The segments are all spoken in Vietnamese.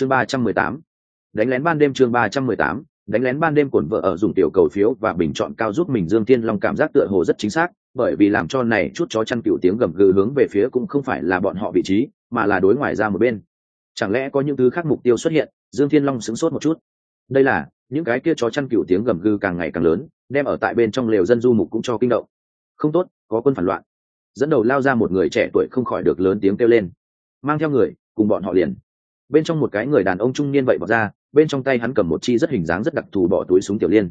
chương ba trăm mười tám. Đánh lén ban đêm chương ba trăm mười tám. Đánh lén ban đêm cổn vợ ở dùng tiểu cầu phiếu và bình chọn cao giúp mình dương thiên long cảm giác tựa hồ rất chính xác, bởi vì làm cho này chút chó chăn cựu tiếng gầm gừ hướng về phía cũng không phải là bọn họ vị trí, mà là đối ngoài ra một bên. Chẳng lẽ có những thứ khác mục tiêu xuất hiện? Dương thiên long sửng sốt một chút. Đây là, những cái kia chó chăn cựu tiếng gầm gừ càng ngày càng lớn, đem ở tại bên trong lều dân du mục cũng cho kinh động. Không tốt, có quân phản loạn. Dẫn đầu lao ra một người trẻ tuổi không khỏi được lớn tiếng kêu lên. Mang theo người, cùng bọn họ liền bên trong một cái người đàn ông trung niên vậy bỏ ra bên trong tay hắn cầm một chi rất hình dáng rất đặc thù bỏ túi súng tiểu liên.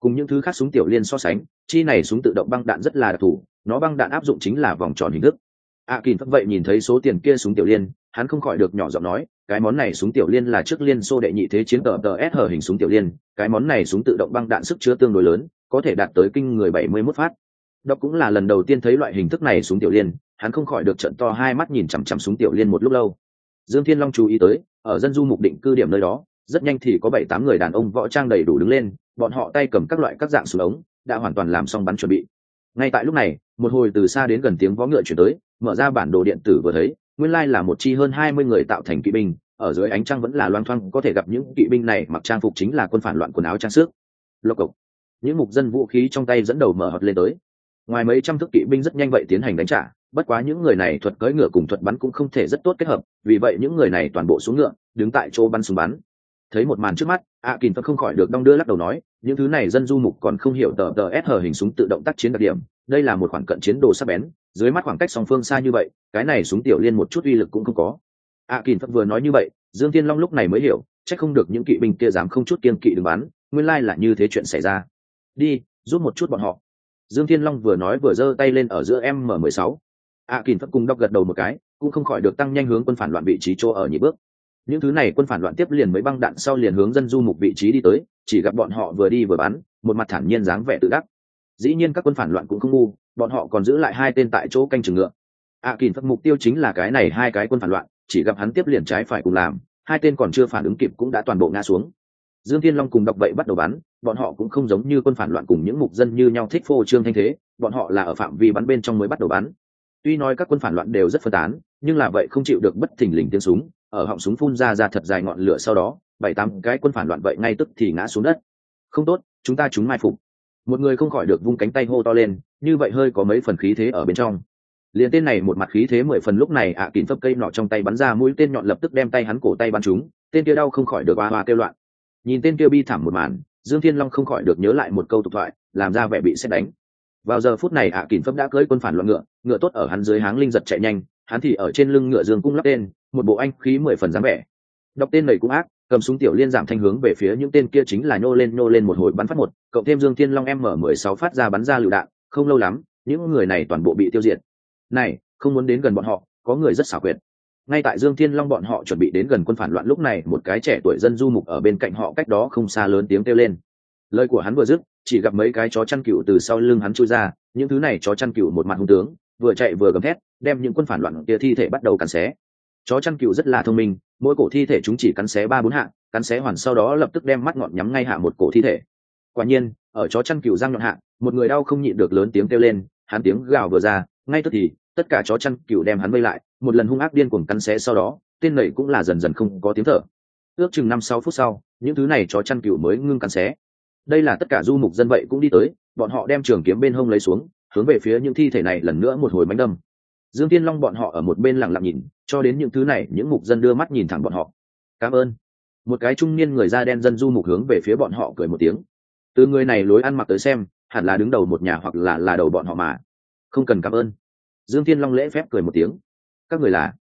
Cùng những thứ khác súng tiểu liên so sánh chi này súng tự động băng đạn rất là đặc thù nó băng đạn áp dụng chính là vòng tròn hình thức. A à, kỳ phất vậy nhìn thấy số tiền kia súng tiểu liên hắn không khỏi được nhỏ giọng nói cái món này súng tiểu liên là trước liên xô đệ nhị thế chiến tờ tờ s hở hình súng tiểu liên cái món này súng tự động băng đạn sức chứa tương đối lớn có thể đạt tới kinh người bảy mươi mốt phát. Đó cũng là lần đầu tiên thấy loại hình thức này súng tiểu liên hắn không khỏi được trận to hai mắt nhìn chằm chằm súng tiểu liên một lúc lâu dương thiên long chú ý tới, ở dân du mục định cư điểm nơi đó, rất nhanh thì có bảy tám người đàn ông võ trang đầy đủ đứng lên, bọn họ tay cầm các loại các dạng súng ống, đã hoàn toàn làm xong bắn chuẩn bị. Ngay tại lúc này, một hồi từ xa đến gần tiếng võ ngựa chuyển tới, mở ra bản đồ điện tử vừa thấy, nguyên lai là một chi hơn hai mươi người tạo thành kỵ binh, ở dưới ánh trăng vẫn là loang thoang, có thể gặp những kỵ binh này mặc trang phục chính là quân phản loạn quần áo trang sức. Lộc cộc. Những mục dân vũ khí trong tay dẫn đầu mở họt lên tới. Ngoài mấy trăm thước kỵ binh rất nhanh vậy tiến hành đánh trả bất quá những người này thuật cưỡi ngựa cùng thuật bắn cũng không thể rất tốt kết hợp, vì vậy những người này toàn bộ xuống ngựa, đứng tại chỗ bắn súng bắn. Thấy một màn trước mắt, a kín không khỏi được đong đưa lắc đầu nói, những thứ này dân du mục còn không hiểu tờ tờ s hờ hình súng tự động tác chiến đặc điểm, đây là một khoảng cận chiến đồ sắc bén, dưới mắt khoảng cách song phương xa như vậy, cái này súng tiểu liên một chút uy lực cũng không có. A kín vừa nói như vậy, dương Thiên long lúc này mới hiểu, chắc không được những kỵ binh kia dám không chút kiên kỵ đừng bắn, nguyên lai là như thế chuyện xảy ra. Đi, giúp một chút bọn họ. Dương thiên long vừa nói vừa giơ tay lên ở giữa m mười sáu ạ kín phật cùng đọc gật đầu một cái, cũng không khỏi được tăng nhanh hướng quân phản loạn vị trí chỗ ở nhị bước. Những thứ này quân phản loạn tiếp liền mới băng đạn sau liền hướng dân du mục vị trí đi tới, chỉ gặp bọn họ vừa đi vừa bắn, một mặt thản nhiên dáng vẻ tự đắc. Dĩ nhiên các quân phản loạn cũng không ngu, bọn họ còn giữ lại hai tên tại chỗ canh chừng ngựa. Ạ kín phật mục tiêu chính là cái này hai cái quân phản loạn, chỉ gặp hắn tiếp liền trái phải cùng làm, hai tên còn chưa phản ứng kịp cũng đã toàn bộ ngã xuống. Dương thiên long cùng đọc vậy bắt đầu bắn, bọn họ cũng không giống như quân phản loạn cùng những mục dân như nhau thích phô trương thanh thế, bọn họ là ở phạm vi bắn bên trong mới bắt đầu bắn tuy nói các quân phản loạn đều rất phân tán, nhưng là vậy không chịu được bất thình lình tiếng súng, ở họng súng phun ra ra thật dài ngọn lửa sau đó, bảy tám cái quân phản loạn vậy ngay tức thì ngã xuống đất. Không tốt, chúng ta chúng mai phục. Một người không khỏi được vung cánh tay hô to lên, như vậy hơi có mấy phần khí thế ở bên trong. Liền tên này một mặt khí thế mười phần lúc này ạ à kín phấp cây nọ trong tay bắn ra mũi tên nhọn lập tức đem tay hắn cổ tay bắn chúng tên kia đau không khỏi được hoa hoa kêu loạn. Nhìn tên kia bi thảm một màn, dương thiên long không khỏi được nhớ lại một câu tục thoại, làm ra vẻ bị xét đánh vào giờ phút này ạ à kín phấp đã cưỡi quân phản loạn ngựa ngựa tốt ở hắn dưới háng linh giật chạy nhanh, hắn thì ở trên lưng ngựa dương cung lắp tên, một bộ anh khí mười phần dáng vẻ. Đọc tên này cũng ác, cầm súng tiểu liên giảm thanh hướng về phía những tên kia chính là nhô lên nhô lên một hồi bắn phát một, cộng thêm dương thiên long m mười sáu phát ra bắn ra lựu đạn, không lâu lắm, những người này toàn bộ bị tiêu diệt. Này, không muốn đến gần bọn họ, có người rất xảo quyệt. Ngay tại dương thiên long bọn họ chuẩn bị đến gần quân phản loạn lúc này, một cái trẻ tuổi dân du mục ở bên cạnh họ cách đó không xa lớn tiếng kêu lên lời của hắn vừa dứt, chỉ gặp mấy cái chó chăn cừu từ sau lưng hắn chui ra, những thứ này chó chăn cừu một mặt hung tướng, vừa chạy vừa gầm thét, đem những quân phản loạn kia thi thể bắt đầu cắn xé. Chó chăn cừu rất là thông minh, mỗi cổ thi thể chúng chỉ cắn xé ba bốn hạ, cắn xé hoàn sau đó lập tức đem mắt ngọn nhắm ngay hạ một cổ thi thể. Quả nhiên, ở chó chăn cừu răng nhọn hạ, một người đau không nhịn được lớn tiếng kêu lên, hắn tiếng gào vừa ra, ngay tức thì, tất cả chó chăn cừu đem hắn vây lại, một lần hung ác điên cuồng cắn xé sau đó, tên nầy cũng là dần dần không có tiếng thở. Ước chừng năm sáu phút sau, những thứ này chó chăn cừu mới ngưng cắn xé đây là tất cả du mục dân vậy cũng đi tới, bọn họ đem trường kiếm bên hông lấy xuống, hướng về phía những thi thể này lần nữa một hồi mánh đâm. Dương tiên long bọn họ ở một bên lặng lặng nhìn, cho đến những thứ này, những mục dân đưa mắt nhìn thẳng bọn họ. Cảm ơn. Một cái trung niên người da đen dân du mục hướng về phía bọn họ cười một tiếng. Từ người này lối ăn mặc tới xem, hẳn là đứng đầu một nhà hoặc là là đầu bọn họ mà. Không cần cảm ơn. Dương tiên long lễ phép cười một tiếng. Các người là?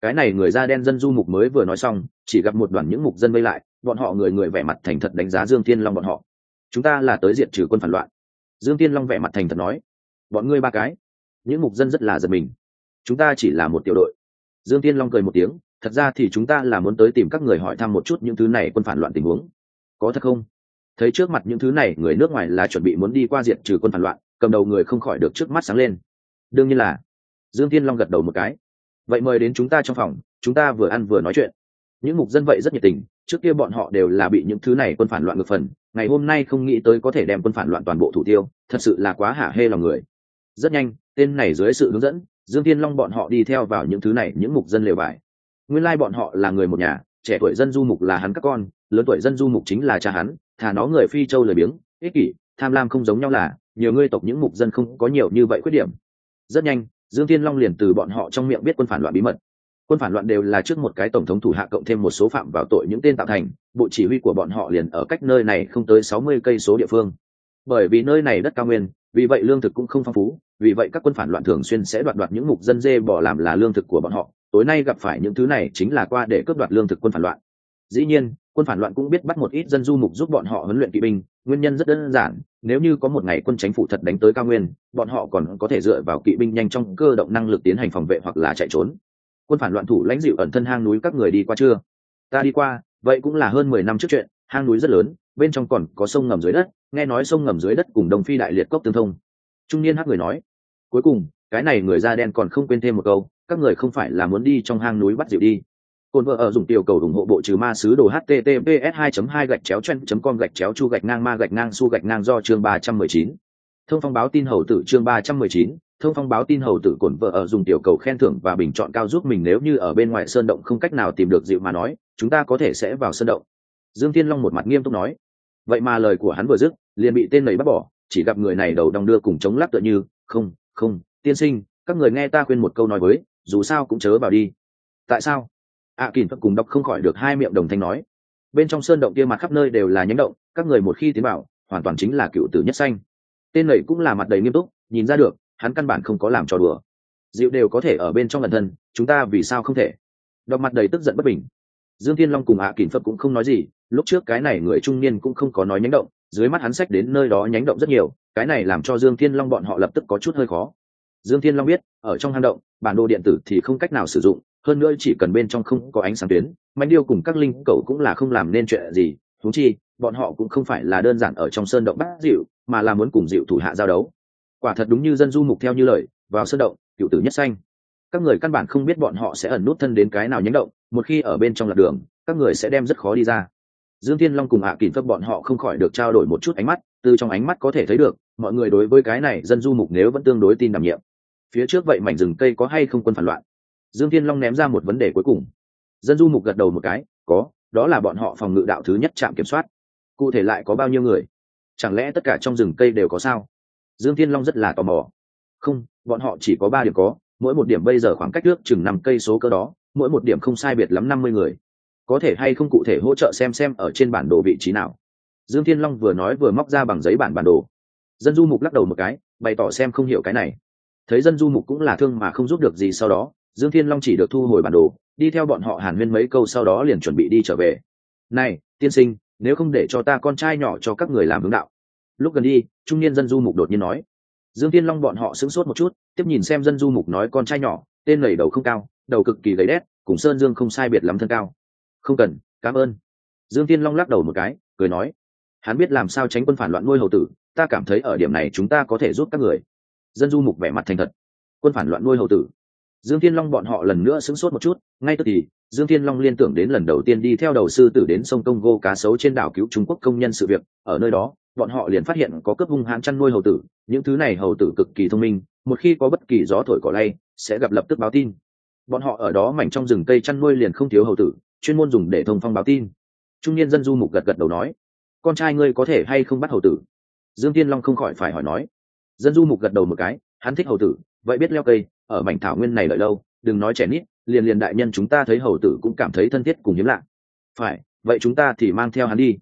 Cái này người da đen dân du mục mới vừa nói xong, chỉ gặp một đoàn những mục dân vây lại, bọn họ người người vẻ mặt thành thật đánh giá dương tiên long bọn họ chúng ta là tới diệt trừ quân phản loạn. Dương tiên long vẻ mặt thành thật nói. Bọn ngươi ba cái, những mục dân rất là giật mình. Chúng ta chỉ là một tiểu đội. Dương tiên long cười một tiếng. Thật ra thì chúng ta là muốn tới tìm các người hỏi thăm một chút những thứ này quân phản loạn tình huống. Có thật không? Thấy trước mặt những thứ này, người nước ngoài là chuẩn bị muốn đi qua diện trừ quân phản loạn, cầm đầu người không khỏi được trước mắt sáng lên. Đương nhiên là, dương tiên long gật đầu một cái. Vậy mời đến chúng ta trong phòng, chúng ta vừa ăn vừa nói chuyện. Những mục dân vậy rất nhiệt tình trước kia bọn họ đều là bị những thứ này quân phản loạn ngược phần, ngày hôm nay không nghĩ tới có thể đem quân phản loạn toàn bộ thủ tiêu, thật sự là quá hả hê lòng người. Rất nhanh, tên này dưới sự hướng dẫn, dương thiên long bọn họ đi theo vào những thứ này, những mục dân lều vải nguyên lai bọn họ là người một nhà, trẻ tuổi dân du mục là hắn các con, lớn tuổi dân du mục chính là cha hắn, thà nó người phi châu lười biếng, ích kỷ, tham lam không giống nhau là, nhiều ngươi tộc những mục dân không có nhiều như vậy khuyết điểm. Rất nhanh, dương thiên long liền từ bọn họ trong miệng biết quân phản loạn bí mật quân phản loạn đều là trước một cái tổng thống thủ hạ cộng thêm một số phạm vào tội những tên tạo thành, bộ chỉ huy của bọn họ liền ở cách nơi này không tới sáu mươi cây số địa phương. Bởi vì nơi này đất cao nguyên, vì vậy lương thực cũng không phong phú, vì vậy các quân phản loạn thường xuyên sẽ đoạt đoạt những mục dân dê bỏ làm là lương thực của bọn họ. Tối nay gặp phải những thứ này chính là qua để cướp đoạt lương thực quân phản loạn. Dĩ nhiên, quân phản loạn cũng biết bắt một ít dân du mục giúp bọn họ huấn luyện kỵ binh, nguyên nhân rất đơn giản, nếu như có một ngày quân chính phủ thật đánh tới cao nguyên, bọn họ còn có thể dựa vào kỵ binh nhanh trong cơ động năng lực tiến hành phòng vệ hoặc là chạy trốn quân phản loạn thủ lãnh dịu ẩn thân hang núi các người đi qua chưa? Ta đi qua vậy cũng là hơn mười năm trước chuyện hang núi rất lớn bên trong còn có sông ngầm dưới đất nghe nói sông ngầm dưới đất cùng đồng phi đại liệt cốc tương thông. Trung niên hắc người nói cuối cùng cái này người da đen còn không quên thêm một câu các người không phải là muốn đi trong hang núi bắt dịu đi. Cồn vợ ở dùng tiểu cầu ủng hộ bộ trừ ma sứ đồ https 2 2 gạch chéo chen com gạch chéo chu gạch ngang ma gạch ngang su gạch ngang do chương 319. thông phong báo tin hầu tử chương 319, thông phong báo tin hầu tử cổn vợ ở dùng tiểu cầu khen thưởng và bình chọn cao giúp mình nếu như ở bên ngoài sơn động không cách nào tìm được dịu mà nói chúng ta có thể sẽ vào sơn động. Dương thiên long một mặt nghiêm túc nói. Vậy mà lời của hắn vừa dứt liền bị tên này bắt bỏ chỉ gặp người này đầu đong đưa cùng chống lắc tựa như không không tiên sinh các người nghe ta khuyên một câu nói với dù sao cũng chớ vào đi. Tại sao? Ạ à, kỳn cùng đọc không khỏi được hai miệng đồng thanh nói. Bên trong sơn động kia mặt khắp nơi đều là nhánh động các người một khi tiến vào hoàn toàn chính là cựu tử nhất xanh tên này cũng là mặt đầy nghiêm túc nhìn ra được hắn căn bản không có làm trò đùa. Dịu đều có thể ở bên trong lần thân, chúng ta vì sao không thể? Đọc mặt đầy tức giận bất bình. Dương thiên long cùng ạ à kỳn phật cũng không nói gì, lúc trước cái này người trung niên cũng không có nói nhánh động, dưới mắt hắn sách đến nơi đó nhánh động rất nhiều, cái này làm cho dương thiên long bọn họ lập tức có chút hơi khó. Dương thiên long biết, ở trong hang động, bản đồ điện tử thì không cách nào sử dụng, hơn nữa chỉ cần bên trong không có ánh sáng tuyến, mạnh điêu cùng các linh cầu cũng là không làm nên chuyện gì thú chi, bọn họ cũng không phải là đơn giản ở trong sơn động bắt dịu mà là muốn cùng dịu thủ hạ giao đấu quả thật đúng như dân du mục theo như lời, vào sơn động, cựu tử nhất xanh. Các người căn bản không biết bọn họ sẽ ẩn nút thân đến cái nào nhánh động, một khi ở bên trong lạc đường, các người sẽ đem rất khó đi ra. Dương thiên long cùng hạ à kỳn phấp bọn họ không khỏi được trao đổi một chút ánh mắt, từ trong ánh mắt có thể thấy được, mọi người đối với cái này dân du mục nếu vẫn tương đối tin đảm nhiệm. Phía trước vậy mảnh rừng cây có hay không quân phản loạn? Dương thiên long ném ra một vấn đề cuối cùng. Dân du mục gật đầu một cái, có, đó là bọn họ phòng ngự đạo thứ nhất trạm kiểm soát. Cụ thể lại có bao nhiêu người? Chẳng lẽ tất cả trong rừng cây đều có sao? Dương thiên long rất là tò mò. Không, bọn họ chỉ có ba điểm có, mỗi một điểm bây giờ khoảng cách trước chừng năm cây số cơ đó, mỗi một điểm không sai biệt lắm năm mươi người. Có thể hay không cụ thể hỗ trợ xem xem ở trên bản đồ vị trí nào. Dương thiên long vừa nói vừa móc ra bằng giấy bản bản đồ. Dân du mục lắc đầu một cái, bày tỏ xem không hiểu cái này. Thấy dân du mục cũng là thương mà không giúp được gì sau đó, dương thiên long chỉ được thu hồi bản đồ, đi theo bọn họ hàn huyên mấy câu sau đó liền chuẩn bị đi trở về. Này, tiên sinh, nếu không để cho ta con trai nhỏ cho các người làm hướng đạo lúc gần đi, trung niên dân du mục đột nhiên nói. Dương thiên long bọn họ sững sốt một chút, tiếp nhìn xem dân du mục nói con trai nhỏ, tên lầy đầu không cao, đầu cực kỳ gầy đét, cùng sơn dương không sai biệt lắm thân cao. Không cần, cảm ơn. Dương thiên long lắc đầu một cái, cười nói. Hắn biết làm sao tránh quân phản loạn nuôi hầu tử, ta cảm thấy ở điểm này chúng ta có thể giúp các người. Dân du mục vẻ mặt thành thật. Quân phản loạn nuôi hầu tử. Dương thiên long bọn họ lần nữa sững sốt một chút, ngay tức thì, dương thiên long liên tưởng đến lần đầu tiên đi theo đầu sư tử đến sông công gô cá sấu trên đảo cứu trung quốc công nhân sự việc, ở nơi đó bọn họ liền phát hiện có cướp hung hãn chăn nuôi hầu tử, những thứ này hầu tử cực kỳ thông minh, một khi có bất kỳ gió thổi cỏ lay, sẽ gặp lập tức báo tin. Bọn họ ở đó mảnh trong rừng cây chăn nuôi liền không thiếu hầu tử, chuyên môn dùng để thông phong báo tin. Trung niên dân du mục gật gật đầu nói, con trai ngươi có thể hay không bắt hầu tử? Dương tiên long không khỏi phải hỏi nói. Dân du mục gật đầu một cái, hắn thích hầu tử, vậy biết leo cây, ở mảnh thảo nguyên này lợi lâu, đừng nói trẻ nít, liền liền đại nhân chúng ta thấy hầu tử cũng cảm thấy thân thiết cùng hiếm lạ. Phải, vậy chúng ta thì mang theo hắn đi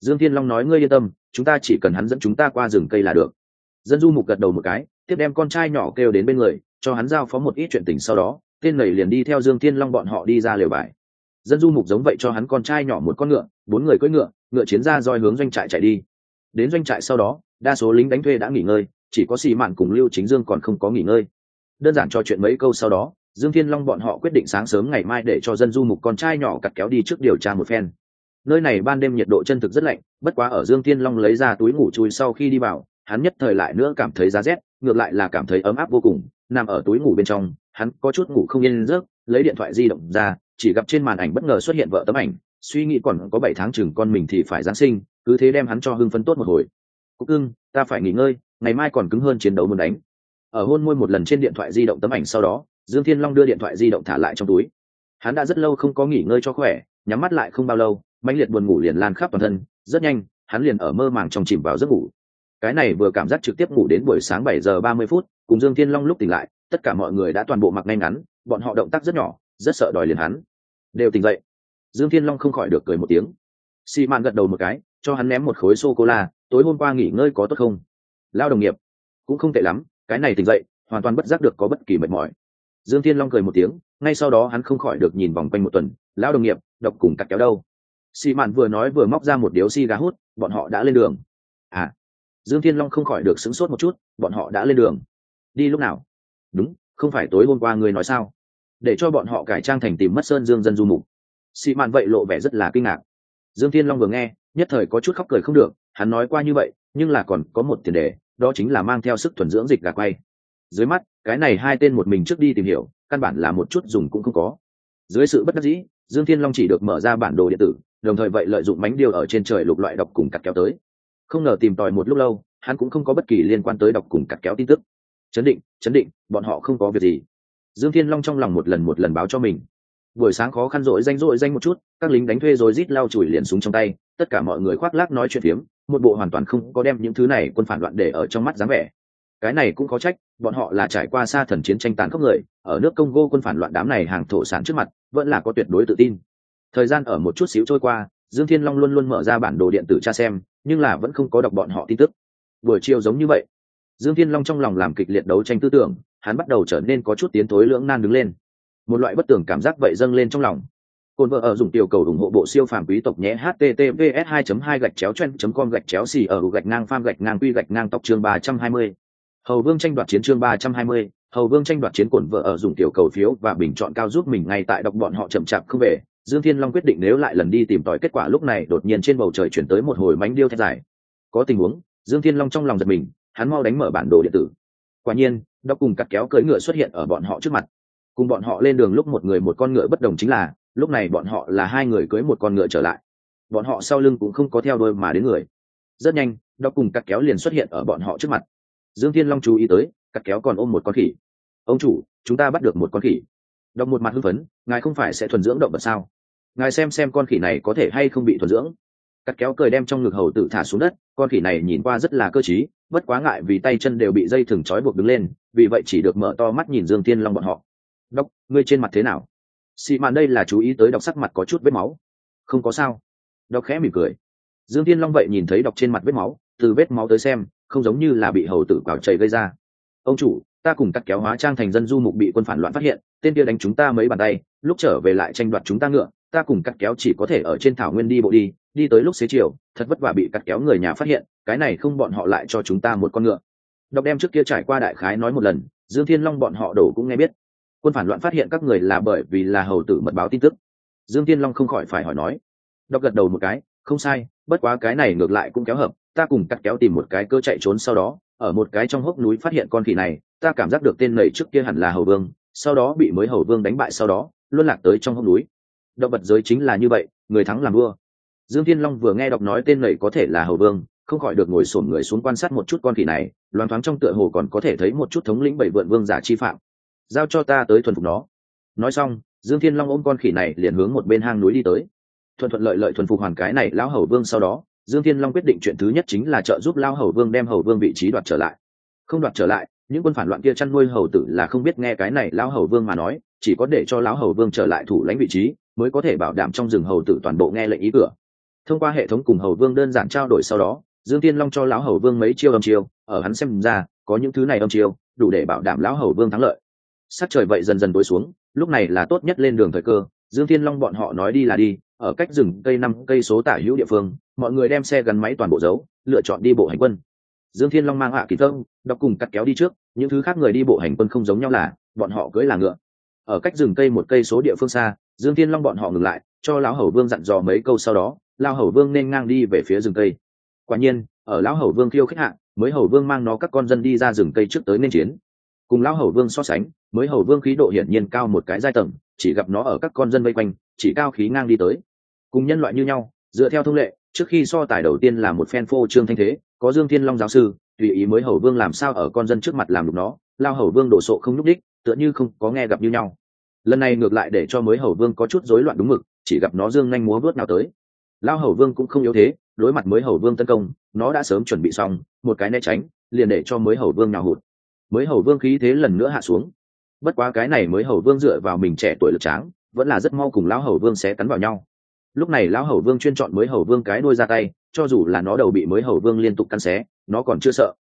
dương thiên long nói, ngươi yên tâm, chúng ta chỉ cần hắn dẫn chúng ta qua rừng cây là được. Dân du mục gật đầu một cái, tiếp đem con trai nhỏ kêu đến bên người, cho hắn giao phó một ít chuyện tình sau đó, tên nầy liền đi theo dương thiên long bọn họ đi ra lều bài. Dân du mục giống vậy cho hắn con trai nhỏ một con ngựa, bốn người cưỡi ngựa ngựa chiến ra roi hướng doanh trại chạy đi. Đến doanh trại sau đó, đa số lính đánh thuê đã nghỉ ngơi, chỉ có xì mạn cùng lưu chính dương còn không có nghỉ ngơi. Đơn giản trò chuyện mấy câu sau đó, dương thiên long bọn họ quyết định sáng sớm ngày mai để cho dân du mục con trai nhỏ cặt kéo đi trước điều tra một phen nơi này ban đêm nhiệt độ chân thực rất lạnh, bất quá ở dương thiên long lấy ra túi ngủ chui sau khi đi vào, hắn nhất thời lại nữa cảm thấy giá rét, ngược lại là cảm thấy ấm áp vô cùng. Nằm ở túi ngủ bên trong, hắn có chút ngủ không yên giấc, lấy điện thoại di động ra, chỉ gặp trên màn ảnh bất ngờ xuất hiện vợ tấm ảnh, suy nghĩ còn có bảy tháng chừng con mình thì phải giáng sinh, cứ thế đem hắn cho hưng phấn tốt một hồi. Cúc ưng ta phải nghỉ ngơi, ngày mai còn cứng hơn chiến đấu muốn đánh. Ở hôn môi một lần trên điện thoại di động tấm ảnh sau đó, dương thiên long đưa điện thoại di động thả lại trong túi. Hắn đã rất lâu không có nghỉ ngơi cho khỏe, nhắm mắt lại không bao lâu mãnh liệt buồn ngủ liền lan khắp toàn thân, rất nhanh, hắn liền ở mơ màng trong chìm vào giấc ngủ. Cái này vừa cảm giác trực tiếp ngủ đến buổi sáng bảy giờ ba mươi phút, cùng dương thiên long lúc tỉnh lại, tất cả mọi người đã toàn bộ mặc ngay ngắn, bọn họ động tác rất nhỏ, rất sợ đòi liền hắn. Đều tỉnh dậy. Dương thiên long không khỏi được cười một tiếng. Xi mạn gật đầu một cái, cho hắn ném một khối sô cô la tối hôm qua nghỉ ngơi có tốt không? Lao đồng nghiệp. Cũng không tệ lắm, cái này tỉnh dậy, hoàn toàn bất giác được có bất kỳ mệt mỏi. Dương thiên long cười một tiếng, ngay sau đó hắn không khỏi được nhìn vòng quanh một tuần lão đồng nghiệp, độc cùng cắt kéo đâu? Xì mạn vừa nói vừa móc ra một điếu xi gà hút, bọn họ đã lên đường. À dương thiên long không khỏi được sững sốt một chút, bọn họ đã lên đường. Đi lúc nào? Đúng, không phải tối hôm qua người nói sao? Để cho bọn họ cải trang thành tìm mất sơn dương dân du mục. Xị mạn vậy lộ vẻ rất là kinh ngạc. Dương thiên long vừa nghe, nhất thời có chút khóc cười không được, hắn nói qua như vậy, nhưng là còn có một tiền đề, đó chính là mang theo sức thuần dưỡng dịch gà quay. Dưới mắt, cái này hai tên một mình trước đi tìm hiểu, căn bản là một chút dùng cũng không có. Dưới sự bất đắc dĩ, dương thiên long chỉ được mở ra bản đồ điện tử đồng thời vậy lợi dụng bánh điều ở trên trời lục loại độc cùng cặt kéo tới. Không ngờ tìm tòi một lúc lâu, hắn cũng không có bất kỳ liên quan tới độc cùng cặt kéo tin tức. Chấn định chấn định, bọn họ không có việc gì. Dương thiên long trong lòng một lần một lần báo cho mình. Buổi sáng khó khăn rỗi danh rỗi danh một chút, các lính đánh thuê rồi rít lau chùi liền súng trong tay, tất cả mọi người khoác lác nói chuyện phiếm, một bộ hoàn toàn không có đem những thứ này quân phản loạn để ở trong mắt dáng vẻ. Cái này cũng có trách, bọn họ là trải qua xa thần chiến tranh tàn khốc người, ở nước congo quân phản loạn đám này hàng thổ sản trước mặt, vẫn là có tuyệt đối tự tin thời gian ở một chút xíu trôi qua dương thiên long luôn luôn mở ra bản đồ điện tử tra xem nhưng là vẫn không có đọc bọn họ tin tức. Buổi chiều giống như vậy dương thiên long trong lòng làm kịch liệt đấu tranh tư tưởng hắn bắt đầu trở nên có chút tiến thối lưỡng nan đứng lên. Một loại bất tường cảm giác vậy dâng lên trong lòng. Cồn vợ ở dùng tiểu cầu ủng hộ bộ siêu phàm quý tộc nhé https 2 2 gạch chéo chen com gạch chéo xì ở gạch ngang pham gạch ngang quy gạch ngang tộc chương 320. hầu vương tranh đoạt chiến chương 320, hầu vương tranh đoạt chiến cồn vợ ở dùng tiểu cầu phiếu và bình chọn cao giúp mình ngay tại đọc bọn họ chậm chạp không về dương thiên long quyết định nếu lại lần đi tìm tòi kết quả lúc này, đột nhiên trên bầu trời chuyển tới một hồi mánh điêu thét dài. Có tình huống, dương thiên long trong lòng giật mình, hắn mau đánh mở bản đồ điện tử. Quả nhiên đọc cùng cắt kéo cưỡi ngựa xuất hiện ở bọn họ trước mặt. Cùng bọn họ lên đường lúc một người một con ngựa bất đồng chính là, lúc này bọn họ là hai người cưới một con ngựa trở lại. Bọn họ sau lưng cũng không có theo đôi mà đến người. Rất nhanh đọc cùng cắt kéo liền xuất hiện ở bọn họ trước mặt. Dương thiên long chú ý tới, cắt kéo còn ôm một con khỉ. Ông chủ, chúng ta bắt được một con khỉ. Đọc một mặt hưng phấn, ngài không phải sẽ thuần dưỡng động vật sao? Ngài xem xem con khỉ này có thể hay không bị thuần dưỡng. Cắt kéo cười đem trong ngực hầu tử thả xuống đất, con khỉ này nhìn qua rất là cơ t bất quá ngại vì tay chân đều bị dây thừng trói buộc đứng lên, vì vậy chỉ được mở to mắt nhìn dương tiên long bọn họ. Đốc, ngươi trên mặt thế nào? Xị mạn đây là chú ý tới đọc sắc mặt có chút vết máu. Không có sao. Đọc khẽ mỉm cười. Dương tiên long vậy nhìn thấy đọc trên mặt vết máu, từ vết máu tới xem, không giống như là bị hầu tử quào chảy gây ra. Ông chủ, ta cùng cắt kéo hóa trang thành dân du mục bị quân phản loạn phát hiện, tên kia đánh chúng ta mấy bàn tay, lúc trở về lại tranh đoạt chúng ta ngựa ta cùng cắt kéo chỉ có thể ở trên thảo nguyên đi bộ đi đi tới lúc xế chiều, thật vất vả bị cắt kéo người nhà phát hiện, cái này không bọn họ lại cho chúng ta một con ngựa. Đọc đem trước kia trải qua đại khái nói một lần, dương thiên long bọn họ đổ cũng nghe biết. Quân phản loạn phát hiện các người là bởi vì là hầu tử mật báo tin tức. Dương thiên long không khỏi phải hỏi nói. Đọc gật đầu một cái, không sai, bất quá cái này ngược lại cũng kéo hợp, ta cùng cắt kéo tìm một cái cơ chạy trốn sau đó, ở một cái trong hốc núi phát hiện con khỉ này, ta cảm giác được tên nầy trước kia hẳn là hầu vương, sau đó bị mới hầu vương đánh bại sau đó luôn lạc tới trong hốc núi động vật giới chính là như vậy, người thắng làm vua. Dương thiên long vừa nghe đọc nói tên này có thể là hầu vương, không khỏi được ngồi sổm người xuống quan sát một chút con khỉ này, loáng thoáng trong tựa hồ còn có thể thấy một chút thống lĩnh bảy vượn vương giả chi phạm. Giao cho ta tới thuần phục nó. Nói xong, dương thiên long ôm con khỉ này liền hướng một bên hang núi đi tới. Thuận thuận lợi lợi thuần phục hoàn cái này lão hầu vương sau đó, dương thiên long quyết định chuyện thứ nhất chính là trợ giúp lao hầu vương đem hầu vương vị trí đoạt trở lại. Không đoạt trở lại, những quân phản loạn kia chăn nuôi hầu tử là không biết nghe cái này lão hầu vương mà nói chỉ có để cho lão hầu vương trở lại thủ lãnh vị trí, mới có thể bảo đảm trong rừng hầu tử toàn bộ nghe lệnh ý cửa. Thông qua hệ thống cùng hầu vương đơn giản trao đổi sau đó, dương tiên long cho lão hầu vương mấy chiêu âm chiêu, ở hắn xem ra, có những thứ này âm chiêu, đủ để bảo đảm lão hầu vương thắng lợi. Sắc trời vậy dần dần tối xuống, lúc này là tốt nhất lên đường thời cơ, dương thiên long bọn họ nói đi là đi, ở cách rừng cây năm cây số tả hữu địa phương, mọi người đem xe gắn máy toàn bộ dấu lựa chọn đi bộ hành quân. Dương thiên long mang hạ kỳ thơm đọc cùng cắt kéo đi trước, những thứ khác người đi bộ hành quân không giống nhau là, bọn họ cưới là ngựa ở cách rừng cây một cây số địa phương xa, dương thiên long bọn họ ngừng lại, cho lão hầu vương dặn dò mấy câu sau đó lao hầu vương nên ngang đi về phía rừng cây. Quả nhiên, ở lão hầu vương khiêu khích hạng mới hầu vương mang nó các con dân đi ra rừng cây trước tới nên chiến. Cùng lão hầu vương so sánh, mới hầu vương khí độ hiển nhiên cao một cái giai tầng, chỉ gặp nó ở các con dân vây quanh, chỉ cao khí ngang đi tới. Cùng nhân loại như nhau, dựa theo thông lệ, trước khi so tài đầu tiên là một phen phô trương thanh thế, có dương thiên long giáo sư, tùy ý mới hầu vương làm sao ở con dân trước mặt làm đục nó lao hầu vương đổ sộ không nhúc đích tựa như không có nghe gặp như nhau lần này ngược lại để cho mới hầu vương có chút rối loạn đúng mực chỉ gặp nó dương nhanh múa vớt nào tới lao hầu vương cũng không yếu thế đối mặt mới hầu vương tấn công nó đã sớm chuẩn bị xong một cái né tránh liền để cho mới hầu vương nào hụt mới hầu vương khí thế lần nữa hạ xuống bất quá cái này mới hầu vương dựa vào mình trẻ tuổi lực tráng vẫn là rất mau cùng lão hầu vương sẽ cắn vào nhau lúc này lão hầu vương chuyên chọn mới hầu vương cái đuôi ra tay cho dù là nó đầu bị mới hầu vương liên tục cắn xé nó còn chưa sợ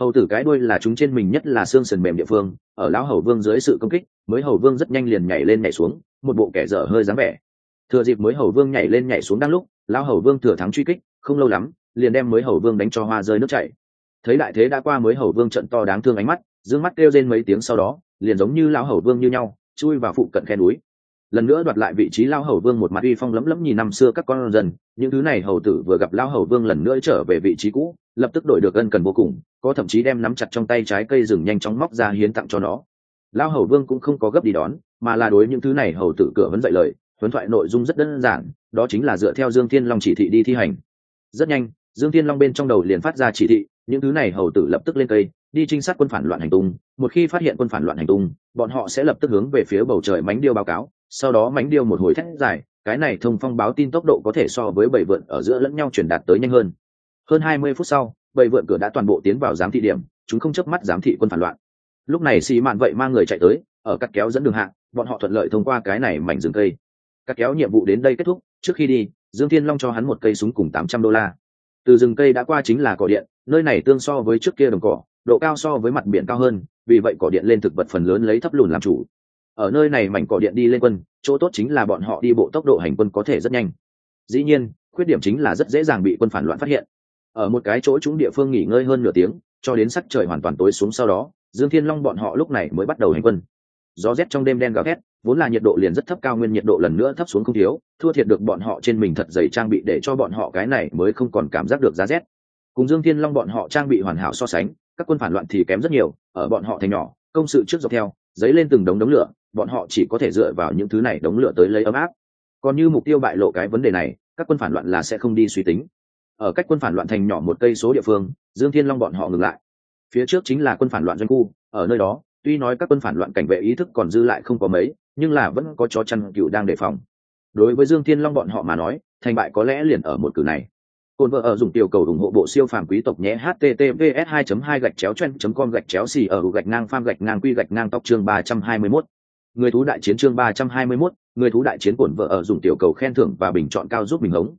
hầu tử cái đuôi là chúng trên mình nhất là xương sườn mềm địa phương, ở lão hầu vương dưới sự công kích, mới hầu vương rất nhanh liền nhảy lên nhảy xuống, một bộ kẻ dở hơi dáng vẻ. Thừa dịp mới hầu vương nhảy lên nhảy xuống đang lúc, lão hầu vương thừa thắng truy kích, không lâu lắm, liền đem mới hầu vương đánh cho hoa rơi nước chảy. Thấy đại thế đã qua mới hầu vương trận to đáng thương ánh mắt, dương mắt kêu lên mấy tiếng sau đó, liền giống như lão hầu vương như nhau, chui vào phụ cận khe núi lần nữa đoạt lại vị trí lao hầu vương một mặt uy phong lấm lấm nhìn năm xưa các con dân. Những thứ này hầu tử vừa gặp lao hầu vương lần nữa trở về vị trí cũ, lập tức đổi được ân cần vô cùng, có thậm chí đem nắm chặt trong tay trái cây rừng nhanh chóng móc ra hiến tặng cho nó. Lao hầu vương cũng không có gấp đi đón, mà là đối những thứ này hầu tử cửa vẫn dạy lời, huấn thoại nội dung rất đơn giản, đó chính là dựa theo dương thiên long chỉ thị đi thi hành. Rất nhanh, dương thiên long bên trong đầu liền phát ra chỉ thị, những thứ này hầu tử lập tức lên cây, đi trinh sát quân phản loạn hành tung. Một khi phát hiện quân phản loạn hành tung, bọn họ sẽ lập tức hướng về phía bầu trời mánh điêu báo cáo sau đó mánh điêu một hồi thét dài, cái này thông phong báo tin tốc độ có thể so với bảy vượn ở giữa lẫn nhau truyền đạt tới nhanh hơn. Hơn hai mươi phút sau, bảy vượn cửa đã toàn bộ tiến vào giám thị điểm, chúng không chớp mắt giám thị quân phản loạn. Lúc này xì mạn vậy mang người chạy tới, ở cắt kéo dẫn đường hạng bọn họ thuận lợi thông qua cái này mảnh rừng cây. Cắt kéo nhiệm vụ đến đây kết thúc, trước khi đi, dương thiên long cho hắn một cây súng cùng tám trăm đô la. Từ rừng cây đã qua chính là cỏ điện, nơi này tương so với trước kia đồng cỏ, độ cao so với mặt biển cao hơn, vì vậy cỏ điện lên thực vật phần lớn lấy thấp lùn làm chủ ở nơi này mảnh cỏ điện đi lên quân, chỗ tốt chính là bọn họ đi bộ tốc độ hành quân có thể rất nhanh. Dĩ nhiên, khuyết điểm chính là rất dễ dàng bị quân phản loạn phát hiện. Ở một cái chỗ chúng địa phương nghỉ ngơi hơn nửa tiếng, cho đến sắc trời hoàn toàn tối xuống sau đó, dương thiên long bọn họ lúc này mới bắt đầu hành quân. Gió rét trong đêm đen gào thét, vốn là nhiệt độ liền rất thấp cao, nguyên nhiệt độ lần nữa thấp xuống không thiếu, thua thiệt được bọn họ trên mình thật dày trang bị để cho bọn họ cái này mới không còn cảm giác được giá rét. Cùng dương thiên long bọn họ trang bị hoàn hảo so sánh, các quân phản loạn thì kém rất nhiều, ở bọn họ thành nhỏ, công sự trước dọc theo, dấy lên từng đống đống lửa bọn họ chỉ có thể dựa vào những thứ này đống lửa tới lấy ấm áp. Còn như mục tiêu bại lộ cái vấn đề này, các quân phản loạn là sẽ không đi suy tính. Ở cách quân phản loạn thành nhỏ một cây số địa phương, dương thiên long bọn họ ngừng lại. Phía trước chính là quân phản loạn doanh khu, ở nơi đó, tuy nói các quân phản loạn cảnh vệ ý thức còn dư lại không có mấy, nhưng là vẫn có chó chăn cựu đang đề phòng. Đối với dương thiên long bọn họ mà nói, thành bại có lẽ liền ở một cử này. Côn vợ ở dùng tiểu cầu ủng hộ bộ siêu phàm quý tộc nhé, https 2 2 gạch chéo chen com gạch chéo xì ở gạch ngang pham gạch ngang quy gạch ngang tóc chương 321. Người thú đại chiến chương 321, người thú đại chiến cuộn vợ ở dùng tiểu cầu khen thưởng và bình chọn cao giúp mình hống.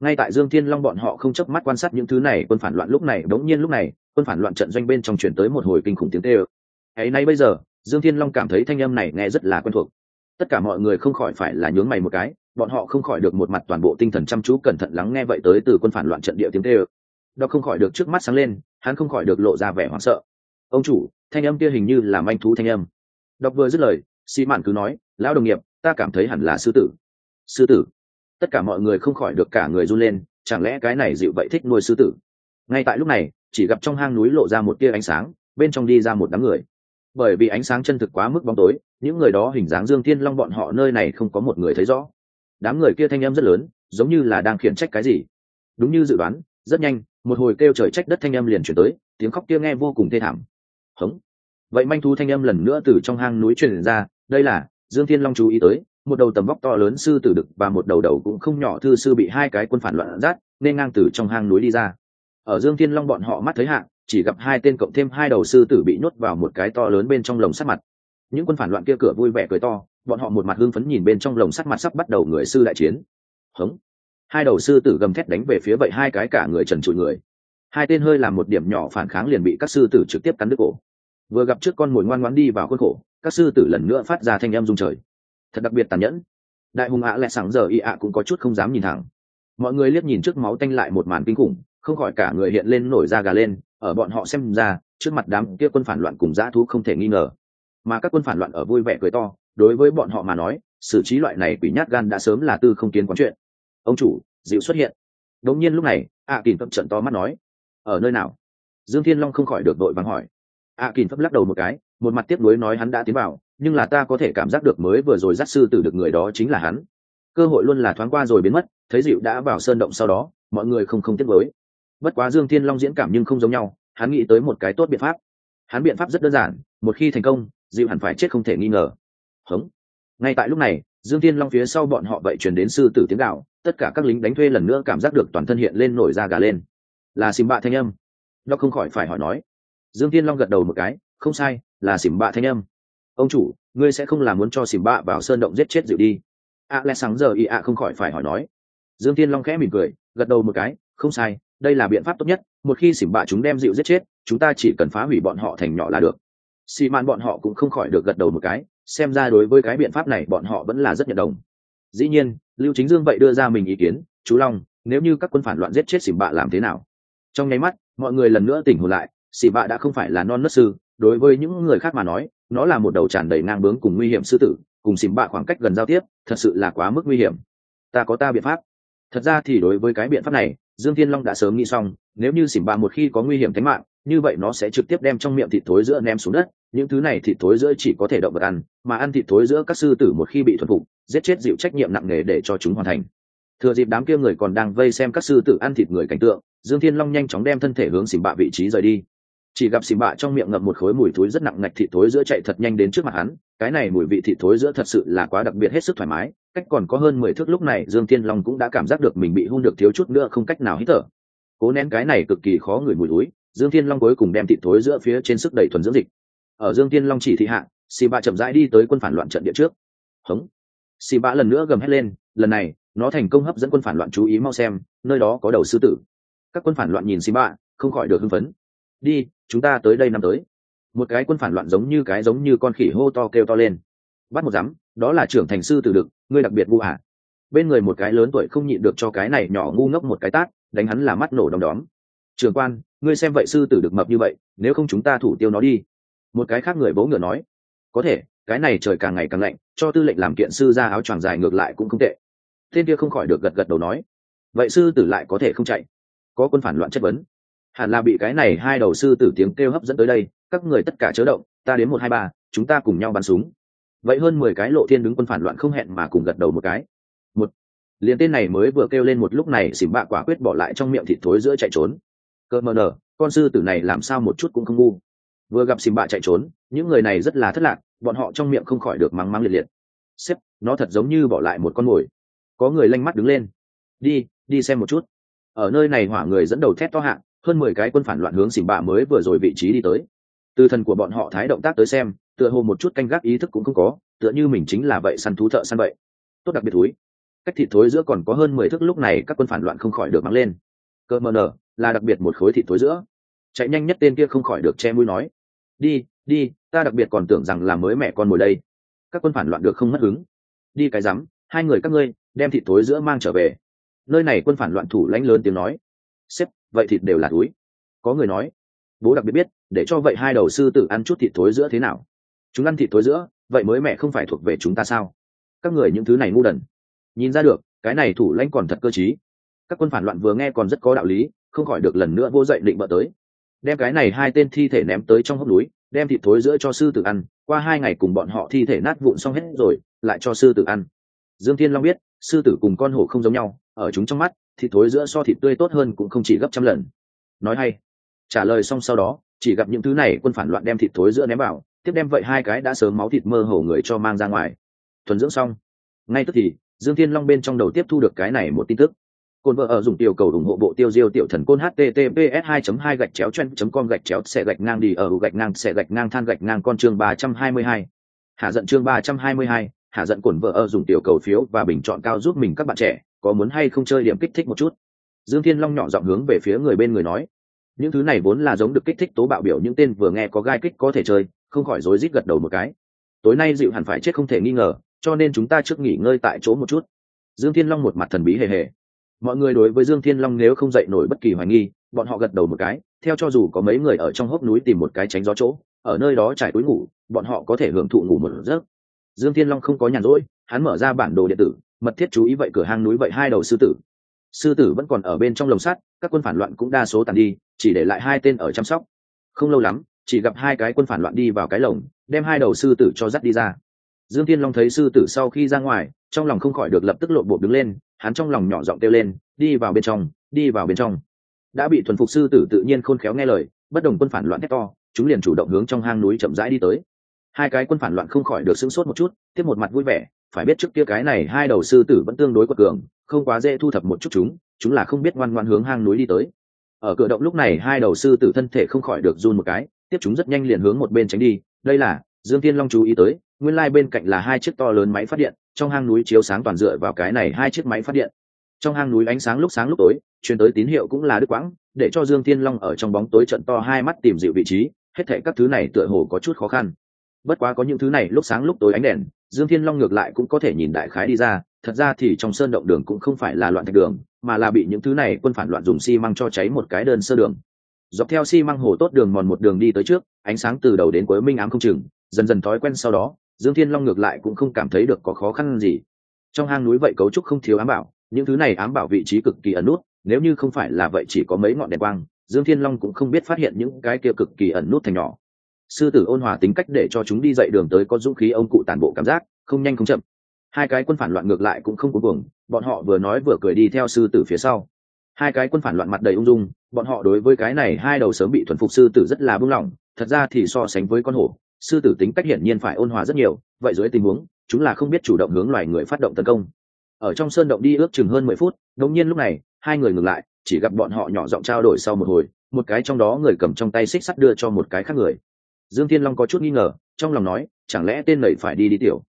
Ngay tại Dương Thiên Long bọn họ không chớp mắt quan sát những thứ này, quân phản loạn lúc này, đống nhiên lúc này, quân phản loạn trận doanh bên trong truyền tới một hồi kinh khủng tiếng kêu. Ấy nay bây giờ, Dương Thiên Long cảm thấy thanh âm này nghe rất là quen thuộc. Tất cả mọi người không khỏi phải là nhướng mày một cái, bọn họ không khỏi được một mặt toàn bộ tinh thần chăm chú cẩn thận lắng nghe vậy tới từ quân phản loạn trận địa tiếng tê ơ đó không khỏi được trước mắt sáng lên hắn không khỏi được lộ ra vẻ hoảng sợ ông chủ thanh âm kia hình như là manh thú thanh âm đọc vừa dứt lời xi mạn cứ nói, lão đồng nghiệp, ta cảm thấy hẳn là sư tử. Sư tử? Tất cả mọi người không khỏi được cả người run lên, chẳng lẽ cái này dịu vậy thích nuôi sư tử? Ngay tại lúc này, chỉ gặp trong hang núi lộ ra một tia ánh sáng, bên trong đi ra một đám người. Bởi vì ánh sáng chân thực quá mức bóng tối, những người đó hình dáng dương thiên long bọn họ nơi này không có một người thấy rõ. Đám người kia thanh em rất lớn, giống như là đang khiển trách cái gì. Đúng như dự đoán, rất nhanh, một hồi kêu trời trách đất thanh âm liền chuyển tới, tiếng khóc kia nghe vô cùng thê thảm. Hống. Vậy manh thu thanh âm lần nữa từ trong hang núi truyền ra đây là, dương thiên long chú ý tới, một đầu tầm vóc to lớn sư tử đực và một đầu đầu cũng không nhỏ thư sư bị hai cái quân phản loạn rát, nên ngang từ trong hang núi đi ra. Ở dương thiên long bọn họ mắt thấy hạng chỉ gặp hai tên cộng thêm hai đầu sư tử bị nhốt vào một cái to lớn bên trong lồng sắt mặt. Những quân phản loạn kia cửa vui vẻ cười to, bọn họ một mặt hưng phấn nhìn bên trong lồng sắt mặt sắp bắt đầu người sư đại chiến. Hống. Hai đầu sư tử gầm thét đánh về phía vậy hai cái cả người trần trụi người. Hai tên hơi làm một điểm nhỏ phản kháng liền bị các sư tử trực tiếp cắn đứt cổ. Vừa gặp trước con mồi ngoan ngoãn đi vào khuôn khổ các sư tử lần nữa phát ra thanh em rung trời. Thật đặc biệt tàn nhẫn. Đại hùng ạ à lẹ sáng giờ y ạ cũng có chút không dám nhìn thẳng. Mọi người liếc nhìn trước máu tanh lại một màn kinh khủng, không khỏi cả người hiện lên nổi da gà lên, ở bọn họ xem ra, trước mặt đám kia quân phản loạn cùng dã thú không thể nghi ngờ. Mà các quân phản loạn ở vui vẻ cười to, đối với bọn họ mà nói, xử trí loại này quỷ nhát gan đã sớm là tư không kiến quán chuyện. Ông chủ, dịu xuất hiện. Đống nhiên lúc này, ạ à kìm phấp trận to mắt nói, ở nơi nào? Dương thiên long không khỏi được đội vắng hỏi. ạ à phấp lắc đầu một cái một mặt tiếp nối nói hắn đã tiến vào, nhưng là ta có thể cảm giác được mới vừa rồi dắt sư tử được người đó chính là hắn. Cơ hội luôn là thoáng qua rồi biến mất, thấy dịu đã vào sơn động sau đó, mọi người không không tiếp với bất quá dương thiên long diễn cảm nhưng không giống nhau, hắn nghĩ tới một cái tốt biện pháp. Hắn biện pháp rất đơn giản, một khi thành công dịu hẳn phải chết không thể nghi ngờ. Hống. Ngay tại lúc này, dương thiên long phía sau bọn họ vậy truyền đến sư tử tiếng gạo tất cả các lính đánh thuê lần nữa cảm giác được toàn thân hiện lên nổi da gà lên. Là xìm bạ thanh âm. Nó không khỏi phải hỏi nói. Dương thiên long gật đầu một cái, không sai là xỉm bạ thanh âm. Ông chủ, ngươi sẽ không làm muốn cho xỉm bạ vào sơn động giết chết dịu đi. Ạ lẽ sáng giờ y ạ không khỏi phải hỏi nói. Dương thiên long khẽ mỉm cười, gật đầu một cái, không sai, đây là biện pháp tốt nhất, một khi xỉm bạ chúng đem dịu giết chết, chúng ta chỉ cần phá hủy bọn họ thành nhỏ là được. Xì mạn bọn họ cũng không khỏi được gật đầu một cái, xem ra đối với cái biện pháp này bọn họ vẫn là rất nhận đồng. Dĩ nhiên, lưu chính dương vậy đưa ra mình ý kiến, chú long, nếu như các quân phản loạn giết chết xỉm bạ làm thế nào? Trong nháy mắt, mọi người lần nữa tỉnh hồn lại, xỉm bạ đã không phải là non nớt sư đối với những người khác mà nói, nó là một đầu tràn đầy ngang bướng cùng nguy hiểm sư tử, cùng xỉm bạ khoảng cách gần giao tiếp, thật sự là quá mức nguy hiểm. Ta có ta biện pháp. Thật ra thì đối với cái biện pháp này, dương thiên long đã sớm nghĩ xong, nếu như xỉm bạ một khi có nguy hiểm tính mạng, như vậy nó sẽ trực tiếp đem trong miệng thịt thối giữa ném xuống đất, những thứ này thịt thối giữa chỉ có thể động vật ăn, mà ăn thịt thối giữa các sư tử một khi bị thuần phục, giết chết dịu trách nhiệm nặng nề để cho chúng hoàn thành. Thừa dịp đám kia người còn đang vây xem các sư tử ăn thịt người cảnh tượng, dương thiên long nhanh chóng đem thân thể hướng xỉm bạ vị trí rời đi chỉ gặp xìm bạ trong miệng ngậm một khối mùi thối rất nặng ngạch thịt thối giữa chạy thật nhanh đến trước mặt hắn. Cái này mùi vị thịt thối giữa thật sự là quá đặc biệt hết sức thoải mái. Cách còn có hơn mười thước lúc này, dương thiên long cũng đã cảm giác được mình bị hung được thiếu chút nữa không cách nào hít thở. Cố nén cái này cực kỳ khó ngửi mùi thối, dương thiên long cuối cùng đem thịt thối giữa phía trên sức đẩy thuần dưỡng dịch. Ở dương thiên long chỉ thị hạ xì bạ chậm rãi đi tới quân phản loạn trận địa trước. Hống. Xì bạ lần nữa gầm hét lên, lần này, nó thành công hấp dẫn quân phản loạn chú ý mau xem, nơi đó có đầu sư tử. Các quân phản loạn nhìn xì bạ, không khỏi được hưng phấn. Đi chúng ta tới đây năm tới. Một cái quân phản loạn giống như cái giống như con khỉ hô to kêu to lên. Bắt một dám đó là trưởng thành sư tử đực, ngươi đặc biệt ngu hả bên người một cái lớn tuổi không nhịn được cho cái này nhỏ ngu ngốc một cái tát, đánh hắn là mắt nổ đom đóm. Trường quan, ngươi xem vậy sư tử được mập như vậy, nếu không chúng ta thủ tiêu nó đi. Một cái khác người bố ngựa nói, có thể, cái này trời càng ngày càng lạnh, cho tư lệnh làm kiện sư ra áo choàng dài ngược lại cũng không tệ. Tên kia không khỏi được gật gật đầu nói, vậy sư tử lại có thể không chạy? Có quân phản loạn chất vấn hẳn là bị cái này hai đầu sư tử tiếng kêu hấp dẫn tới đây, các người tất cả chớ động, ta đến một hai ba, chúng ta cùng nhau bắn súng. Vậy hơn mười cái lộ thiên đứng quân phản loạn không hẹn mà cùng gật đầu một cái. Một, liền tên này mới vừa kêu lên một lúc này xỉm bạ quả quyết bỏ lại trong miệng thịt thối giữa chạy trốn. Cơ mờ nở, con sư tử này làm sao một chút cũng không ngu. Vừa gặp xỉm bạ chạy trốn, những người này rất là thất lạc, bọn họ trong miệng không khỏi được mắng mắng liệt liệt. Sếp nó thật giống như bỏ lại một con mồi. Có người lanh mắt đứng lên. Đi đi xem một chút. Ở nơi này hỏa người dẫn đầu thét to hạng hơn mười cái quân phản loạn hướng xỉm bạ mới vừa rồi vị trí đi tới. Từ thần của bọn họ thái động tác tới xem, tựa hồ một chút canh gác ý thức cũng không có, tựa như mình chính là vậy săn thú thợ săn vậy. Tốt đặc biệt thúi. Cách thịt thối giữa còn có hơn mười thước lúc này các quân phản loạn không khỏi được mắng lên. Cơ mờ nở là đặc biệt một khối thịt thối giữa. Chạy nhanh nhất tên kia không khỏi được che mũi nói. Đi đi, ta đặc biệt còn tưởng rằng là mới mẹ con ngồi đây. Các quân phản loạn được không mất hứng. Đi cái rắm, hai người các ngươi, đem thịt thối giữa mang trở về. Nơi này quân phản loạn thủ lãnh lớn tiếng nói. Sếp vậy thịt đều là túi. Có người nói, bố đặc biệt biết, để cho vậy hai đầu sư tử ăn chút thịt thối giữa thế nào? Chúng ăn thịt thối giữa, vậy mới mẹ không phải thuộc về chúng ta sao? Các người những thứ này ngu đần. Nhìn ra được, cái này thủ lãnh còn thật cơ t các quân phản loạn vừa nghe còn rất có đạo lý, không khỏi được lần nữa vô dậy định bợ tới. Đem cái này hai tên thi thể ném tới trong hốc núi, đem thịt thối giữa cho sư tử ăn, qua hai ngày cùng bọn họ thi thể nát vụn xong hết rồi, lại cho sư tử ăn. Dương thiên long biết, sư tử cùng con hổ không giống nhau, ở chúng trong mắt thịt thối giữa so thịt tươi tốt hơn cũng không chỉ gấp trăm lần. Nói hay. Trả lời xong sau đó chỉ gặp những thứ này quân phản loạn đem thịt thối giữa ném vào tiếp đem vậy hai cái đã sớm máu thịt mơ hồ người cho mang ra ngoài. Thuần dưỡng xong. Ngay tức thì dương thiên long bên trong đầu tiếp thu được cái này một tin tức. Cồn vợ ở dùng tiểu cầu ủng hộ bộ tiêu diêu tiểu thần côn https 2 2 gạch chéo chen com gạch chéo xe gạch ngang đi ở gạch ngang xe gạch ngang than gạch ngang con chương 322. hạ giận chương 322, hạ giận cổn vợ ở dùng tiểu cầu phiếu và bình chọn cao giúp mình các bạn trẻ, có muốn hay không chơi điểm kích thích một chút? Dương thiên long nhỏ giọng hướng về phía người bên người nói. Những thứ này vốn là giống được kích thích tố bạo biểu những tên vừa nghe có gai kích có thể chơi, không khỏi rối rít gật đầu một cái. Tối nay dịu hẳn phải chết không thể nghi ngờ, cho nên chúng ta trước nghỉ ngơi tại chỗ một chút. Dương thiên long một mặt thần bí hề hề. Mọi người đối với dương thiên long nếu không dậy nổi bất kỳ hoài nghi, bọn họ gật đầu một cái, theo cho dù có mấy người ở trong hốc núi tìm một cái tránh gió chỗ, ở nơi đó trải túi ngủ, bọn họ có thể hưởng thụ ngủ một giấc dương thiên long không có nhàn rỗi, hắn mở ra bản đồ điện tử, mật thiết chú ý vậy cửa hang núi vậy hai đầu sư tử. Sư tử vẫn còn ở bên trong lồng sắt, các quân phản loạn cũng đa số tàn đi, chỉ để lại hai tên ở chăm sóc. Không lâu lắm, chỉ gặp hai cái quân phản loạn đi vào cái lồng, đem hai đầu sư tử cho dắt đi ra. Dương thiên long thấy sư tử sau khi ra ngoài, trong lòng không khỏi được lập tức lộn bộ đứng lên, hắn trong lòng nhỏ giọng kêu lên, đi vào bên trong, đi vào bên trong. Đã bị thuần phục sư tử tự nhiên khôn khéo nghe lời, bất đồng quân phản loạn thét to, chúng liền chủ động hướng trong hang núi chậm rãi đi tới hai cái quân phản loạn không khỏi được sững sốt một chút, tiếp một mặt vui vẻ, phải biết trước kia cái này hai đầu sư tử vẫn tương đối quật cường, không quá dễ thu thập một chút chúng chúng là không biết ngoan ngoan hướng hang núi đi tới. Ở cửa động lúc này hai đầu sư tử thân thể không khỏi được run một cái, tiếp chúng rất nhanh liền hướng một bên tránh đi, đây là, dương thiên long chú ý tới, nguyên lai bên cạnh là hai chiếc to lớn máy phát điện, trong hang núi chiếu sáng toàn dựa vào cái này hai chiếc máy phát điện. Trong hang núi ánh sáng lúc sáng lúc tối, truyền tới tín hiệu cũng là đức quãng, để cho dương thiên long ở trong bóng tối trận to hai mắt tìm dịu vị trí, hết thệ các thứ này tựa hồ có chút khó khăn bất quá có những thứ này, lúc sáng lúc tối ánh đèn, dương thiên long ngược lại cũng có thể nhìn đại khái đi ra, thật ra thì trong sơn động đường cũng không phải là loạn thạch đường, mà là bị những thứ này quân phản loạn dùng xi măng cho cháy một cái đơn sơ đường. Dọc theo xi măng hồ tốt đường mòn một đường đi tới trước, ánh sáng từ đầu đến cuối minh ám không chừng, dần dần thói quen sau đó, dương thiên long ngược lại cũng không cảm thấy được có khó khăn gì. Trong hang núi vậy cấu trúc không thiếu ám bảo, những thứ này ám bảo vị trí cực kỳ ẩn nút, nếu như không phải là vậy chỉ có mấy ngọn đèn quang, dương thiên long cũng không biết phát hiện những cái kia cực kỳ ẩn nút thành nhỏ sư tử ôn hòa tính cách để cho chúng đi dậy đường tới có dũng khí ông cụ tàn bộ cảm giác, không nhanh không chậm. Hai cái quân phản loạn ngược lại cũng không cuối cùng bọn họ vừa nói vừa cười đi theo sư tử phía sau. Hai cái quân phản loạn mặt đầy ung dung, bọn họ đối với cái này hai đầu sớm bị thuần phục sư tử rất là buông lỏng, thật ra thì so sánh với con hổ, sư tử tính cách hiển nhiên phải ôn hòa rất nhiều, vậy dưới tình huống, chúng là không biết chủ động hướng loài người phát động tấn công. Ở trong sơn động đi ước chừng hơn mười phút đống nhiên lúc này, hai người ngừng lại, chỉ gặp bọn họ nhỏ giọng trao đổi sau một hồi, một cái trong đó người cầm trong tay xích sắt đưa cho một cái khác người dương thiên long có chút nghi ngờ, trong lòng nói, chẳng lẽ tên nầy phải đi đi tiểu?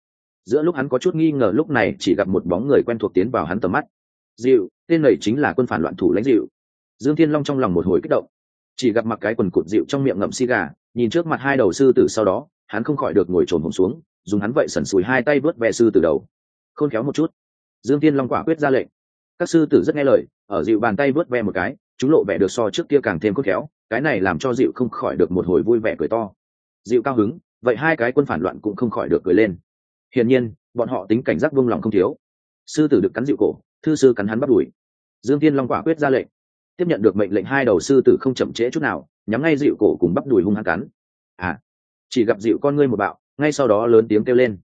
Giữa lúc hắn có chút nghi ngờ, lúc này chỉ gặp một bóng người quen thuộc tiến vào hắn tầm mắt. Dịu tên nầy chính là quân phản loạn thủ lãnh dịu dương thiên long trong lòng một hồi kích động. Chỉ gặp mặc cái quần cụt dịu trong miệng ngậm xi gà, nhìn trước mặt hai đầu sư tử sau đó, hắn không khỏi được ngồi trồn hồn xuống, dùng hắn vậy sần sùi hai tay vớt ve sư từ đầu. Khôn khéo một chút. Dương thiên long quả quyết ra lệnh. Các sư tử rất nghe lời, ở dịu bàn tay vớt ve một cái, chúng lộ vẻ được so trước kia càng thêm khôn khéo, cái này làm cho dịu không khỏi được một hồi vui vẻ cười to dịu cao hứng, vậy hai cái quân phản loạn cũng không khỏi được cười lên. Hiển nhiên, bọn họ tính cảnh giác buông lòng không thiếu. Sư tử được cắn dịu cổ, thư sư cắn hắn bắt đuổi dương thiên long quả quyết ra lệnh. Tiếp nhận được mệnh lệnh hai đầu sư tử không chậm trễ chút nào, nhắm ngay dịu cổ cùng bắp đùi hung hăng cắn. À chỉ gặp dịu con ngươi một bạo, ngay sau đó lớn tiếng kêu lên.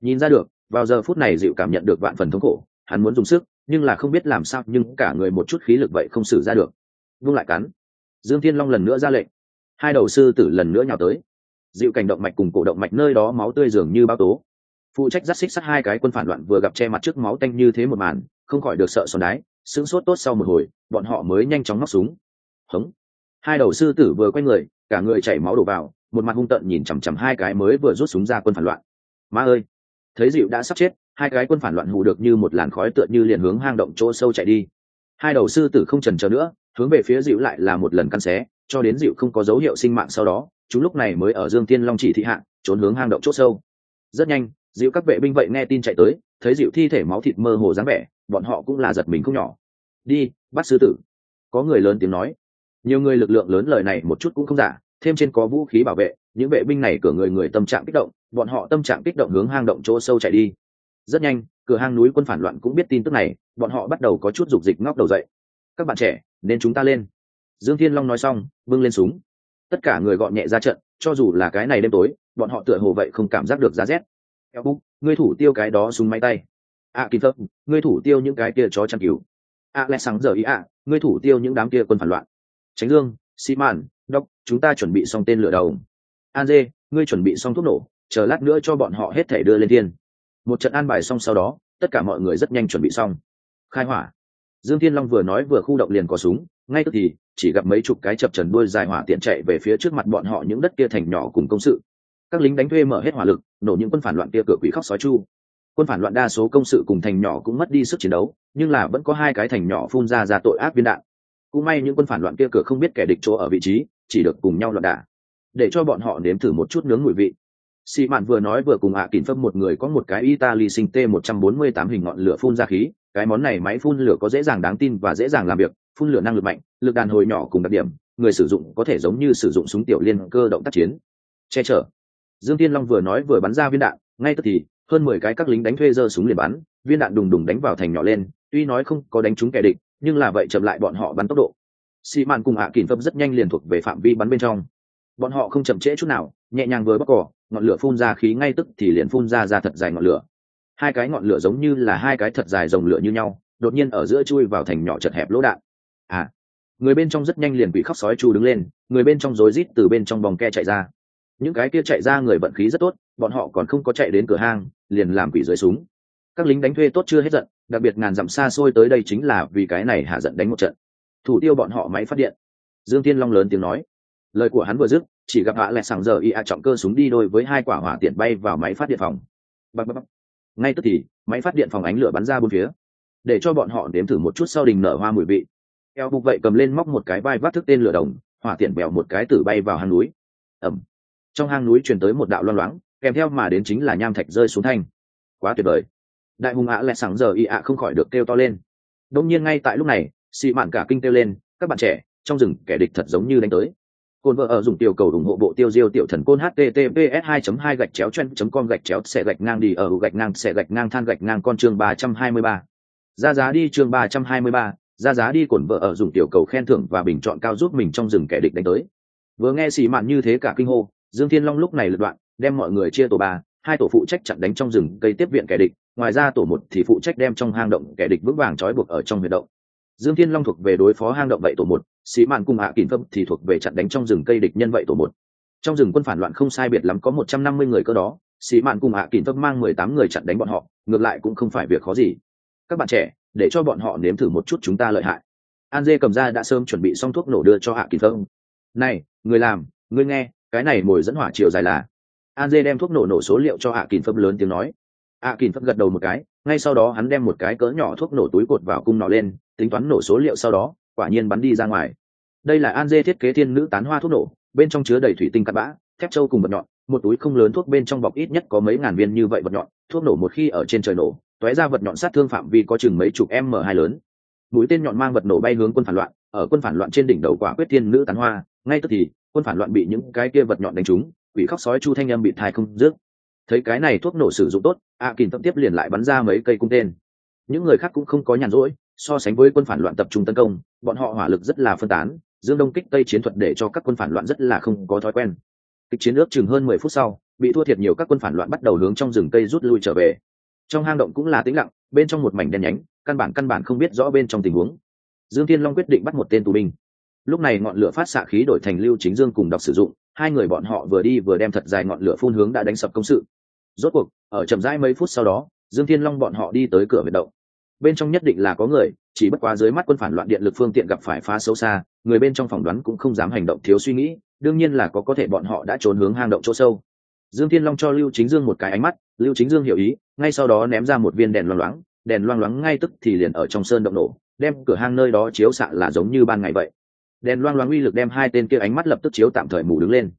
Nhìn ra được, vào giờ phút này dịu cảm nhận được vạn phần thống khổ, hắn muốn dùng sức, nhưng là không biết làm sao, nhưng cả người một chút khí lực vậy không xử ra được. Vung lại cắn. Dương thiên long lần nữa ra lệnh. Hai đầu sư tử lần nữa nhào tới dịu cảnh động mạch cùng cổ động mạch nơi đó máu tươi dường như bao tố. Phụ trách dắt xích sắt hai cái quân phản loạn vừa gặp che mặt trước máu tanh như thế một màn, không khỏi được sợ son đái, sững sốt tốt sau một hồi, bọn họ mới nhanh chóng móc súng. Hống. Hai đầu sư tử vừa quay người, cả người chảy máu đổ vào, một mặt hung tợn nhìn chằm chằm hai cái mới vừa rút súng ra quân phản loạn. Ma ơi. Thấy dịu đã sắp chết, hai cái quân phản loạn hù được như một làn khói tựa như liền hướng hang động chỗ sâu chạy đi hai đầu sư tử không trần chờ nữa, hướng về phía dịu lại là một lần căn xé, cho đến dịu không có dấu hiệu sinh mạng sau đó, chúng lúc này mới ở dương tiên long chỉ thị hạng trốn hướng hang động chỗ sâu. Rất nhanh dịu các vệ binh vậy nghe tin chạy tới, thấy dịu thi thể máu thịt mơ hồ dáng vẻ, bọn họ cũng là giật mình không nhỏ. Đi, bắt sư tử. Có người lớn tiếng nói. Nhiều người lực lượng lớn lời này một chút cũng không giả, thêm trên có vũ khí bảo vệ, những vệ binh này cửa người người tâm trạng kích động, bọn họ tâm trạng kích động hướng hang động chỗ sâu chạy đi rất nhanh cửa hang núi quân phản loạn cũng biết tin tức này bọn họ bắt đầu có chút dục dịch ngóc đầu dậy. Các bạn trẻ nên chúng ta lên. Dương thiên long nói xong bưng lên súng. Tất cả người gọn nhẹ ra trận cho dù là cái này đêm tối bọn họ tựa hồ vậy không cảm giác được giá rét. Eo búc ngươi thủ tiêu cái đó súng máy tay. A à, kỳ thấp ngươi thủ tiêu những cái kia chó chăn cứu a à, lẽ sáng giờ ý ạ ngươi thủ tiêu những đám kia quân phản loạn. Tránh dương xi màn đốc chúng ta chuẩn bị xong tên lửa đầu. An dê ngươi chuẩn bị xong thuốc nổ chờ lát nữa cho bọn họ hết thể đưa lên thiên một trận an bài xong sau đó, tất cả mọi người rất nhanh chuẩn bị xong. Khai hỏa. Dương thiên long vừa nói vừa khu động liền có súng, ngay tức thì chỉ gặp mấy chục cái chập trần đuôi dài hỏa tiện chạy về phía trước mặt bọn họ những đất kia thành nhỏ cùng công sự. Các lính đánh thuê mở hết hỏa lực, nổ những quân phản loạn kia cửa quỷ khóc sói chu. Quân phản loạn đa số công sự cùng thành nhỏ cũng mất đi sức chiến đấu, nhưng là vẫn có hai cái thành nhỏ phun ra ra tội ác viên đạn. Cũng may những quân phản loạn kia cửa không biết kẻ địch chỗ ở vị trí, chỉ được cùng nhau loạn đả để cho bọn họ nếm thử một chút nướng mùi vị. Sĩ mạn vừa nói vừa cùng ạ à kín phâm một người có một cái italy sinh t một trăm bốn mươi tám hình ngọn lửa phun ra khí. Cái món này máy phun lửa có dễ dàng đáng tin và dễ dàng làm việc, phun lửa năng lực mạnh, lực đàn hồi nhỏ cùng đặc điểm, người sử dụng có thể giống như sử dụng súng tiểu liên cơ động tác chiến. Che chở. Dương tiên long vừa nói vừa bắn ra viên đạn, ngay tức thì, hơn mười cái các lính đánh thuê giơ súng liền bắn, viên đạn đùng đùng đánh vào thành nhỏ lên, tuy nói không có đánh trúng kẻ địch, nhưng là vậy chậm lại bọn họ bắn tốc độ. Sĩ mạn cùng ạ kỳn phâm rất nhanh liền thuộc về phạm vi bắn bên trong. Bọn họ không chậm trễ chút nào, nhẹ nhàng vừa bóc cỏ ngọn lửa phun ra khí ngay tức thì liền phun ra ra thật dài ngọn lửa. Hai cái ngọn lửa giống như là hai cái thật dài dòng lửa như nhau, đột nhiên ở giữa chui vào thành nhỏ chật hẹp lỗ đạn. À người bên trong rất nhanh liền bị khóc sói chu đứng lên, người bên trong rối rít từ bên trong vòng ke chạy ra. Những cái kia chạy ra người vận khí rất tốt, bọn họ còn không có chạy đến cửa hang, liền làm quỷ dưới súng. Các lính đánh thuê tốt chưa hết giận, đặc biệt ngàn dặm xa xôi tới đây chính là vì cái này hạ giận đánh một trận. Thủ tiêu bọn họ máy phát điện. Dương tiên long lớn tiếng nói. Lời của hắn vừa dứt chỉ gặp hạ lẹ sàng giờ y a trọng cơ súng đi đôi với hai quả hỏa tiện bay vào máy phát điện phòng. Bắp bắp ngay tức thì, máy phát điện phòng ánh lửa bắn ra bốn phía. Để cho bọn họ đếm thử một chút sau đình nở hoa mùi vị. Eo bục vậy cầm lên móc một cái vai vác thức tên lửa đồng, hỏa tiện bèo một cái tử bay vào hang núi. Ẩm. Trong hang núi truyền tới một đạo loang loáng, kèm theo mà đến chính là nham thạch rơi xuống thanh. Quá tuyệt vời. Đại hùng ạ lẹ sáng giờ y ạ không khỏi được kêu to lên. Đông nhiên ngay tại lúc này, xị mạn cả kinh kêu lên, các bạn trẻ, trong rừng kẻ địch thật giống như đánh tới. Côn vợ ở dùng tiểu cầu ủng hộ bộ tiêu diêu tiểu thần côn https 2 2 gạch chéo chen com gạch chéo xẻ gạch ngang đi ở gạch ngang xẻ gạch ngang than gạch ngang con chương 323. ra giá đi chương 323, ra giá đi côn vợ ở dùng tiểu cầu khen thưởng và bình chọn cao giúp mình trong rừng kẻ địch đánh tới. Vừa nghe xì mạn như thế cả kinh hô dương thiên long lúc này lật đoạn đem mọi người chia tổ ba hai tổ phụ trách chặn đánh trong rừng cây tiếp viện kẻ địch ngoài ra tổ một thì phụ trách đem trong hang động kẻ địch vững vàng trói buộc ở trong huyệt động dương thiên long thuộc về đối phó hang động vậy tổ một, sĩ mạn cùng hạ kín phâm thì thuộc về chặn đánh trong rừng cây địch nhân vậy tổ một. Trong rừng quân phản loạn không sai biệt lắm có một trăm năm mươi người cơ đó, sĩ mạn cùng hạ kín phâm mang mười tám người chặn đánh bọn họ, ngược lại cũng không phải việc khó gì. Các bạn trẻ, để cho bọn họ nếm thử một chút chúng ta lợi hại. An dê cầm ra đã sớm chuẩn bị xong thuốc nổ đưa cho hạ kín phâm. Này, người làm ngươi nghe, cái này mồi dẫn hỏa chiều dài là. An dê đem thuốc nổ nổ số liệu cho hạ kín phâm lớn tiếng nói. Hạ kín phâm gật đầu một cái ngay sau đó hắn đem một cái cỡ nhỏ thuốc nổ túi cột vào cung nọ lên, tính toán nổ số liệu sau đó, quả nhiên bắn đi ra ngoài. Đây là an dê thiết kế thiên nữ tán hoa thuốc nổ, bên trong chứa đầy thủy tinh cắt bã, thép trâu cùng vật nhọn, một túi không lớn thuốc bên trong bọc ít nhất có mấy ngàn viên như vậy vật nhọn, thuốc nổ một khi ở trên trời nổ, tóe ra vật nhọn sát thương phạm vi có chừng mấy chục m hai lớn. Mũi tên nhọn mang vật nổ bay hướng quân phản loạn, ở quân phản loạn trên đỉnh đầu quả quyết thiên nữ tán hoa, ngay tức thì, quân phản loạn bị những cái kia vật nhọn đánh trúng bị khóc sói chu thanh âm bị thai không dứt thấy cái này thuốc nổ sử dụng tốt a à, kìm tập tiếp liền lại bắn ra mấy cây cung tên. Những người khác cũng không có nhàn rỗi so sánh với quân phản loạn tập trung tấn công bọn họ hỏa lực rất là phân tán dương đông kích tây chiến thuật để cho các quân phản loạn rất là không có thói quen. Kịch chiến ước chừng hơn mười phút sau bị thua thiệt nhiều các quân phản loạn bắt đầu hướng trong rừng cây rút lui trở về. Trong hang động cũng là tĩnh lặng bên trong một mảnh đen nhánh căn bản căn bản không biết rõ bên trong tình huống. Dương thiên long quyết định bắt một tên tù binh. Lúc này ngọn lửa phát xạ khí đổi thành lưu chính dương cùng đọc sử dụng hai người bọn họ vừa đi vừa đem thật dài ngọn lửa phun hướng đã đánh sập công sự rốt cuộc, ở chậm rãi mấy phút sau đó, dương thiên long bọn họ đi tới cửa huyệt động. Bên trong nhất định là có người, chỉ bất quá dưới mắt quân phản loạn điện lực phương tiện gặp phải phá xấu xa, người bên trong phỏng đoán cũng không dám hành động thiếu suy nghĩ, đương nhiên là có có thể bọn họ đã trốn hướng hang động chỗ sâu. Dương thiên long cho lưu chính dương một cái ánh mắt, lưu chính dương hiểu ý, ngay sau đó ném ra một viên đèn loang loáng, đèn loang loáng ngay tức thì liền ở trong sơn động nổ, đem cửa hang nơi đó chiếu xạ là giống như ban ngày vậy. Đèn loang loáng uy lực đem hai tên kia ánh mắt lập tức chiếu tạm thời mù đứng lên.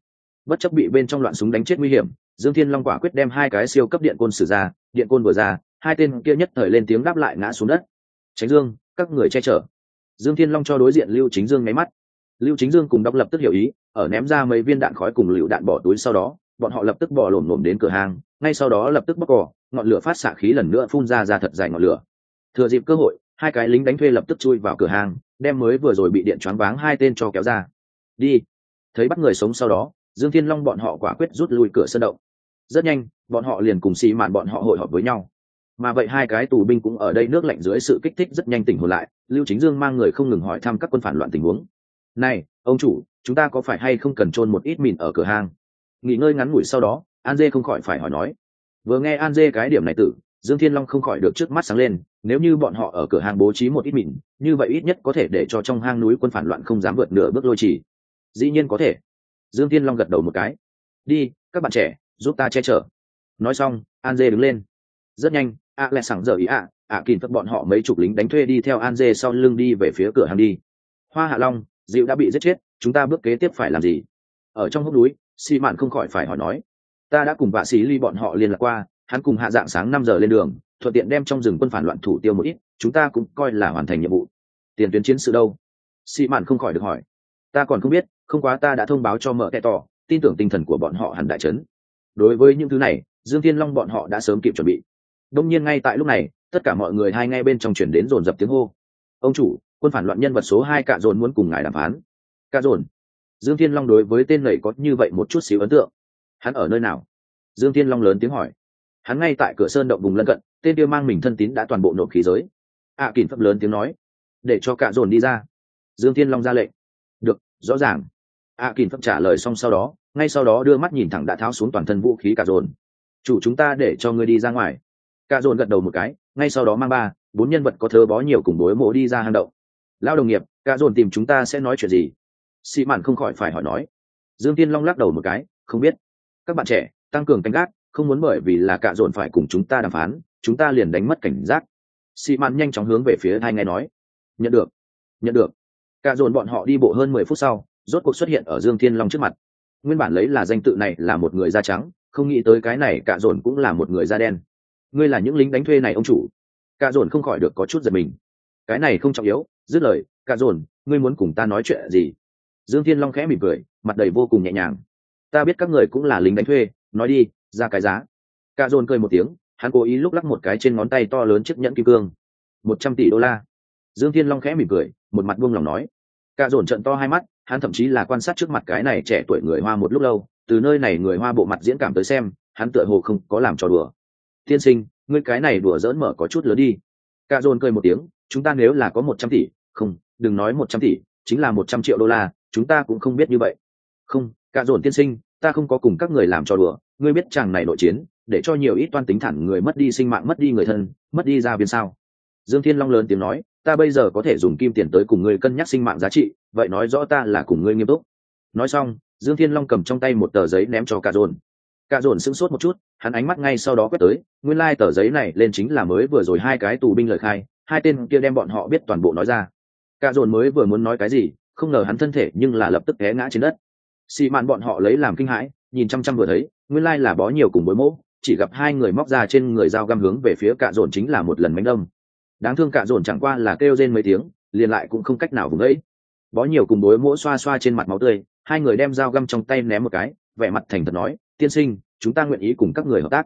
Bất chấp bị bên trong loạn súng đánh chết nguy hiểm dương thiên long quả quyết đem hai cái siêu cấp điện côn sử ra, điện côn vừa ra, hai tên kia nhất thời lên tiếng đáp lại ngã xuống đất. Tránh dương, các người che chở. Dương thiên long cho đối diện lưu chính dương nháy mắt. Lưu chính dương cùng đọc lập tức hiểu ý, ở ném ra mấy viên đạn khói cùng lựu đạn bỏ túi sau đó, bọn họ lập tức bỏ lổm lổm đến cửa hàng, ngay sau đó lập tức bóc cỏ, ngọn lửa phát xạ khí lần nữa phun ra ra thật dài ngọn lửa. Thừa dịp cơ hội, hai cái lính đánh thuê lập tức chui vào cửa hàng, đem mới vừa rồi bị điện choáng váng hai tên cho kéo ra. Đi. Thấy bắt người sống sau đó, dương thiên long bọn họ quả quyết rút lui cửa sân động rất nhanh, bọn họ liền cùng xì mạn bọn họ hội họp với nhau. Mà vậy hai cái tù binh cũng ở đây nước lạnh dưới sự kích thích rất nhanh tỉnh hồn lại, lưu chính dương mang người không ngừng hỏi thăm các quân phản loạn tình huống. Này, ông chủ, chúng ta có phải hay không cần trôn một ít mìn ở cửa hàng nghỉ ngơi ngắn ngủi sau đó, an dê không khỏi phải hỏi nói. Vừa nghe an dê cái điểm này tử, dương thiên long không khỏi được trước mắt sáng lên, nếu như bọn họ ở cửa hàng bố trí một ít mìn, như vậy ít nhất có thể để cho trong hang núi quân phản loạn không dám vượt nửa bước lôi trì. Dĩ nhiên có thể. Dương thiên long gật đầu một cái. Đi, các bạn trẻ giúp ta che chở. Nói xong, an dê đứng lên. Rất nhanh, a lẹ sẵn giờ ý ạ ạ kìm phật bọn họ mấy chục lính đánh thuê đi theo an dê sau lưng đi về phía cửa hàng đi. Hoa hạ long dịu đã bị giết chết, chúng ta bước kế tiếp phải làm gì? Ở trong hốc núi, xi mạn không khỏi phải hỏi nói. Ta đã cùng vạ sĩ ly bọn họ liên lạc qua, hắn cùng hạ dạng sáng năm giờ lên đường, thuận tiện đem trong rừng quân phản loạn thủ tiêu một ít, chúng ta cũng coi là hoàn thành nhiệm vụ. Tiền tuyến chiến sự đâu? Xi mạn không khỏi được hỏi. Ta còn không biết, không quá ta đã thông báo cho mở kẻ tỏ, tin tưởng tinh thần của bọn họ hẳn đại trấn đối với những thứ này dương thiên long bọn họ đã sớm kịp chuẩn bị. Đông nhiên ngay tại lúc này tất cả mọi người hai ngay bên trong chuyển đến dồn dập tiếng hô. Ông chủ quân phản loạn nhân vật số hai cạ dồn muốn cùng ngài đàm phán. Cạ dồn? Dương thiên long đối với tên này có như vậy một chút xíu ấn tượng. Hắn ở nơi nào? Dương thiên long lớn tiếng hỏi. Hắn ngay tại cửa sơn động vùng lân cận tên kia mang mình thân tín đã toàn bộ nộp khí giới. Ạ à, kỳn phấp lớn tiếng nói. Để cho cạ dồn đi ra. Dương thiên long ra lệnh. Được rõ ràng. Ạ à, kỳn phấp trả lời xong sau đó ngay sau đó đưa mắt nhìn thẳng đã tháo xuống toàn thân vũ khí cả dồn. Chủ chúng ta để cho ngươi đi ra ngoài. Cả dồn gật đầu một cái, ngay sau đó mang ba, bốn nhân vật có thơ bó nhiều cùng đối mộ đi ra hang động. Lao đồng nghiệp, cả dồn tìm chúng ta sẽ nói chuyện gì? Xị mạn không khỏi phải hỏi nói. Dương tiên long lắc đầu một cái, không biết. Các bạn trẻ, tăng cường canh gác không muốn bởi vì là cả dồn phải cùng chúng ta đàm phán, chúng ta liền đánh mất cảnh giác. Xị mạn nhanh chóng hướng về phía hai nghe nói. Nhận được. Nhận được. Cả dồn bọn họ đi bộ hơn mười phút sau, rốt cuộc xuất hiện ở dương thiên long trước mặt nguyên bản lấy là danh tự này là một người da trắng, không nghĩ tới cái này cạ dồn cũng là một người da đen. Ngươi là những lính đánh thuê này ông chủ. Cạ dồn không khỏi được có chút giật mình. Cái này không trọng yếu, dứt lời, cạ dồn, ngươi muốn cùng ta nói chuyện gì? Dương thiên long khẽ mỉm cười, mặt đầy vô cùng nhẹ nhàng. Ta biết các người cũng là lính đánh thuê, nói đi, ra cái giá. Cạ dồn cười một tiếng, hắn cố ý lúc lắc một cái trên ngón tay to lớn chiếc nhẫn kim cương. Một trăm tỷ đô la. Dương thiên long khẽ mỉm cười, một mặt buông lòng nói. Cạ dồn trận to hai mắt hắn thậm chí là quan sát trước mặt cái này trẻ tuổi người hoa một lúc lâu, từ nơi này người hoa bộ mặt diễn cảm tới xem, hắn tựa hồ không có làm trò đùa. Tiên sinh, ngươi cái này đùa dỡn mở có chút lớn đi. Cạ dồn cười một tiếng, chúng ta nếu là có một trăm tỷ, không, đừng nói một trăm tỷ, chính là một trăm triệu đô la, chúng ta cũng không biết như vậy. Không cạ dồn tiên sinh, ta không có cùng các người làm trò đùa, ngươi biết chàng này nội chiến, để cho nhiều ít toan tính thẳng người mất đi sinh mạng, mất đi người thân, mất đi gia viên sao? Dương thiên long lớn tiếng nói ta bây giờ có thể dùng kim tiền tới cùng ngươi cân nhắc sinh mạng giá trị, vậy nói rõ ta là cùng ngươi nghiêm túc. Nói xong, dương thiên long cầm trong tay một tờ giấy ném cho cả dồn. Cả dồn sững sốt một chút, hắn ánh mắt ngay sau đó quét tới, nguyên lai、like、tờ giấy này lên chính là mới vừa rồi hai cái tù binh lời khai, hai tên kia đem bọn họ biết toàn bộ nói ra. Cả dồn mới vừa muốn nói cái gì, không ngờ hắn thân thể nhưng là lập tức té ngã trên đất. Xị mạn bọn họ lấy làm kinh hãi, nhìn chăm chăm vừa thấy, nguyên lai là bó nhiều cùng bối mỗ, chỉ gặp hai người móc ra trên người dao găm hướng về phía cạ dồn chính là một lần mánh đông đáng thương cạ dồn chẳng qua là kêu rên mấy tiếng liền lại cũng không cách nào vùng ấy. Bó nhiều cùng bối mỗ xoa xoa trên mặt máu tươi hai người đem dao găm trong tay ném một cái vẻ mặt thành thật nói tiên sinh chúng ta nguyện ý cùng các người hợp tác.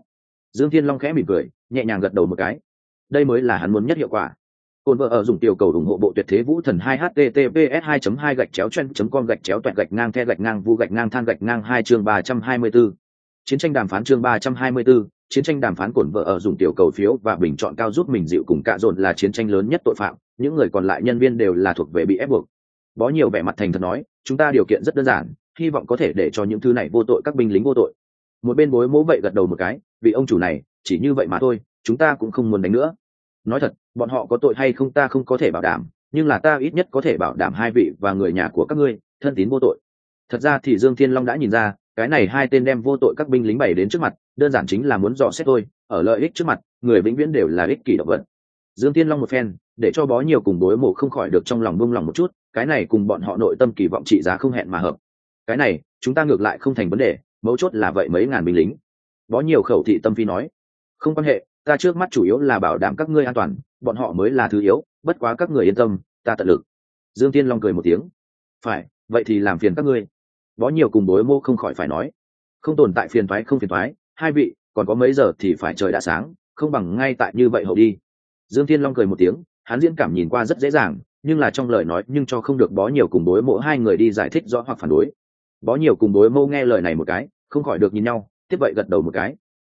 Dương thiên long khẽ mỉm cười nhẹ nhàng gật đầu một cái. Đây mới là hắn muốn nhất hiệu quả. Cồn vợ ở dùng tiểu cầu ủng hộ bộ tuyệt thế vũ thần 2 https 2 2 gạch chéo chen com gạch chéo toẹt gạch ngang the gạch ngang vu gạch ngang than gạch ngang hai chương 324. chiến tranh đàm phán chương 324, chiến tranh đàm phán cổn vợ ở dùng tiểu cầu phiếu và bình chọn cao giúp mình dịu cùng cạ dồn là chiến tranh lớn nhất tội phạm, những người còn lại nhân viên đều là thuộc về bị ép buộc. Bó nhiều vẻ mặt thành thật nói, chúng ta điều kiện rất đơn giản, hy vọng có thể để cho những thứ này vô tội các binh lính vô tội. Một bên bối mố vậy gật đầu một cái vì ông chủ này, chỉ như vậy mà thôi, chúng ta cũng không muốn đánh nữa. Nói thật, bọn họ có tội hay không ta không có thể bảo đảm, nhưng là ta ít nhất có thể bảo đảm hai vị và người nhà của các ngươi, thân tín vô tội. Thật ra thì dương thiên long đã nhìn ra, cái này hai tên đem vô tội các binh lính bày đến trước mặt đơn giản chính là muốn dò xét thôi, ở lợi ích trước mặt, người vĩnh viễn đều là ích kỷ động vật. Dương thiên long một phen, để cho bó nhiều cùng đối mộ không khỏi được trong lòng buông lòng một chút, cái này cùng bọn họ nội tâm kỳ vọng trị giá không hẹn mà hợp. Cái này, chúng ta ngược lại không thành vấn đề, mấu chốt là vậy mấy ngàn binh lính. Bó nhiều khẩu thị tâm phi nói, không quan hệ, ta trước mắt chủ yếu là bảo đảm các ngươi an toàn, bọn họ mới là thứ yếu, bất quá các người yên tâm, ta tận lực. Dương tiên long cười một tiếng, phải, vậy thì làm phiền các ngươi. Bó nhiều cùng bối mô không khỏi phải nói, không tồn tại phiền thoái không phiền thoái hai vị, còn có mấy giờ thì phải trời đã sáng, không bằng ngay tại như vậy hậu đi. Dương thiên long cười một tiếng, hắn diễn cảm nhìn qua rất dễ dàng, nhưng là trong lời nói nhưng cho không được bó nhiều cùng bối mộ hai người đi giải thích rõ hoặc phản đối. Bó nhiều cùng bối mô nghe lời này một cái, không khỏi được nhìn nhau, tiếp vậy gật đầu một cái.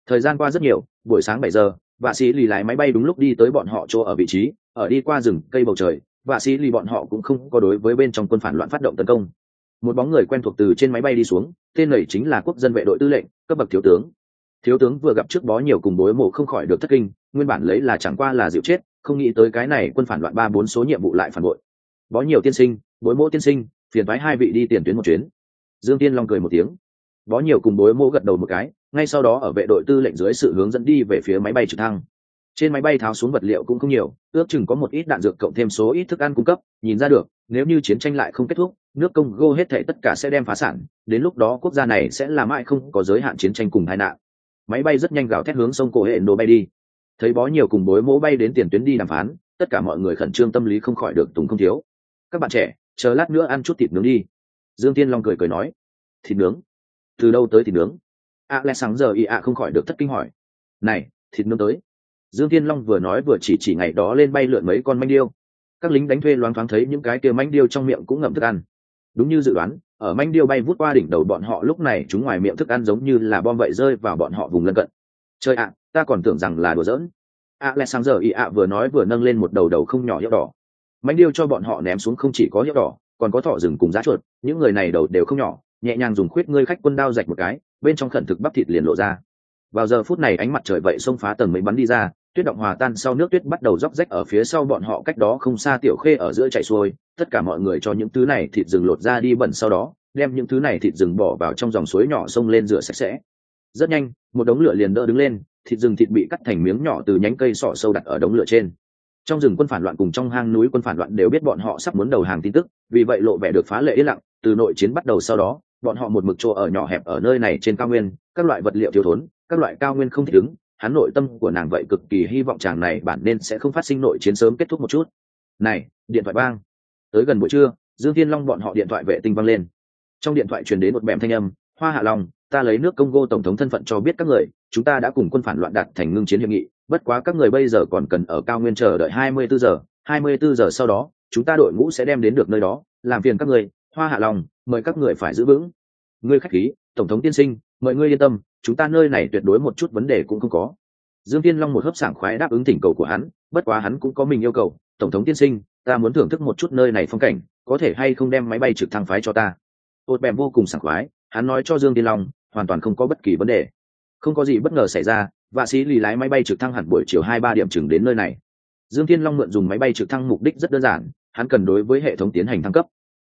Thời gian qua rất nhiều, buổi sáng bảy giờ, vạ sĩ lì lái máy bay đúng lúc đi tới bọn họ chỗ ở vị trí, ở đi qua rừng, cây bầu trời, vạ sĩ lì bọn họ cũng không có đối với bên trong quân phản loạn phát động tấn công. Một bóng người quen thuộc từ trên máy bay đi xuống, tên này chính là quốc dân vệ đội tư lệnh, cấp bậc thiếu tướng thiếu tướng vừa gặp trước bó nhiều cùng bối mộ không khỏi được thất kinh, nguyên bản lấy là chẳng qua là dịu chết, không nghĩ tới cái này quân phản loạn ba bốn số nhiệm vụ lại phản bội. Bó nhiều tiên sinh, bối mộ tiên sinh, phiền thoái hai vị đi tiền tuyến một chuyến. Dương tiên long cười một tiếng. Bó nhiều cùng bối mộ gật đầu một cái, ngay sau đó ở vệ đội tư lệnh dưới sự hướng dẫn đi về phía máy bay trực thăng. Trên máy bay tháo xuống vật liệu cũng không nhiều, ước chừng có một ít đạn dược cộng thêm số ít thức ăn cung cấp, nhìn ra được, nếu như chiến tranh lại không kết thúc, nước công gô hết thể tất cả sẽ đem phá sản, đến lúc đó quốc gia này sẽ làm mãi không có giới hạn chiến tranh cùng tai nạn máy bay rất nhanh gào thét hướng sông cổ hệ nổ bay đi. Thấy bó nhiều cùng bối mỗ bay đến tiền tuyến đi đàm phán, tất cả mọi người khẩn trương tâm lý không khỏi được tùng không thiếu. Các bạn trẻ, chờ lát nữa ăn chút thịt nướng đi. Dương tiên long cười cười nói, thịt nướng? Từ đâu tới thịt nướng? A lẽ sáng giờ y ạ không khỏi được thất kinh hỏi, này, thịt nướng tới. Dương tiên long vừa nói vừa chỉ chỉ ngày đó lên bay lượn mấy con manh điêu. Các lính đánh thuê loáng thoáng thấy những cái kia manh điêu trong miệng cũng ngậm thức ăn đúng như dự đoán, ở manh điêu bay vút qua đỉnh đầu bọn họ lúc này, chúng ngoài miệng thức ăn giống như là bom vậy rơi vào bọn họ vùng lân cận. Chơi ạ, ta còn tưởng rằng là đùa giỡn. A lẽ sáng giờ y ạ vừa nói vừa nâng lên một đầu đầu không nhỏ hiệu đỏ. Manh điêu cho bọn họ ném xuống không chỉ có hiệu đỏ, còn có thỏ rừng cùng giá chuột, những người này đầu đều không nhỏ, nhẹ nhàng dùng khuyết ngươi khách quân đao rạch một cái, bên trong khẩn thực bắp thịt liền lộ ra. Vào giờ phút này ánh mặt trời vậy xông phá tầng mấy bắn đi ra tuyết động hòa tan sau nước tuyết bắt đầu róc rách ở phía sau bọn họ cách đó không xa tiểu khê ở giữa chạy xuôi. Tất cả mọi người cho những thứ này thịt rừng lột ra đi bẩn sau đó, đem những thứ này thịt rừng bỏ vào trong dòng suối nhỏ sông lên rửa sạch sẽ. Rất nhanh, một đống lửa liền đỡ đứng lên, thịt rừng thịt bị cắt thành miếng nhỏ từ nhánh cây sọ sâu đặt ở đống lửa trên. Trong rừng quân phản loạn cùng trong hang núi quân phản loạn đều biết bọn họ sắp muốn đầu hàng tin tức, vì vậy lộ vẻ được phá lệ yên lặng, từ nội chiến bắt đầu sau đó, bọn họ một mực chỗ ở nhỏ hẹp ở nơi này trên cao nguyên, các loại vật liệu thiếu thốn, các loại cao nguyên không thể đứng hắn nội tâm của nàng vậy cực kỳ hy vọng chàng này bản nên sẽ không phát sinh nội chiến sớm kết thúc một chút. Này, điện thoại bang tới gần buổi trưa, dương thiên long bọn họ điện thoại vệ tinh văng lên. Trong điện thoại truyền đến một bèm thanh âm, hoa hạ long, ta lấy nước congo tổng thống thân phận cho biết các người, chúng ta đã cùng quân phản loạn đạt thành ngưng chiến hiệp nghị, bất quá các người bây giờ còn cần ở cao nguyên chờ đợi 24 giờ 24 giờ sau đó, chúng ta đội ngũ sẽ đem đến được nơi đó, làm phiền các người. Hoa hạ long, mời các người phải giữ vững. Ngươi khách khí, tổng thống tiên sinh mời ngươi yên tâm, chúng ta nơi này tuyệt đối một chút vấn đề cũng không có. Dương tiên long một hớp sảng khoái đáp ứng thỉnh cầu của hắn, bất quá hắn cũng có mình yêu cầu, tổng thống tiên sinh, ta muốn thưởng thức một chút nơi này phong cảnh, có thể hay không đem máy bay trực thăng phái cho ta? Ột bèm vô cùng sảng khoái, hắn nói cho dương tiên long, hoàn toàn không có bất kỳ vấn đề. Không có gì bất ngờ xảy ra, vạ sĩ lì lái máy bay trực thăng hẳn buổi chiều hai ba điểm chừng đến nơi này. Dương thiên long mượn dùng máy bay trực thăng mục đích rất đơn giản, hắn cần đối với hệ thống tiến hành thăng cấp.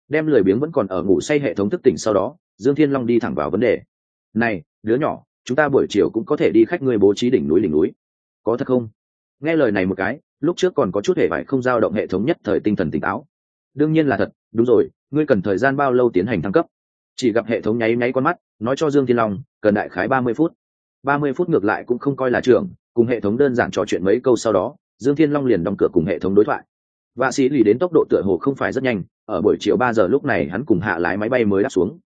Đem lười biếng vẫn còn ở ngủ say hệ thống thức tỉnh sau đó, dương thiên long đi thẳng vào vấn đề này đứa nhỏ chúng ta buổi chiều cũng có thể đi khách người bố trí đỉnh núi đỉnh núi. Có thật không? Nghe lời này một cái lúc trước còn có chút hệ vải không giao động hệ thống nhất thời tinh thần tỉnh táo. Đương nhiên là thật đúng rồi ngươi cần thời gian bao lâu tiến hành thăng cấp? Chỉ gặp hệ thống nháy nháy con mắt nói cho dương thiên long cần đại khái ba mươi phút. Ba mươi phút ngược lại cũng không coi là trường, cùng hệ thống đơn giản trò chuyện mấy câu sau đó dương thiên long liền đóng cửa cùng hệ thống đối thoại. Vạ sĩ lì đến tốc độ tựa hồ không phải rất nhanh ở buổi chiều ba giờ lúc này hắn cùng hạ lái máy bay mới đáp xuống.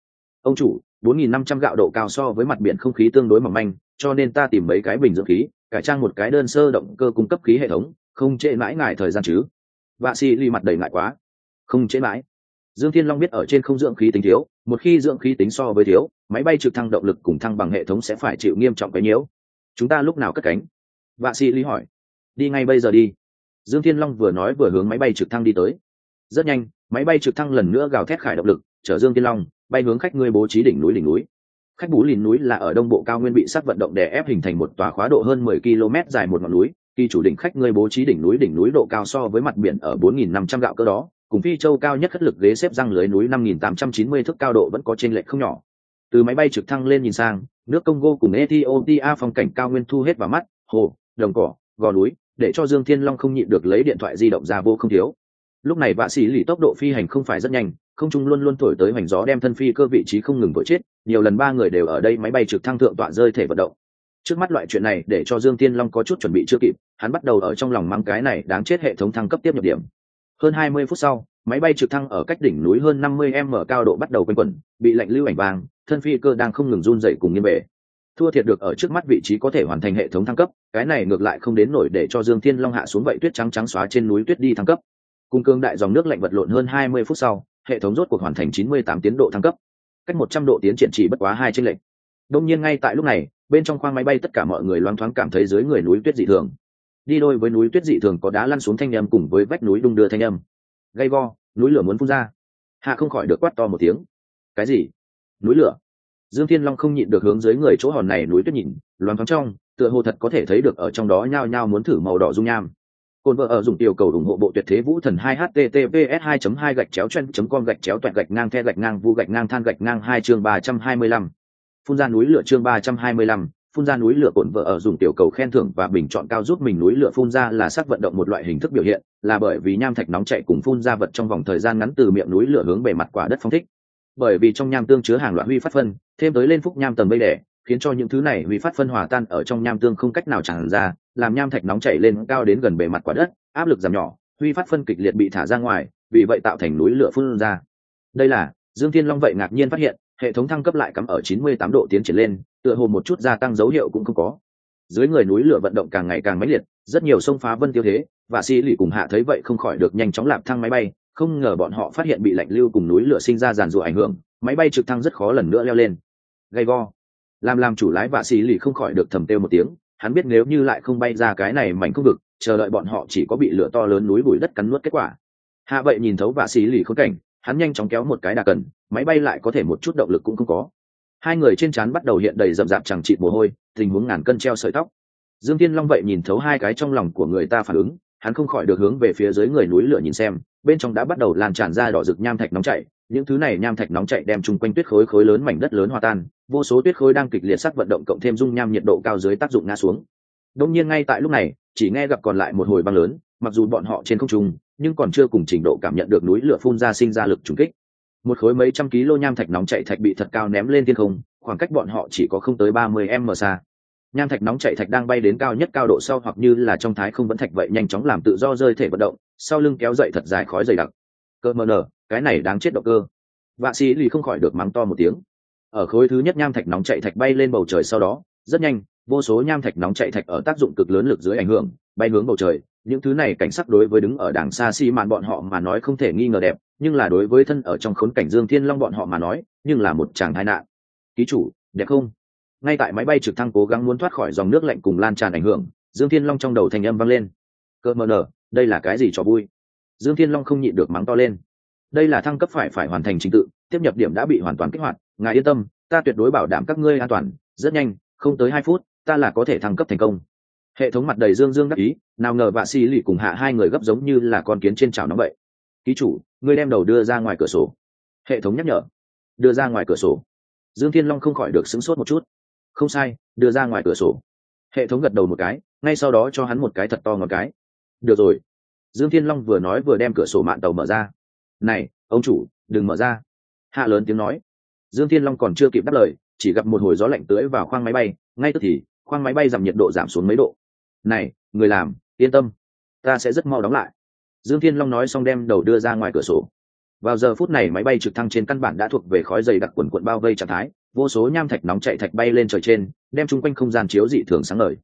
Ông chủ bốn nghìn năm trăm gạo độ cao so với mặt biển không khí tương đối mỏng manh, cho nên ta tìm mấy cái bình dưỡng khí, cải trang một cái đơn sơ động cơ cung cấp khí hệ thống, không trễ mãi ngại thời gian chứ. Vạ xì ly mặt đầy ngại quá. Không trễ mãi. Dương thiên long biết ở trên không dưỡng khí tính thiếu, một khi dưỡng khí tính so với thiếu, máy bay trực thăng động lực cùng thăng bằng hệ thống sẽ phải chịu nghiêm trọng cái nhiễu. Chúng ta lúc nào cất cánh? Vạ sĩ lý hỏi. Đi ngay bây giờ đi. Dương thiên long vừa nói vừa hướng máy bay trực thăng đi tới. Rất nhanh, máy bay trực thăng lần nữa gào thét khải động lực, chở dương thiên long bay hướng khách ngươi bố trí đỉnh núi đỉnh núi. Khách bú lìn núi là ở đông bộ cao nguyên bị sát vận động đè ép hình thành một tòa khóa độ hơn 10 km dài một ngọn núi, kỳ chủ đỉnh khách ngươi bố trí đỉnh núi đỉnh núi độ cao so với mặt biển ở 4.500 gạo cơ đó, cùng phi châu cao nhất khất lực ghế xếp răng lưới núi 5.890 thước cao độ vẫn có trên lệch không nhỏ. Từ máy bay trực thăng lên nhìn sang, nước congo cùng ethiopia phong cảnh cao nguyên thu hết vào mắt, hồ, đồng cỏ, gò núi, để cho dương thiên long không nhịn được lấy điện thoại di động ra vô không thiếu. Lúc này vạ sĩ lì tốc độ phi hành không phải rất nhanh không trung luôn luôn thổi tới hoành gió đem thân phi cơ vị trí không ngừng thổi chết, nhiều lần ba người đều ở đây máy bay trực thăng thượng tọa rơi thể vận động. Trước mắt loại chuyện này để cho dương tiên long có chút chuẩn bị chưa kịp, hắn bắt đầu ở trong lòng mang cái này đáng chết hệ thống thăng cấp tiếp nhập điểm. Hơn hai mươi phút sau, máy bay trực thăng ở cách đỉnh núi hơn năm mươi m cao độ bắt đầu quanh quẩn, bị lạnh lưu ảnh vàng thân phi cơ đang không ngừng run dậy cùng nghiêng bể thua thiệt được ở trước mắt vị trí có thể hoàn thành hệ thống thăng cấp, cái này ngược lại không đến nổi để cho dương thiên long hạ xuống vậy tuyết trắng trắng xóa trên núi tuyết đi thăng cấp. Cung cương đại dòng nước lạnh vật lộn hơn hai mươi phút sau hệ thống rốt cuộc hoàn thành chín mươi tám tiến độ thăng cấp. Cách một trăm độ tiến triển chỉ bất quá hai chênh lệnh đông nhiên ngay tại lúc này, bên trong khoang máy bay tất cả mọi người loáng thoáng cảm thấy dưới người núi tuyết dị thường. Đi đôi với núi tuyết dị thường có đá lăn xuống thanh âm cùng với vách núi đung đưa thanh âm. Gay go, núi lửa muốn phun ra. Hạ không khỏi được quát to một tiếng. Cái gì? Núi lửa? Dương thiên long không nhịn được hướng dưới người chỗ hòn này núi tuyết nhìn, loáng thoáng trong, tựa hồ thật có thể thấy được ở trong đó nhao nhao muốn thử màu đỏ dung nham. Côn vợ ở dùng tiểu cầu ủng hộ bộ tuyệt thế vũ thần 2 https 2 2 gạch chéo chen com gạch chéo toẹt gạch ngang the gạch ngang vu gạch ngang than gạch ngang hai chương 325. phun ra núi lửa chương 325, phun ra núi lửa cồn vợ ở dùng tiểu cầu khen thưởng và bình chọn cao giúp mình núi lửa phun ra là sắc vận động một loại hình thức biểu hiện là bởi vì nham thạch nóng chảy cùng phun ra vật trong vòng thời gian ngắn từ miệng núi lửa hướng bề mặt quả đất phong thích bởi vì trong nham tương chứa hàng loạt huy phát phân thêm tới lên phúc nham tầng bây đẻ khiến cho những thứ này huy phát phân hòa tan ở trong nham tương không cách nào tràn ra, làm nham thạch nóng chảy lên cao đến gần bề mặt quả đất, áp lực giảm nhỏ huy phát phân kịch liệt bị thả ra ngoài, vì vậy tạo thành núi lửa phun ra. Đây là, dương thiên long vậy ngạc nhiên phát hiện, hệ thống thăng cấp lại cắm ở 98 độ tiến triển lên, tựa hồ một chút gia tăng dấu hiệu cũng không có. Dưới người núi lửa vận động càng ngày càng mãnh liệt, rất nhiều sông phá vân tiêu thế, và sĩ lì cùng hạ thấy vậy không khỏi được nhanh chóng lạp thăng máy bay, không ngờ bọn họ phát hiện bị lạnh lưu cùng núi lửa sinh ra giàn rùa ảnh hưởng, máy bay trực thăng rất khó lần nữa leo lên. Gay go làm làm chủ lái vạ xì lì không khỏi được thầm têu một tiếng, hắn biết nếu như lại không bay ra cái này mảnh không vực, chờ đợi bọn họ chỉ có bị lửa to lớn núi bụi đất cắn nuốt kết quả. Hạ vậy nhìn thấu vạ xì lì khốn cảnh, hắn nhanh chóng kéo một cái đà cần, máy bay lại có thể một chút động lực cũng không có. Hai người trên trán bắt đầu hiện đầy rậm rạp chẳng trị mồ hôi, tình huống ngàn cân treo sợi tóc. Dương tiên long vậy nhìn thấu hai cái trong lòng của người ta phản ứng, hắn không khỏi được hướng về phía dưới người núi lửa nhìn xem, bên trong đã bắt đầu lan tràn ra đỏ rực nham thạch nóng chảy những thứ này nham thạch nóng chảy đem chung quanh tuyết khối khối lớn mảnh đất lớn hòa tan, vô số tuyết khối đang kịch liệt sắc vận động cộng thêm dung nham nhiệt độ cao dưới tác dụng ngã xuống. Đông nhiên ngay tại lúc này, chỉ nghe gặp còn lại một hồi băng lớn, mặc dù bọn họ trên không trung, nhưng còn chưa cùng trình độ cảm nhận được núi lửa phun ra sinh ra lực trùng kích. Một khối mấy trăm kg nham thạch nóng chạy thạch bị thật cao ném lên thiên không, khoảng cách bọn họ chỉ có không tới ba mươi m xa. Nham thạch nóng chạy thạch đang bay đến cao nhất cao độ sau hoặc như là trong thái không vẫn thạch vậy nhanh chóng làm tự do rơi thể vận động, sau lưng kéo dậy thật dài khói dày đặc. Cơ mờ nở cái này đáng chết động cơ. Vạ sĩ lì không khỏi được mắng to một tiếng. Ở khối thứ nhất nham thạch nóng chạy thạch bay lên bầu trời sau đó, rất nhanh, vô số nham thạch nóng chạy thạch ở tác dụng cực lớn lực dưới ảnh hưởng, bay hướng bầu trời. Những thứ này cảnh sắc đối với đứng ở đảng xa xi màn bọn họ mà nói không thể nghi ngờ đẹp, nhưng là đối với thân ở trong khốn cảnh dương thiên long bọn họ mà nói, nhưng là một chàng tai nạn. Ký chủ, đẹp không? Ngay tại máy bay trực thăng cố gắng muốn thoát khỏi dòng nước lạnh cùng lan tràn ảnh hưởng, dương thiên long trong đầu thành âm vang lên. Cơ mờ nở, đây là cái gì cho vui? Dương thiên long không nhịn được mắng to lên đây là thăng cấp phải phải hoàn thành trình tự, tiếp nhập điểm đã bị hoàn toàn kích hoạt. Ngài yên tâm, ta tuyệt đối bảo đảm các ngươi an toàn. Rất nhanh, không tới hai phút, ta là có thể thăng cấp thành công. Hệ thống mặt đầy dương dương đắc ý, nào ngờ vạ xì lì cùng hạ hai người gấp giống như là con kiến trên chảo nóng vậy. Ký chủ, ngươi đem đầu đưa ra ngoài cửa sổ. Hệ thống nhắc nhở, đưa ra ngoài cửa sổ. Dương thiên long không khỏi được sửng sốt một chút. Không sai, đưa ra ngoài cửa sổ. Hệ thống gật đầu một cái, ngay sau đó cho hắn một cái thật to ngọt cái. Được rồi. Dương thiên long vừa nói vừa đem cửa sổ mạng tàu mở ra này, ông chủ, đừng mở ra. Hạ lớn tiếng nói. Dương thiên long còn chưa kịp đáp lời, chỉ gặp một hồi gió lạnh tưới vào khoang máy bay, ngay tức thì, khoang máy bay giảm nhiệt độ giảm xuống mấy độ. Này, người làm, yên tâm, ta sẽ rất mau đóng lại. Dương thiên long nói xong đem đầu đưa ra ngoài cửa sổ. Vào giờ phút này máy bay trực thăng trên căn bản đã thuộc về khói dày đặc quần quận bao vây trạng thái, vô số nham thạch nóng chạy thạch bay lên trời trên, đem chung quanh không gian chiếu dị thường sáng ngời.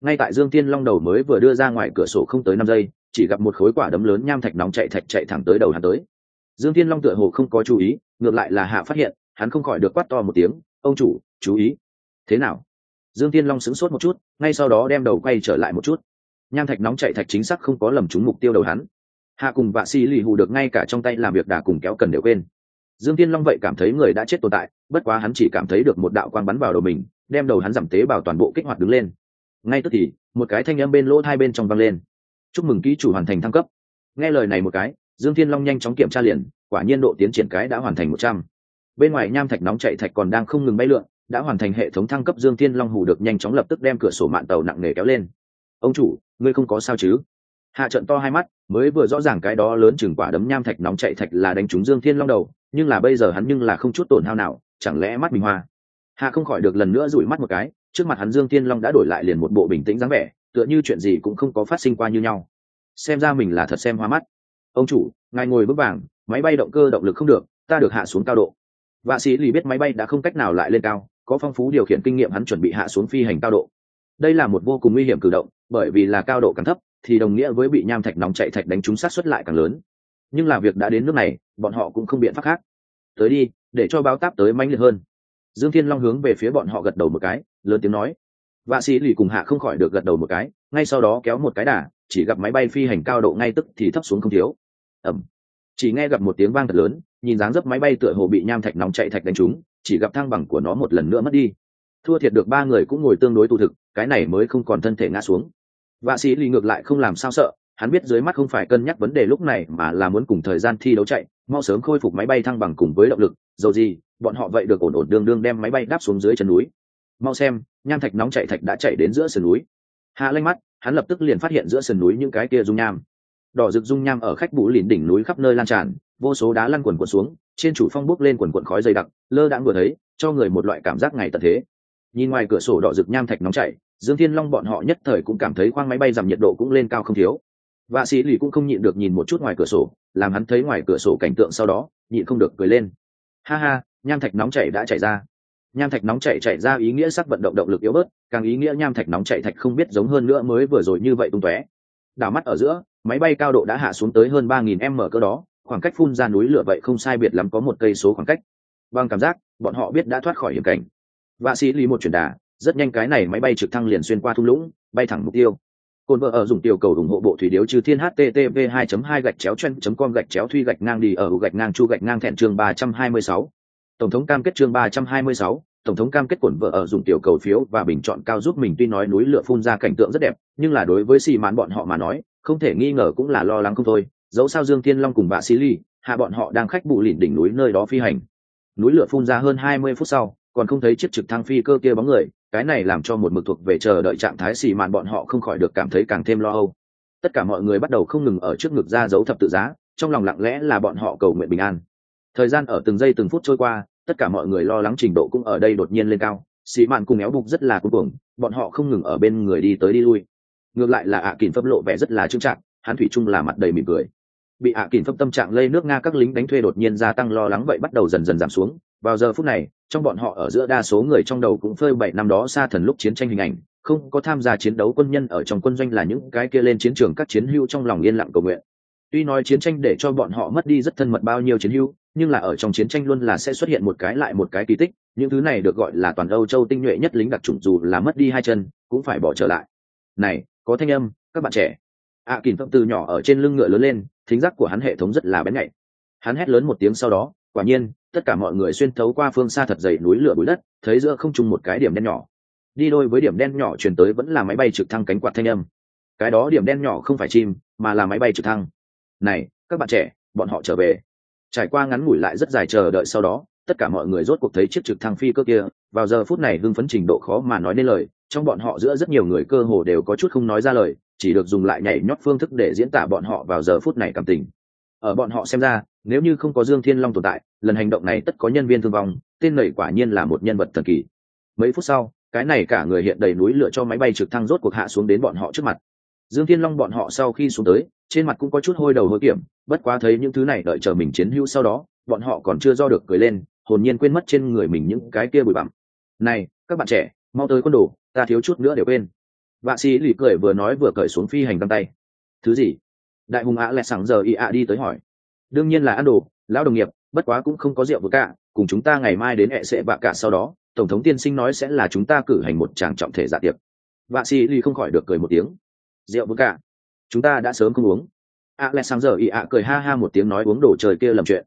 Ngay tại dương thiên long đầu mới vừa đưa ra ngoài cửa sổ không tới năm giây, chỉ gặp một khối quả đấm lớn nham thạch nóng chạy thạch chạy thẳng tới đầu hắn tới dương thiên long tựa hồ không có chú ý, ngược lại là hạ phát hiện, hắn không khỏi được quát to một tiếng, ông chủ, chú ý. Thế nào? Dương thiên long sững sốt một chút, ngay sau đó đem đầu quay trở lại một chút. Nham thạch nóng chạy thạch chính xác không có lầm trúng mục tiêu đầu hắn. Hạ cùng vạ xì lì hù được ngay cả trong tay làm việc đà cùng kéo cần đều quên. Dương thiên long vậy cảm thấy người đã chết tồn tại, bất quá hắn chỉ cảm thấy được một đạo quang bắn vào đầu mình, đem đầu hắn giảm tế bào toàn bộ kích hoạt đứng lên. Ngay tức thì, một cái thanh âm bên lỗ hai bên trong văng lên. Chúc mừng ký chủ hoàn thành thăng cấp. Nghe lời này một cái dương thiên long nhanh chóng kiểm tra liền, quả nhiên độ tiến triển cái đã hoàn thành một trăm. Bên ngoài nham thạch nóng chạy thạch còn đang không ngừng bay lượn, đã hoàn thành hệ thống thăng cấp dương thiên long hù được nhanh chóng lập tức đem cửa sổ mạng tàu nặng nề kéo lên. Ông chủ, ngươi không có sao chứ? Hạ trận to hai mắt, mới vừa rõ ràng cái đó lớn chừng quả đấm nham thạch nóng chạy thạch là đánh trúng dương thiên long đầu, nhưng là bây giờ hắn nhưng là không chút tổn hao nào, chẳng lẽ mắt bình hoa? Hạ không khỏi được lần nữa rủi mắt một cái, trước mặt hắn dương thiên long đã đổi lại liền một bộ bình tĩnh dáng vẻ, tựa như chuyện gì cũng không có phát sinh qua như nhau. Xem ra mình là thật xem hoa mắt ông chủ, ngài ngồi bước vàng, máy bay động cơ động lực không được, ta được hạ xuống cao độ. Vạ sĩ lì biết máy bay đã không cách nào lại lên cao, có phong phú điều khiển kinh nghiệm hắn chuẩn bị hạ xuống phi hành cao độ. Đây là một vô cùng nguy hiểm cử động, bởi vì là cao độ càng thấp, thì đồng nghĩa với bị nham thạch nóng chạy thạch đánh trúng sát xuất lại càng lớn. Nhưng là việc đã đến nước này, bọn họ cũng không biện pháp khác. Tới đi, để cho báo táp tới mãnh liệt hơn. Dương thiên long hướng về phía bọn họ gật đầu một cái, lớn tiếng nói. Vạ sĩ lì cùng hạ không khỏi được gật đầu một cái, ngay sau đó kéo một cái đà, chỉ gặp máy bay phi hành cao độ ngay tức thì thấp xuống không thiếu ẩm. Chỉ nghe gặp một tiếng vang thật lớn, nhìn dáng dấp máy bay tựa hồ bị nham thạch nóng chạy thạch đánh trúng, chỉ gặp thang bằng của nó một lần nữa mất đi. Thua thiệt được ba người cũng ngồi tương đối tù thực, cái này mới không còn thân thể ngã xuống. Vạ sĩ lì ngược lại không làm sao sợ, hắn biết dưới mắt không phải cân nhắc vấn đề lúc này mà là muốn cùng thời gian thi đấu chạy, mau sớm khôi phục máy bay thăng bằng cùng với động lực, dầu gì, bọn họ vậy được ổn ổn đương đương đem máy bay đáp xuống dưới chân núi. Mau xem, nham thạch nóng chạy thạch đã chạy đến giữa sườn núi. Hạ lanh mắt, hắn lập tức liền phát hiện giữa sườn núi những cái kia dung nham đỏ rực dung nham ở khách bũ lìn đỉnh núi khắp nơi lan tràn, vô số đá lăn quần quần xuống, trên chủ phong bốc lên quần quần khói dày đặc, lơ đãng vừa thấy, cho người một loại cảm giác ngày tận thế. Nhìn ngoài cửa sổ đỏ rực nham thạch nóng chảy, dương thiên long bọn họ nhất thời cũng cảm thấy khoang máy bay giảm nhiệt độ cũng lên cao không thiếu. Vạ sĩ lì cũng không nhịn được nhìn một chút ngoài cửa sổ, làm hắn thấy ngoài cửa sổ cảnh tượng sau đó, nhịn không được cười lên. Ha ha, nham thạch nóng chảy đã chảy ra. Nham thạch nóng chảy chảy ra ý nghĩa sắc vận động động lực yếu bớt, càng ý nghĩa nham thạch nóng chảy thạch không biết giống hơn nữa mới vừa rồi như vậy tung tóe. Đảo mắt ở giữa máy bay cao độ đã hạ xuống tới hơn ba nghìn m cơ đó khoảng cách phun ra núi lửa vậy không sai biệt lắm có một cây số khoảng cách. Bằng cảm giác bọn họ biết đã thoát khỏi hiểm cảnh. Vạ sĩ lý một chuyển đà rất nhanh cái này máy bay trực thăng liền xuyên qua thung lũng bay thẳng mục tiêu. Cồn vợ ở dùng tiểu cầu ủng hộ bộ thủy điếu trừ thiên http 2 2 gạch chéo chen com gạch chéo thuy gạch ngang đi ở gạch ngang chu gạch ngang thẹn chương 326. tổng thống cam kết chương 326, tổng thống cam kết cồn vợ ở dùng tiểu cầu phiếu và bình chọn cao giúp mình tuy nói núi lửa phun ra cảnh tượng rất đẹp nhưng là đối với xì mãn bọn họ mà nói không thể nghi ngờ cũng là lo lắng không thôi. Dẫu sao dương thiên long cùng bà xí ly, hạ bọn họ đang khách bụ lịn đỉnh núi nơi đó phi hành. Núi lửa phun ra hơn hai mươi phút sau, còn không thấy chiếc trực thăng phi cơ kia bóng người, cái này làm cho một mực thuộc về chờ đợi trạng thái xì mạn bọn họ không khỏi được cảm thấy càng thêm lo âu. Tất cả mọi người bắt đầu không ngừng ở trước ngực ra dấu thập tự giá, trong lòng lặng lẽ là bọn họ cầu nguyện bình an. Thời gian ở từng giây từng phút trôi qua, tất cả mọi người lo lắng trình độ cũng ở đây đột nhiên lên cao. Xì mạn cùng éo bục rất là cuồng cùng bọn họ không ngừng ở bên người đi tới đi lui ngược lại là ạ à kỳn phấp lộ vẻ rất là trưng trạng hắn thủy chung là mặt đầy mỉm cười. Bị ạ à kỳn phấp tâm trạng lây nước nga các lính đánh thuê đột nhiên gia tăng lo lắng vậy bắt đầu dần dần giảm xuống. Vào giờ phút này, trong bọn họ ở giữa đa số người trong đầu cũng phơi bảy năm đó xa thần lúc chiến tranh hình ảnh, không có tham gia chiến đấu quân nhân ở trong quân doanh là những cái kia lên chiến trường các chiến hưu trong lòng yên lặng cầu nguyện. Tuy nói chiến tranh để cho bọn họ mất đi rất thân mật bao nhiêu chiến hưu nhưng là ở trong chiến tranh luôn là sẽ xuất hiện một cái lại một cái kỳ tích, những thứ này được gọi là toàn âu châu tinh nhuệ nhất lính đặc trùng dù là mất đi hai chân, cũng phải bỏ trở lại. Này có thanh âm các bạn trẻ. Ạ à, kìm từ nhỏ ở trên lưng ngựa lớn lên thính giác của hắn hệ thống rất là bén nhạy. Hắn hét lớn một tiếng sau đó quả nhiên tất cả mọi người xuyên thấu qua phương xa thật dày núi lửa bụi đất thấy giữa không trung một cái điểm đen nhỏ. Đi đôi với điểm đen nhỏ chuyển tới vẫn là máy bay trực thăng cánh quạt thanh âm. Cái đó điểm đen nhỏ không phải chim mà là máy bay trực thăng. Này các bạn trẻ bọn họ trở về. Trải qua ngắn ngủi lại rất dài chờ đợi sau đó tất cả mọi người rốt cuộc thấy chiếc trực thăng phi cơ kia vào giờ phút này hưng phấn trình độ khó mà nói nên lời trong bọn họ giữa rất nhiều người cơ hồ đều có chút không nói ra lời, chỉ được dùng lại nhảy nhót phương thức để diễn tả bọn họ vào giờ phút này cảm tình. Ở bọn họ xem ra, nếu như không có dương thiên long tồn tại, lần hành động này tất có nhân viên thương vong, tên nầy quả nhiên là một nhân vật thần kỳ. Mấy phút sau, cái này cả người hiện đầy núi lửa cho máy bay trực thăng rốt cuộc hạ xuống đến bọn họ trước mặt. Dương thiên long bọn họ sau khi xuống tới, trên mặt cũng có chút hôi đầu hôi kiểm, bất quá thấy những thứ này đợi chờ mình chiến hữu sau đó, bọn họ còn chưa do được cười lên, hồn nhiên quên mất trên người mình những cái kia bụi bặm. Này, các bạn trẻ mau tới quân đồ, ta thiếu chút nữa để quên. Vạ sĩ lì cười vừa nói vừa cởi xuống phi hành găng tay. Thứ gì? Đại hùng ạ lẹ sẵn giờ ị ạ đi tới hỏi. Đương nhiên là ăn đồ, lão đồng nghiệp, bất quá cũng không có rượu vừa cả, cùng chúng ta ngày mai đến hẹ sẽ bạ cả sau đó, tổng thống tiên sinh nói sẽ là chúng ta cử hành một tràng trọng thể dạ tiệc. Vạ sĩ lì không khỏi được cười một tiếng. Rượu vừa cả. Chúng ta đã sớm không uống. Ạ lẹ sẵn giờ ị ạ cười ha ha một tiếng nói uống đồ trời kia lầm chuyện.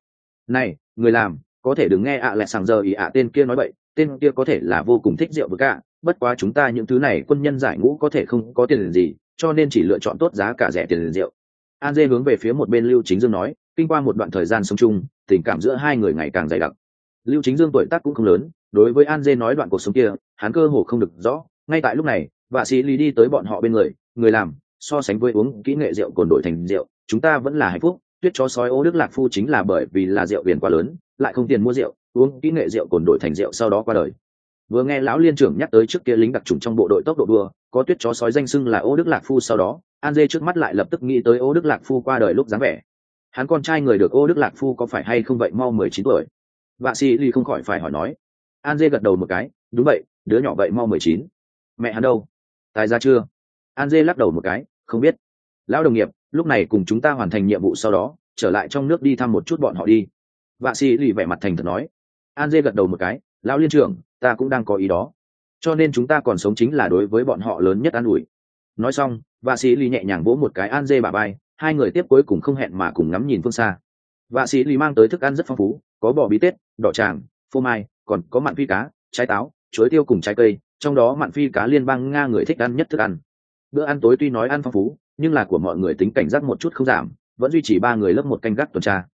Này, người làm, có thể đừng nghe ạ lẹ sẵn giờ ị ạ tên kia nói vậy tên kia có thể là vô cùng thích rượu vừa cả bất quá chúng ta những thứ này quân nhân giải ngũ có thể không có tiền gì, cho nên chỉ lựa chọn tốt giá cả rẻ tiền rượu. An dê hướng về phía một bên lưu chính dương nói, kinh qua một đoạn thời gian sống chung, tình cảm giữa hai người ngày càng dày đặc. Lưu chính dương tuổi tác cũng không lớn, đối với an dê nói đoạn cuộc sống kia, hắn cơ hồ không được rõ. Ngay tại lúc này, vạ sĩ lý đi tới bọn họ bên người người làm, so sánh với uống kỹ nghệ rượu cồn đổi thành rượu, chúng ta vẫn là hạnh phúc. Tuyết chó sói ô đức lạc phu chính là bởi vì là rượu biển quá lớn, lại không tiền mua rượu uống kỹ nghệ rượu cồn đổi thành rượu sau đó qua đời. Vừa nghe lão liên trưởng nhắc tới trước kia lính đặc trùng trong bộ đội tốc độ đua, có tuyết chó sói danh xưng là ô đức lạc phu sau đó, an dê trước mắt lại lập tức nghĩ tới ô đức lạc phu qua đời lúc dáng vẻ. Hắn con trai người được ô đức lạc phu có phải hay không vậy mau mười chín tuổi? Vạ sĩ ly không khỏi phải hỏi nói. An dê gật đầu một cái, đúng vậy, đứa nhỏ vậy mau mười chín. Mẹ hắn đâu? Tài ra chưa? An dê lắc đầu một cái, không biết. Lão đồng nghiệp, lúc này cùng chúng ta hoàn thành nhiệm vụ sau đó, trở lại trong nước đi thăm một chút bọn họ đi. Vạ sĩ lì vẻ mặt thành thật nói an dê gật đầu một cái, lão liên trưởng, ta cũng đang có ý đó. Cho nên chúng ta còn sống chính là đối với bọn họ lớn nhất an ủi. Nói xong, vạ sĩ lì nhẹ nhàng vỗ một cái an dê bà bay hai người tiếp cuối cùng không hẹn mà cùng ngắm nhìn phương xa. Vạ sĩ lì mang tới thức ăn rất phong phú, có bò bí tết, đỏ tràng, phô mai, còn có mặn phi cá, trái táo, chuối tiêu cùng trái cây, trong đó mặn phi cá liên bang nga người thích ăn nhất thức ăn. Bữa ăn tối tuy nói ăn phong phú, nhưng là của mọi người tính cảnh giác một chút không giảm, vẫn duy trì ba người lớp một canh gác tuần tra.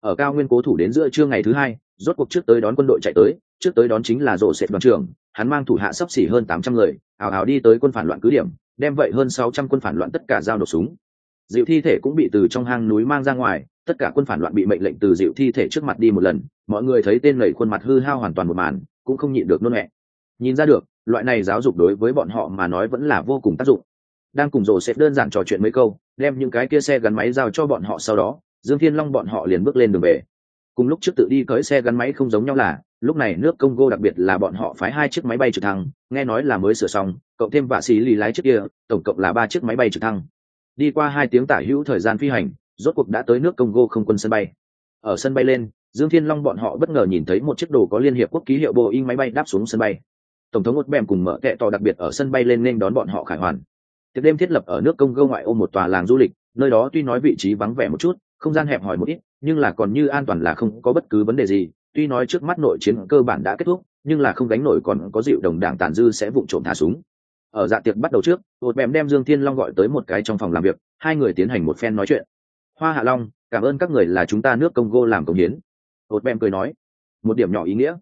Ở cao nguyên cố thủ đến giữa trưa ngày thứ hai rốt cuộc trước tới đón quân đội chạy tới, trước tới đón chính là rổ xẹt đoàn trưởng, hắn mang thủ hạ sấp xỉ hơn tám trăm người ảo ảo đi tới quân phản loạn cứ điểm, đem vậy hơn sáu trăm quân phản loạn tất cả giao nổ súng. Dịu thi thể cũng bị từ trong hang núi mang ra ngoài, tất cả quân phản loạn bị mệnh lệnh từ dịu thi thể trước mặt đi một lần, mọi người thấy tên lầy khuôn mặt hư hao hoàn toàn một màn, cũng không nhịn được nôn mẹ nhìn ra được, loại này giáo dục đối với bọn họ mà nói vẫn là vô cùng tác dụng. Đang cùng rổ xẹt đơn giản trò chuyện mấy câu, đem những cái kia xe gắn máy giao cho bọn họ sau đó, dương thiên long bọn họ liền bước lên đường về cùng lúc trước tự đi cưỡi xe gắn máy không giống nhau là, lúc này nước congo đặc biệt là bọn họ phái hai chiếc máy bay trực thăng, nghe nói là mới sửa xong, cộng thêm vạ xì lì lái chiếc kia, tổng cộng là ba chiếc máy bay trực thăng. Đi qua hai tiếng tả hữu thời gian phi hành, rốt cuộc đã tới nước congo không quân sân bay. Ở sân bay lên, dương thiên long bọn họ bất ngờ nhìn thấy một chiếc đồ có liên hiệp quốc ký hiệu boeing máy bay đáp xuống sân bay. Tổng thống một bèm cùng mở kệ to đặc biệt ở sân bay lên nên đón bọn họ khải hoàn. Tiệc đêm thiết lập ở nước congo ngoại ô một tòa làng du lịch, nơi đó tuy nói vị trí vắng vẻ một chút, không gian hẹp hòi một ít nhưng là còn như an toàn là không có bất cứ vấn đề gì. Tuy nói trước mắt nội chiến cơ bản đã kết thúc, nhưng là không gánh nổi còn có dịu đồng đảng tàn dư sẽ vụng trộm thả súng. Ở dạ tiệc bắt đầu trước, một bèm đem dương thiên long gọi tới một cái trong phòng làm việc, hai người tiến hành một phen nói chuyện. Hoa hạ long, cảm ơn các người là chúng ta nước congo làm công hiến. Một bèm cười nói. Một điểm nhỏ ý nghĩa.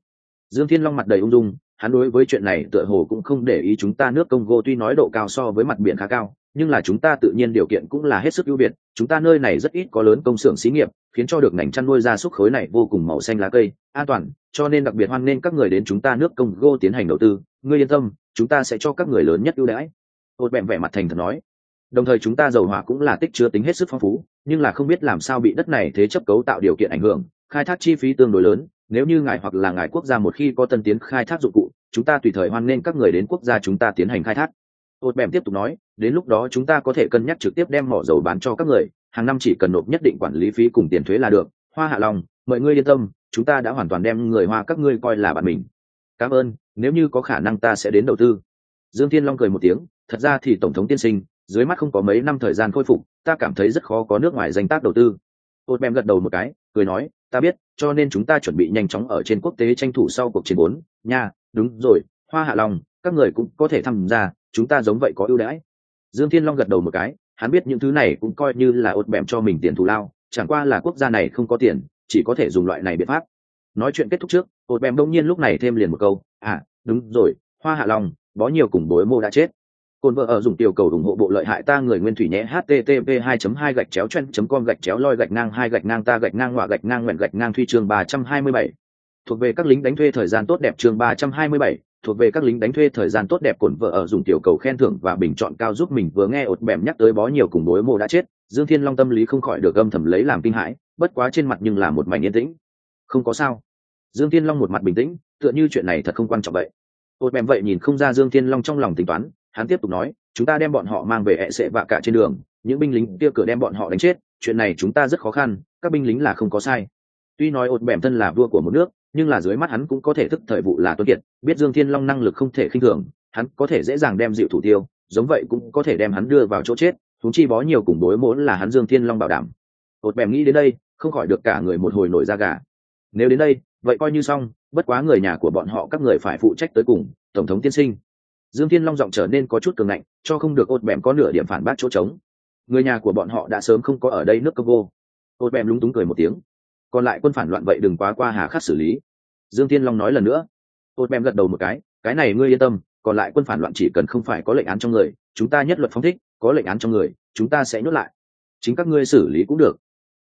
Dương thiên long mặt đầy ung dung, hắn đối với chuyện này tựa hồ cũng không để ý chúng ta nước congo tuy nói độ cao so với mặt biển khá cao nhưng là chúng ta tự nhiên điều kiện cũng là hết sức ưu việt, chúng ta nơi này rất ít có lớn công xưởng xí nghiệp, khiến cho được ngành chăn nuôi gia súc khối này vô cùng màu xanh lá cây, an toàn, cho nên đặc biệt hoan nên các người đến chúng ta nước congo tiến hành đầu tư. Ngươi yên tâm, chúng ta sẽ cho các người lớn nhất ưu đãi. Hột bẹn vẻ mặt thành thật nói. Đồng thời chúng ta dầu hỏa cũng là tích chứa tính hết sức phong phú, nhưng là không biết làm sao bị đất này thế chấp cấu tạo điều kiện ảnh hưởng, khai thác chi phí tương đối lớn, nếu như ngài hoặc là ngài quốc gia một khi có tân tiến khai thác dụng cụ, chúng ta tùy thời hoan nên các người đến quốc gia chúng ta tiến hành khai thác ột bèm tiếp tục nói đến lúc đó chúng ta có thể cân nhắc trực tiếp đem mỏ dầu bán cho các người hàng năm chỉ cần nộp nhất định quản lý phí cùng tiền thuế là được. Hoa hạ lòng mọi ngươi yên tâm chúng ta đã hoàn toàn đem người hoa các ngươi coi là bạn mình. Cảm ơn nếu như có khả năng ta sẽ đến đầu tư. Dương thiên long cười một tiếng thật ra thì tổng thống tiên sinh dưới mắt không có mấy năm thời gian khôi phục ta cảm thấy rất khó có nước ngoài danh tác đầu tư. Ột bèm gật đầu một cái cười nói ta biết cho nên chúng ta chuẩn bị nhanh chóng ở trên quốc tế tranh thủ sau cuộc chiến bốn. Nha đúng rồi hoa hạ Long, các người cũng có thể tham gia chúng ta giống vậy có ưu đãi. Dương thiên long gật đầu một cái hắn biết những thứ này cũng coi như là ột bẻm cho mình tiền thù lao chẳng qua là quốc gia này không có tiền chỉ có thể dùng loại này biện pháp. Nói chuyện kết thúc trước ột bẻm đông nhiên lúc này thêm liền một câu à đúng rồi hoa hạ long bó nhiều cùng bối mô đã chết. Cồn vợ ở dùng tiểu cầu ủng hộ bộ lợi hại ta người nguyên thủy nhé http 2 2 gạch chéo chen com gạch chéo loi gạch ngang hai gạch ngang ta gạch ngang họa gạch ngang nguyện gạch ngang thuy chương 327. thuộc về các lính đánh thuê thời gian tốt đẹp chương 327, thuộc về các lính đánh thuê thời gian tốt đẹp cồn vợ ở dùng tiểu cầu khen thưởng và bình chọn cao giúp mình vừa nghe ột bẻm nhắc tới bó nhiều cùng đối mô đã chết, dương thiên long tâm lý không khỏi được âm thầm lấy làm kinh hãi, bất quá trên mặt nhưng là một mảnh yên tĩnh. Không có sao. Dương thiên long một mặt bình tĩnh, tựa như chuyện này thật không quan trọng vậy. Ột bẻm vậy nhìn không ra dương thiên long trong lòng tính toán, hắn tiếp tục nói, chúng ta đem bọn họ mang về hệ sệ vạ cả trên đường, những binh lính kia cửa đem bọn họ đánh chết, chuyện này chúng ta rất khó khăn, các binh lính là không có sai. Tuy nói ột bẻm thân là vua của một nước nhưng là dưới mắt hắn cũng có thể thức thời vụ là tuân kiệt, biết dương thiên long năng lực không thể khinh thường, hắn có thể dễ dàng đem dịu thủ tiêu, giống vậy cũng có thể đem hắn đưa vào chỗ chết thúng chi bó nhiều cùng đối muốn là hắn dương thiên long bảo đảm. Ột bèm nghĩ đến đây, không khỏi được cả người một hồi nổi da gà. Nếu đến đây, vậy coi như xong, bất quá người nhà của bọn họ các người phải phụ trách tới cùng, tổng thống tiên sinh. Dương thiên long giọng trở nên có chút cường ngạnh, cho không được ột bèm có nửa điểm phản bác chỗ trống. Người nhà của bọn họ đã sớm không có ở đây nước cơ vô. ột bèm lúng túng cười một tiếng còn lại quân phản loạn vậy đừng quá qua hà khắc xử lý. Dương thiên long nói lần nữa. Ột mèm gật đầu một cái cái này ngươi yên tâm, còn lại quân phản loạn chỉ cần không phải có lệnh án trong người, chúng ta nhất luật phóng thích, có lệnh án trong người, chúng ta sẽ nhốt lại. Chính các ngươi xử lý cũng được.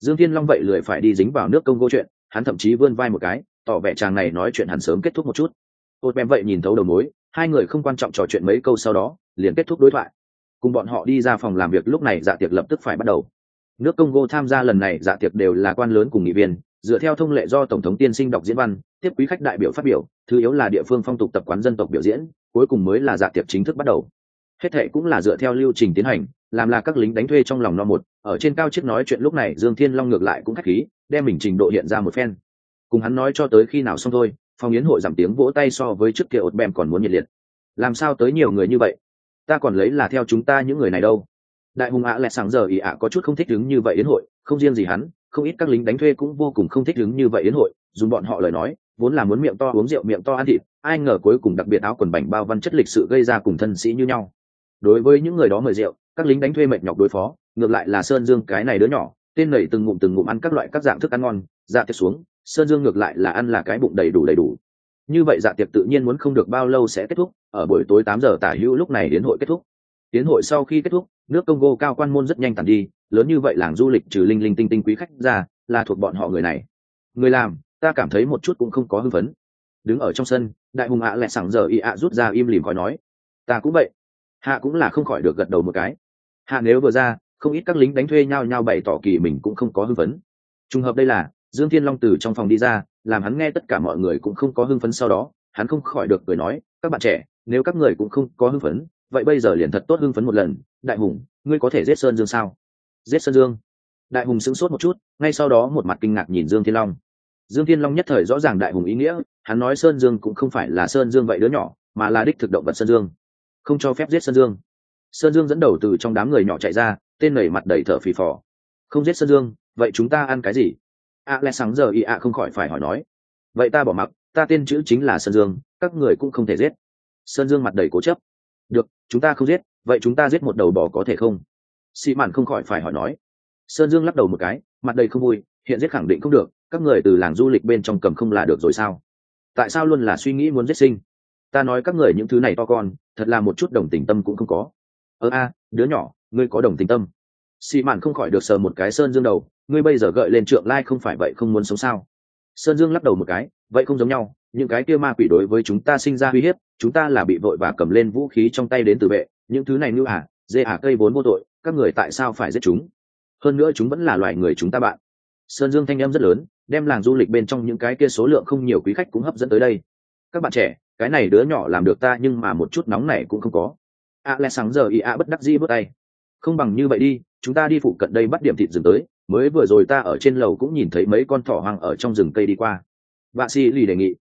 Dương thiên long vậy lười phải đi dính vào nước công câu chuyện, hắn thậm chí vươn vai một cái, tỏ vẻ chàng này nói chuyện hẳn sớm kết thúc một chút. Ột mèm vậy nhìn thấu đầu mối, hai người không quan trọng trò chuyện mấy câu sau đó, liền kết thúc đối thoại. Cùng bọn họ đi ra phòng làm việc lúc này dạ tiệc lập tức phải bắt đầu nước congo tham gia lần này dạ tiệc đều là quan lớn cùng nghị viên, dựa theo thông lệ do tổng thống tiên sinh đọc diễn văn, tiếp quý khách đại biểu phát biểu, thứ yếu là địa phương phong tục tập quán dân tộc biểu diễn, cuối cùng mới là dạ tiệc chính thức bắt đầu. Hết thệ cũng là dựa theo lưu trình tiến hành, làm là các lính đánh thuê trong lòng no một, ở trên cao chiếc nói chuyện lúc này dương thiên long ngược lại cũng khách khí, đem mình trình độ hiện ra một phen. Cùng hắn nói cho tới khi nào xong thôi, phòng yến hội giảm tiếng vỗ tay so với trước kia ột bèm còn muốn nhiệt liệt. Làm sao tới nhiều người như vậy? Ta còn lấy là theo chúng ta những người này đâu? Đại hùng ạ à lẹ sáng giờ ý ạ có chút không thích đứng như vậy yến hội, không riêng gì hắn, không ít các lính đánh thuê cũng vô cùng không thích đứng như vậy yến hội, dùng bọn họ lời nói, vốn là muốn miệng to uống rượu miệng to ăn thịt, ai ngờ cuối cùng đặc biệt áo quần bảnh bao văn chất lịch sự gây ra cùng thân sĩ như nhau. Đối với những người đó mời rượu, các lính đánh thuê mệt nhọc đối phó, ngược lại là sơn dương cái này đứa nhỏ, tên nảy từng ngụm từng ngụm ăn các loại các dạng thức ăn ngon dạ tiệc xuống, sơn dương ngược lại là ăn là cái bụng đầy đủ đầy đủ. Như vậy dạ tiệc tự nhiên muốn không được bao lâu sẽ kết thúc, ở buổi tối tám giờ tả hữu lúc này đến hội kết thúc tiến hội sau khi kết thúc, nước congo cao quan môn rất nhanh tàn đi, lớn như vậy làng du lịch trừ linh linh tinh tinh quý khách ra, là thuộc bọn họ người này. Người làm, ta cảm thấy một chút cũng không có hưng phấn. Đứng ở trong sân, đại hùng ạ à lại sẵn giờ y ạ rút ra im lìm khỏi nói, ta cũng vậy. Hạ cũng là không khỏi được gật đầu một cái. Hạ nếu vừa ra, không ít các lính đánh thuê nhau nhau bày tỏ kỳ mình cũng không có hưng phấn. Trùng hợp đây là, dương thiên long từ trong phòng đi ra, làm hắn nghe tất cả mọi người cũng không có hưng phấn sau đó, hắn không khỏi được cười nói, các bạn trẻ, nếu các người cũng không có hưng phấn vậy bây giờ liền thật tốt hưng phấn một lần, đại hùng, ngươi có thể giết sơn dương sao? Giết sơn dương. Đại hùng sững sốt một chút, ngay sau đó một mặt kinh ngạc nhìn dương thiên long. Dương thiên long nhất thời rõ ràng đại hùng ý nghĩa, hắn nói sơn dương cũng không phải là sơn dương vậy đứa nhỏ, mà là đích thực động vật sơn dương. Không cho phép giết sơn dương. Sơn dương dẫn đầu từ trong đám người nhỏ chạy ra, tên nảy mặt đầy thở phì phò. Không giết sơn dương, vậy chúng ta ăn cái gì? Ạ lẽ sáng giờ y ạ không khỏi phải hỏi nói. Vậy ta bỏ mặc, ta tên chữ chính là sơn dương, các người cũng không thể giết. Sơn dương mặt đầy cố chấp được, chúng ta không giết, vậy chúng ta giết một đầu bò có thể không? Xị mạn không khỏi phải hỏi nói. Sơn dương lắc đầu một cái, mặt đầy không vui, hiện giết khẳng định không được, các người từ làng du lịch bên trong cầm không là được rồi sao? Tại sao luôn là suy nghĩ muốn giết sinh? Ta nói các người những thứ này to con, thật là một chút đồng tình tâm cũng không có. Ơ a, đứa nhỏ, ngươi có đồng tình tâm. Xị mạn không khỏi được sờ một cái sơn dương đầu, ngươi bây giờ gợi lên trượng lai không phải vậy không muốn sống sao? Sơn dương lắc đầu một cái, vậy không giống nhau những cái kia ma quỷ đối với chúng ta sinh ra uy hiếp, chúng ta là bị vội và cầm lên vũ khí trong tay đến từ vệ. Những thứ này như à dê à cây vốn vô tội, các người tại sao phải giết chúng? Hơn nữa chúng vẫn là loài người chúng ta bạn. Sơn dương thanh âm rất lớn, đem làng du lịch bên trong những cái kia số lượng không nhiều quý khách cũng hấp dẫn tới đây. Các bạn trẻ, cái này đứa nhỏ làm được ta nhưng mà một chút nóng này cũng không có. A lẽ sáng giờ ý a bất đắc dĩ bước tay. Không bằng như vậy đi, chúng ta đi phụ cận đây bắt điểm thịt rừng tới. Mới vừa rồi ta ở trên lầu cũng nhìn thấy mấy con thỏ hoang ở trong rừng cây đi qua. Vạ si lì đề nghị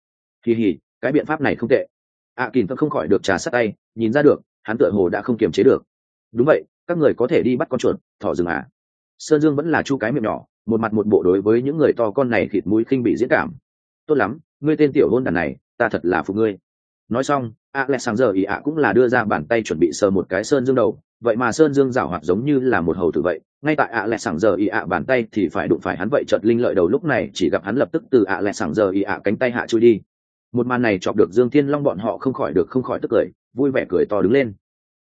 kỳ hỉ cái biện pháp này không tệ. A kìm không khỏi được trà sát tay, nhìn ra được, hắn tựa hồ đã không kiềm chế được. Đúng vậy, các người có thể đi bắt con chuột, thỏ rừng à? Sơn dương vẫn là chu cái miệng nhỏ, một mặt một bộ đối với những người to con này thịt mũi khinh bị diễn cảm. Tốt lắm, ngươi tên tiểu hôn đàn này, ta thật là phục ngươi. Nói xong, a lẽ sáng giờ ý ạ cũng là đưa ra bàn tay chuẩn bị sờ một cái sơn dương đầu. Vậy mà sơn dương rảo hoạt giống như là một hầu tử vậy. Ngay tại ạ lẽ sáng giờ ý ạ bàn tay thì phải đụng phải hắn vậy, chợt linh lợi đầu lúc này chỉ gặp hắn lập tức từ ạ lẽ sáng giờ ý ạ cánh tay hạ chui đi một màn này chọc được dương thiên long bọn họ không khỏi được không khỏi tức cười, vui vẻ cười to đứng lên.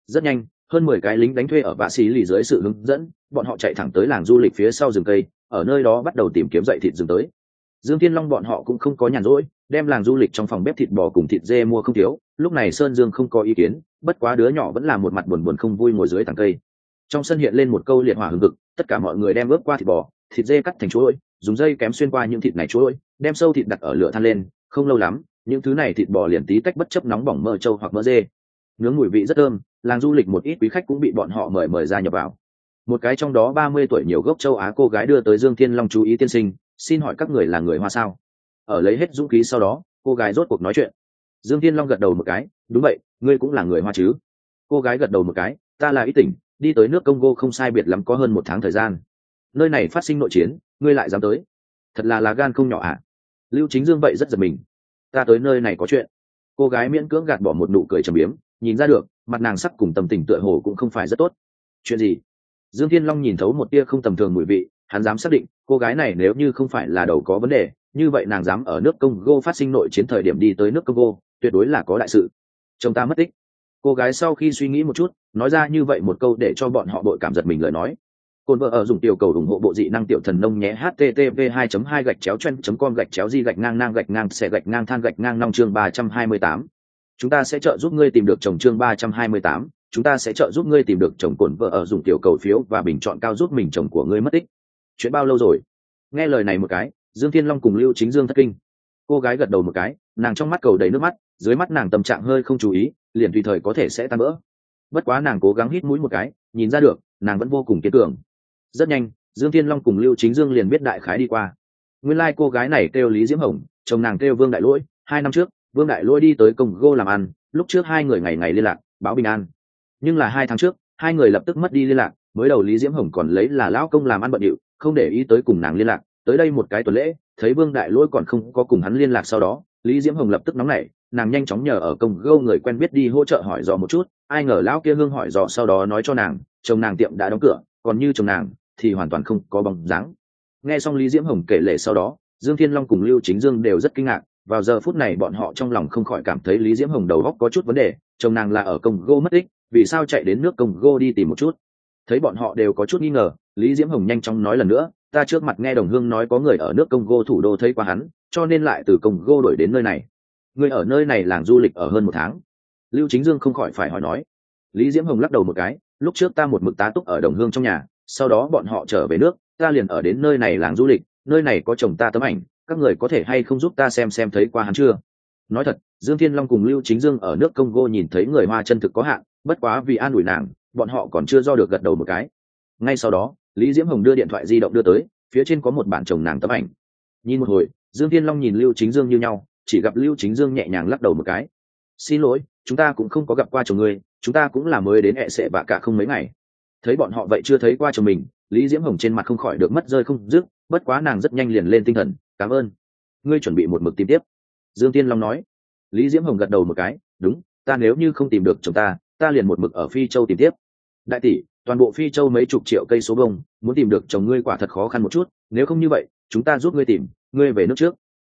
Rất nhanh, hơn mười cái lính đánh thuê ở vạ xí lì dưới sự hướng dẫn, bọn họ chạy thẳng tới làng du lịch phía sau rừng cây, ở nơi đó bắt đầu tìm kiếm dậy thịt rừng tới. Dương thiên long bọn họ cũng không có nhàn rỗi, đem làng du lịch trong phòng bếp thịt bò cùng thịt dê mua không thiếu, lúc này sơn dương không có ý kiến, bất quá đứa nhỏ vẫn là một mặt buồn buồn không vui ngồi dưới tàng cây. Trong sân hiện lên một câu liệt hỏa hừng hực, tất cả mọi người đem ướp qua thịt bò, thịt dê cắt thành chuỗi, dùng dây kém xuyên qua những thịt này chuỗi, đem sâu thịt đặt ở lửa than lên, không lâu lắm những thứ này thịt bò liền tí tách bất chấp nóng bỏng mỡ trâu hoặc mỡ dê. Nướng mùi vị rất thơm, làng du lịch một ít quý khách cũng bị bọn họ mời mời ra nhập vào. Một cái trong đó ba mươi tuổi nhiều gốc châu á cô gái đưa tới dương thiên long chú ý tiên sinh, xin hỏi các người là người hoa sao? Ở lấy hết dũng khí sau đó, cô gái rốt cuộc nói chuyện. Dương thiên long gật đầu một cái, đúng vậy, ngươi cũng là người hoa chứ? Cô gái gật đầu một cái, ta là ý tỉnh, đi tới nước congo không sai biệt lắm có hơn một tháng thời gian. Nơi này phát sinh nội chiến, ngươi lại dám tới? Thật là lá gan không nhỏ ạ. À? lưu chính dương vậy rất giật mình ta tới nơi này có chuyện. Cô gái miễn cưỡng gạt bỏ một nụ cười trầm biếm, nhìn ra được, mặt nàng sắc cùng tâm tình tựa hồ cũng không phải rất tốt. Chuyện gì? Dương thiên long nhìn thấu một tia không tầm thường mùi vị, hắn dám xác định, cô gái này nếu như không phải là đầu có vấn đề, như vậy nàng dám ở nước congo phát sinh nội chiến thời điểm đi tới nước congo, tuyệt đối là có đại sự. Chồng ta mất tích. Cô gái sau khi suy nghĩ một chút, nói ra như vậy một câu để cho bọn họ đội cảm giật mình lời nói. Côn vợ ở dùng tiểu cầu ủng hộ bộ dị năng tiểu thần nông nhé http 2 2 gạch chéo chen com gạch chéo di gạch ngang ngang gạch ngang xẻ gạch ngang than gạch ngang nong chương 328. chúng ta sẽ trợ giúp ngươi tìm được chồng chương 328, chúng ta sẽ trợ giúp ngươi tìm được chồng cồn vợ ở dùng tiểu cầu phiếu và bình chọn cao giúp mình chồng của ngươi mất tích. Chuyện bao lâu rồi? Nghe lời này một cái dương thiên long cùng lưu chính dương thất kinh. Cô gái gật đầu một cái nàng trong mắt cầu đầy nước mắt dưới mắt nàng tâm trạng hơi không chú ý liền tùy thời có thể sẽ tan vỡ bất quá nàng cố gắng hít mũi một cái nhìn ra được nàng vẫn vô cùng kiên cường rất nhanh, dương thiên long cùng lưu chính dương liền biết đại khái đi qua. Nguyên lai、like、cô gái này kêu lý diễm hồng, chồng nàng kêu vương đại lỗi, hai năm trước, vương đại lỗi đi tới công gô làm ăn, lúc trước hai người ngày ngày liên lạc, báo bình an. Nhưng là hai tháng trước, hai người lập tức mất đi liên lạc, mới đầu lý diễm hồng còn lấy là lão công làm ăn bận điệu, không để ý tới cùng nàng liên lạc. Tới đây một cái tuần lễ, thấy vương đại lỗi còn không có cùng hắn liên lạc sau đó, lý diễm hồng lập tức nóng nảy, nàng nhanh chóng nhờ ở công gâu người quen biết đi hỗ trợ hỏi dò một chút, ai ngờ lão kia hương hỏi dò sau đó nói cho nàng, chồng nàng tiệm đã đóng cửa, còn như chồng nàng thì hoàn toàn không có bóng dáng. Nghe xong lý diễm hồng kể lể sau đó, dương thiên long cùng lưu chính dương đều rất kinh ngạc. Vào giờ phút này bọn họ trong lòng không khỏi cảm thấy lý diễm hồng đầu góc có chút vấn đề, chồng nàng là ở công gô mất tích, vì sao chạy đến nước công gô đi tìm một chút? Thấy bọn họ đều có chút nghi ngờ, lý diễm hồng nhanh chóng nói lần nữa, ta trước mặt nghe đồng hương nói có người ở nước công gô thủ đô thấy qua hắn, cho nên lại từ công gô đổi đến nơi này. Người ở nơi này làng du lịch ở hơn một tháng. Lưu chính dương không khỏi phải hỏi nói. Lý diễm hồng lắc đầu một cái, lúc trước ta một mực tá túc ở đồng hương trong nhà sau đó bọn họ trở về nước, ta liền ở đến nơi này làng du lịch, nơi này có chồng ta tấm ảnh, các người có thể hay không giúp ta xem xem thấy qua hắn chưa? Nói thật, dương thiên long cùng lưu chính dương ở nước congo nhìn thấy người hoa chân thực có hạn, bất quá vì an ủi nàng, bọn họ còn chưa do được gật đầu một cái. Ngay sau đó, lý diễm hồng đưa điện thoại di động đưa tới, phía trên có một bản chồng nàng tấm ảnh. Nhìn một hồi, dương thiên long nhìn lưu chính dương như nhau, chỉ gặp lưu chính dương nhẹ nhàng lắc đầu một cái. Xin lỗi, chúng ta cũng không có gặp qua chồng ngươi, chúng ta cũng là mới đến hẹ sệ bạ cả không mấy ngày thấy bọn họ vậy chưa thấy qua chồng mình, lý diễm hồng trên mặt không khỏi được mất rơi không dứt, bất quá nàng rất nhanh liền lên tinh thần, cảm ơn. Ngươi chuẩn bị một mực tìm tiếp. Dương tiên long nói. Lý diễm hồng gật đầu một cái, đúng, ta nếu như không tìm được chồng ta ta liền một mực ở phi châu tìm tiếp. Đại tỷ, toàn bộ phi châu mấy chục triệu cây số bông, muốn tìm được chồng ngươi quả thật khó khăn một chút, nếu không như vậy, chúng ta giúp ngươi tìm, ngươi về nước trước.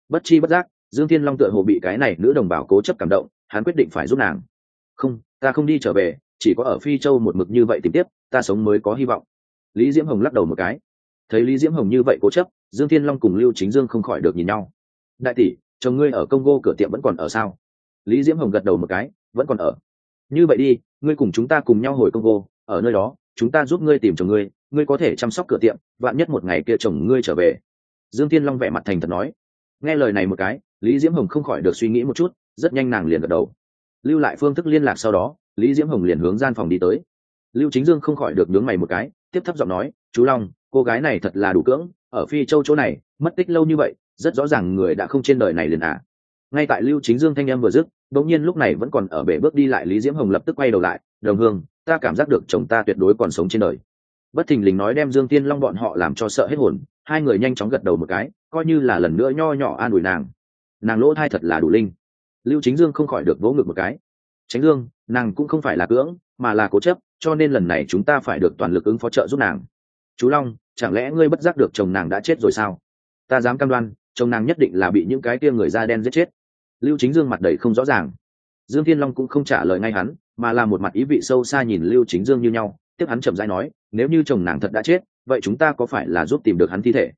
Bất chi bất giác, dương thiên long tựa hồ bị cái này nữ đồng bào cố chấp cảm động, hắn quyết định phải giúp nàng. Không, ta không đi trở về chỉ có ở phi châu một mực như vậy tìm tiếp, ta sống mới có hy vọng. Lý diễm hồng lắc đầu một cái. Thấy lý diễm hồng như vậy cố chấp, dương thiên long cùng lưu chính dương không khỏi được nhìn nhau. Đại tỷ, chồng ngươi ở congo cửa tiệm vẫn còn ở sao? Lý diễm hồng gật đầu một cái, vẫn còn ở. Như vậy đi, ngươi cùng chúng ta cùng nhau hồi congo, ở nơi đó, chúng ta giúp ngươi tìm chồng ngươi ngươi có thể chăm sóc cửa tiệm, vạn nhất một ngày kia chồng ngươi trở về. Dương thiên long vẻ mặt thành thật nói. Nghe lời này một cái, lý diễm hồng không khỏi được suy nghĩ một chút, rất nhanh nàng liền gật đầu. Lưu lại phương thức liên lạc sau đó lý diễm hồng liền hướng gian phòng đi tới. Lưu chính dương không khỏi được nhướng mày một cái, tiếp thấp giọng nói, chú long, cô gái này thật là đủ cưỡng, ở phi châu chỗ này, mất tích lâu như vậy, rất rõ ràng người đã không trên đời này liền à. Ngay tại lưu chính dương thanh em vừa dứt, đột nhiên lúc này vẫn còn ở bể bước đi lại, lý diễm hồng lập tức quay đầu lại, đồng hương, ta cảm giác được chồng ta tuyệt đối còn sống trên đời. Bất thình lình nói đem dương tiên long bọn họ làm cho sợ hết hồn, hai người nhanh chóng gật đầu một cái, coi như là lần nữa nho nhỏ an ủi nàng. Nàng lỗ thai thật là đủ linh. Lưu chính dương không khỏi được vỗ ngực một cái. Tránh dương nàng cũng không phải là cưỡng, mà là cố chấp, cho nên lần này chúng ta phải được toàn lực ứng phó trợ giúp nàng. Chú long, chẳng lẽ ngươi bất giác được chồng nàng đã chết rồi sao? Ta dám cam đoan, chồng nàng nhất định là bị những cái kia người da đen giết chết. Lưu chính dương mặt đầy không rõ ràng. Dương thiên long cũng không trả lời ngay hắn, mà là một mặt ý vị sâu xa nhìn lưu chính dương như nhau, tiếp hắn chậm rãi nói, nếu như chồng nàng thật đã chết, vậy chúng ta có phải là giúp tìm được hắn thi thể?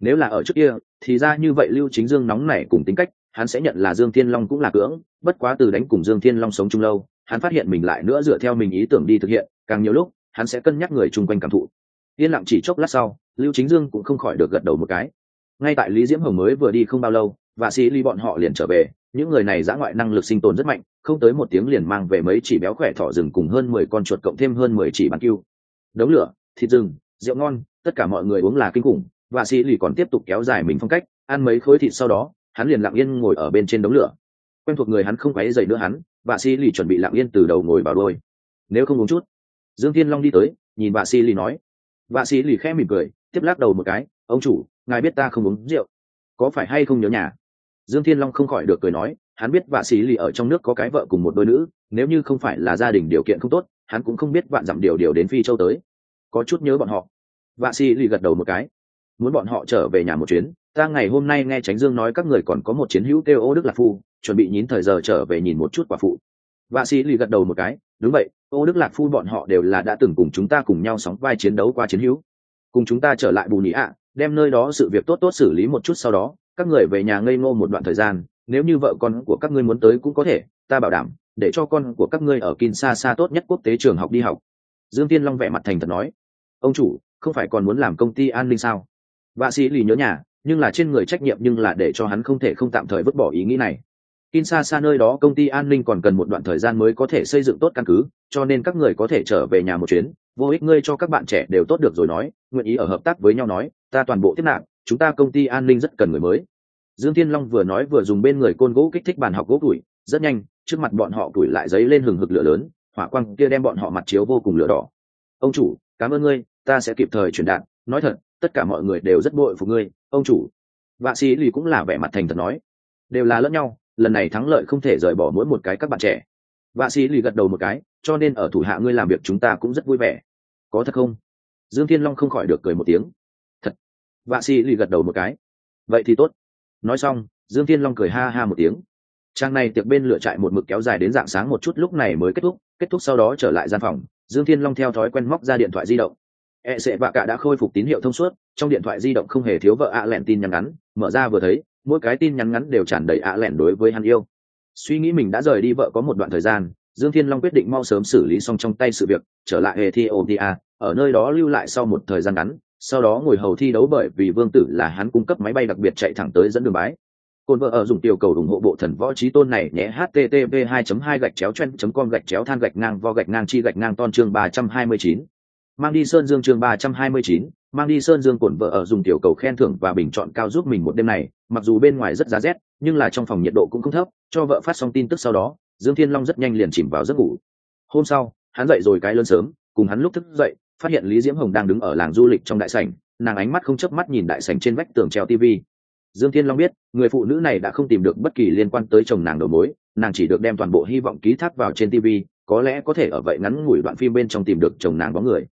Nếu là ở trước kia, thì ra như vậy lưu chính dương nóng nảy cùng tính cách, hắn sẽ nhận là dương thiên long cũng là cưỡng, bất quá từ đánh cùng dương thiên long sống chung lâu hắn phát hiện mình lại nữa dựa theo mình ý tưởng đi thực hiện, càng nhiều lúc, hắn sẽ cân nhắc người chung quanh cảm thụ. Yên lặng chỉ chốc lát sau, lưu chính dương cũng không khỏi được gật đầu một cái. Ngay tại lý diễm hồng mới vừa đi không bao lâu và sĩ ly bọn họ liền trở về, những người này giã ngoại năng lực sinh tồn rất mạnh, không tới một tiếng liền mang về mấy chỉ béo khỏe thỏ rừng cùng hơn mười con chuột cộng thêm hơn mười chỉ bán cưu đống lửa, thịt rừng, rượu ngon, tất cả mọi người uống là kinh khủng và sĩ lì còn tiếp tục kéo dài mình phong cách, ăn mấy khối thịt sau đó, hắn liền lặng yên ngồi ở bên trên đống lửa. Quen thuộc người hắn không quấy dày nữa hắn và si lì chuẩn bị lặng yên từ đầu ngồi vào đôi nếu không uống chút, dương thiên long đi tới, nhìn bà si lì nói. Bà si lì khẽ mỉm cười, tiếp lắc đầu một cái, ông chủ, ngài biết ta không uống rượu, có phải hay không nhớ nhà? Dương thiên long không khỏi được cười nói, hắn biết vạ sĩ lì ở trong nước có cái vợ cùng một đôi nữ, nếu như không phải là gia đình điều kiện không tốt, hắn cũng không biết vạn dặm điều điều đến phi châu tới. Có chút nhớ bọn họ. Vạ sĩ lì gật đầu một cái muốn bọn họ trở về nhà một chuyến, ta ngày hôm nay nghe tránh dương nói các người còn có một chiến hữu kêu ô đức lạc phu, chuẩn bị nhín thời giờ trở về nhìn một chút quả phụ. Vạ sĩ lì gật đầu một cái, đúng vậy, ô đức lạc phu bọn họ đều là đã từng cùng chúng ta cùng nhau sóng vai chiến đấu qua chiến hữu. Cùng chúng ta trở lại bù nhĩ ạ, đem nơi đó sự việc tốt tốt xử lý một chút sau đó, các người về nhà ngây ngô một đoạn thời gian, nếu như vợ con của các ngươi muốn tới cũng có thể, ta bảo đảm, để cho con của các ngươi ở Kinshasa tốt nhất quốc tế trường học đi học. Dương tiên long vẻ mặt thành thật nói, ông chủ, không phải còn muốn làm công ty an ninh sao? Vạ sĩ lì nhớ nhà nhưng là trên người trách nhiệm nhưng là để cho hắn không thể không tạm thời vứt bỏ ý nghĩ này Kinshasa nơi đó công ty an ninh còn cần một đoạn thời gian mới có thể xây dựng tốt căn cứ, cho nên các người có thể trở về nhà một chuyến, vô ích ngươi cho các bạn trẻ đều tốt được rồi nói, nguyện ý ở hợp tác với nhau nói, ta toàn bộ tiếp nạn chúng ta công ty an ninh rất cần người mới. Dương Thiên Long vừa nói vừa dùng bên người côn gỗ kích thích bàn học gỗ tuổi, rất nhanh, trước mặt bọn họ tuổi lại giấy lên hừng hực lửa lớn, hỏa quang kia đem bọn họ mặt chiếu vô cùng lửa đỏ. Ông chủ, cảm ơn ngươi, ta sẽ kịp thời truyền đạt, nói thật, tất cả mọi người đều rất bội phục ngươi, ông chủ. Vạ sĩ lì cũng là vẻ mặt thành thật nói, đều là lẫn nhau, lần này thắng lợi không thể rời bỏ mỗi một cái các bạn trẻ. Vạ sĩ lì gật đầu một cái cho nên ở thủ hạ ngươi làm việc chúng ta cũng rất vui vẻ. Có thật không? Dương thiên long không khỏi được cười một tiếng. Thật. Vạ sĩ lì gật đầu một cái. Vậy thì tốt. Nói xong dương thiên long cười ha ha một tiếng. Trang này tiệc bên lựa trại một mực kéo dài đến dạng sáng một chút lúc này mới kết thúc kết thúc sau đó trở lại gian phòng dương thiên long theo thói quen móc ra điện thoại di động e sệ vạ cả đã khôi phục tín hiệu thông suốt, trong điện thoại di động không hề thiếu vợ ạ lẹn tin nhắn ngắn, mở ra vừa thấy, mỗi cái tin nhắn ngắn đều tràn đầy ạ lẹn đối với hắn yêu suy nghĩ mình đã rời đi vợ có một đoạn thời gian, dương thiên long quyết định mau sớm xử lý xong trong tay sự việc, trở lại ethiopia, ở nơi đó lưu lại sau một thời gian ngắn, sau đó ngồi hầu thi đấu bởi vì vương tử là hắn cung cấp máy bay đặc biệt chạy thẳng tới dẫn đường bái cồn vợ ở dùng tiểu cầu ủng hộ bộ thần võ trí tôn này nhé, http 2 2 gạch chéo chen com gạch chéo than gạch ngang vo gạch ngang chi gạch ngang ton chương 329 mang đi sơn dương chương 329, mang đi sơn dương cổn vợ ở dùng tiểu cầu khen thưởng và bình chọn cao giúp mình một đêm này mặc dù bên ngoài rất giá rét nhưng là trong phòng nhiệt độ cũng không thấp cho vợ phát xong tin tức sau đó dương thiên long rất nhanh liền chìm vào giấc ngủ. Hôm sau hắn dậy rồi cái lớn sớm cùng hắn lúc thức dậy phát hiện lý diễm hồng đang đứng ở làng du lịch trong đại sảnh nàng ánh mắt không chớp mắt nhìn đại sảnh trên vách tường treo tv dương thiên long biết người phụ nữ này đã không tìm được bất kỳ liên quan tới chồng nàng đầu mối nàng chỉ được đem toàn bộ hy vọng ký thác vào trên tv có lẽ có thể ở vậy ngắn ngủi đoạn phim bên trong tìm được chồng nàng có người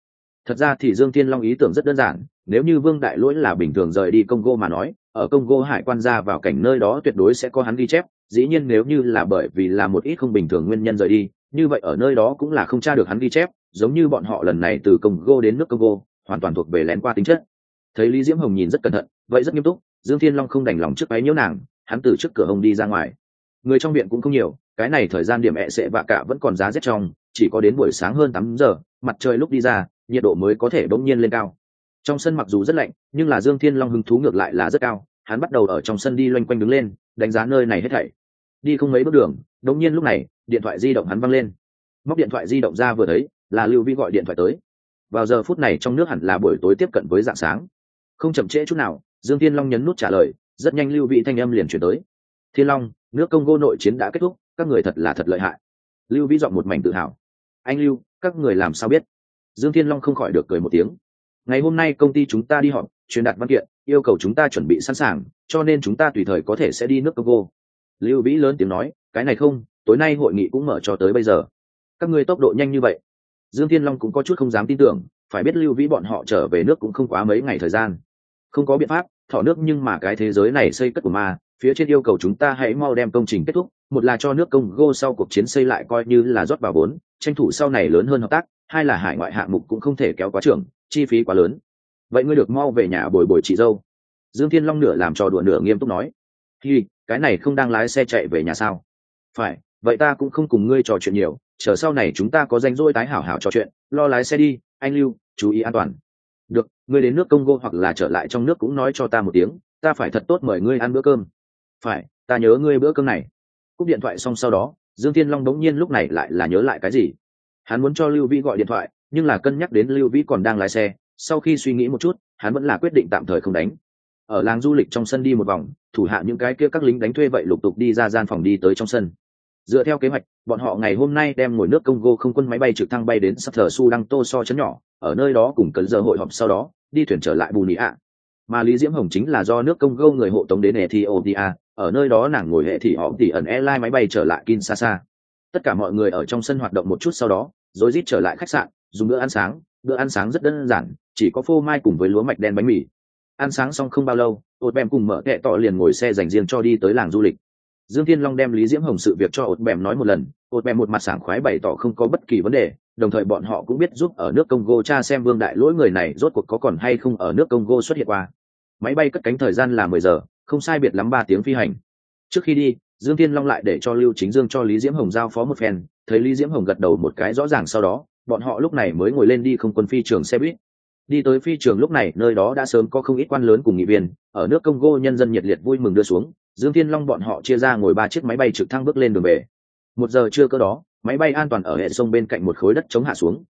thật ra thì dương thiên long ý tưởng rất đơn giản, nếu như vương đại lỗi là bình thường rời đi congo mà nói, ở congo hải quan ra vào cảnh nơi đó tuyệt đối sẽ có hắn ghi chép, dĩ nhiên nếu như là bởi vì là một ít không bình thường nguyên nhân rời đi, như vậy ở nơi đó cũng là không tra được hắn ghi chép, giống như bọn họ lần này từ congo đến nước congo, hoàn toàn thuộc về lén qua tính chất. Thấy lý diễm hồng nhìn rất cẩn thận, vậy rất nghiêm túc, dương thiên long không đành lòng trước ấy nhiễu nàng, hắn từ trước cửa hồng đi ra ngoài. Người trong viện cũng không nhiều, cái này thời gian điểm ẹ sệ vạ cả vẫn còn giá rét trong, chỉ có đến buổi sáng hơn tám giờ, mặt trời lúc đi ra nhiệt độ mới có thể bỗng nhiên lên cao. Trong sân mặc dù rất lạnh, nhưng là dương thiên long hứng thú ngược lại là rất cao, hắn bắt đầu ở trong sân đi loanh quanh đứng lên, đánh giá nơi này hết thảy. Đi không mấy bước đường, đống nhiên lúc này, điện thoại di động hắn văng lên. Móc điện thoại di động ra vừa thấy, là lưu vi gọi điện thoại tới. Vào giờ phút này trong nước hẳn là buổi tối tiếp cận với dạng sáng. Không chậm trễ chút nào, dương thiên long nhấn nút trả lời, rất nhanh lưu vị thanh âm liền chuyển tới. Thiên long, nước congo nội chiến đã kết thúc, các người thật là thật lợi hại. Lưu Vi dọn một mảnh tự hào. Anh lưu, các người làm sao biết? Dương thiên long không khỏi được cười một tiếng. Ngày hôm nay công ty chúng ta đi họp, truyền đạt văn kiện, yêu cầu chúng ta chuẩn bị sẵn sàng, cho nên chúng ta tùy thời có thể sẽ đi nước congo. Lưu vĩ lớn tiếng nói, cái này không, tối nay hội nghị cũng mở cho tới bây giờ. Các ngươi tốc độ nhanh như vậy. Dương thiên long cũng có chút không dám tin tưởng, phải biết lưu vĩ bọn họ trở về nước cũng không quá mấy ngày thời gian. Không có biện pháp, thọ nước nhưng mà cái thế giới này xây cất của ma, phía trên yêu cầu chúng ta hãy mau đem công trình kết thúc, một là cho nước công sau cuộc chiến xây lại coi như là rót vào vốn, tranh thủ sau này lớn hơn hợp tác hai là hải ngoại hạng mục cũng không thể kéo quá trưởng chi phí quá lớn. Vậy ngươi được mau về nhà bồi bồi chị dâu. Dương thiên long nửa làm trò đùa nửa nghiêm túc nói. Hi, cái này không đang lái xe chạy về nhà sao? Phải, vậy ta cũng không cùng ngươi trò chuyện nhiều, chờ sau này chúng ta có danh rỗi tái hảo hảo trò chuyện, lo lái xe đi, anh lưu, chú ý an toàn. Được, ngươi đến nước congo hoặc là trở lại trong nước cũng nói cho ta một tiếng, ta phải thật tốt mời ngươi ăn bữa cơm. Phải, ta nhớ ngươi bữa cơm này. Cúp điện thoại xong sau đó, dương thiên long đống nhiên lúc này lại là nhớ lại cái gì? Hắn muốn cho lưu vĩ gọi điện thoại, nhưng là cân nhắc đến lưu vĩ còn đang lái xe, sau khi suy nghĩ một chút, hắn vẫn là quyết định tạm thời không đánh. Ở làng du lịch trong sân đi một vòng, thủ hạ những cái kia các lính đánh thuê vậy lục tục đi ra gian phòng đi tới trong sân. Dựa theo kế hoạch, bọn họ ngày hôm nay đem ngồi nước congo không quân máy bay trực thăng bay đến sắp thờ su đăng tô so chấn nhỏ, ở nơi đó cùng cần giờ hội họp sau đó, đi thuyền trở lại bù nị ạ. Mà lý diễm hồng chính là do nước congo người hộ tống đến ethiopia, ở nơi đó nàng ngồi hệ thì họ tỉ ẩn airline máy bay trở lại kinshasa. Tất cả mọi người ở trong sân hoạt động một chút sau đó rồi rít trở lại khách sạn, dùng bữa ăn sáng. Bữa ăn sáng rất đơn giản, chỉ có phô mai cùng với lúa mạch đen bánh mì. Ăn sáng xong không bao lâu ột bèm cùng mở kệ tọ liền ngồi xe dành riêng cho đi tới làng du lịch. Dương thiên long đem lý diễm hồng sự việc cho ột bèm nói một lần. Ột bèm một mặt sảng khoái bày tỏ không có bất kỳ vấn đề, đồng thời bọn họ cũng biết giúp ở nước congo cha xem vương đại lỗi người này rốt cuộc có còn hay không ở nước congo xuất hiện qua. Máy bay cất cánh thời gian là mười giờ, không sai biệt lắm ba tiếng phi hành. Trước khi đi, dương thiên long lại để cho lưu chính dương cho lý diễm hồng giao phó một phen thấy lý diễm hồng gật đầu một cái rõ ràng sau đó, bọn họ lúc này mới ngồi lên đi không quân phi trường xe buýt. Đi tới phi trường lúc này, nơi đó đã sớm có không ít quan lớn cùng nghị viên, ở nước congo nhân dân nhiệt liệt vui mừng đưa xuống, dương thiên long bọn họ chia ra ngồi ba chiếc máy bay trực thăng bước lên đường về. Một giờ trưa cơ đó, máy bay an toàn ở hệ sông bên cạnh một khối đất chống hạ xuống.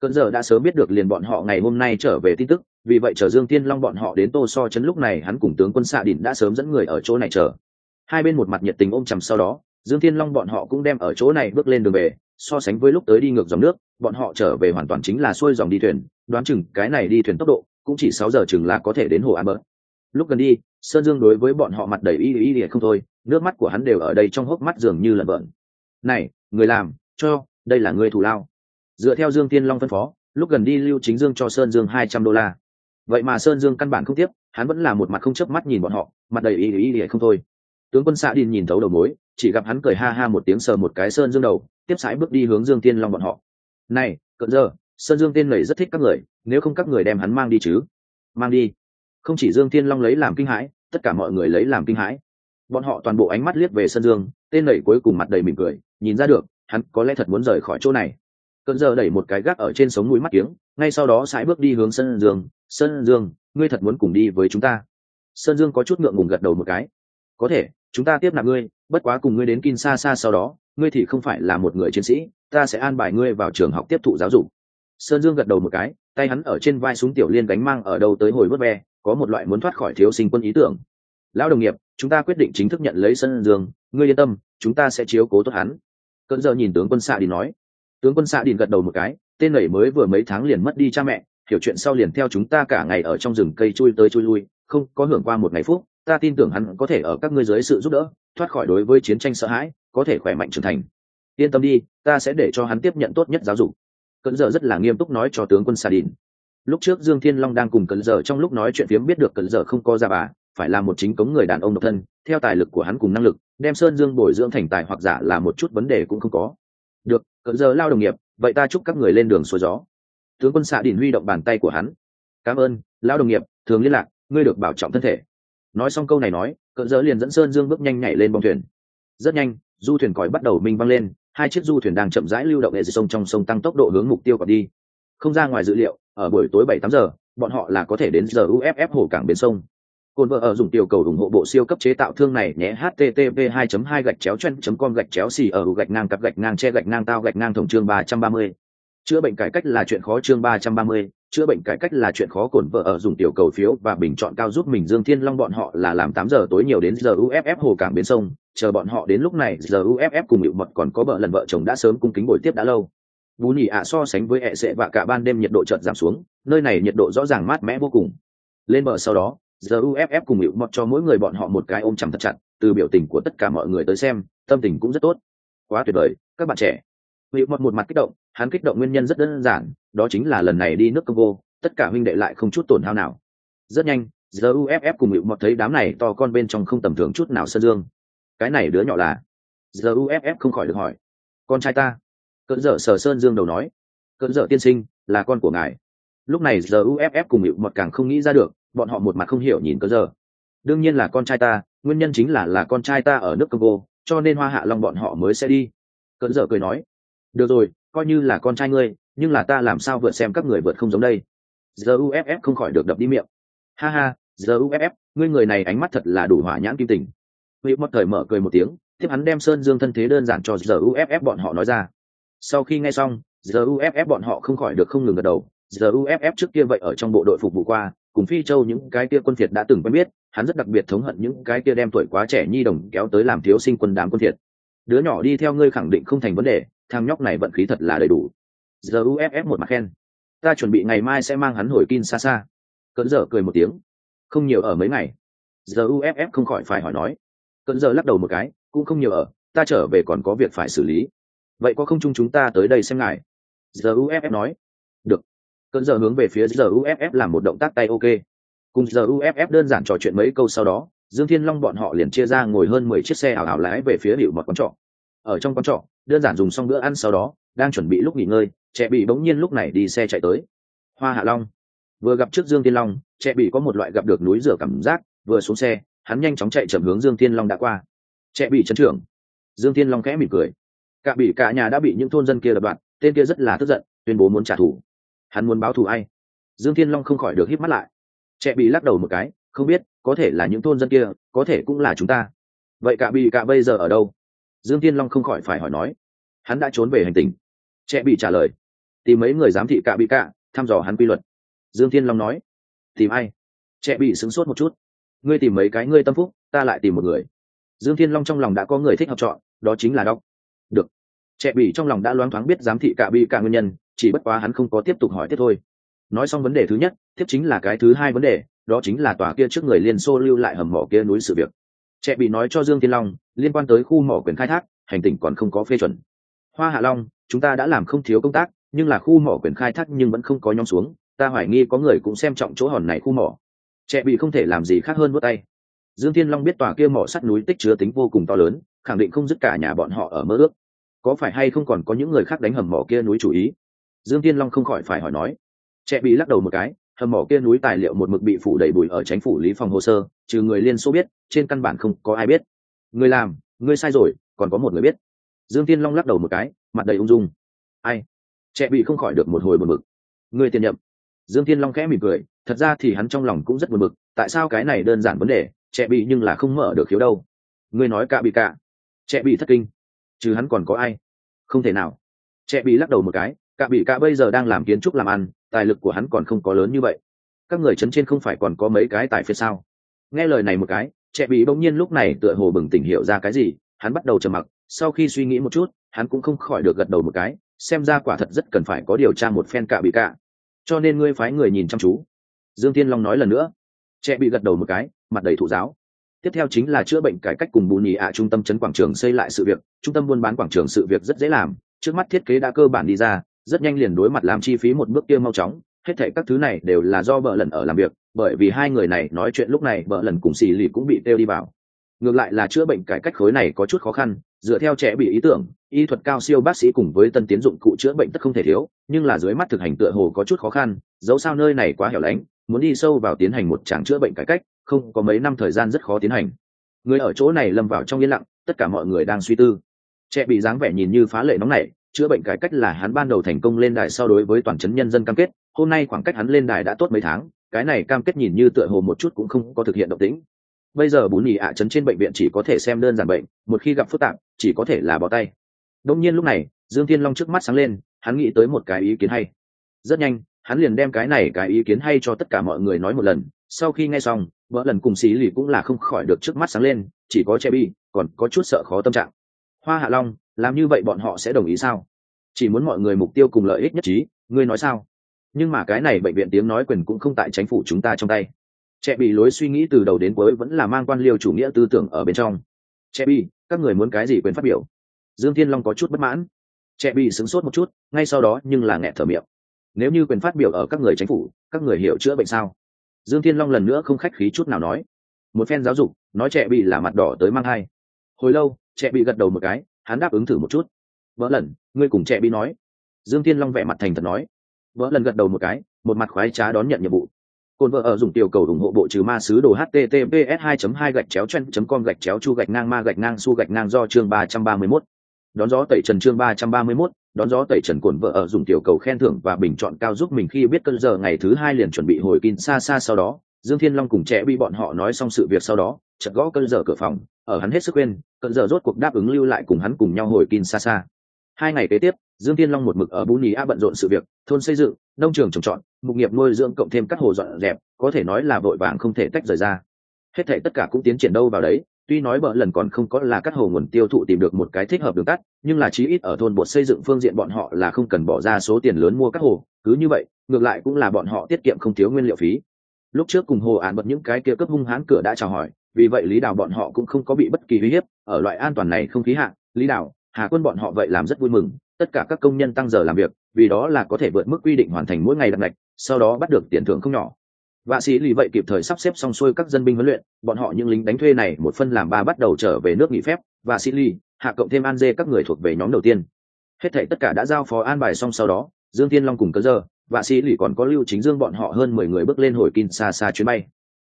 Cơn giờ đã sớm biết được liền bọn họ ngày hôm nay trở về tin tức, vì vậy chờ dương thiên long bọn họ đến tô so chấn lúc này hắn cùng tướng quân xạ đỉnh đã sớm dẫn người ở chỗ này chờ. Hai bên một mặt nhiệt tình ôm chầm sau đó dương thiên long bọn họ cũng đem ở chỗ này bước lên đường về, so sánh với lúc tới đi ngược dòng nước, bọn họ trở về hoàn toàn chính là xuôi dòng đi thuyền, đoán chừng cái này đi thuyền tốc độ cũng chỉ sáu giờ chừng là có thể đến hồ a bớt lúc gần đi, sơn dương đối với bọn họ mặt đầy y y y không thôi, nước mắt của hắn đều ở đây trong hốc mắt dường như lợn bợn. Này, người làm, cho, đây là người thủ lao. Dựa theo dương Thiên long phân phó, lúc gần đi lưu chính dương cho sơn dương hai trăm đô la. Vậy mà sơn dương căn bản không tiếp, hắn vẫn là một mặt không chớp mắt nhìn bọn họ, mặt đầy y y y không thôi tướng quân xạ đi nhìn thấu đầu mối, chỉ gặp hắn cười ha ha một tiếng sờ một cái sơn dương đầu, tiếp sải bước đi hướng dương tiên long bọn họ. Này, cận giờ, sơn dương tên lầy rất thích các người, nếu không các người đem hắn mang đi chứ? Mang đi. Không chỉ dương tiên long lấy làm kinh hãi, tất cả mọi người lấy làm kinh hãi. Bọn họ toàn bộ ánh mắt liếc về sơn dương, tên lầy cuối cùng mặt đầy mỉm cười, nhìn ra được, hắn có lẽ thật muốn rời khỏi chỗ này. Cận giờ đẩy một cái gác ở trên sống mũi mắt kiếng, ngay sau đó sải bước đi hướng sơn dương sơn dương, ngươi thật muốn cùng đi với chúng ta? Sơn dương có chút ngượng ngùng gật đầu một cái. Có thể chúng ta tiếp nạp ngươi, bất quá cùng ngươi đến kin xa xa sau đó, ngươi thì không phải là một người chiến sĩ, ta sẽ an bài ngươi vào trường học tiếp thụ giáo dục. Sơn dương gật đầu một cái, tay hắn ở trên vai súng tiểu liên gánh mang ở đâu tới hồi vớt ve, có một loại muốn thoát khỏi thiếu sinh quân ý tưởng. Lão đồng nghiệp, chúng ta quyết định chính thức nhận lấy sơn dương, ngươi yên tâm, chúng ta sẽ chiếu cố tốt hắn. Cận giờ nhìn tướng quân xạ đi nói. Tướng quân xạ đi gật đầu một cái, tên nảy mới vừa mấy tháng liền mất đi cha mẹ, hiểu chuyện sau liền theo chúng ta cả ngày ở trong rừng cây chui tới chui lui, không có hưởng qua một ngày phúc ta tin tưởng hắn có thể ở các ngươi dưới sự giúp đỡ, thoát khỏi đối với chiến tranh sợ hãi, có thể khỏe mạnh trưởng thành. Yên tâm đi, ta sẽ để cho hắn tiếp nhận tốt nhất giáo dục. Cận giờ rất là nghiêm túc nói cho tướng quân sa đình lúc trước dương thiên long đang cùng cận giờ trong lúc nói chuyện phiếm biết được cận giờ không có gia bà, phải là một chính cống người đàn ông độc thân, theo tài lực của hắn cùng năng lực, đem sơn dương bồi dưỡng thành tài hoặc giả là một chút vấn đề cũng không có. Được cận giờ lao đồng nghiệp, vậy ta chúc các người lên đường xuôi gió. Tướng quân xạ đình huy động bàn tay của hắn. Cảm ơn, lao đồng nghiệp, thường liên lạc, ngươi được bảo trọng thân thể nói xong câu này nói cỡ dỡ liền dẫn sơn dương bước nhanh nhảy lên bông thuyền. Rất nhanh du thuyền còi bắt đầu minh băng lên hai chiếc du thuyền đang chậm rãi lưu động hệ sông trong sông tăng tốc độ hướng mục tiêu còn đi. Không ra ngoài dự liệu ở buổi tối bảy tám giờ bọn họ là có thể đến giờ uff hồ cảng bến sông. Cồn vợ ở dùng tiểu cầu ủng hộ bộ siêu cấp chế tạo thương này nhé http 2 2 gạch chéo chen com gạch chéo xì ở gạch ngang cặp gạch ngang che gạch ngang tao gạch ngang thổng chương 330. chữa bệnh cải cách là chuyện khó chương 330, chữa bệnh cải cách là chuyện khó cồn vợ ở dùng tiểu cầu phiếu và bình chọn cao giúp mình dương thiên long bọn họ là làm 8 giờ tối nhiều đến giờ uff hồ cảng bến sông, chờ bọn họ đến lúc này giờ uff cùng hiệu mật còn có vợ lần vợ chồng đã sớm cung kính buổi tiếp đã lâu. Bú nhỉ ạ so sánh với hệ sệ và cả ban đêm nhiệt độ chợt giảm xuống, nơi này nhiệt độ rõ ràng mát mẻ vô cùng. Lên bờ sau đó, giờ uff cùng hiệu mật cho mỗi người bọn họ một cái ôm chầm thật chặt, từ biểu tình của tất cả mọi người tới xem, tâm tình cũng rất tốt. Quá tuyệt vời, các bạn trẻ hiệu mật một mặt kích động, hắn kích động nguyên nhân rất đơn giản, đó chính là lần này đi nước congo, tất cả huynh đệ lại không chút tổn hao nào. Rất nhanh ZUFF cùng hiệu mật thấy đám này to con bên trong không tầm thường chút nào sơn dương. Cái này đứa nhỏ là? ZUFF không khỏi được hỏi. Con trai ta. Cơn dở sở sơn dương đầu nói. Cơn dở tiên sinh, là con của ngài. Lúc này ZUFF cùng hiệu mật càng không nghĩ ra được, bọn họ một mặt không hiểu nhìn cơn dở. Đương nhiên là con trai ta, nguyên nhân chính là là con trai ta ở nước congo, cho nên hoa hạ long bọn họ mới sẽ đi. Cơn dở cười nói được rồi, coi như là con trai ngươi, nhưng là ta làm sao vượt xem các người vượt không giống đây? Giờ uff không khỏi được đập đi miệng. Ha ha giờ uff ngươi người này ánh mắt thật là đủ hỏa nhãn kim tình. Hữu mất thời mở cười một tiếng, tiếp hắn đem sơn dương thân thế đơn giản cho giờ uff bọn họ nói ra. Sau khi nghe xong giờ uff bọn họ không khỏi được không ngừng gật đầu. Giờ uff trước kia vậy ở trong bộ đội phục vụ qua, cùng phi châu những cái kia quân phiệt đã từng quen biết, hắn rất đặc biệt thống hận những cái kia đem tuổi quá trẻ nhi đồng kéo tới làm thiếu sinh quân đám quân phiệt đứa nhỏ đi theo ngươi khẳng định không thành vấn đề thằng nhóc này vận khí thật là đầy đủ. Giờ uff một mặt khen. Ta chuẩn bị ngày mai sẽ mang hắn hồi kin xa xa Cẩn giờ cười một tiếng. Không nhiều ở mấy ngày. Giờ uff không khỏi phải hỏi nói. Cẩn giờ lắc đầu một cái, cũng không nhiều ở, ta trở về còn có việc phải xử lý. Vậy có không chung chúng ta tới đây xem ngài? Giờ uff nói. Được. Cẩn giờ hướng về phía giờ uff làm một động tác tay ok. Cùng giờ uff đơn giản trò chuyện mấy câu sau đó, dương thiên long bọn họ liền chia ra ngồi hơn mười chiếc xe ảo ảo lái về phía hiệu mật quán trọ ở trong quán trọ, đơn giản dùng xong bữa ăn sau đó, đang chuẩn bị lúc nghỉ ngơi trẻ bị bỗng nhiên lúc này đi xe chạy tới. Hoa hạ long. Vừa gặp trước dương thiên long trẻ bị có một loại gặp được núi rửa cảm giác, vừa xuống xe, hắn nhanh chóng chạy chậm hướng dương thiên long đã qua. Trẻ bị chấn trưởng. Dương thiên long khẽ mỉm cười. Cả bị cả nhà đã bị những thôn dân kia đập đoạn, tên kia rất là tức giận, tuyên bố muốn trả thù. Hắn muốn báo thù ai? Dương thiên long không khỏi được hít mắt lại. Trẻ bị lắc đầu một cái, không biết, có thể là những thôn dân kia, có thể cũng là chúng ta. Vậy cả bị cả bây giờ ở đâu? Dương thiên long không khỏi phải hỏi nói hắn đã trốn về hành tình trẻ bị trả lời tìm mấy người giám thị cạ bị cạ, thăm dò hắn quy luật. Dương thiên long nói tìm ai? Trẻ bị sửng sốt một chút ngươi tìm mấy cái ngươi tâm phúc ta lại tìm một người. Dương thiên long trong lòng đã có người thích học chọn đó chính là đọc. Được. Trẻ bị trong lòng đã loáng thoáng biết giám thị cả bị cả nguyên nhân chỉ bất quá hắn không có tiếp tục hỏi tiếp thôi. Nói xong vấn đề thứ nhất tiếp chính là cái thứ hai vấn đề đó chính là tòa kia trước người liên xô lưu lại hầm mỏ kia núi sự việc trẻ bị nói cho dương thiên long, liên quan tới khu mỏ quyền khai thác, hành tỉnh còn không có phê chuẩn. Hoa hạ long, chúng ta đã làm không thiếu công tác, nhưng là khu mỏ quyền khai thác nhưng vẫn không có nhóm xuống, ta hoài nghi có người cũng xem trọng chỗ hòn này khu mỏ. Trẻ bị không thể làm gì khác hơn vớt tay. Dương thiên long biết tòa kia mỏ sắt núi tích chứa tính vô cùng to lớn, khẳng định không dứt cả nhà bọn họ ở mơ ước. Có phải hay không còn có những người khác đánh hầm mỏ kia núi chủ ý? Dương tiên long không khỏi phải hỏi nói. Trẻ bị lắc đầu một cái hầm mỏ kia núi tài liệu một mực bị phủ đầy bụi ở tránh phủ lý phòng hồ sơ, trừ người liên xô biết, trên căn bản không có ai biết. Người làm, người sai rồi, còn có một người biết. Dương tiên long lắc đầu một cái, mặt đầy ung dung. Ai? Trẻ bị không khỏi được một hồi buồn bực. Người tiền nhậm dương tiên long khẽ mỉm cười, thật ra thì hắn trong lòng cũng rất buồn bực, tại sao cái này đơn giản vấn đề, trẻ bị nhưng là không mở được khiếu đâu. Người nói cả bị cả trẻ bị thất kinh. Chứ hắn còn có ai? Không thể nào. Trẻ bị lắc đầu một cái cả bị cả bây giờ đang làm kiến trúc làm ăn tài lực của hắn còn không có lớn như vậy. Các người chấn trên không phải còn có mấy cái tài phía sao? Nghe lời này một cái trẻ bị bỗng nhiên lúc này tựa hồ bừng tỉnh hiểu ra cái gì, hắn bắt đầu trầm mặc, sau khi suy nghĩ một chút, hắn cũng không khỏi được gật đầu một cái, xem ra quả thật rất cần phải có điều tra một phen cả bị cả. Cho nên ngươi phái người nhìn chăm chú. Dương tiên long nói lần nữa. Trẻ bị gật đầu một cái, mặt đầy thụ giáo. Tiếp theo chính là chữa bệnh cải cách cùng bù nhì ạ trung tâm chấn quảng trường xây lại sự việc. Trung tâm buôn bán quảng trường sự việc rất dễ làm, trước mắt thiết kế đã cơ bản đi ra rất nhanh liền đối mặt làm chi phí một bước kia mau chóng, hết thệ các thứ này đều là do vợ lần ở làm việc, bởi vì hai người này nói chuyện lúc này vợ lần cùng xì lì cũng bị têu đi vào. Ngược lại là chữa bệnh cải cách khối này có chút khó khăn, dựa theo trẻ bị ý tưởng, y thuật cao siêu bác sĩ cùng với tân tiến dụng cụ chữa bệnh tất không thể thiếu, nhưng là dưới mắt thực hành tựa hồ có chút khó khăn, dẫu sao nơi này quá hẻo lánh, muốn đi sâu vào tiến hành một tràng chữa bệnh cải cách, không có mấy năm thời gian rất khó tiến hành. Người ở chỗ này lâm vào trong yên lặng, tất cả mọi người đang suy tư. Trẻ bị dáng vẻ nhìn như phá lệ nóng nảy chữa bệnh cải cách là hắn ban đầu thành công lên đài so đối với toàn chấn nhân dân cam kết, hôm nay khoảng cách hắn lên đài đã tốt mấy tháng, cái này cam kết nhìn như tựa hồ một chút cũng không có thực hiện động tĩnh. Bây giờ bún nhì ạ chấn trên bệnh viện chỉ có thể xem đơn giản bệnh, một khi gặp phức tạp, chỉ có thể là bỏ tay. Đông nhiên lúc này, dương thiên long trước mắt sáng lên, hắn nghĩ tới một cái ý kiến hay. Rất nhanh, hắn liền đem cái này cái ý kiến hay cho tất cả mọi người nói một lần, sau khi nghe xong, vợ lần cùng xí lì cũng là không khỏi được trước mắt sáng lên, chỉ có che bi, còn có chút sợ khó tâm trạng. Hoa hạ long làm như vậy bọn họ sẽ đồng ý sao? Chỉ muốn mọi người mục tiêu cùng lợi ích nhất trí, ngươi nói sao? Nhưng mà cái này bệnh viện tiếng nói quyền cũng không tại chính phủ chúng ta trong tay. Trẻ bị lối suy nghĩ từ đầu đến cuối vẫn là mang quan liêu chủ nghĩa tư tưởng ở bên trong. Trẻ bị các người muốn cái gì quyền phát biểu? Dương thiên long có chút bất mãn. Trẻ bị sửng sốt một chút, ngay sau đó nhưng là nghẹt thở miệng. Nếu như quyền phát biểu ở các người chính phủ, các người hiểu chữa bệnh sao? Dương thiên long lần nữa không khách khí chút nào nói. Một phen giáo dục, nói trẻ bị là mặt đỏ tới mang hai hồi lâu, trẻ bị gật đầu một cái hắn đáp ứng thử một chút. Vỡ lần ngươi cùng trẻ bị nói. Dương thiên long vẻ mặt thành thật nói. Vỡ lần gật đầu một cái một mặt khoái trá đón nhận nhiệm vụ. Cồn vợ ở dùng tiểu cầu ủng hộ bộ trừ ma sứ đồ https 2 2 gạch chéo chen com gạch chéo chu gạch ngang ma gạch ngang su gạch ngang do chương 331. đón gió tẩy trần chương 331, đón gió tẩy trần cồn vợ ở dùng tiểu cầu khen thưởng và bình chọn cao giúp mình khi biết cơn giờ ngày thứ hai liền chuẩn bị hồi kin xa xa sau đó. Dương thiên long cùng trẻ bị bọn họ nói xong sự việc sau đó chật gõ cơn giờ cửa phòng, ở hắn hết sức quên, cơn giờ rốt cuộc đáp ứng lưu lại cùng hắn cùng nhau hồi kin xa xa hai ngày kế tiếp, dương thiên long một mực ở bú nhì a bận rộn sự việc, thôn xây dựng, nông trường trồng trọt, mục nghiệp nuôi dưỡng cộng thêm các hồ dọn dẹp, có thể nói là vội vàng không thể tách rời ra. Hết thể tất cả cũng tiến triển đâu vào đấy, tuy nói bợ lần còn không có là cắt hồ nguồn tiêu thụ tìm được một cái thích hợp đường tắt, nhưng là chí ít ở thôn bột xây dựng phương diện bọn họ là không cần bỏ ra số tiền lớn mua các hồ, cứ như vậy, ngược lại cũng là bọn họ tiết kiệm không thiếu nguyên liệu phí. Lúc trước cùng hồ án bật những cái kia cấp hung hãn cửa đã chào hỏi vì vậy lý đào bọn họ cũng không có bị bất kỳ uy hiếp, ở loại an toàn này không khí hạ, lý đào, hà quân bọn họ vậy làm rất vui mừng, tất cả các công nhân tăng giờ làm việc, vì đó là có thể vượt mức quy định hoàn thành mỗi ngày đặc ngạch sau đó bắt được tiền thưởng không nhỏ. Vạ sĩ lì vậy kịp thời sắp xếp xong xuôi các dân binh huấn luyện, bọn họ những lính đánh thuê này một phân làm ba bắt đầu trở về nước nghỉ phép. Và sĩ lì, hạ cộng thêm an dê các người thuộc về nhóm đầu tiên. Hết thể tất cả đã giao phó an bài xong sau đó, dương tiên long cùng cơ giờ vạ sĩ lì còn có lưu chính dương bọn họ hơn mười người bước lên hồi kim xa xa chuyến bay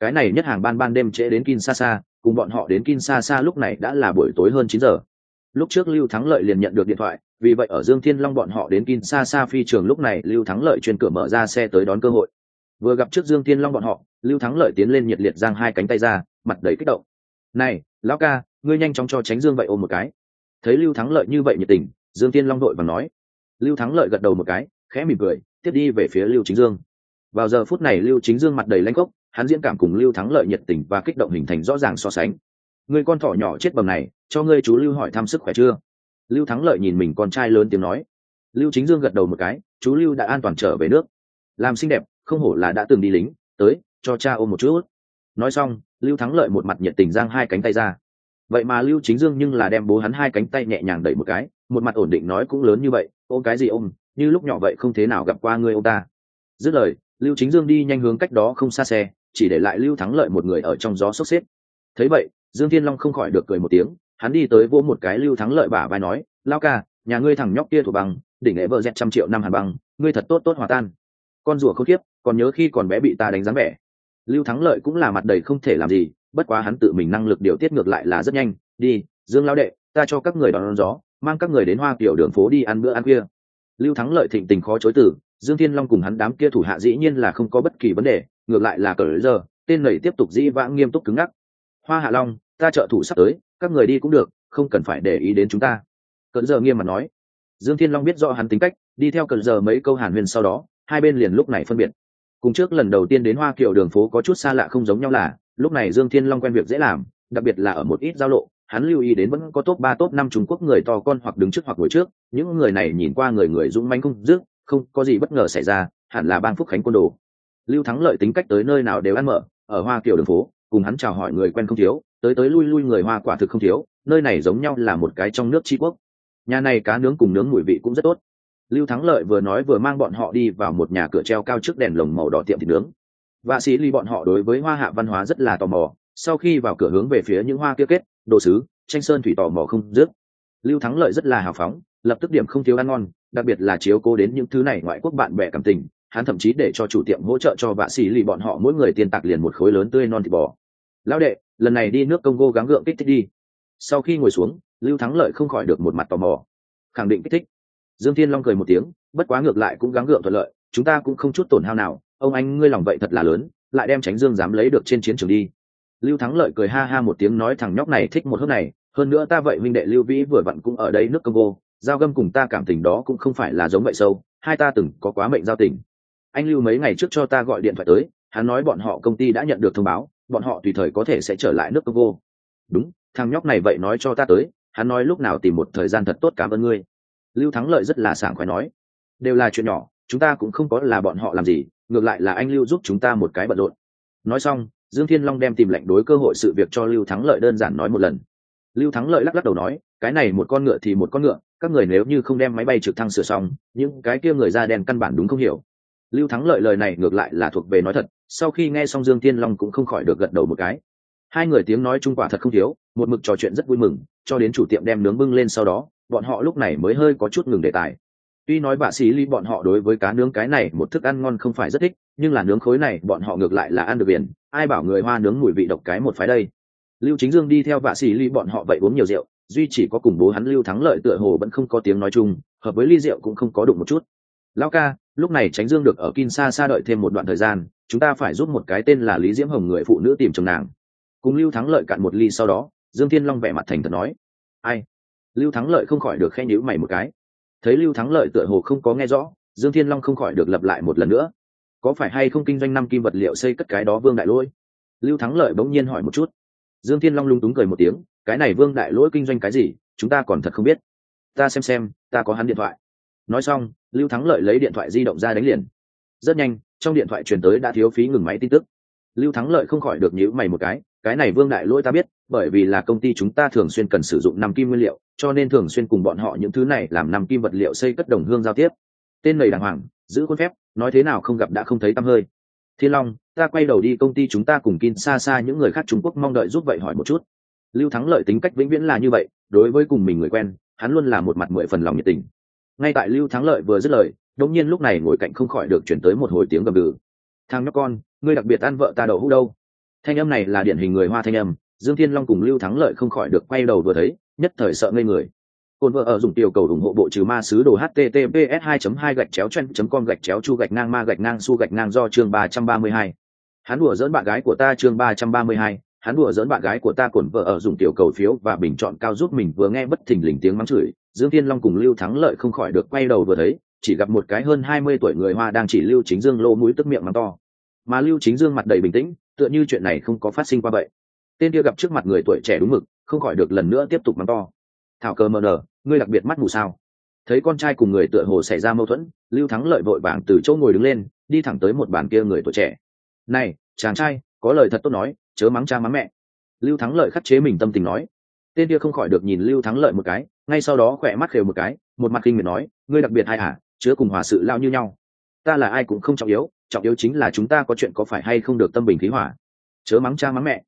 cái này nhất hàng ban ban đêm trễ đến kinshasa, cùng bọn họ đến kinshasa lúc này đã là buổi tối hơn chín giờ. Lúc trước lưu thắng lợi liền nhận được điện thoại, vì vậy ở dương thiên long bọn họ đến kinshasa phi trường lúc này lưu thắng lợi chuyên cửa mở ra xe tới đón cơ hội. Vừa gặp trước dương thiên long bọn họ, lưu thắng lợi tiến lên nhiệt liệt giang hai cánh tay ra, mặt đầy kích động. Này, lão ca, ngươi nhanh chóng cho tránh dương vậy ôm một cái. Thấy lưu thắng lợi như vậy nhiệt tình, dương thiên long đội và nói. Lưu thắng lợi gật đầu một cái, khẽ mỉm cười, tiếp đi về phía lưu chính dương. Vào giờ phút này lưu chính dương mặt đầy lanh cốc hắn diễn cảm cùng lưu thắng lợi nhiệt tình và kích động hình thành rõ ràng so sánh. Người con thỏ nhỏ chết bầm này, cho ngươi chú lưu hỏi thăm sức khỏe chưa? Lưu thắng lợi nhìn mình con trai lớn tiếng nói. Lưu chính dương gật đầu một cái, chú lưu đã an toàn trở về nước. Làm xinh đẹp, không hổ là đã từng đi lính, tới, cho cha ôm một chút. Nói xong, lưu thắng lợi một mặt nhiệt tình giang hai cánh tay ra. Vậy mà lưu chính dương nhưng là đem bố hắn hai cánh tay nhẹ nhàng đẩy một cái, một mặt ổn định nói cũng lớn như vậy ôm cái gì ôm, như lúc nhỏ vậy không thế nào gặp qua ngươi ông ta. Dứt lời, lưu chính dương đi nhanh hướng cách đó không xa xe chỉ để lại lưu thắng lợi một người ở trong gió sốc xếp. Thấy vậy dương thiên long không khỏi được cười một tiếng hắn đi tới vỗ một cái lưu thắng lợi bả vai nói lao ca nhà ngươi thằng nhóc kia thuộc bằng đỉnh lễ vợ dẹt trăm triệu năm hàn băng ngươi thật tốt tốt hòa tan. Con rùa không tiếp còn nhớ khi còn bé bị ta đánh dáng vẻ. Lưu thắng lợi cũng là mặt đầy không thể làm gì bất quá hắn tự mình năng lực điều tiết ngược lại là rất nhanh đi dương lao đệ ta cho các người đón, đón gió mang các người đến hoa kiểu đường phố đi ăn bữa ăn kia lưu thắng lợi thịnh tình khó chối từ dương thiên long cùng hắn đám kia thủ hạ dĩ nhiên là không có bất kỳ vấn đề ngược lại là cờ giờ, tên nầy tiếp tục dĩ vãng nghiêm túc cứng ngắc. Hoa hạ long, ta trợ thủ sắp tới, các người đi cũng được, không cần phải để ý đến chúng ta. Cờ giờ nghiêm mặt nói. Dương thiên long biết rõ hắn tính cách, đi theo cờ giờ mấy câu hàn huyền sau đó, hai bên liền lúc này phân biệt. Cùng trước lần đầu tiên đến hoa kiệu đường phố có chút xa lạ không giống nhau là, lúc này dương thiên long quen việc dễ làm, đặc biệt là ở một ít giao lộ, hắn lưu ý đến vẫn có top ba, top năm trung quốc người to con hoặc đứng trước hoặc ngồi trước, những người này nhìn qua người người dũng manh không dứt, không có gì bất ngờ xảy ra, hẳn là bang phúc khánh côn đồ lưu thắng lợi tính cách tới nơi nào đều ăn mở, ở hoa kiểu đường phố, cùng hắn chào hỏi người quen không thiếu, tới tới lui lui người hoa quả thực không thiếu, nơi này giống nhau là một cái trong nước tri quốc. Nhà này cá nướng cùng nướng mùi vị cũng rất tốt. Lưu thắng lợi vừa nói vừa mang bọn họ đi vào một nhà cửa treo cao trước đèn lồng màu đỏ tiệm thịt nướng. Vạ sĩ ly bọn họ đối với hoa hạ văn hóa rất là tò mò, sau khi vào cửa hướng về phía những hoa kia kết, đồ sứ, tranh sơn thủy tò mò không dứt. Lưu thắng lợi rất là hào phóng, lập tức điểm không thiếu ăn ngon, đặc biệt là chiếu cố đến những thứ này ngoại quốc bạn bè cảm tình hắn thậm chí để cho chủ tiệm hỗ trợ cho vạ sĩ lì bọn họ mỗi người tiền tạc liền một khối lớn tươi non thịt bò. Lão đệ, lần này đi nước congo gắng gượng kích thích đi. Sau khi ngồi xuống, lưu thắng lợi không khỏi được một mặt tò mò. Khẳng định kích thích. Dương thiên long cười một tiếng, bất quá ngược lại cũng gắng gượng thuận lợi, chúng ta cũng không chút tổn hao nào, ông anh ngươi lòng vậy thật là lớn, lại đem tránh dương dám lấy được trên chiến trường đi. Lưu thắng lợi cười ha ha một tiếng nói thằng nhóc này thích một hớp này, hơn nữa ta vậy minh đệ lưu vĩ vừa vặn cũng ở đây nước congo, giao gâm cùng ta cảm tình đó cũng không phải là giống vậy sâu, hai ta từng có quá mệnh giao tình anh lưu mấy ngày trước cho ta gọi điện thoại tới, hắn nói bọn họ công ty đã nhận được thông báo, bọn họ tùy thời có thể sẽ trở lại nước congo. Đúng, thằng nhóc này vậy nói cho ta tới, hắn nói lúc nào tìm một thời gian thật tốt cảm ơn ngươi. Lưu thắng lợi rất là sảng khoái nói, đều là chuyện nhỏ, chúng ta cũng không có là bọn họ làm gì, ngược lại là anh lưu giúp chúng ta một cái bận rộn. Nói xong, dương thiên long đem tìm lệnh đối cơ hội sự việc cho lưu thắng lợi đơn giản nói một lần. Lưu thắng lợi lắc lắc đầu nói, cái này một con ngựa thì một con ngựa, các người nếu như không đem máy bay trực thăng sửa xong, những cái kia người da đen căn bản đúng không hiểu lưu thắng lợi lời này ngược lại là thuộc về nói thật, sau khi nghe xong dương thiên long cũng không khỏi được gật đầu một cái. Hai người tiếng nói chung quả thật không thiếu, một mực trò chuyện rất vui mừng, cho đến chủ tiệm đem nướng bưng lên sau đó, bọn họ lúc này mới hơi có chút ngừng đề tài. Tuy nói bà xí ly bọn họ đối với cá nướng cái này một thức ăn ngon không phải rất thích, nhưng là nướng khối này bọn họ ngược lại là ăn được biển, ai bảo người hoa nướng mùi vị độc cái một phái đây. Lưu chính dương đi theo bà xí ly bọn họ vậy uống nhiều rượu, duy chỉ có cùng bố hắn lưu thắng lợi tựa hồ vẫn không có tiếng nói chung, hợp với ly rượu cũng không có đụng một chút. Lao ca lúc này tránh dương được ở kin xa xa đợi thêm một đoạn thời gian, chúng ta phải giúp một cái tên là lý diễm hồng người phụ nữ tìm chồng nàng. Cùng lưu thắng lợi cạn một ly sau đó, dương thiên long vẻ mặt thành thật nói, ai? Lưu thắng lợi không khỏi được khen nhữ mày một cái. Thấy lưu thắng lợi tựa hồ không có nghe rõ, dương thiên long không khỏi được lập lại một lần nữa. Có phải hay không kinh doanh năm kim vật liệu xây cất cái đó vương đại lôi lưu thắng lợi bỗng nhiên hỏi một chút. Dương thiên long lung túng cười một tiếng, cái này vương đại lỗi kinh doanh cái gì? Chúng ta còn thật không biết. Ta xem xem, ta có hắn điện thoại. Nói xong lưu thắng lợi lấy điện thoại di động ra đánh liền. Rất nhanh, trong điện thoại truyền tới đã thiếu phí ngừng máy tin tức. Lưu thắng lợi không khỏi được nhữ mày một cái cái này vương đại lỗi ta biết, bởi vì là công ty chúng ta thường xuyên cần sử dụng năm kim nguyên liệu, cho nên thường xuyên cùng bọn họ những thứ này làm năm kim vật liệu xây cất đồng hương giao tiếp. Tên lầy đàng hoàng, giữ khuôn phép, nói thế nào không gặp đã không thấy tăm hơi. Thiên long, ta quay đầu đi công ty chúng ta cùng kin xa xa những người khác trung quốc mong đợi giúp vậy hỏi một chút. Lưu thắng lợi tính cách vĩnh viễn là như vậy, đối với cùng mình người quen, hắn luôn là một mặt mười phần lòng nhiệt tình ngay tại lưu thắng lợi vừa dứt lời đống nhiên lúc này ngồi cạnh không khỏi được chuyển tới một hồi tiếng gầm gừ. Thằng nhóc con ngươi đặc biệt ăn vợ ta đậu hũ đâu? Thanh âm này là điển hình người hoa thanh âm dương thiên long cùng lưu thắng lợi không khỏi được quay đầu vừa thấy nhất thời sợ ngây người. Cồn vợ ở dùng tiểu cầu ủng hộ bộ trừ ma sứ đồ https 2 2 gạch chéo chen com gạch chéo chu gạch ngang ma gạch ngang su gạch ngang do chương 332. hắn đùa dỡn bạn gái của ta chương 332, hắn đùa dỡn bạn gái của ta cồn vợ ở dùng tiểu cầu phiếu và bình chọn cao giúp mình vừa nghe bất thình lình tiếng mắng chửi dương thiên long cùng lưu thắng lợi không khỏi được quay đầu vừa thấy, chỉ gặp một cái hơn hai mươi tuổi người hoa đang chỉ lưu chính dương lô mũi tức miệng mắng to. Mà lưu chính dương mặt đầy bình tĩnh, tựa như chuyện này không có phát sinh qua vậy. Tên kia gặp trước mặt người tuổi trẻ đúng mực, không khỏi được lần nữa tiếp tục mắng to. Thảo cờ mờ nở ngươi đặc biệt mắt mù sao? Thấy con trai cùng người tựa hồ xảy ra mâu thuẫn, lưu thắng lợi vội vàng từ chỗ ngồi đứng lên, đi thẳng tới một bàn kia người tuổi trẻ. Này, chàng trai, có lời thật tốt nói, chớ mắng cha mắng mẹ. Lưu thắng lợi khắc chế mình tâm tình nói tên kia không khỏi được nhìn lưu thắng lợi một cái, ngay sau đó khỏe mắt khều một cái, một mặt kinh miệt nói, ngươi đặc biệt hay hả? Chứa cùng hòa sự lao như nhau. Ta là ai cũng không trọng yếu trọng yếu chính là chúng ta có chuyện có phải hay không được tâm bình khí hỏa chớ mắng cha mắng mẹ.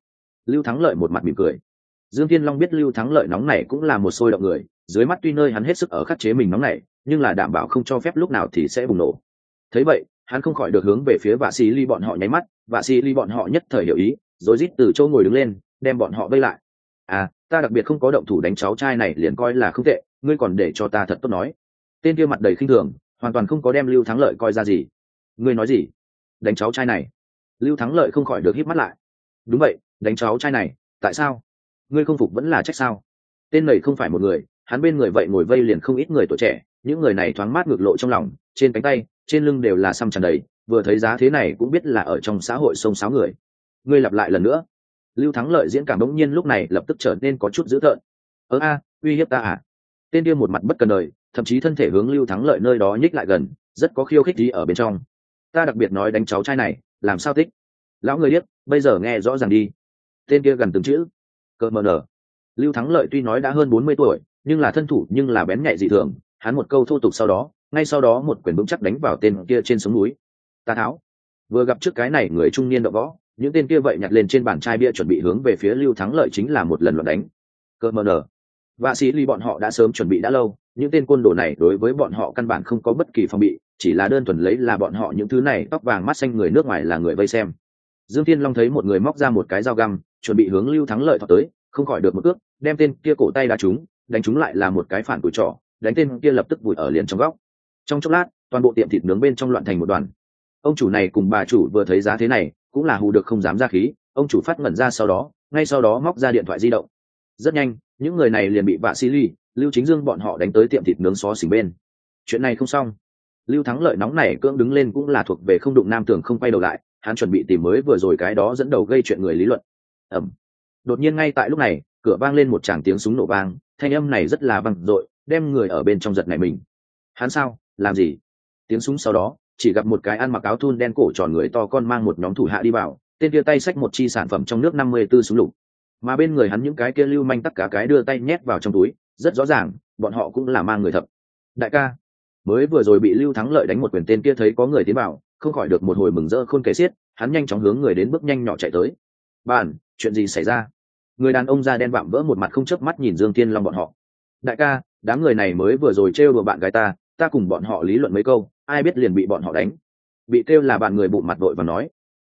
Lưu thắng lợi một mặt mỉm cười. Dương thiên long biết lưu thắng lợi nóng này cũng là một sôi động người, dưới mắt tuy nơi hắn hết sức ở khắc chế mình nóng này nhưng là đảm bảo không cho phép lúc nào thì sẽ bùng nổ. Thấy vậy, hắn không khỏi được hướng về phía vạ xì ly bọn họ nháy mắt, vạ xì ly bọn họ nhất thời hiểu ý, rồi rít từ chỗ ngồi đứng lên, đem bọn họ vây lại. À ta đặc biệt không có động thủ đánh cháu trai này liền coi là không tệ, ngươi còn để cho ta thật tốt nói. Tên kia mặt đầy khinh thường, hoàn toàn không có đem lưu thắng lợi coi ra gì. Ngươi nói gì? Đánh cháu trai này. Lưu thắng lợi không khỏi được hít mắt lại. Đúng vậy, đánh cháu trai này, tại sao? Ngươi không phục vẫn là trách sao? Tên này không phải một người, hắn bên người vậy ngồi vây liền không ít người tuổi trẻ, những người này thoáng mát ngược lộ trong lòng, trên cánh tay, trên lưng đều là xăm tràn đầy, vừa thấy giá thế này cũng biết là ở trong xã hội sông sáo người. Ngươi lặp lại lần nữa lưu thắng lợi diễn cảm bỗng nhiên lúc này lập tức trở nên có chút dữ tợn. Ơ a, uy hiếp ta à? Tên điên một mặt bất cần đời, thậm chí thân thể hướng lưu thắng lợi nơi đó nhích lại gần, rất có khiêu khích gì ở bên trong. Ta đặc biệt nói đánh cháu trai này, làm sao thích? Lão người biết bây giờ nghe rõ ràng đi. Tên kia gần từng chữ. Cợt mờ nở. Lưu thắng lợi tuy nói đã hơn bốn mươi tuổi, nhưng là thân thủ nhưng là bén nhạy dị thường, hắn một câu thô tục sau đó, ngay sau đó một quyền vững chắc đánh vào tên kia trên sống núi. Ta tháo. Vừa gặp trước cái này người trung niên đậu võ những tên kia vậy nhặt lên trên bàn chai bia chuẩn bị hướng về phía lưu thắng lợi chính là một lần loạt đánh. Cơ mờ nở. Vạ sĩ ly bọn họ đã sớm chuẩn bị đã lâu, những tên côn đồ này đối với bọn họ căn bản không có bất kỳ phòng bị, chỉ là đơn thuần lấy là bọn họ những thứ này, tóc vàng mắt xanh người nước ngoài là người vây xem. Dương thiên long thấy một người móc ra một cái dao găm, chuẩn bị hướng lưu thắng lợi thọ tới, không khỏi được một ước, đem tên kia cổ tay đá trúng, đánh trúng lại là một cái phản cùi trỏ, đánh tên kia lập tức vùi ở liền trong góc. Trong chốc lát, toàn bộ tiệm thịt nướng bên trong loạn thành một đoàn. Ông chủ này cùng bà chủ vừa thấy giá thế này cũng là hù được không dám ra khí, ông chủ phát ngẩn ra sau đó, ngay sau đó móc ra điện thoại di động. Rất nhanh, những người này liền bị vạ xi ly lưu chính dương bọn họ đánh tới tiệm thịt nướng xó xỉnh bên. Chuyện này không xong. Lưu thắng lợi nóng này cưỡng đứng lên cũng là thuộc về không đụng nam tưởng không quay đầu lại, hắn chuẩn bị tìm mới vừa rồi cái đó dẫn đầu gây chuyện người lý luận. Ẩm đột nhiên ngay tại lúc này, cửa vang lên một tràng tiếng súng nổ vang, thanh âm này rất là vang dội, đem người ở bên trong giật này mình. Hắn sao? Làm gì? Tiếng súng sau đó chỉ gặp một cái ăn mặc áo thun đen cổ tròn người to con mang một nhóm thủ hạ đi vào, tên kia tay xách một chi sản phẩm trong nước năm mươi tư súng lục. Mà bên người hắn những cái kia lưu manh tất cả cái đưa tay nhét vào trong túi, rất rõ ràng, bọn họ cũng là mang người thập. Đại ca, mới vừa rồi bị lưu thắng lợi đánh một quyền tên kia thấy có người tiến vào, không khỏi được một hồi mừng rỡ khôn kể xiết, hắn nhanh chóng hướng người đến bước nhanh nhỏ chạy tới. Bạn, chuyện gì xảy ra? Người đàn ông da đen vạm vỡ một mặt không chớp mắt nhìn dương thiên long bọn họ. Đại ca, đám người này mới vừa rồi trêu đùa bạn gái ta ta cùng bọn họ lý luận mấy câu ai biết liền bị bọn họ đánh. Bị kêu là bạn người bụng mặt vội và nói,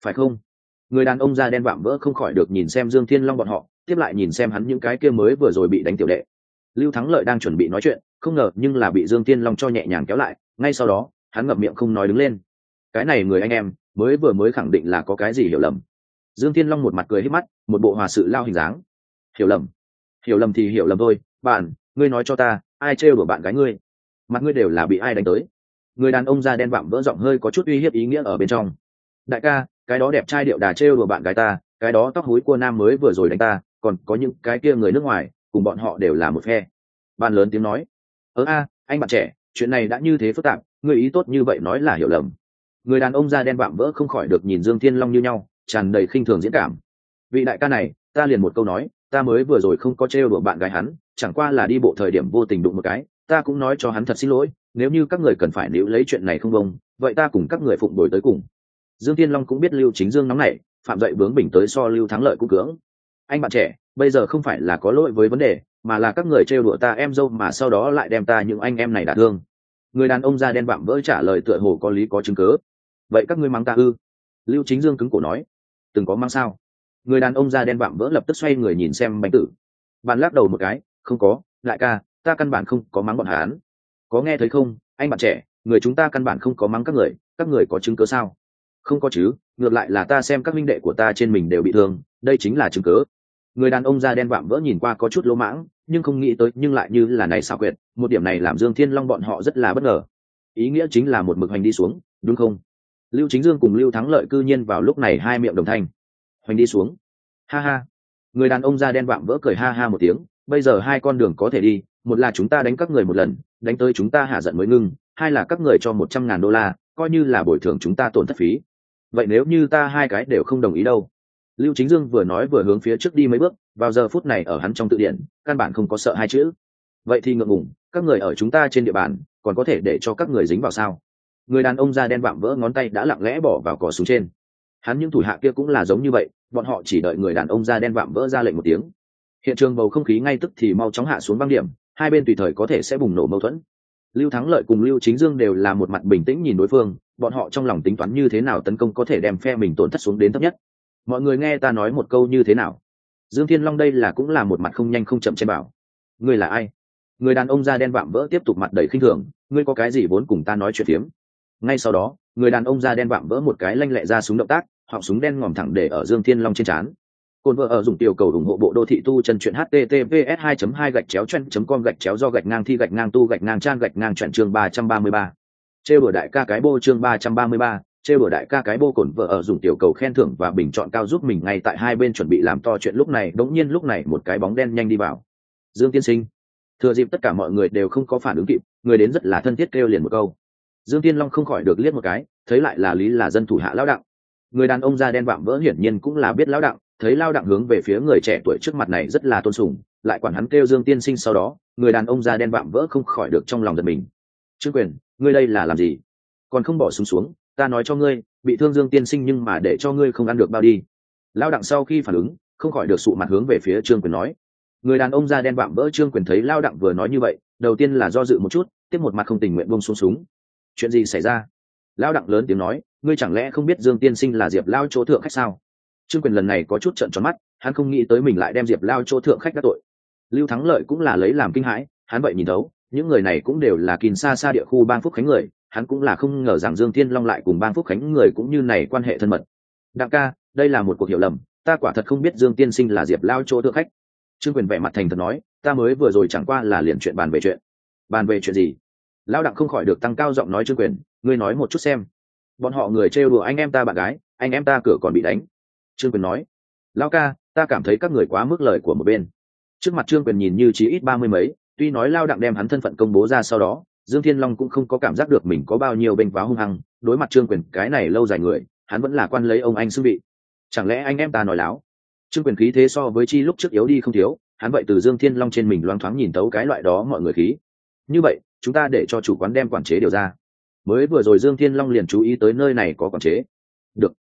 phải không? Người đàn ông da đen vạm vỡ không khỏi được nhìn xem dương thiên long bọn họ, tiếp lại nhìn xem hắn những cái kia mới vừa rồi bị đánh tiểu đệ. Lưu thắng lợi đang chuẩn bị nói chuyện, không ngờ nhưng là bị dương thiên long cho nhẹ nhàng kéo lại, ngay sau đó, hắn ngậm miệng không nói đứng lên. Cái này người anh em, mới vừa mới khẳng định là có cái gì hiểu lầm. Dương thiên long một mặt cười hết mắt, một bộ hòa sự lao hình dáng. Hiểu lầm? Hiểu lầm thì hiểu lầm thôi, bạn, ngươi nói cho ta, ai trêu đùa bạn gái ngươi? Mặt ngươi đều là bị ai đánh tới? Người đàn ông da đen vạm vỡ giọng hơi có chút uy hiếp ý nghĩa ở bên trong. Đại ca, cái đó đẹp trai điệu đà trêu đùa bạn gái ta, cái đó tóc húi của nam mới vừa rồi đánh ta, còn có những cái kia người nước ngoài, cùng bọn họ đều là một phe. Ban lớn tiếng nói ớ a, anh bạn trẻ, chuyện này đã như thế phức tạp, người ý tốt như vậy nói là hiểu lầm. Người đàn ông da đen vạm vỡ không khỏi được nhìn dương thiên long như nhau, tràn đầy khinh thường diễn cảm. Vị đại ca này, ta liền một câu nói, ta mới vừa rồi không có trêu đùa bạn gái hắn, chẳng qua là đi bộ thời điểm vô tình đụng một cái, ta cũng nói cho hắn thật xin lỗi nếu như các người cần phải níu lấy chuyện này không bông, vậy ta cùng các người phụng đổi tới cùng. Dương tiên long cũng biết lưu chính dương nóng này phạm dậy bướng bình tới so lưu thắng lợi cũng cưỡng. Anh bạn trẻ, bây giờ không phải là có lỗi với vấn đề, mà là các người trêu đùa ta em dâu mà sau đó lại đem ta những anh em này đả thương. Người đàn ông da đen bạm vỡ trả lời tựa hồ có lý có chứng cớ vậy các ngươi mắng ta ư? Lưu chính dương cứng cổ nói. Từng có mang sao? Người đàn ông da đen bạm vỡ lập tức xoay người nhìn xem bánh tử. Bạn lắc đầu một cái, không có lại ca, ta căn bản không có mắng bọn hắn có nghe thấy không? Anh bạn trẻ, người chúng ta căn bản không có mắng các người các người có chứng cớ sao? Không có chứ, ngược lại là ta xem các minh đệ của ta trên mình đều bị thương, đây chính là chứng cớ người đàn ông da đen vạm vỡ nhìn qua có chút lỗ mãng, nhưng không nghĩ tới, nhưng lại như là này xảo quyệt, một điểm này làm dương thiên long bọn họ rất là bất ngờ. Ý nghĩa chính là một mực hành đi xuống, đúng không? Lưu chính dương cùng lưu thắng lợi cư nhiên vào lúc này hai miệng đồng thanh. Hoành đi xuống. Ha ha. Người đàn ông da đen vạm vỡ cười ha ha một tiếng, bây giờ hai con đường có thể đi, một là chúng ta đánh các người một lần đánh tới chúng ta hạ giận mới ngưng, hai là các người cho một trăm ngàn đô la, coi như là bồi thường chúng ta tổn thất phí. Vậy nếu như ta hai cái đều không đồng ý đâu? Lưu chính dương vừa nói vừa hướng phía trước đi mấy bước, vào giờ phút này ở hắn trong tự điển căn bản không có sợ hai chữ. Vậy thì ngượng ngùng, các người ở chúng ta trên địa bàn, còn có thể để cho các người dính vào sao? Người đàn ông da đen vạm vỡ ngón tay đã lặng lẽ bỏ vào cỏ súng trên. Hắn những thủ hạ kia cũng là giống như vậy, bọn họ chỉ đợi người đàn ông da đen vạm vỡ ra lệnh một tiếng. Hiện trường bầu không khí ngay tức thì mau chóng hạ xuống băng điểm hai bên tùy thời có thể sẽ bùng nổ mâu thuẫn. Lưu thắng lợi cùng lưu chính dương đều là một mặt bình tĩnh nhìn đối phương, bọn họ trong lòng tính toán như thế nào tấn công có thể đem phe mình tổn thất xuống đến thấp nhất. Mọi người nghe ta nói một câu như thế nào? Dương thiên long đây là cũng là một mặt không nhanh không chậm trên bảo. Ngươi là ai? Người đàn ông da đen vạm vỡ tiếp tục mặt đầy khinh thường, ngươi có cái gì vốn cùng ta nói chuyện phiếm? Ngay sau đó, người đàn ông da đen vạm vỡ một cái lanh lẹ ra súng động tác, họng súng đen ngòm thẳng để ở dương thiên long trên trán. Côn vợ ở dùng tiểu cầu ủng hộ bộ đô thị tu chân truyện https 2 2 gạch chéo chen com gạch chéo do gạch ngang thi gạch ngang tu gạch ngang trang gạch ngang truyện chương 333. Trêu đùa đại ca cái bô chương 333, trêu đùa đại ca cái bô cồn vợ ở dùng tiểu cầu khen thưởng và bình chọn cao giúp mình ngay tại hai bên chuẩn bị làm to chuyện lúc này, đột nhiên lúc này một cái bóng đen nhanh đi vào. Dương tiên sinh. Thừa dịp tất cả mọi người đều không có phản ứng kịp, người đến rất là thân thiết kêu liền một câu. dương tiên long không khỏi được liếc một cái thấy lại là lý là dân thủ hạ lão đạo người đàn ông da đen vạm vỡ hiển nhiên cũng là biết lão đạo thấy lao đặng hướng về phía người trẻ tuổi trước mặt này rất là tôn sùng lại quản hắn kêu dương tiên sinh sau đó người đàn ông da đen vạm vỡ không khỏi được trong lòng giật mình. Trương quyền ngươi đây là làm gì? Còn không bỏ súng xuống, xuống ta nói cho ngươi bị thương dương tiên sinh nhưng mà để cho ngươi không ăn được bao đi. Lao đặng sau khi phản ứng không khỏi được sụ mặt hướng về phía trương quyền nói. Người đàn ông da đen vạm vỡ trương quyền thấy lao đặng vừa nói như vậy đầu tiên là do dự một chút tiếp một mặt không tình nguyện bông xuống súng. Chuyện gì xảy ra? Lao đặng lớn tiếng nói ngươi chẳng lẽ không biết dương tiên sinh là diệp lao chỗ thượng khách sao? Trương quyền lần này có chút trận tròn mắt, hắn không nghĩ tới mình lại đem diệp lao chỗ thượng khách các tội. Lưu thắng lợi cũng là lấy làm kinh hãi, hắn vậy nhìn thấu, những người này cũng đều là kìn xa xa địa khu bang phúc khánh người, hắn cũng là không ngờ rằng dương thiên long lại cùng bang phúc khánh người cũng như này quan hệ thân mật. Đặng ca, đây là một cuộc hiểu lầm, ta quả thật không biết dương tiên sinh là diệp lao chỗ thượng khách. Trương quyền vẻ mặt thành thật nói, ta mới vừa rồi chẳng qua là liền chuyện bàn về chuyện. Bàn về chuyện gì? Lao đặng không khỏi được tăng cao giọng nói trương quyền, ngươi nói một chút xem. Bọn họ người trêu đùa anh em ta bạn gái, anh em ta cửa còn bị đánh trương quyền nói lao ca, ta cảm thấy các người quá mức lời của một bên. Trước mặt trương quyền nhìn như chỉ ít ba mươi mấy, tuy nói lao đặng đem hắn thân phận công bố ra sau đó, dương thiên long cũng không có cảm giác được mình có bao nhiêu bênh váo hung hăng, đối mặt trương quyền, cái này lâu dài người, hắn vẫn là quan lấy ông anh xưng bị chẳng lẽ anh em ta nói láo? Trương quyền khí thế so với chi lúc trước yếu đi không thiếu, hắn vậy từ dương thiên long trên mình loáng thoáng nhìn tấu cái loại đó mọi người khí. Như vậy, chúng ta để cho chủ quán đem quản chế điều ra. Mới vừa rồi dương thiên long liền chú ý tới nơi này có quản chế. Được.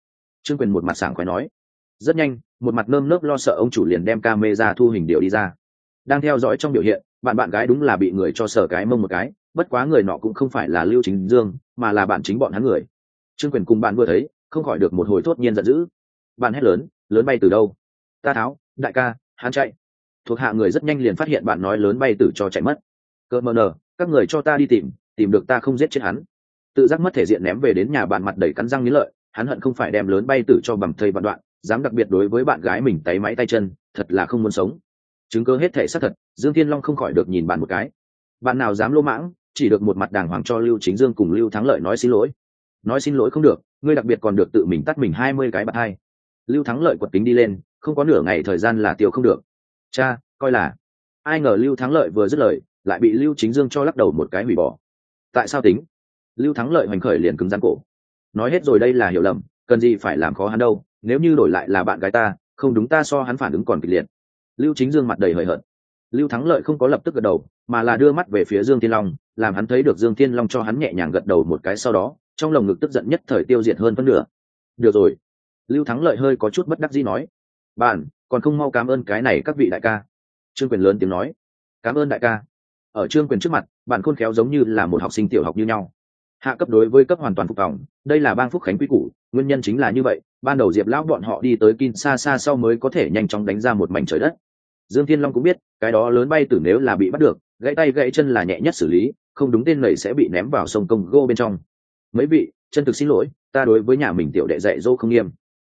Trương quyền một mặt sảng khoái nói rất nhanh, một mặt nơm nớp lo sợ ông chủ liền đem ca mê ra thu hình điệu đi ra. Đang theo dõi trong biểu hiện, bạn bạn gái đúng là bị người cho sở cái mông một cái, bất quá người nọ cũng không phải là lưu chính dương, mà là bạn chính bọn hắn người. Trương quyền cùng bạn vừa thấy, không khỏi được một hồi thốt nhiên giận dữ. Bạn hét lớn lớn bay từ đâu? Ta tháo, đại ca, hắn chạy. Thuộc hạ người rất nhanh liền phát hiện bạn nói lớn bay từ cho chạy mất. Cơ mờ nờ, các người cho ta đi tìm tìm được ta không giết chết hắn. Tự giác mất thể diện ném về đến nhà bạn mặt đầy cắn răng nghĩ lợi, hắn hận không phải đem lớn bay tử cho bằng thầy bạn đoạn dám đặc biệt đối với bạn gái mình tay máy tay chân, thật là không muốn sống. Chứng cơ hết thể xác thật, dương thiên long không khỏi được nhìn bạn một cái. Bạn nào dám lô mãng, chỉ được một mặt đàng hoàng cho lưu chính dương cùng lưu thắng lợi nói xin lỗi. Nói xin lỗi không được, ngươi đặc biệt còn được tự mình tắt mình hai mươi cái bạc hai. Lưu thắng lợi quật tính đi lên, không có nửa ngày thời gian là tiêu không được. Cha, coi là. Ai ngờ lưu thắng lợi vừa dứt lời, lại bị lưu chính dương cho lắc đầu một cái hủy bỏ. Tại sao tính? Lưu thắng lợi hoành khởi liền cứng rắn cổ. Nói hết rồi đây là hiểu lầm, cần gì phải làm khó hắn đâu? Nếu như đổi lại là bạn gái ta, không đúng ta so hắn phản ứng còn kịch liệt. Lưu chính dương mặt đầy hời hợt. Lưu thắng lợi không có lập tức gật đầu, mà là đưa mắt về phía dương thiên long, làm hắn thấy được dương thiên long cho hắn nhẹ nhàng gật đầu một cái sau đó, trong lồng ngực tức giận nhất thời tiêu diệt hơn phân nửa. Được rồi. Lưu thắng lợi hơi có chút bất đắc dĩ nói. Bạn, còn không mau cảm ơn cái này các vị đại ca. Trương quyền lớn tiếng nói. Cảm ơn đại ca. Ở trương quyền trước mặt, bạn khôn khéo giống như là một học sinh tiểu học như nhau hạ cấp đối với cấp hoàn toàn phục vòng đây là bang phúc khánh quy củ, nguyên nhân chính là như vậy, ban đầu diệp lão bọn họ đi tới kin xa xa sau mới có thể nhanh chóng đánh ra một mảnh trời đất. Dương thiên long cũng biết, cái đó lớn bay tử nếu là bị bắt được, gãy tay gãy chân là nhẹ nhất xử lý, không đúng tên lầy sẽ bị ném vào sông công gô bên trong. Mấy vị, chân thực xin lỗi, ta đối với nhà mình tiểu đệ dạy dỗ không nghiêm.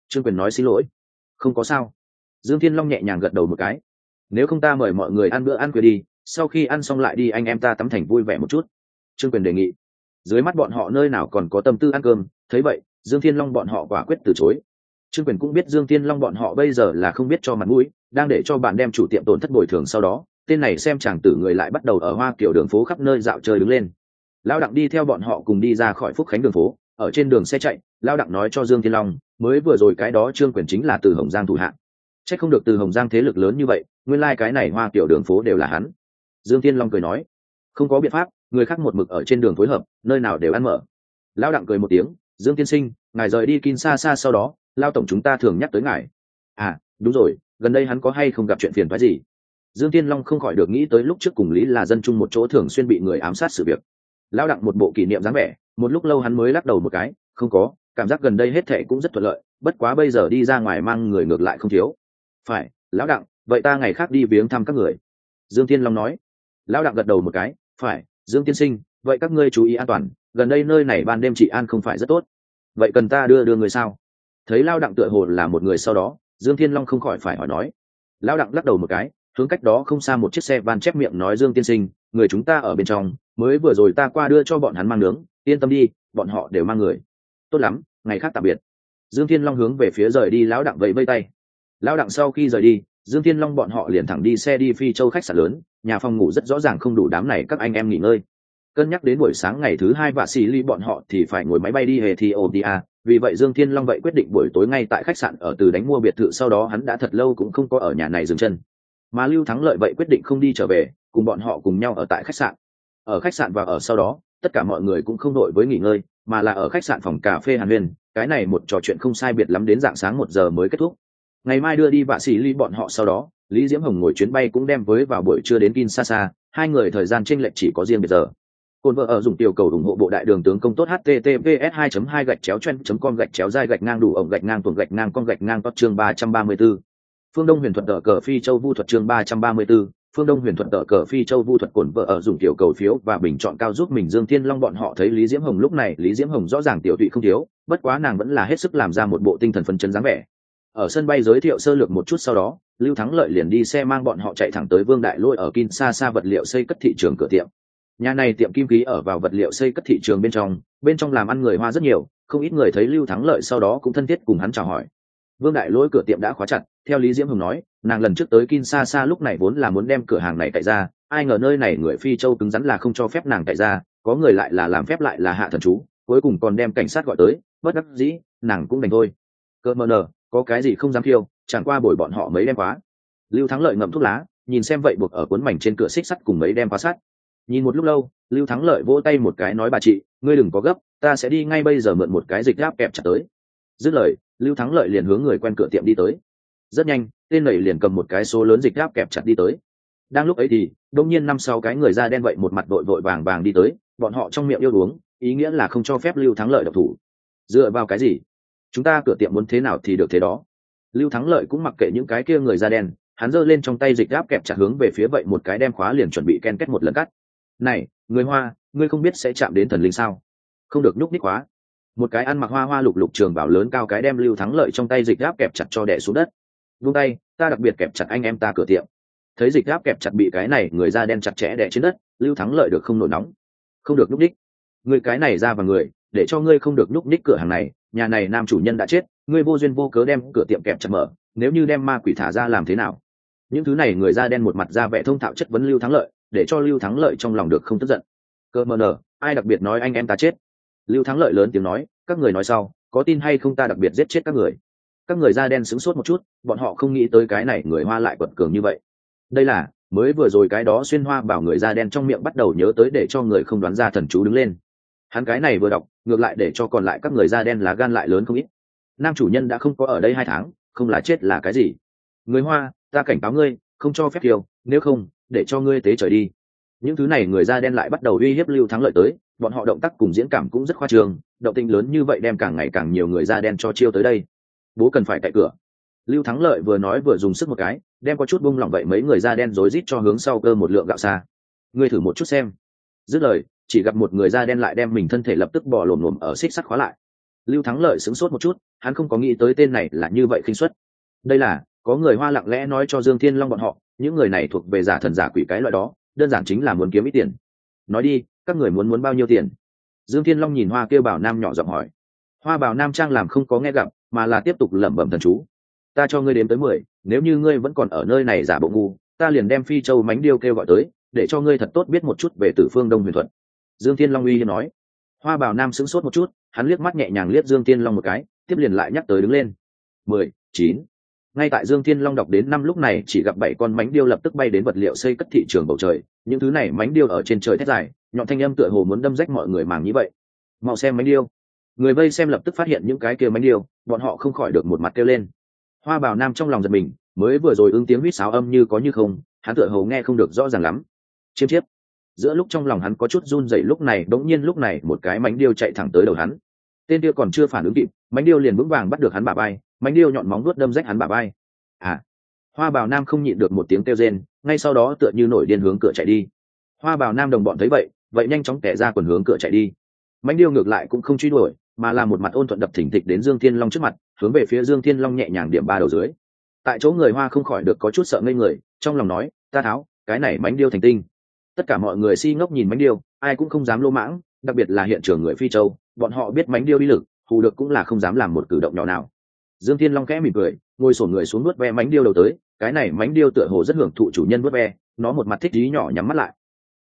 Trương quyền nói xin lỗi. Không có sao. Dương thiên long nhẹ nhàng gật đầu một cái. Nếu không ta mời mọi người ăn bữa ăn quyền đi, sau khi ăn xong lại đi anh em ta tắm thành vui vẻ một chút. Trương quyền đề nghị dưới mắt bọn họ nơi nào còn có tâm tư ăn cơm, thấy vậy, dương thiên long bọn họ quả quyết từ chối. Trương quyền cũng biết dương thiên long bọn họ bây giờ là không biết cho mặt mũi, đang để cho bạn đem chủ tiệm tổn thất bồi thường sau đó, tên này xem chàng tử người lại bắt đầu ở hoa kiểu đường phố khắp nơi dạo chơi đứng lên. Lao đặng đi theo bọn họ cùng đi ra khỏi phúc khánh đường phố, ở trên đường xe chạy, lao đặng nói cho dương thiên long, mới vừa rồi cái đó trương quyền chính là từ hồng giang thủ hạng c h ắ c không được từ hồng giang thế lực lớn như vậy, nguyên lai、like、cái này hoa kiểu đường phố đều là hắn. Dương thiên long cười nói, không có biện pháp người khác một mực ở trên đường phối hợp, nơi nào đều ăn mở. Lao đặng cười một tiếng, dương tiên sinh, ngài rời đi kin xa xa sau đó, lao tổng chúng ta thường nhắc tới ngài. À đúng rồi, gần đây hắn có hay không gặp chuyện phiền phái gì? Dương tiên long không khỏi được nghĩ tới lúc trước cùng lý là dân chung một chỗ thường xuyên bị người ám sát sự việc. Lao đặng một bộ kỷ niệm dáng vẻ, một lúc lâu hắn mới lắc đầu một cái, không có, cảm giác gần đây hết thệ cũng rất thuận lợi, bất quá bây giờ đi ra ngoài mang người ngược lại không thiếu. Phải, lão đặng, vậy ta ngày khác đi viếng thăm các người. Dương tiên long nói. Lão đặng gật đầu một cái, phải dương tiên sinh, vậy các ngươi chú ý an toàn, gần đây nơi này ban đêm chị an không phải rất tốt. Vậy cần ta đưa đưa người sao? Thấy lao đặng tựa hồ là một người sau đó, dương thiên long không khỏi phải hỏi nói. Lao đặng lắc đầu một cái, hướng cách đó không xa một chiếc xe van chép miệng nói, dương tiên sinh, người chúng ta ở bên trong, mới vừa rồi ta qua đưa cho bọn hắn mang nướng, yên tâm đi, bọn họ đều mang người. Tốt lắm, ngày khác tạm biệt. Dương thiên long hướng về phía rời đi lão đặng vẫy vây tay. Lão đặng sau khi rời đi, dương thiên long bọn họ liền thẳng đi xe đi phi châu khách sạn lớn nhà phòng ngủ rất rõ ràng không đủ đám này các anh em nghỉ ngơi. Cân nhắc đến buổi sáng ngày thứ hai và xì ly bọn họ thì phải ngồi máy bay đi ethiopia. Vì vậy dương thiên long vậy quyết định buổi tối ngay tại khách sạn ở từ đánh mua biệt thự, sau đó hắn đã thật lâu cũng không có ở nhà này dừng chân. Mà lưu thắng lợi vậy quyết định không đi trở về, cùng bọn họ cùng nhau ở tại khách sạn. Ở khách sạn và ở sau đó, tất cả mọi người cũng không đội với nghỉ ngơi, mà là ở khách sạn phòng cà phê hàn huyên. Cái này một trò chuyện không sai biệt lắm đến dạng sáng một giờ mới kết thúc. Ngày mai đưa đi vạ xì ly bọn họ sau đó lý diễm hồng ngồi chuyến bay cũng đem với vào buổi trưa đến kinshasa, hai người thời gian tranh lệch chỉ có riêng biệt giờ Côn vợ ở dùng tiểu cầu ủng hộ bộ đại đường tướng công tốt https 2 2 gạch chéo chen com gạch chéo dai gạch ngang đủ ổng gạch ngang tuồng gạch ngang con gạch ngang tốt chương 334. phương đông huyền thuật tờ cờ phi châu vu thuật chương 334. phương đông huyền thuật tờ cờ phi châu vu thuật cồn vợ ở dùng tiểu cầu phiếu và bình chọn cao giúp mình dương thiên long bọn họ thấy lý diễm hồng lúc này, lý diễm hồng rõ ràng tiểu tụy không thiếu, bất quá nàng vẫn là hết sức làm ra một bộ tinh thần phấn chấn dáng vẻ ở sân bay giới thiệu sơ lược một chút sau đó, lưu thắng lợi liền đi xe mang bọn họ chạy thẳng tới vương đại lôi ở kinshasa vật liệu xây cất thị trường cửa tiệm. Nhà này tiệm kim khí ở vào vật liệu xây cất thị trường bên trong bên trong làm ăn người hoa rất nhiều, không ít người thấy lưu thắng lợi sau đó cũng thân thiết cùng hắn chào hỏi. Vương đại lỗi cửa tiệm đã khóa chặt, theo lý diễm hùng nói, nàng lần trước tới kinshasa lúc này vốn là muốn đem cửa hàng này tại ra, ai ngờ nơi này người phi châu cứng rắn là không cho phép nàng tại ra, có người lại là làm phép lại là hạ thần chú, cuối cùng còn đem cảnh sát gọi tới, bất đắc dĩ, nàng cũng đành thôi. Cỡ mờ nờ có cái gì không dám khiêu chẳng qua bồi bọn họ mấy đem khóa lưu thắng lợi ngậm thuốc lá, nhìn xem vậy buộc ở cuốn mảnh trên cửa xích sắt cùng mấy đem khóa sắt. Nhìn một lúc lâu, lưu thắng lợi vỗ tay một cái nói bà chị, ngươi đừng có gấp, ta sẽ đi ngay bây giờ mượn một cái dịch gáp kẹp chặt tới. Dứt lời, lưu thắng lợi liền hướng người quen cửa tiệm đi tới. Rất nhanh, tên này liền cầm một cái số lớn dịch gáp kẹp chặt đi tới. Đang lúc ấy thì đông nhiên năm sau cái người da đen vậy một mặt đội vội vàng vàng đi tới, bọn họ trong miệng yêu uống, ý nghĩa là không cho phép lưu thắng lợi độc thủ. Dựa vào cái gì? Chúng ta cửa tiệm muốn thế nào thì được thế đó. Lưu thắng lợi cũng mặc kệ những cái kia người da đen, hắn giơ lên trong tay dịch gáp kẹp chặt hướng về phía vậy một cái đem khóa liền chuẩn bị ken kết một lần cắt. Này, người hoa, ngươi không biết sẽ chạm đến thần linh sao? Không được nhúc ních quá. Một cái ăn mặc hoa hoa lục lục trường bảo lớn cao cái đem lưu thắng lợi trong tay dịch gáp kẹp chặt cho đẻ xuống đất. Vung tay, ta đặc biệt kẹp chặt anh em ta cửa tiệm. Thấy dịch gáp kẹp chặt bị cái này người da đen chặt chẽ đẻ trên đất, lưu thắng lợi được không nổi nóng. Không được nhúc ních người cái này ra vào người, để cho ngươi không được nhúc ních cửa hàng này nhà này nam chủ nhân đã chết, ngươi vô duyên vô cớ đem cửa tiệm kẹp chặt mở, nếu như đem ma quỷ thả ra làm thế nào? Những thứ này người da đen một mặt ra vẻ thông thạo chất vấn lưu thắng lợi, để cho lưu thắng lợi trong lòng được không tức giận. Cơ mờ nở ai đặc biệt nói anh em ta chết? Lưu thắng lợi lớn tiếng nói, các người nói sau, có tin hay không ta đặc biệt giết chết các người? Các người da đen sửng sốt một chút, bọn họ không nghĩ tới cái này người hoa lại quật cường như vậy. Đây là, mới vừa rồi cái đó xuyên hoa bảo người da đen trong miệng bắt đầu nhớ tới để cho người không đoán ra thần chú đứng lên hắn cái này vừa đọc, ngược lại để cho còn lại các người da đen lá gan lại lớn không ít. Nam chủ nhân đã không có ở đây hai tháng, không là chết là cái gì? Người hoa, ta cảnh cáo ngươi, không cho phép kiều nếu không, để cho ngươi tế trời đi. Những thứ này người da đen lại bắt đầu uy hiếp lưu thắng lợi tới, bọn họ động tác cùng diễn cảm cũng rất khoa trương, động tình lớn như vậy đem càng ngày càng nhiều người da đen cho chiêu tới đây. Bố cần phải cậy cửa. Lưu thắng lợi vừa nói vừa dùng sức một cái, đem có chút bung lỏng vậy mấy người da đen rối rít cho hướng sau cơ một lượng gạo xa. Ngươi thử một chút xem. Dứt lời chỉ gặp một người da đen lại đem mình thân thể lập tức bỏ lổm lồm ở xích sắt khóa lại. Lưu thắng lợi sửng sốt một chút, hắn không có nghĩ tới tên này là như vậy khinh suất. Đây là, có người hoa lặng lẽ nói cho dương thiên long bọn họ, những người này thuộc về giả thần giả quỷ cái loại đó, đơn giản chính là muốn kiếm ít tiền. Nói đi, các người muốn muốn bao nhiêu tiền? Dương thiên long nhìn hoa kêu bảo nam nhỏ giọng hỏi. Hoa bảo nam trang làm không có nghe gặp, mà là tiếp tục lẩm bẩm thần chú. Ta cho ngươi đếm tới mười, nếu như ngươi vẫn còn ở nơi này giả bộ ngu, ta liền đem phi châu mánh điêu kêu gọi tới, để cho ngươi thật tốt biết một chút về tử phương đông huyền thuật dương thiên long uy nói. Hoa bảo nam sững sốt một chút, hắn liếc mắt nhẹ nhàng liếc dương thiên long một cái, tiếp liền lại nhắc tới đứng lên. Mười, chín. Ngay tại dương thiên long đọc đến năm lúc này, chỉ gặp bảy con mánh điêu lập tức bay đến vật liệu xây cất thị trường bầu trời. Những thứ này mánh điêu ở trên trời thét dài, nhọn thanh âm tựa hồ muốn đâm rách mọi người màng như vậy. Mau xem mánh điêu. Người vây xem lập tức phát hiện những cái kia mánh điêu, bọn họ không khỏi được một mặt kêu lên. Hoa bảo nam trong lòng giật mình, mới vừa rồi ứng tiếng huýt sáo âm như có như không, hắn tựa hồ nghe không được rõ ràng lắm. Chiêm chiếp giữa lúc trong lòng hắn có chút run dậy lúc này đống nhiên lúc này, một cái mánh điêu chạy thẳng tới đầu hắn. Tên kia còn chưa phản ứng kịp, mánh điêu liền vững vàng bắt được hắn bà bay mánh điêu nhọn móng nuốt đâm rách hắn bà bay à hoa bào nam không nhịn được một tiếng kêu rên, ngay sau đó tựa như nổi điên hướng cửa chạy đi. Hoa bào nam đồng bọn thấy vậy vậy nhanh chóng tẻ ra quần hướng cửa chạy đi. Mánh điêu ngược lại cũng không truy đuổi, mà là một mặt ôn thuận đập thỉnh thịch đến dương thiên long trước mặt, hướng về phía dương thiên long nhẹ nhàng điểm ba đầu dưới. Tại chỗ người hoa không khỏi được có chút sợ ngây người, trong lòng nói, ta tháo, cái này mánh điêu thành tinh tất cả mọi người si ngốc nhìn mánh điêu, ai cũng không dám lô mãng, đặc biệt là hiện trường người phi châu, bọn họ biết mánh điêu đi lực, hù được cũng là không dám làm một cử động nhỏ nào. Dương thiên long kẽ mỉm cười, ngồi sổn người xuống nuốt ve mánh điêu đầu tới, cái này mánh điêu tựa hồ rất hưởng thụ chủ nhân nuốt ve, nó một mặt thích trí nhỏ nhắm mắt lại.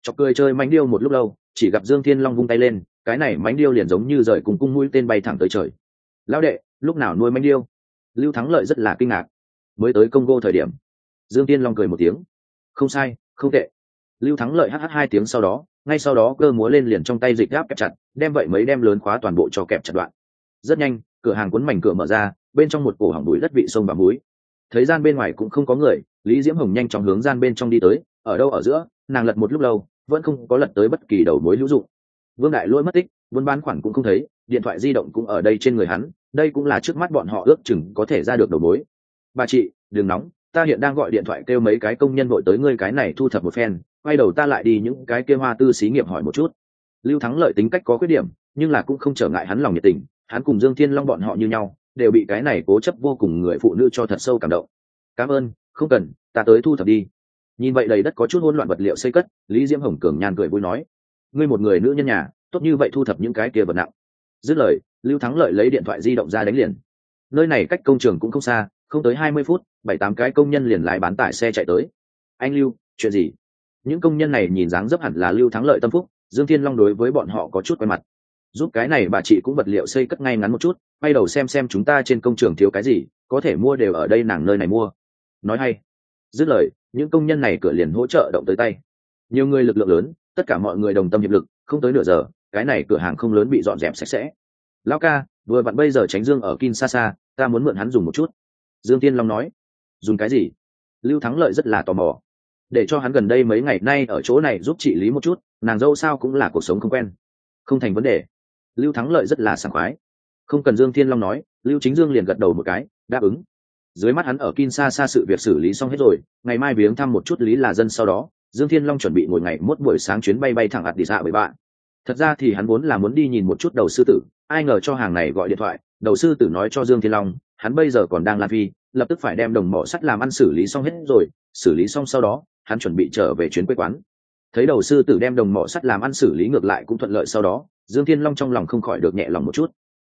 Chọc cười chơi mánh điêu một lúc lâu, chỉ gặp dương thiên long vung tay lên, cái này mánh điêu liền giống như rời cùng cung mũi tên bay thẳng tới trời. Lão đệ, lúc nào nuôi mánh điêu? Lưu thắng lợi rất là kinh ngạc. Mới tới công congo thời điểm. Dương tiên long cười một tiếng. Không sai, không tệ lưu thắng lợi hh hai tiếng sau đó, ngay sau đó cơ múa lên liền trong tay dịch gáp kẹp chặt, đem vậy mấy đem lớn khóa toàn bộ cho kẹp chặt đoạn. Rất nhanh, cửa hàng cuốn mảnh cửa mở ra, bên trong một cổ hỏng bụi đất vị sông và múi thấy gian bên ngoài cũng không có người, lý diễm hồng nhanh chóng hướng gian bên trong đi tới, ở đâu ở giữa, nàng lật một lúc lâu, vẫn không có lật tới bất kỳ đầu mối hữu dụng. Vương đại lỗi mất tích, buôn bán khoản cũng không thấy, điện thoại di động cũng ở đây trên người hắn, đây cũng là trước mắt bọn họ ước chừng có thể ra được đầu mối. Bà chị, đừng nóng, ta hiện đang gọi điện thoại kêu mấy cái công nhân vội tới ngươi cái này thu thập một phen quay đầu ta lại đi những cái kia hoa tư xí nghiệp hỏi một chút. Lưu thắng lợi tính cách có khuyết điểm, nhưng là cũng không trở ngại hắn lòng nhiệt tình, hắn cùng dương thiên long bọn họ như nhau, đều bị cái này cố chấp vô cùng người phụ nữ cho thật sâu cảm động. Cảm ơn, không cần, ta tới thu thập đi. Nhìn vậy đầy đất có chút hỗn loạn vật liệu xây cất, lý diễm hồng cường nhàn cười vui nói, ngươi một người nữ nhân nhà, tốt như vậy thu thập những cái kia vật nặng. Dứt lời, lưu thắng lợi lấy điện thoại di động ra đánh liền. Nơi này cách công trường cũng không xa, không tới hai mươi phút, bảy tám cái công nhân liền lái bán tải xe chạy tới. Anh lưu, chuyện gì? Những công nhân này nhìn dáng dấp hẳn là lưu thắng lợi tâm phúc, dương thiên long đối với bọn họ có chút quen mặt. Giúp cái này bà chị cũng vật liệu xây cất ngay ngắn một chút, quay đầu xem xem chúng ta trên công trường thiếu cái gì, có thể mua đều ở đây nàng nơi này mua. Nói hay. Dứt lời, những công nhân này cửa liền hỗ trợ động tới tay. Nhiều người lực lượng lớn, tất cả mọi người đồng tâm hiệp lực, không tới nửa giờ, cái này cửa hàng không lớn bị dọn dẹp sạch sẽ. Lão ca, vừa vặn bây giờ tránh dương ở kinshasa, ta muốn mượn hắn dùng một chút. Dương tiên long nói. Dùng cái gì? Lưu thắng lợi rất là tò mò để cho hắn gần đây mấy ngày nay ở chỗ này giúp chị lý một chút nàng dâu sao cũng là cuộc sống không quen. Không thành vấn đề. Lưu thắng lợi rất là sảng khoái. Không cần dương thiên long nói lưu chính dương liền gật đầu một cái đáp ứng. Dưới mắt hắn ở Kinshasa sự việc xử lý xong hết rồi, ngày mai viếng thăm một chút lý là dân sau đó, Dương Thiên Long chuẩn bị ngồi ngày mốt buổi sáng chuyến bay bay thẳng Addis với bạn. Thật ra thì hắn muốn là muốn đi nhìn một chút đầu sư tử, ai ngờ cho hàng này gọi điện thoại, đầu sư tử nói cho Dương Thiên Long, hắn bây giờ còn đang làm phi, lập tức phải đem đồng mỏ sắt làm ăn xử lý xong hết rồi, xử lý xong sau đó, hắn chuẩn bị trở về chuyến quê quán. Thấy đầu sư tử đem đồng mỏ sắt làm ăn xử lý ngược lại cũng thuận lợi sau đó, Dương Thiên Long trong lòng không khỏi được nhẹ lòng một chút.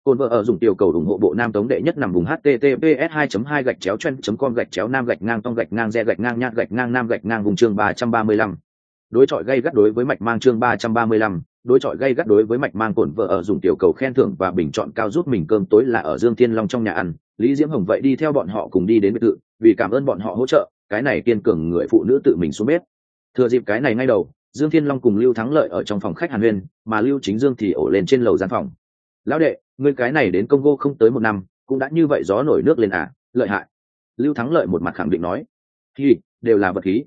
cồn vợ ở dùng tiểu cầu ủng hộ bộ nam tống đệ nhất nằm vùng https 2 2 gạch chéo chen com gạch chéo nam gạch ngang tông gạch ngang re gạch ngang nhát gạch ngang nam gạch ngang vùng chương 335. Đối chọi gây gắt đối với mạch mang chương 335, đối chọi gây gắt đối với mạch mang cổn vợ ở dùng tiểu cầu khen thưởng và bình chọn cao giúp mình cơm tối là ở Dương Thiên Long trong nhà ăn, Lý Diễm Hồng vậy đi theo bọn họ cùng đi đến biệt thự, vì cảm ơn bọn họ hỗ trợ, cái này kiên cường người phụ nữ tự mình xuống bếp. Thừa dịp cái này ngay đầu, Dương Thiên Long cùng Lưu Thắng Lợi ở trong phòng khách Hàn Huyên, mà Lưu Chính Dương thì ổ lên trên lầu gian phòng. "Lão đệ, ngươi cái này đến Congo không tới một năm, cũng đã như vậy gió nổi nước lên à, lợi hại." Lưu Thắng Lợi một mặt khẳng định nói. "Thì, đều là vật khí."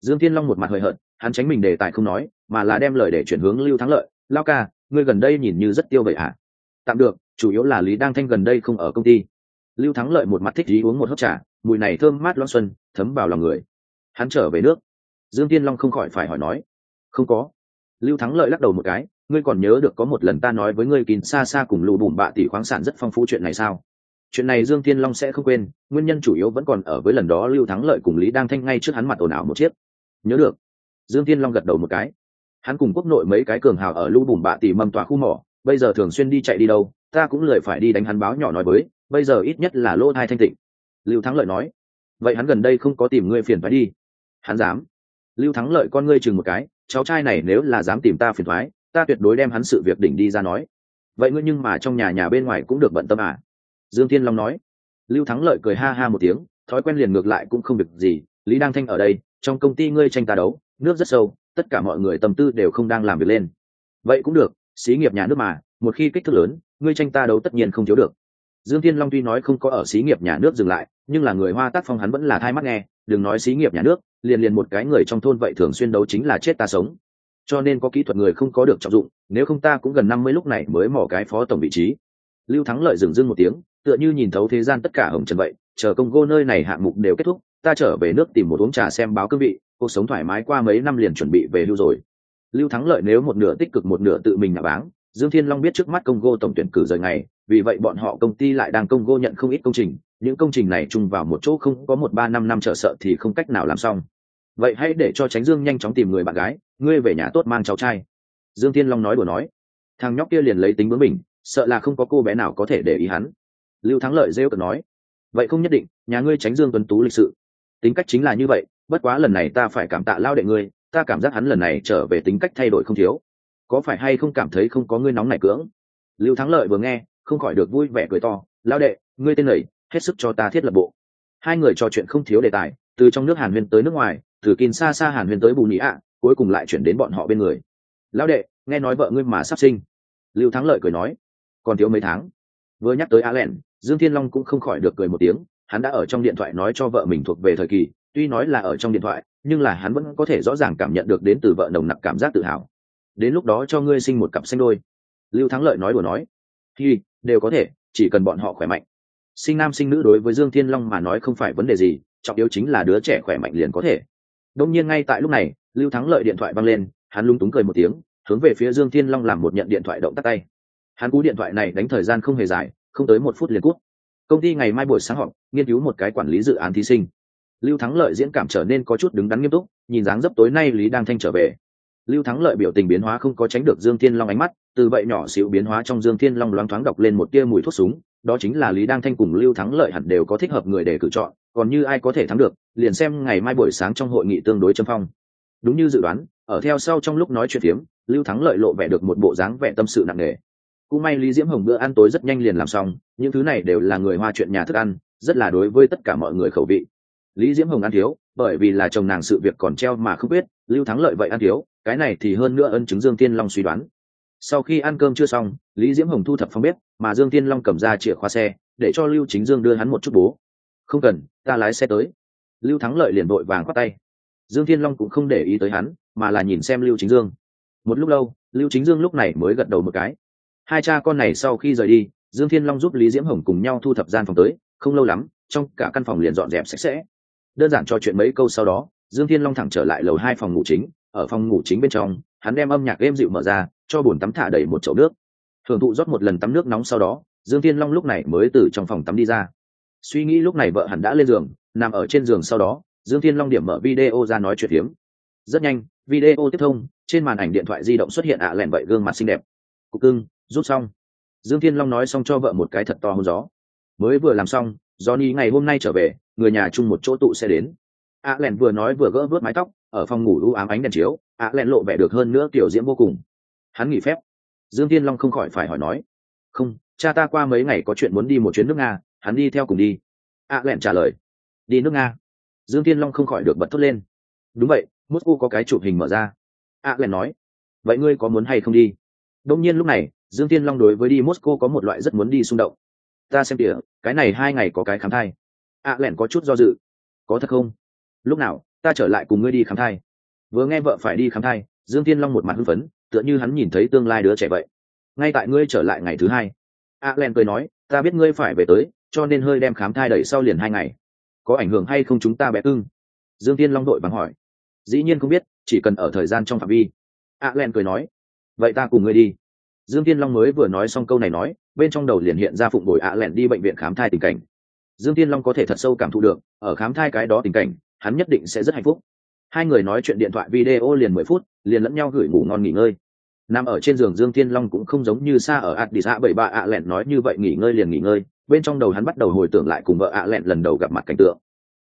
Dương Thiên Long một mặt hời hợt, hắn tránh mình đề tài không nói, mà là đem lời để chuyển hướng Lưu Thắng Lợi, "Lão ca, ngươi gần đây nhìn như rất tiêu vậy à?" "Tạm được, chủ yếu là Lý Đang Thanh gần đây không ở công ty." Lưu Thắng Lợi một mặt thích ý uống một hớp trà, mùi này thơm mát loãng xuân, thấm vào lòng người. Hắn trở về nước. Dương Tiên Long không khỏi phải hỏi nói, "Không có." Lưu Thắng Lợi lắc đầu một cái, ngươi còn nhớ được có một lần ta nói với ngươi kín xa xa cùng lù bùm bạ tỷ khoáng sản rất phong phú chuyện này sao chuyện này dương thiên long sẽ không quên nguyên nhân chủ yếu vẫn còn ở với lần đó lưu thắng lợi cùng lý đang thanh ngay trước hắn mặt ồn ào một chiếc nhớ được dương thiên long gật đầu một cái hắn cùng quốc nội mấy cái cường hào ở lưu bùm bạ tỷ mâm tòa khu mỏ bây giờ thường xuyên đi chạy đi đâu ta cũng lười phải đi đánh hắn báo nhỏ nói với bây giờ ít nhất là lô thai thanh tịnh. Lưu thắng lợi nói, vậy hắn gần đây không có tìm ngươi phiền phải đi. Hắn dám. Lưu thắng lợi con ngươi chừng một cái, cháu trai này nếu là dám tìm ta phiền thoái ta tuyệt đối đem hắn sự việc đỉnh đi ra nói. Vậy ngươi nhưng mà trong nhà nhà bên ngoài cũng được bận tâm à? Dương tiên long nói. Lưu thắng lợi cười ha ha một tiếng, thói quen liền ngược lại cũng không việc gì, lý đăng thanh ở đây, trong công ty ngươi tranh ta đấu, nước rất sâu, tất cả mọi người tâm tư đều không đang làm việc lên. Vậy cũng được, xí nghiệp nhà nước mà, một khi kích thước lớn, ngươi tranh ta đấu tất nhiên không thiếu được dương thiên long tuy nói không có ở xí nghiệp nhà nước dừng lại, nhưng là người hoa tác phong hắn vẫn là thai mắt nghe, đừng nói xí nghiệp nhà nước, liền liền một cái người trong thôn vậy thường xuyên đấu chính là chết ta sống. Cho nên có kỹ thuật người không có được trọng dụng, nếu không ta cũng gần năm mươi lúc này mới mỏ cái phó tổng vị trí. Lưu thắng lợi dừng dưng một tiếng, tựa như nhìn thấu thế gian tất cả hồng trần vậy, chờ công gô nơi này hạng mục đều kết thúc, ta trở về nước tìm một uống trà xem báo cương vị, cuộc sống thoải mái qua mấy năm liền chuẩn bị về lưu rồi. Lưu thắng lợi nếu một nửa tích cực một nửa tự mình nạ báng dương thiên long biết trước mắt công gô tổng tuyển cử rời ngày, vì vậy bọn họ công ty lại đang công gô nhận không ít công trình. Những công trình này chung vào một chỗ không có một ba năm năm trở sợ thì không cách nào làm xong. Vậy hãy để cho tránh dương nhanh chóng tìm người bạn gái, ngươi về nhà tốt mang cháu trai. Dương thiên long nói đùa nói. Thằng nhóc kia liền lấy tính bướng mình sợ là không có cô bé nào có thể để ý hắn. Lưu thắng lợi rêu cực nói. Vậy không nhất định, nhà ngươi tránh dương tuấn tú lịch sự. Tính cách chính là như vậy, bất quá lần này ta phải cảm tạ lao đệ ngươi, ta cảm giác hắn lần này trở về tính cách thay đổi không thiếu có phải hay không cảm thấy không có ngươi nóng này cưỡng? Lưu thắng lợi vừa nghe, không khỏi được vui vẻ cười to lao đệ, ngươi tên lầy hết sức cho ta thiết lập bộ. Hai người trò chuyện không thiếu đề tài, từ trong nước hàn huyên tới nước ngoài, từ kin xa xa hàn huyên tới bù nhĩ ạ, cuối cùng lại chuyển đến bọn họ bên người. Lão đệ, nghe nói vợ ngươi mà sắp sinh. Lưu thắng lợi cười nói, còn thiếu mấy tháng. Vừa nhắc tới Á len dương thiên long cũng không khỏi được cười một tiếng, hắn đã ở trong điện thoại nói cho vợ mình thuộc về thời kỳ, tuy nói là ở trong điện thoại, nhưng là hắn vẫn có thể rõ ràng cảm nhận được đến từ vợ nồng nặc cảm giác tự hào đến lúc đó cho ngươi sinh một cặp xanh đôi. Lưu thắng lợi nói đùa nói thì đều có thể, chỉ cần bọn họ khỏe mạnh. Sinh nam sinh nữ đối với dương thiên long mà nói không phải vấn đề gì, trọng yếu chính là đứa trẻ khỏe mạnh liền có thể. Đông nhiên ngay tại lúc này, lưu thắng lợi điện thoại văng lên, hắn lung túng cười một tiếng, hướng về phía dương thiên long làm một nhận điện thoại động tắt tay. Hắn cú điện thoại này đánh thời gian không hề dài, không tới một phút liền cút công ty ngày mai buổi sáng họp, nghiên cứu một cái quản lý dự án thí sinh. Lưu thắng lợi diễn cảm trở nên có chút đứng đắn nghiêm túc, nhìn dáng dấp tối nay lý đang thanh trở về lưu thắng lợi biểu tình biến hóa không có tránh được dương thiên long ánh mắt, từ vậy nhỏ xịu biến hóa trong dương thiên long loáng thoáng đọc lên một tia mùi thuốc súng, đó chính là lý đang thanh cùng lưu thắng lợi hẳn đều có thích hợp người để cử chọn, còn như ai có thể thắng được, liền xem ngày mai buổi sáng trong hội nghị tương đối châm phong. Đúng như dự đoán, ở theo sau trong lúc nói chuyện phiếm, lưu thắng lợi lộ vẻ được một bộ dáng vẻ tâm sự nặng nề. Cũng may lý diễm hồng bữa ăn tối rất nhanh liền làm xong, những thứ này đều là người hoa chuyện nhà thức ăn, rất là đối với tất cả mọi người khẩu vị. Lý diễm hồng ăn thiếu, bởi vì là chồng nàng sự việc còn treo mà không biết lưu thắng lợi vậy ăn thiếu, cái này thì hơn nữa ân chứng dương tiên long suy đoán. Sau khi ăn cơm chưa xong, lý diễm hồng thu thập phong bếp, mà dương tiên long cầm ra chìa khóa xe, để cho lưu chính dương đưa hắn một chút bố. Không cần, ta lái xe tới. Lưu thắng lợi liền vội vàng khoác tay. Dương thiên long cũng không để ý tới hắn, mà là nhìn xem lưu chính dương. Một lúc lâu, lưu chính dương lúc này mới gật đầu một cái. Hai cha con này sau khi rời đi, dương thiên long giúp lý diễm hồng cùng nhau thu thập gian phòng tới, không lâu lắm, trong cả căn phòng liền dọn dẹp sạch sẽ. Đơn giản trò chuyện mấy câu sau đó dương thiên long thẳng trở lại lầu hai phòng ngủ chính, ở phòng ngủ chính bên trong, hắn đem âm nhạc êm dịu mở ra, cho bồn tắm thả đầy một chậu nước. Thường thụ rót một lần tắm nước nóng sau đó, dương thiên long lúc này mới từ trong phòng tắm đi ra. Suy nghĩ lúc này vợ hẳn đã lên giường, nằm ở trên giường sau đó, dương thiên long điểm mở video ra nói chuyện hiếm rất nhanh, video tiếp thông, trên màn ảnh điện thoại di động xuất hiện ạ lẹn vậy gương mặt xinh đẹp. Cục cưng, rút xong. Dương thiên long nói xong cho vợ một cái thật to hôn gió. Mới vừa làm xong, johnny ngày hôm nay trở về, người nhà chung một chỗ tụ sẽ đến ạ lẹn vừa nói vừa gỡ vớt mái tóc, ở phòng ngủ u ám ánh đèn chiếu ạ lẹn lộ vẻ được hơn nữa kiểu diễm vô cùng. Hắn nghỉ phép. Dương thiên long không khỏi phải hỏi nói, không, cha ta qua mấy ngày có chuyện muốn đi một chuyến nước nga, hắn đi theo cùng đi. Ạ lẹn trả lời, đi nước nga. Dương thiên long không khỏi được bật thốt lên, đúng vậy, moscow có cái chụp hình mở ra. Ạ lẹn nói, vậy ngươi có muốn hay không đi? Đông nhiên lúc này, dương thiên long đối với đi moscow có một loại rất muốn đi xung động. Ta xem kìa, cái này hai ngày có cái khám thai. Ạ lẹn có chút do dự, có thật không? Lúc nào, ta trở lại cùng ngươi đi khám thai. Vừa nghe vợ phải đi khám thai, dương thiên long một mặt hưng phấn, tựa như hắn nhìn thấy tương lai đứa trẻ vậy. Ngay tại ngươi trở lại ngày thứ hai a len cười nói, ta biết ngươi phải về tới, cho nên hơi đem khám thai đẩy sau liền hai ngày. Có ảnh hưởng hay không chúng ta bé cưng dương tiên long đội bằng hỏi. Dĩ nhiên không biết, chỉ cần ở thời gian trong phạm vi. A len cười nói, vậy ta cùng ngươi đi. Dương tiên long mới vừa nói xong câu này nói, bên trong đầu liền hiện ra phụng bồi a len đi bệnh viện khám thai tình cảnh. Dương tiên long có thể thật sâu cảm thụ được, ở khám thai cái đó tình cảnh hắn nhất định sẽ rất hạnh phúc. Hai người nói chuyện điện thoại video liền mười phút, liền lẫn nhau gửi ngủ ngon nghỉ ngơi. Nằm ở trên giường dương thiên long cũng không giống như xa ở addis a bảy ba ạ lẹn nói như vậy nghỉ ngơi liền nghỉ ngơi, bên trong đầu hắn bắt đầu hồi tưởng lại cùng vợ ạ lẹn lần đầu gặp mặt cảnh tượng.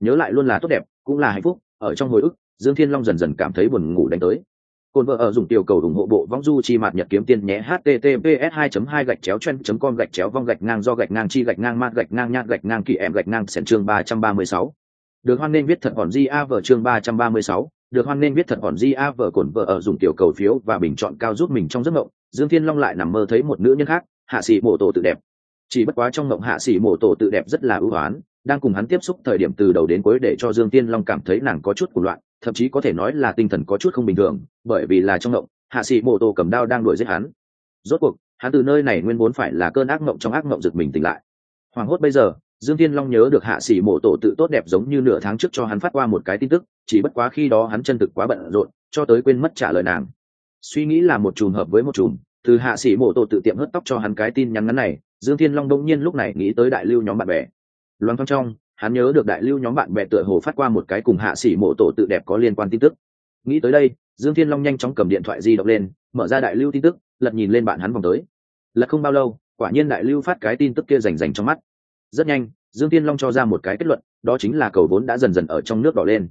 Nhớ lại luôn là tốt đẹp, cũng là hạnh phúc, ở trong hồi ức, dương thiên long dần dần cảm thấy buồn ngủ đánh tới. Cồn vợ ở dùng tiểu cầu ủng hộ bộ vong du chi mạt nhật kiếm tiền nhé, https 2 2 gạch chéo chen com gạch chéo vong gạch ngang do gạch ngang chi gạch ngang mát gạch ngang nhát gạch ngang kỳ em gạch ngang sẻn chương ba trăm ba mươi sáu được hoan nên viết thật hòn di a vở chương ba trăm ba mươi sáu, được hoan nên viết thật hòn di a vở cổn vợ ở dùng tiểu cầu phiếu và bình chọn cao giúp mình trong giấc mộng. Dương thiên long lại nằm mơ thấy một nữ nhân khác, hạ sĩ mộ tổ tự đẹp. Chỉ bất quá trong mộng hạ sĩ mộ tổ tự đẹp rất là ưu hoán, đang cùng hắn tiếp xúc thời điểm từ đầu đến cuối để cho dương tiên long cảm thấy nàng có chút cuộc loạn, thậm chí có thể nói là tinh thần có chút không bình thường, bởi vì là trong mộng, hạ sĩ mộ tổ cầm đao đang đuổi giết hắn. Rốt cuộc, hắn từ nơi này nguyên vốn phải là cơn ác mộng trong ác mộng giật mình tỉnh lại. Hoàng hốt bây giờ dương thiên long nhớ được hạ sĩ mộ tổ tự tốt đẹp giống như nửa tháng trước cho hắn phát qua một cái tin tức chỉ bất quá khi đó hắn chân thực quá bận rộn cho tới quên mất trả lời nàng. Suy nghĩ là một chùm hợp với một chùm, từ hạ sĩ mộ tổ tự tiệm hớt tóc cho hắn cái tin nhắn ngắn này dương thiên long đông nhiên lúc này nghĩ tới đại lưu nhóm bạn bè. Loan thong trong hắn nhớ được đại lưu nhóm bạn bè tựa hồ phát qua một cái cùng hạ sĩ mộ tổ tự đẹp có liên quan tin tức. Nghĩ tới đây dương thiên long nhanh chóng cầm điện thoại di động lên mở ra đại lưu tin tức lật nhìn lên bạn hắn vòng tới. Lật không bao lâu quả nhiên đại lưu phát cái tin tức kia rành rành trong mắt rất nhanh, dương tiên long cho ra một cái kết luận, đó chính là cầu vốn đã dần dần ở trong nước đỏ lên.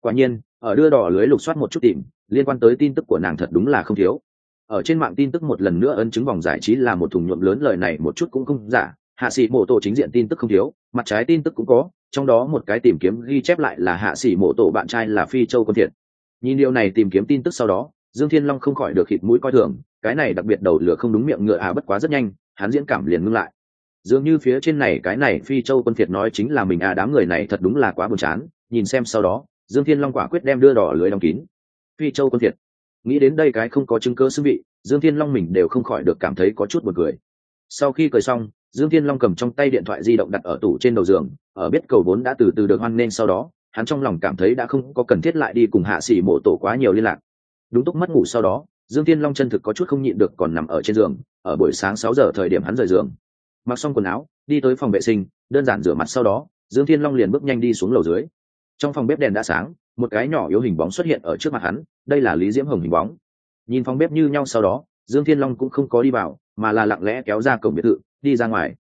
Quả nhiên, ở đưa đỏ lưới lục soát một chút tìm, liên quan tới tin tức của nàng thật đúng là không thiếu. Ở trên mạng tin tức một lần nữa ấn chứng vòng giải trí là một thùng nhuộm lớn lời này một chút cũng không giả. Hạ sĩ mộ tổ chính diện tin tức không thiếu, mặt trái tin tức cũng có, trong đó một cái tìm kiếm ghi chép lại là hạ sĩ mộ tổ bạn trai là phi châu quân thiện. nhìn điều này tìm kiếm tin tức sau đó, dương thiên long không khỏi được khịt mũi coi thường, cái này đặc biệt đầu lửa không đúng miệng ngựa à bất quá rất nhanh, hắn diễn cảm liền ngưng lại dường như phía trên này cái này phi châu quân thiệt nói chính là mình à đám người này thật đúng là quá buồn chán. Nhìn xem sau đó, dương thiên long quả quyết đem đưa đỏ lưới đóng kín. Phi châu quân thiệt nghĩ đến đây cái không có chứng cơ xưng vị, dương thiên long mình đều không khỏi được cảm thấy có chút buồn cười. Sau khi cười xong, dương thiên long cầm trong tay điện thoại di động đặt ở tủ trên đầu giường, ở biết cầu vốn đã từ từ được hoan nên sau đó, hắn trong lòng cảm thấy đã không có cần thiết lại đi cùng hạ sĩ mộ tổ quá nhiều liên lạc. Đúng túc mất ngủ sau đó, dương thiên long chân thực có chút không nhịn được còn nằm ở trên giường, ở buổi sáng sáu giờ thời điểm hắn rời giường mặc xong quần áo, đi tới phòng vệ sinh, đơn giản rửa mặt sau đó, dương thiên long liền bước nhanh đi xuống lầu dưới. Trong phòng bếp đèn đã sáng, một cái nhỏ yếu hình bóng xuất hiện ở trước mặt hắn, đây là lý diễm hồng hình bóng. Nhìn phòng bếp như nhau sau đó, dương thiên long cũng không có đi vào, mà là lặng lẽ kéo ra cổng biệt thự, đi ra ngoài.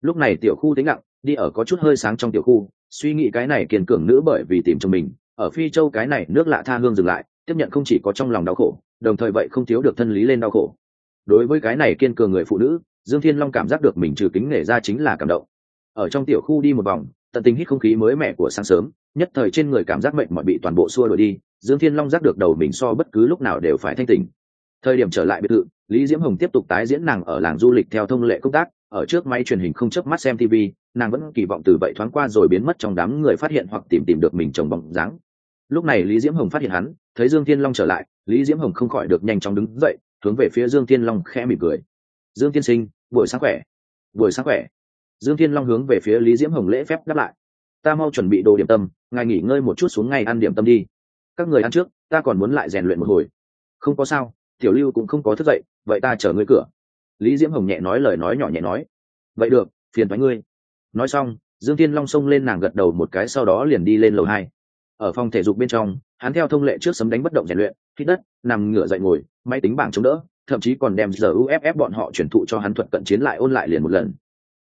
Lúc này tiểu khu tĩnh lặng, đi ở có chút hơi sáng trong tiểu khu, suy nghĩ cái này kiên cường nữ bởi vì tìm chồng mình, ở phi châu cái này nước lạ tha hương dừng lại, tiếp nhận không chỉ có trong lòng đau khổ, đồng thời vậy không thiếu được thân lý lên đau khổ. Đối với cái này kiên cường người phụ nữ dương thiên long cảm giác được mình trừ kính nể ra chính là cảm động. Ở trong tiểu khu đi một vòng, tận tình hít không khí mới mẻ của sáng sớm, nhất thời trên người cảm giác mệnh mọi bị toàn bộ xua đổi đi, dương thiên long giác được đầu mình so bất cứ lúc nào đều phải thanh tình thời điểm trở lại biệt thự, lý diễm hồng tiếp tục tái diễn nàng ở làng du lịch theo thông lệ công tác, ở trước máy truyền hình không chớp mắt xem tv nàng vẫn kỳ vọng từ vậy thoáng qua rồi biến mất trong đám người phát hiện hoặc tìm tìm được mình chồng bóng dáng. Lúc này lý diễm hồng phát hiện hắn, thấy dương thiên long trở lại, lý diễm hồng không khỏi được nhanh chóng đứng dậy, hướng về phía dương thiên long khẽ mỉm cười dương tiên sinh, buổi sáng khỏe. Buổi sáng khỏe. Dương thiên long hướng về phía lý diễm hồng lễ phép đáp lại. Ta mau chuẩn bị đồ điểm tâm, ngài nghỉ ngơi một chút xuống ngay ăn điểm tâm đi. Các người ăn trước, ta còn muốn lại rèn luyện một hồi. Không có sao, tiểu lưu cũng không có thức dậy, vậy ta chở ngươi cửa. Lý diễm hồng nhẹ nói lời nói nhỏ nhẹ nói. Vậy được, phiền thoái ngươi. Nói xong, dương thiên long xông lên nàng gật đầu một cái sau đó liền đi lên lầu hai. Ở phòng thể dục bên trong, hắn theo thông lệ trước sấm đánh bất động rèn luyện, hít đất, nằm ngửa dậy ngồi, máy tính bảng chống đỡ thậm chí còn đem giờ uff bọn họ chuyển thụ cho hắn thuật cận chiến lại ôn lại liền một lần.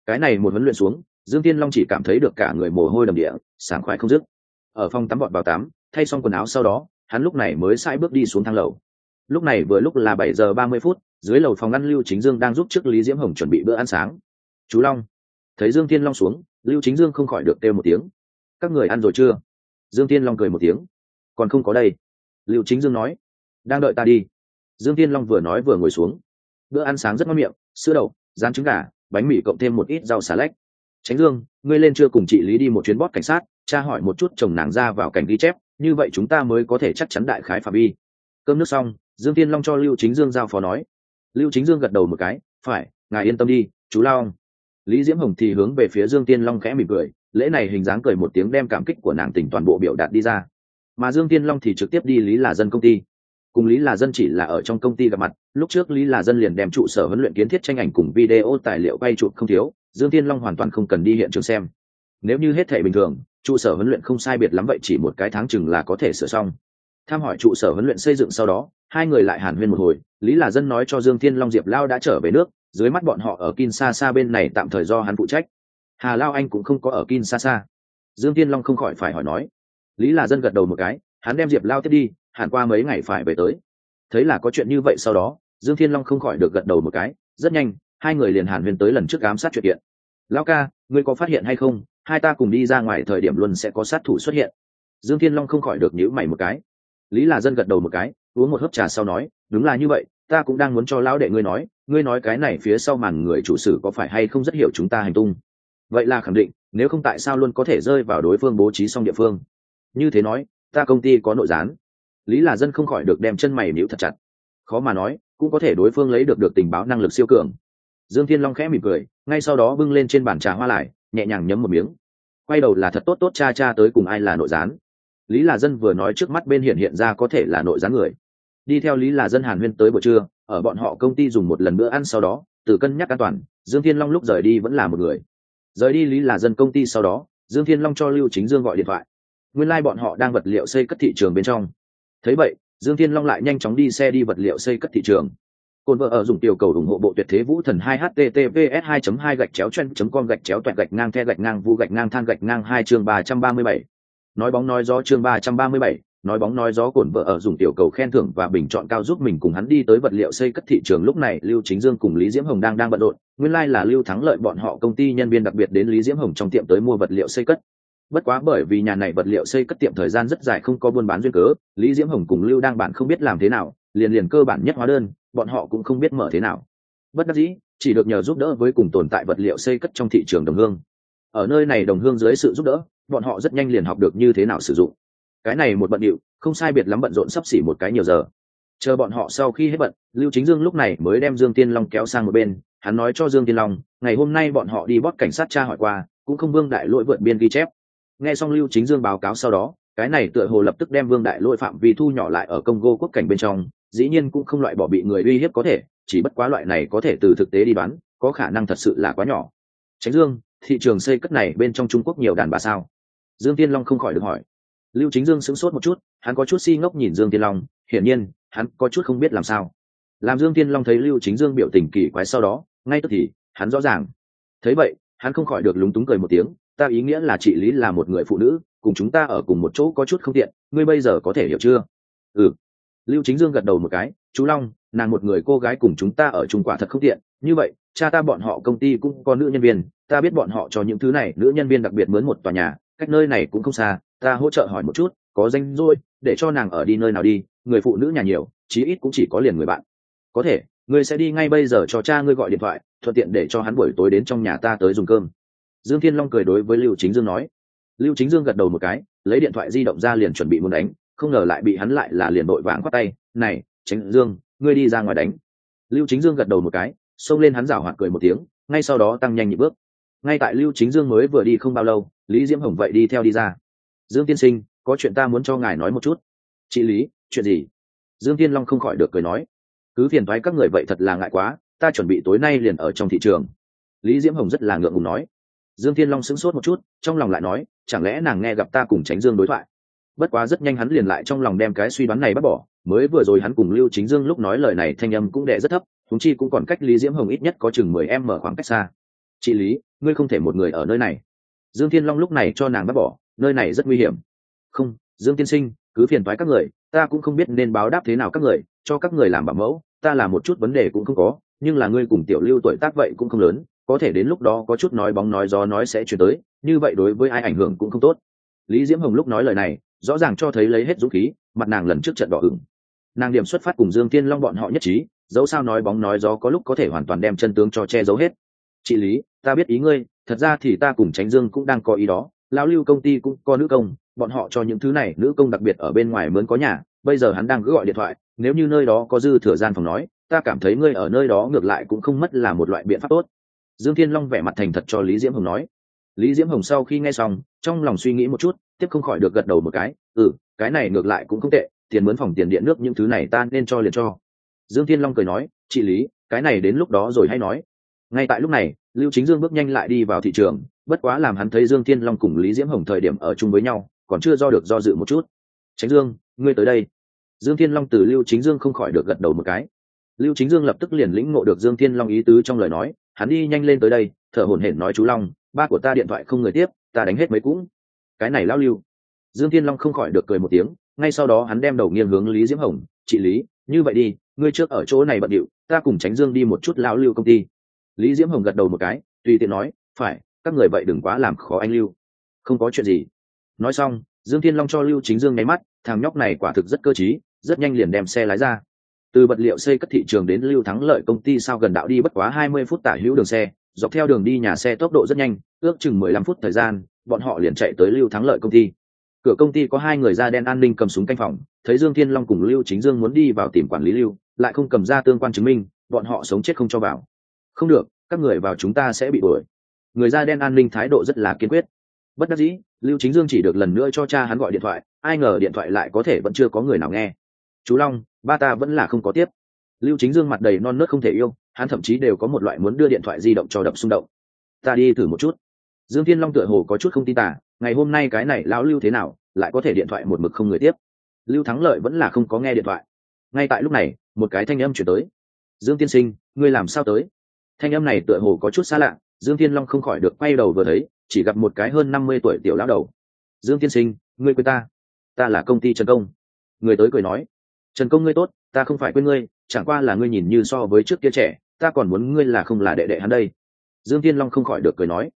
Cái này một huấn luyện xuống, dương tiên long chỉ cảm thấy được cả người mồ hôi đầm địa, sảng khoái không dứt. Ở phòng tắm bọn vào tắm, thay xong quần áo sau đó, hắn lúc này mới sai bước đi xuống thang lầu. Lúc này vừa lúc là bảy giờ ba mươi phút, dưới lầu phòng ăn lưu chính dương đang giúp trước lý diễm hồng chuẩn bị bữa ăn sáng. Chú long. Thấy dương tiên long xuống, lưu chính dương không khỏi được kêu một tiếng. Các người ăn rồi chưa? Dương tiên long cười một tiếng. Còn không có đây. Lưu chính dương nói. Đang đợi ta đi dương tiên long vừa nói vừa ngồi xuống. Bữa ăn sáng rất ngon miệng, sữa đậu, rán trứng gà, bánh mì cộng thêm một ít rau xà lách. Tránh dương, ngươi lên chưa cùng chị lý đi một chuyến bót cảnh sát tra hỏi một chút chồng nàng ra vào cảnh ghi chép, như vậy chúng ta mới có thể chắc chắn đại khái phạm vi. Cơm nước xong, dương tiên long cho lưu chính dương giao phó nói. Lưu chính dương gật đầu một cái, phải, ngài yên tâm đi, chú long. Lý diễm hồng thì hướng về phía dương tiên long khẽ mỉm cười, lễ này hình dáng cười một tiếng đem cảm kích của nàng tỉnh toàn bộ biểu đạt đi ra. Mà dương tiên long thì trực tiếp đi lý là dân công ty cùng lý là dân chỉ là ở trong công ty gặp mặt, lúc trước lý là dân liền đem trụ sở huấn luyện kiến thiết tranh ảnh cùng video tài liệu quay chụp không thiếu, dương thiên long hoàn toàn không cần đi hiện trường xem. Nếu như hết thể bình thường, trụ sở huấn luyện không sai biệt lắm vậy chỉ một cái tháng chừng là có thể sửa xong. Tham hỏi trụ sở huấn luyện xây dựng sau đó, hai người lại hàn huyên một hồi, lý là dân nói cho dương thiên long diệp lao đã trở về nước, dưới mắt bọn họ ở kinshasa bên này tạm thời do hắn phụ trách. Hà lao anh cũng không có ở kinshasa. Dương thiên long không khỏi phải hỏi nói. Lý là dân gật đầu một cái, hắn đem diệp lao tiếp đi hẳn qua mấy ngày phải về tới. Thấy là có chuyện như vậy sau đó, dương thiên long không khỏi được gật đầu một cái, rất nhanh, hai người liền hàn huyền tới lần trước ám sát chuyện kiện. Lão ca, ngươi có phát hiện hay không? Hai ta cùng đi ra ngoài thời điểm luôn sẽ có sát thủ xuất hiện. Dương thiên long không khỏi được nhíu mày một cái. Lý là dân gật đầu một cái, uống một hớp trà sau nói, đúng là như vậy, ta cũng đang muốn cho lão đệ ngươi nói ngươi nói cái này phía sau màn người chủ sử có phải hay không rất hiểu chúng ta hành tung. Vậy là khẳng định, nếu không tại sao luôn có thể rơi vào đối phương bố trí xong địa phương? Như thế nói, ta công ty có nội gián lý là dân không khỏi được đem chân mày níu thật chặt. Khó mà nói, cũng có thể đối phương lấy được được tình báo năng lực siêu cường. Dương thiên long khẽ mỉm cười, ngay sau đó bưng lên trên bàn trà hoa lại, nhẹ nhàng nhấm một miếng. Quay đầu là thật tốt tốt cha cha tới cùng ai là nội gián. Lý là dân vừa nói trước mắt bên hiện hiện ra có thể là nội gián người. Đi theo lý là dân hàn huyên tới buổi trưa, ở bọn họ công ty dùng một lần bữa ăn sau đó, từ cân nhắc an toàn, dương thiên long lúc rời đi vẫn là một người. Rời đi lý là dân công ty sau đó, dương thiên long cho lưu chính dương gọi điện thoại. Nguyên lai、like、bọn họ đang vật liệu xây cất thị trường bên trong thấy vậy dương thiên long lại nhanh chóng đi xe đi vật liệu xây cất thị trường. Cồn vợ ở dùng tiểu cầu ủng hộ bộ tuyệt thế vũ thần 2 https 2 2 gạch chéo chen com gạch chéo toẹt gạch ngang the gạch ngang vu gạch ngang than gạch ngang hai chương 337. nói bóng nói gió chương 337, nói bóng nói gió cổn vợ ở dùng tiểu cầu khen thưởng và bình chọn cao giúp mình cùng hắn đi tới vật liệu xây cất thị trường. Lúc này lưu chính dương cùng lý diễm hồng đang đang bận rộn nguyên lai là lưu thắng lợi bọn họ công ty nhân viên đặc biệt đến lý diễm hồng trong tiệm tới mua vật liệu xây cất bất quá bởi vì nhà này vật liệu xây cất tiệm thời gian rất dài không có buôn bán duyên cớ, lý diễm hồng cùng lưu đang bạn không biết làm thế nào, liền liền cơ bản nhất hóa đơn, bọn họ cũng không biết mở thế nào. Bất đắc dĩ, chỉ được nhờ giúp đỡ với cùng tồn tại vật liệu xây cất trong thị trường đồng hương. Ở nơi này đồng hương dưới sự giúp đỡ, bọn họ rất nhanh liền học được như thế nào sử dụng. Cái này một bận điệu, không sai biệt lắm bận rộn sắp xỉ một cái nhiều giờ. Chờ bọn họ sau khi hết bận, lưu chính dương lúc này mới đem dương tiên long kéo sang một bên, hắn nói cho dương tiên long, ngày hôm nay bọn họ đi bót cảnh sát tra hỏi qua, cũng không vương đại lỗi vượt biên ghi chép nghe xong lưu chính dương báo cáo sau đó, cái này tựa hồ lập tức đem vương đại lỗi phạm vi thu nhỏ lại ở congo quốc cảnh bên trong, dĩ nhiên cũng không loại bỏ bị người uy hiếp có thể, chỉ bất quá loại này có thể từ thực tế đi đoán, có khả năng thật sự là quá nhỏ. Tránh dương, thị trường xây cất này bên trong trung quốc nhiều đàn bà sao? Dương tiên long không khỏi được hỏi. Lưu chính dương sững sốt một chút, hắn có chút si ngốc nhìn dương tiên long, hiển nhiên, hắn có chút không biết làm sao. Làm dương tiên long thấy lưu chính dương biểu tình kỳ quái sau đó, ngay tức thì, hắn rõ ràng. Thấy vậy, hắn không khỏi được lúng túng cười một tiếng ta ý nghĩa là chị lý là một người phụ nữ, cùng chúng ta ở cùng một chỗ có chút không tiện, ngươi bây giờ có thể hiểu chưa? Ừ. Lưu chính dương gật đầu một cái, chú long, nàng một người cô gái cùng chúng ta ở trung quả thật không tiện. Như vậy, cha ta bọn họ công ty cũng có nữ nhân viên, ta biết bọn họ cho những thứ này, nữ nhân viên đặc biệt mướn một tòa nhà, cách nơi này cũng không xa, ta hỗ trợ hỏi một chút, có danh rồi để cho nàng ở đi nơi nào đi, người phụ nữ nhà nhiều, chí ít cũng chỉ có liền người bạn. Có thể, ngươi sẽ đi ngay bây giờ cho cha ngươi gọi điện thoại, thuận tiện để cho hắn buổi tối đến trong nhà ta tới dùng cơm dương thiên long cười đối với lưu chính dương nói. Lưu chính dương gật đầu một cái, lấy điện thoại di động ra liền chuẩn bị muốn đánh, không ngờ lại bị hắn lại là liền đội vàng khoát tay. Này, tránh dương, ngươi đi ra ngoài đánh. Lưu chính dương gật đầu một cái, xông lên hắn rảo hoạt cười một tiếng, ngay sau đó tăng nhanh nhịp bước. Ngay tại lưu chính dương mới vừa đi không bao lâu, lý diễm hồng vậy đi theo đi ra. Dương tiên sinh, có chuyện ta muốn cho ngài nói một chút. Chị lý, chuyện gì? Dương tiên long không khỏi được cười nói. Cứ phiền thoái các người vậy thật là ngại quá, ta chuẩn bị tối nay liền ở trong thị trường. Lý diễm hồng rất là ngượng ngùng nói dương Thiên long sững sốt một chút, trong lòng lại nói, chẳng lẽ nàng nghe gặp ta cùng tránh dương đối thoại? Bất quá rất nhanh hắn liền lại trong lòng đem cái suy đoán này bắt bỏ, mới vừa rồi hắn cùng lưu chính dương lúc nói lời này thanh âm cũng đệ rất thấp thúng chi cũng còn cách lý diễm hồng ít nhất có chừng mười em mở khoảng cách xa. Chị lý, ngươi không thể một người ở nơi này. Dương thiên long lúc này cho nàng bắt bỏ, nơi này rất nguy hiểm. Không, dương tiên sinh, cứ phiền thoái các người, ta cũng không biết nên báo đáp thế nào các người, cho các người làm bảo mẫu, ta làm một chút vấn đề cũng không có, nhưng là ngươi cùng tiểu lưu tuổi tác vậy cũng không lớn có thể đến lúc đó có chút nói bóng nói gió nói sẽ chuyển tới, như vậy đối với ai ảnh hưởng cũng không tốt. Lý diễm hồng lúc nói lời này, rõ ràng cho thấy lấy hết dũng khí, mặt nàng lần trước trận đỏ ửng. Nàng điểm xuất phát cùng dương tiên long bọn họ nhất trí, dẫu sao nói bóng nói gió có lúc có thể hoàn toàn đem chân tướng cho che giấu hết. Chị lý, ta biết ý ngươi, thật ra thì ta cùng tránh dương cũng đang có ý đó, lão lưu công ty cũng có nữ công, bọn họ cho những thứ này, nữ công đặc biệt ở bên ngoài mướn có nhà, bây giờ hắn đang cứ gọi điện thoại, nếu như nơi đó có dư thừa gian phòng nói, ta cảm thấy ngươi ở nơi đó ngược lại cũng không mất là một loại biện pháp tốt dương thiên long vẻ mặt thành thật cho lý diễm hồng nói. Lý diễm hồng sau khi nghe xong, trong lòng suy nghĩ một chút, tiếp không khỏi được gật đầu một cái. Ừ cái này ngược lại cũng không tệ, tiền mướn phòng tiền điện nước những thứ này ta nên cho liền cho. Dương thiên long cười nói, chị lý, cái này đến lúc đó rồi hay nói. Ngay tại lúc này, lưu chính dương bước nhanh lại đi vào thị trường, bất quá làm hắn thấy dương thiên long cùng lý diễm hồng thời điểm ở chung với nhau, còn chưa do được do dự một chút. Tránh dương, ngươi tới đây. Dương thiên long từ lưu chính dương không khỏi được gật đầu một cái. Lưu chính dương lập tức liền lĩnh ngộ được dương thiên long ý tứ trong lời nói hắn đi nhanh lên tới đây, thở hổn hển nói chú long, ba của ta điện thoại không người tiếp, ta đánh hết mấy cũng. Cái này lao lưu. Dương thiên long không khỏi được cười một tiếng, ngay sau đó hắn đem đầu nghiêng hướng lý diễm hồng, chị lý, như vậy đi, ngươi trước ở chỗ này bận điệu, ta cùng tránh dương đi một chút lão lưu công ty. Lý diễm hồng gật đầu một cái, tùy tiện nói, phải, các người vậy đừng quá làm khó anh lưu. Không có chuyện gì. Nói xong, dương thiên long cho lưu chính dương nháy mắt, thằng nhóc này quả thực rất cơ t r í rất nhanh liền đem xe lái ra từ vật liệu xây cất thị trường đến lưu thắng lợi công ty sao gần đạo đi bất quá hai mươi phút tả hữu đường xe, dọc theo đường đi nhà xe tốc độ rất nhanh, ước chừng mười lăm phút thời gian, bọn họ liền chạy tới lưu thắng lợi công ty. Cửa công ty có hai người da đen an ninh cầm súng canh phòng, thấy dương thiên long cùng lưu chính dương muốn đi vào tìm quản lý lưu, lại không cầm ra tương quan chứng minh, bọn họ sống chết không cho vào. Không được, các người vào chúng ta sẽ bị đuổi. Người da đen an ninh thái độ rất là kiên quyết. Bất đắc dĩ, lưu chính dương chỉ được lần nữa cho cha hắn gọi điện thoại, ai ngờ điện thoại lại có thể vẫn chưa có người nào nghe. Chú long ba ta vẫn là không có tiếp. Lưu chính dương mặt đầy non nớt không thể yêu, hắn thậm chí đều có một loại muốn đưa điện thoại di động cho đập xung động. Ta đi thử một chút. Dương thiên long tựa hồ có chút không tin tả ngày hôm nay cái này lão lưu thế nào, lại có thể điện thoại một mực không người tiếp. Lưu thắng lợi vẫn là không có nghe điện thoại. Ngay tại lúc này, một cái thanh âm chuyển tới. Dương tiên sinh, ngươi làm sao tới? Thanh âm này tựa hồ có chút xa lạ, dương thiên long không khỏi được quay đầu vừa thấy, chỉ gặp một cái hơn năm mươi tuổi tiểu lão đầu. Dương tiên sinh, ngươi quên ta. Ta là công ty trần công. Người tới cười nói trần công ngươi tốt, ta không phải quên ngươi, chẳng qua là ngươi nhìn như so với trước kia trẻ, ta còn muốn ngươi là không là đệ đệ hắn đây. Dương thiên long không khỏi được cười nói.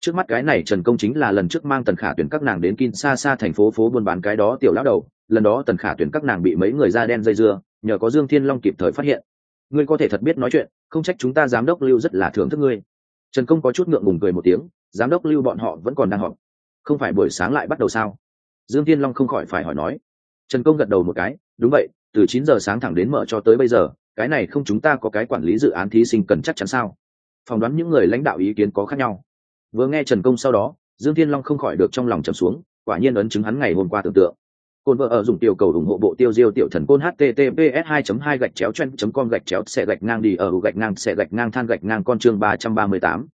Trước mắt cái này trần công chính là lần trước mang tần khả tuyển các nàng đến kin xa xa thành phố phố buôn bán cái đó tiểu lão đầu, lần đó tần khả tuyển các nàng bị mấy người da đen dây dưa, nhờ có dương thiên long kịp thời phát hiện. Ngươi có thể thật biết nói chuyện, không trách chúng ta giám đốc lưu rất là thưởng thức ngươi. Trần công có chút ngượng ngùng cười một tiếng, giám đốc lưu bọn họ vẫn còn đang họp. Không phải buổi sáng lại bắt đầu sao? Dương thiên long không khỏi phải hỏi nói. Trần công gật đầu một cái, đúng vậy từ chín giờ sáng thẳng đến mở cho tới bây giờ cái này không chúng ta có cái quản lý dự án thí sinh cần chắc chắn sao? Phỏng đoán những người lãnh đạo ý kiến có khác nhau. Vừa nghe trần công sau đó dương thiên long không khỏi được trong lòng trầm xuống quả nhiên ấn chứng hắn ngày hôm qua tưởng tượng. Cồn vợ ở dùng tiểu cầu ủng hộ bộ tiêu diêu tiểu thần côn https 2 2 gạch chéo chen com gạch chéo xe gạch ngang đi ở gạch ngang xe gạch ngang than gạch ngang con chương 338.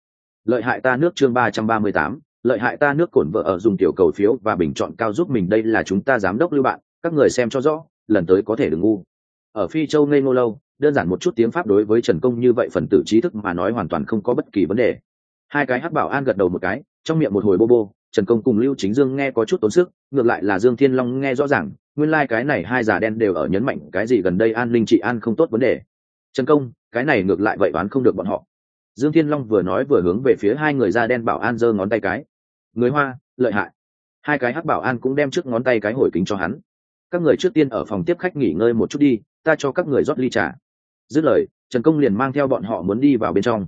lợi hại ta nước chương 338, lợi hại ta nước cồn vợ ở dùng tiểu cầu phiếu và bình chọn cao giúp mình đây là chúng ta giám đốc lưu bạn các người xem cho rõ lần tới có thể đừng ngu. Ở phi châu ngây ngô lâu, đơn giản một chút tiếng pháp đối với trần công như vậy phần tử trí thức mà nói hoàn toàn không có bất kỳ vấn đề. Hai cái hắc bảo an gật đầu một cái, trong miệng một hồi bô bô, trần công cùng lưu chính dương nghe có chút tốn sức, ngược lại là dương thiên long nghe rõ ràng, nguyên lai、like、cái này hai già đen đều ở nhấn mạnh cái gì gần đây an ninh trị an không tốt vấn đề. Trần công, cái này ngược lại vậy đoán không được bọn họ. Dương thiên long vừa nói vừa hướng về phía hai người da đen bảo an giơ ngón tay cái. Người hoa, lợi hại. Hai cái hắc bảo an cũng đem trước ngón tay cái hồi kính cho hắn các người trước tiên ở phòng tiếp khách nghỉ ngơi một chút đi, ta cho các người rót ly trà. Dứt lời, trần công liền mang theo bọn họ muốn đi vào bên trong.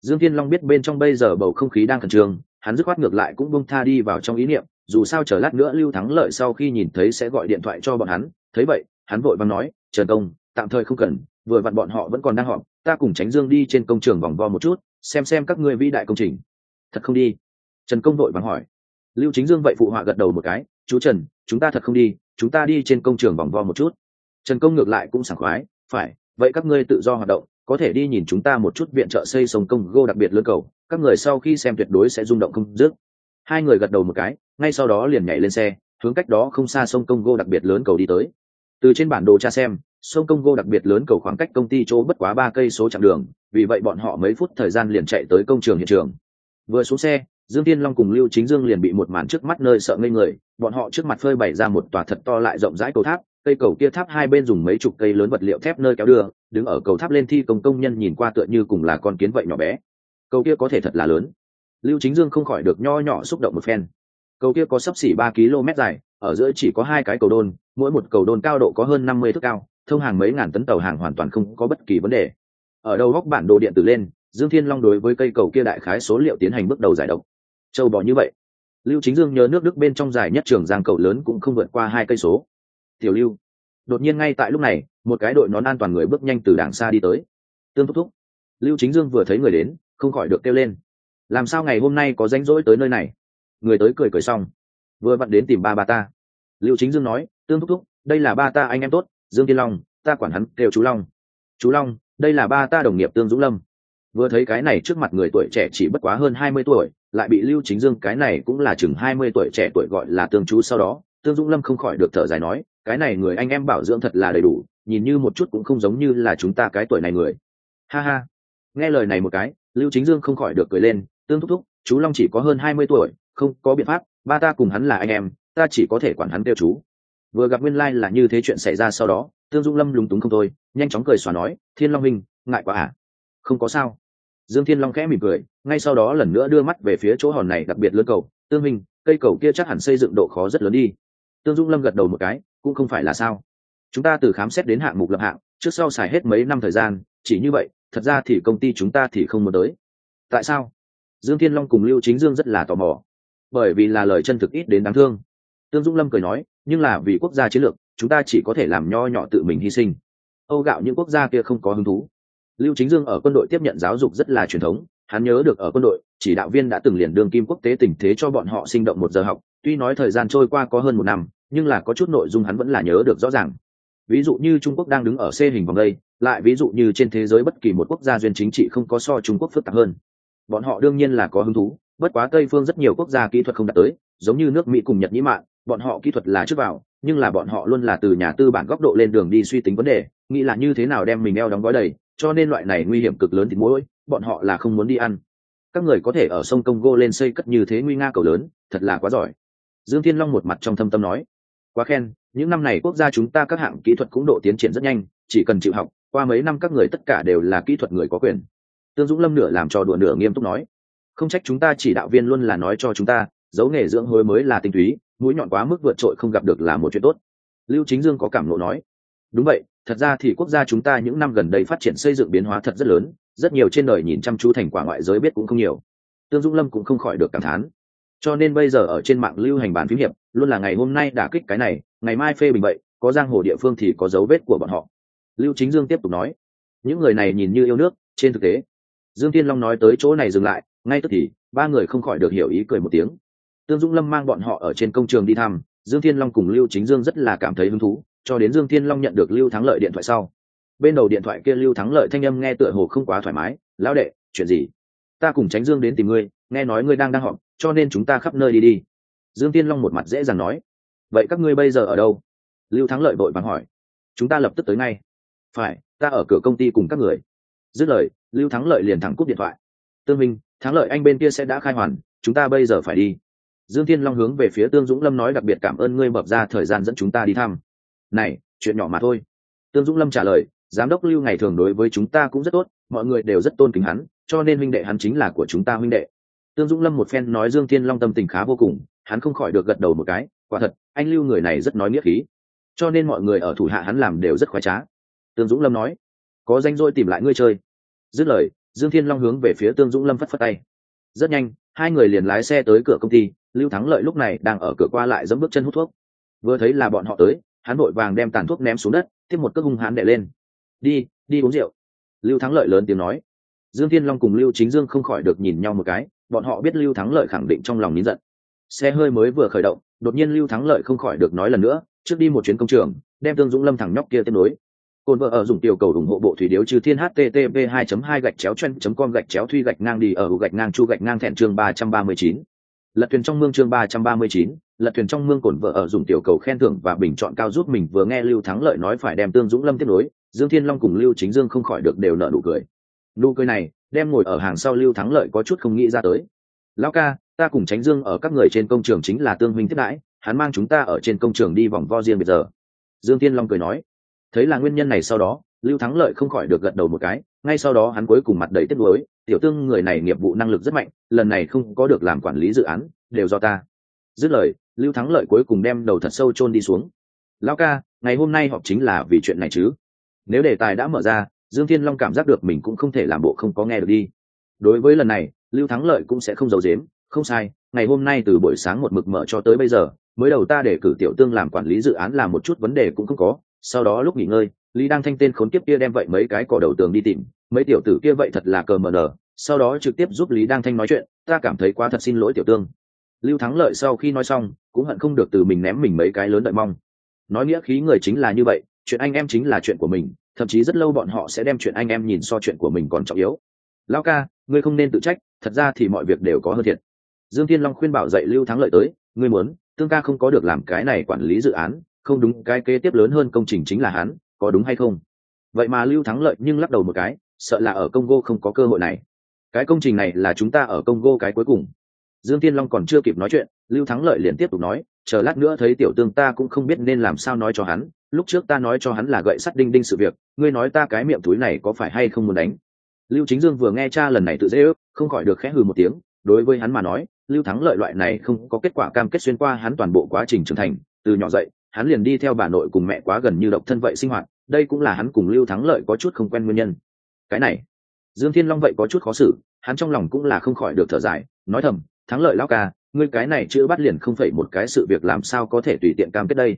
Dương thiên long biết bên trong bây giờ bầu không khí đang khẩn trương, hắn dứt khoát ngược lại cũng bông tha đi vào trong ý niệm, dù sao chờ lát nữa lưu thắng lợi sau khi nhìn thấy sẽ gọi điện thoại cho bọn hắn. Thấy vậy, hắn vội vàng nói, trần công, tạm thời không cần, vừa vặn bọn họ vẫn còn đang họp, ta cùng tránh dương đi trên công trường vòng vo một chút, xem xem các ngươi vĩ đại công trình. Thật không đi? Trần công vội vàng hỏi. Lưu chính dương vậy phụ họa gật đầu một cái, chú trần, chúng ta thật không đi chúng ta đi trên công trường vòng vo một chút. Trần công ngược lại cũng sảng khoái, phải, vậy các ngươi tự do hoạt động, có thể đi nhìn chúng ta một chút viện trợ xây sông công gô đặc biệt lớn cầu, các người sau khi xem tuyệt đối sẽ rung động không dứt. Hai người gật đầu một cái, ngay sau đó liền nhảy lên xe, hướng cách đó không xa sông công gô đặc biệt lớn cầu đi tới. Từ trên bản đồ tra xem, sông công gô đặc biệt lớn cầu khoảng cách công ty chỗ bất quá ba cây số chặng đường, vì vậy bọn họ mấy phút thời gian liền chạy tới công trường hiện trường. Vừa xuống xe dương tiên long cùng lưu chính dương liền bị một màn trước mắt nơi sợ ngây người, bọn họ trước mặt phơi bày ra một tòa thật to lại rộng rãi cầu tháp, cây cầu kia tháp hai bên dùng mấy chục cây lớn vật liệu thép nơi kéo đưa, đứng ở cầu tháp lên thi công công nhân nhìn qua tựa như cùng là con kiến vậy nhỏ bé. Cầu kia có thể thật là lớn. Lưu chính dương không khỏi được nho nhỏ xúc động một phen. Cầu kia có sấp xỉ ba km dài, ở giữa chỉ có hai cái cầu đôn, mỗi một cầu đôn cao độ có hơn năm mươi thước cao, thông hàng mấy ngàn tấn tàu hàng hoàn toàn không có bất kỳ vấn đề. Ở đầu góc bản đồ điện tử lên, dương thiên long đối với cây cầu kia đại khái số liệu tiến hành bước đầu giải độc châu bò như vậy. Lưu chính dương nhớ nước đức bên trong dài nhất trường giang cầu lớn cũng không vượt qua hai cây số. Tiểu lưu, đột nhiên ngay tại lúc này, một cái đội nón an toàn người bước nhanh từ đàng xa đi tới. Tương thúc thúc. Lưu chính dương vừa thấy người đến, không khỏi được kêu lên. Làm sao ngày hôm nay có rảnh rỗi tới nơi này? Người tới cười cười xong. Vừa vặn đến tìm ba ba ta. Lưu chính dương nói, tương thúc thúc, đây là ba ta anh em tốt, dương tiên long, ta quản hắn kêu chú long. Chú long, đây là ba ta đồng nghiệp tương dũng lâm. Vừa thấy cái này trước mặt người tuổi trẻ chỉ bất quá hơn hai mươi tuổi lại bị lưu chính dương, cái này cũng là chừng hai mươi tuổi trẻ tuổi gọi là tương chú sau đó, tương dũng lâm không khỏi được thở dài nói, cái này người anh em bảo dưỡng thật là đầy đủ, nhìn như một chút cũng không giống như là chúng ta cái tuổi này người. Ha ha. Nghe lời này một cái, lưu chính dương không khỏi được cười lên, tương thúc thúc, chú long chỉ có hơn hai mươi tuổi, không có biện pháp, ba ta cùng hắn là anh em, ta chỉ có thể quản hắn kêu chú. Vừa gặp nguyên lai、like、là như thế chuyện xảy ra sau đó, tương dung lâm lúng túng không thôi, nhanh chóng cười xòa nói, thiên long minh, ngại quá à? Không có sao dương thiên long khẽ mỉm cười, ngay sau đó lần nữa đưa mắt về phía chỗ hòn này đặc biệt lớn cầu. Tương minh, cây cầu kia chắc hẳn xây dựng độ khó rất lớn đi. Tương dung lâm gật đầu một cái, cũng không phải là sao. Chúng ta từ khám xét đến hạng mục lập hạng, trước sau xài hết mấy năm thời gian, chỉ như vậy, thật ra thì công ty chúng ta thì không muốn tới. Tại sao? Dương thiên long cùng lưu chính dương rất là tò mò. Bởi vì là lời chân thực ít đến đáng thương. Tương dung lâm cười nói, nhưng là vì quốc gia chiến lược, chúng ta chỉ có thể làm nho nhỏ tự mình hy sinh. Âu gạo những quốc gia kia không có hứng thú lưu chính dương ở quân đội tiếp nhận giáo dục rất là truyền thống, hắn nhớ được ở quân đội, chỉ đạo viên đã từng liền đường kim quốc tế tình thế cho bọn họ sinh động một giờ học, tuy nói thời gian trôi qua có hơn một năm, nhưng là có chút nội dung hắn vẫn là nhớ được rõ ràng. Ví dụ như trung quốc đang đứng ở c hình vòng đây, lại ví dụ như trên thế giới bất kỳ một quốc gia duyên chính trị không có so trung quốc phức tạp hơn. Bọn họ đương nhiên là có hứng thú, bất quá tây phương rất nhiều quốc gia kỹ thuật không đạt tới, giống như nước mỹ cùng nhật nhĩ mạng bọn họ kỹ thuật là trước vào, nhưng là bọn họ luôn là từ nhà tư bản góc độ lên đường đi suy tính vấn đề, nghĩ là như thế nào đem mình eo đóng gói đầy cho nên loại này nguy hiểm cực lớn thì mỗi bọn họ là không muốn đi ăn. Các người có thể ở sông congo lên xây cất như thế nguy nga cầu lớn, thật là quá giỏi. Dương thiên long một mặt trong thâm tâm nói, quá khen, những năm này quốc gia chúng ta các hạng kỹ thuật cũng độ tiến triển rất nhanh, chỉ cần chịu học, qua mấy năm các người tất cả đều là kỹ thuật người có quyền. Tương dũng lâm nửa làm trò đùa nửa nghiêm túc nói, không trách chúng ta chỉ đạo viên luôn là nói cho chúng ta, dấu nghề dưỡng hối mới là tinh túy, mũi nhọn quá mức vượt trội không gặp được là một chuyện tốt. Lưu chính dương có cảm lộ nói, đúng vậy thật ra thì quốc gia chúng ta những năm gần đây phát triển xây dựng biến hóa thật rất lớn, rất nhiều trên đời nhìn chăm chú thành quả ngoại giới biết cũng không nhiều. Tương dũng lâm cũng không khỏi được cảm thán. Cho nên bây giờ ở trên mạng lưu hành bàn phím hiệp, luôn là ngày hôm nay đả kích cái này, ngày mai phê bình vậy, có giang hồ địa phương thì có dấu vết của bọn họ. Lưu chính dương tiếp tục nói, những người này nhìn như yêu nước, trên thực tế. Dương tiên long nói tới chỗ này dừng lại, ngay tức thì, ba người không khỏi được hiểu ý cười một tiếng. Tương dũng lâm mang bọn họ ở trên công trường đi thăm, dương thiên long cùng lưu chính dương rất là cảm thấy hứng thú cho đến dương thiên long nhận được lưu thắng lợi điện thoại sau. Bên đầu điện thoại kia lưu thắng lợi thanh âm nghe tựa hồ không quá thoải mái, lão đệ, chuyện gì? Ta cùng tránh dương đến tìm ngươi, nghe nói ngươi đang đang họp, cho nên chúng ta khắp nơi đi đi. Dương tiên long một mặt dễ dàng nói, vậy các ngươi bây giờ ở đâu? Lưu thắng lợi vội vàng hỏi, chúng ta lập tức tới ngay. Phải, ta ở cửa công ty cùng các người. Dứt lời, lưu thắng lợi liền thẳng cúp điện thoại, tương minh, thắng lợi anh bên kia sẽ đã khai hoàn, chúng ta bây giờ phải đi. Dương thiên long hướng về phía tương dũng lâm nói, đặc biệt cảm ơn ngươi bập ra thời gian dẫn chúng ta đi thăm này, chuyện nhỏ mà thôi. Tương dũng lâm trả lời, giám đốc lưu ngày thường đối với chúng ta cũng rất tốt, mọi người đều rất tôn kính hắn, cho nên huynh đệ hắn chính là của chúng ta huynh đệ. Tương dũng lâm một phen nói dương thiên long tâm tình khá vô cùng, hắn không khỏi được gật đầu một cái, quả thật, anh lưu người này rất nói nghĩa khí, cho nên mọi người ở thủ hạ hắn làm đều rất khoái trá. Tương dũng lâm nói, có danh dôi tìm lại ngươi chơi. Dứt lời, dương thiên long hướng về phía tương dũng lâm phất phất tay. Rất nhanh, hai người liền lái xe tới cửa công ty, lưu thắng lợi lúc này đang ở cửa qua lại dẫm bước chân hút thuốc. Vừa thấy là bọn họ tới hắn vội vàng đem tàn thuốc ném xuống đất, tiếp một cước hung hãn đệ lên. Đi đi uống rượu. Lưu thắng lợi lớn tiếng nói. Dương thiên long cùng lưu chính dương không khỏi được nhìn nhau một cái, bọn họ biết lưu thắng lợi khẳng định trong lòng nín giận. Xe hơi mới vừa khởi động, đột nhiên lưu thắng lợi không khỏi được nói lần nữa, trước đi một chuyến công trường, đem tương dũng lâm thẳng nhóc kia tiếp nối. Cồn vợ ở dùng tiểu cầu ủng hộ bộ thủy điếu trừ thiên http 2 2 gạch chéo chen com gạch chéo thuy gạch ngang đi ở gạch ngang chu gạch ngang thẹn chương 339 lật thuyền trong mương chương 339, lật thuyền trong mương cổn vợ ở dùng tiểu cầu khen thưởng và bình chọn cao giúp mình vừa nghe lưu thắng lợi nói phải đem tương dũng lâm tiếp nối dương thiên long cùng lưu chính dương không khỏi được đều nợ nụ cười. Nụ cười này đem ngồi ở hàng sau lưu thắng lợi có chút không nghĩ ra tới. Lão ca ta cùng tránh dương ở các người trên công trường chính là tương minh thiết đãi hắn mang chúng ta ở trên công trường đi vòng vo riêng bây giờ. Dương thiên long cười nói. Thấy là nguyên nhân này sau đó lưu thắng lợi không khỏi được gật đầu một cái ngay sau đó hắn cuối cùng mặt đầy tiếc nuối tiểu tương người này nghiệp vụ năng lực rất mạnh, lần này không có được làm quản lý dự án, đều do ta. Dứt lời, lưu thắng lợi cuối cùng đem đầu thật sâu chôn đi xuống. Lão ca, ngày hôm nay họp chính là vì chuyện này chứ? Nếu đề tài đã mở ra, dương thiên long cảm giác được mình cũng không thể làm bộ không có nghe được đi. Đối với lần này, lưu thắng lợi cũng sẽ không giấu dếm không sai, ngày hôm nay từ buổi sáng một mực mở cho tới bây giờ, mới đầu ta để cử tiểu tương làm quản lý dự án là một chút vấn đề cũng không có, sau đó lúc nghỉ ngơi, lý đang thanh tên khốn kiếp kia đem vậy mấy cái cỏ đầu tường đi tìm mấy tiểu tử kia vậy thật là cờ mờ nở sau đó trực tiếp giúp lý đang thanh nói chuyện, ta cảm thấy quá thật xin lỗi tiểu tương. Lưu thắng lợi sau khi nói xong, cũng hận không được từ mình ném mình mấy cái lớn đợi mong. Nói nghĩa khí người chính là như vậy, chuyện anh em chính là chuyện của mình, thậm chí rất lâu bọn họ sẽ đem chuyện anh em nhìn so chuyện của mình còn trọng yếu. Lao ca, ngươi không nên tự trách, thật ra thì mọi việc đều có hơn thiệt. Dương thiên long khuyên bảo dạy lưu thắng lợi tới, ngươi muốn, tương ca không có được làm cái này quản lý dự án, không đúng, cái kế tiếp lớn hơn công trình chính là hắn, có đúng hay không? Vậy mà lưu thắng lợi nhưng lắc đầu một cái sợ là ở congo không có cơ hội này. Cái công trình này là chúng ta ở congo cái cuối cùng. Dương tiên long còn chưa kịp nói chuyện, lưu thắng lợi liền tiếp tục nói, chờ lát nữa thấy tiểu tương ta cũng không biết nên làm sao nói cho hắn, lúc trước ta nói cho hắn là gậy sắt đinh đinh sự việc, ngươi nói ta cái miệng túi này có phải hay không muốn đánh? Lưu chính dương vừa nghe cha lần này tự dễ ước, không khỏi được khẽ hừ một tiếng, đối với hắn mà nói, lưu thắng lợi loại này không có kết quả cam kết xuyên qua hắn toàn bộ quá trình trưởng thành, từ nhỏ dậy, hắn liền đi theo bà nội cùng mẹ quá gần như độc thân vậy sinh hoạt, đây cũng là hắn cùng lưu thắng lợi có chút không quen nguyên nhân cái này, dương thiên long vậy có chút khó xử, hắn trong lòng cũng là không khỏi được thở dài, nói thầm, thắng lợi lao ca, ngươi cái này chưa bắt liền không phải một cái sự việc làm sao có thể tùy tiện cam kết đây.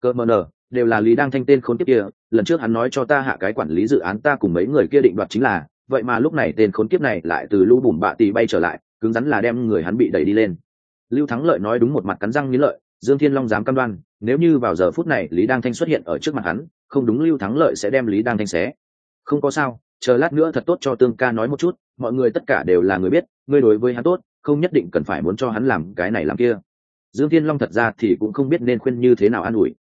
Cơ mờ nờ, đều là lý đang thanh tên khốn kiếp kia, lần trước hắn nói cho ta hạ cái quản lý dự án ta cùng mấy người kia định đoạt chính là, vậy mà lúc này tên khốn kiếp này lại từ lũ bùm bạ tì bay trở lại, cứng rắn là đem người hắn bị đẩy đi lên. Lưu thắng lợi nói đúng một mặt cắn răng nghĩ lợi, dương thiên long dám cam đoan, nếu như vào giờ phút này lý đăng thanh xuất hiện ở trước mặt hắn, không đúng lưu thắng lợi sẽ đem lý đăng thanh xé. Không có sao chờ lát nữa thật tốt cho tương ca nói một chút, mọi người tất cả đều là người biết, ngươi đối với hắn tốt, không nhất định cần phải muốn cho hắn làm cái này làm kia. Dương thiên long thật ra thì cũng không biết nên khuyên như thế nào an ủi.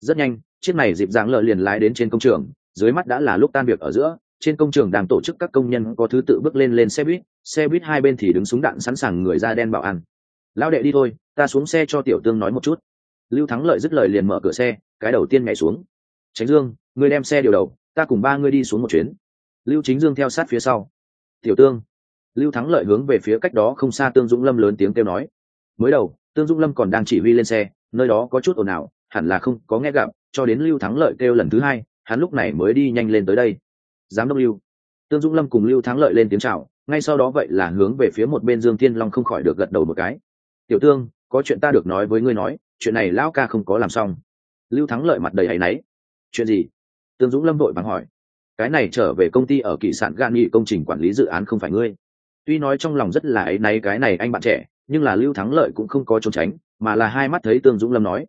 Rất nhanh, chiếc này dịp dáng lợi liền lái đến trên công trường, dưới mắt đã là lúc tan việc ở giữa, trên công trường đang tổ chức các công nhân có thứ tự bước lên lên xe buýt xe buýt hai bên thì đứng súng đạn sẵn sàng người da đen bảo ăn lão đệ đi thôi, ta xuống xe cho tiểu tương nói một chút. Lưu thắng lợi dứt lời liền mở cửa xe, cái đầu tiên nhảy xuống. Tránh dương, ngươi đem xe điều đầu, ta cùng ba ngươi đi xuống một chuyến lưu chính dương theo sát phía sau. Tiểu tương. Lưu thắng lợi hướng về phía cách đó không xa tương dũng lâm lớn tiếng kêu nói. Mới đầu, tương dũng lâm còn đang chỉ huy lên xe, nơi đó có chút ồn ào, hẳn là không có nghe gặp, cho đến lưu thắng lợi kêu lần thứ hai, hắn lúc này mới đi nhanh lên tới đây. Giám đốc lưu. Tương dũng lâm cùng lưu thắng lợi lên tiếng chào, ngay sau đó vậy là hướng về phía một bên dương thiên long không khỏi được gật đầu một cái. Tiểu tương, có chuyện ta được nói với ngươi nói, chuyện này lão ca không có làm xong. Lưu thắng lợi mặt đầy hay náy. Chuyện gì? Tương dũng lâm vội vàng hỏi cái này trở về công ty ở kỳ sản gan nghị công trình quản lý dự án không phải ngươi. Tuy nói trong lòng rất là ấy náy cái này anh bạn trẻ, nhưng là lưu thắng lợi cũng không có trốn tránh, mà là hai mắt thấy tương dũng lâm nói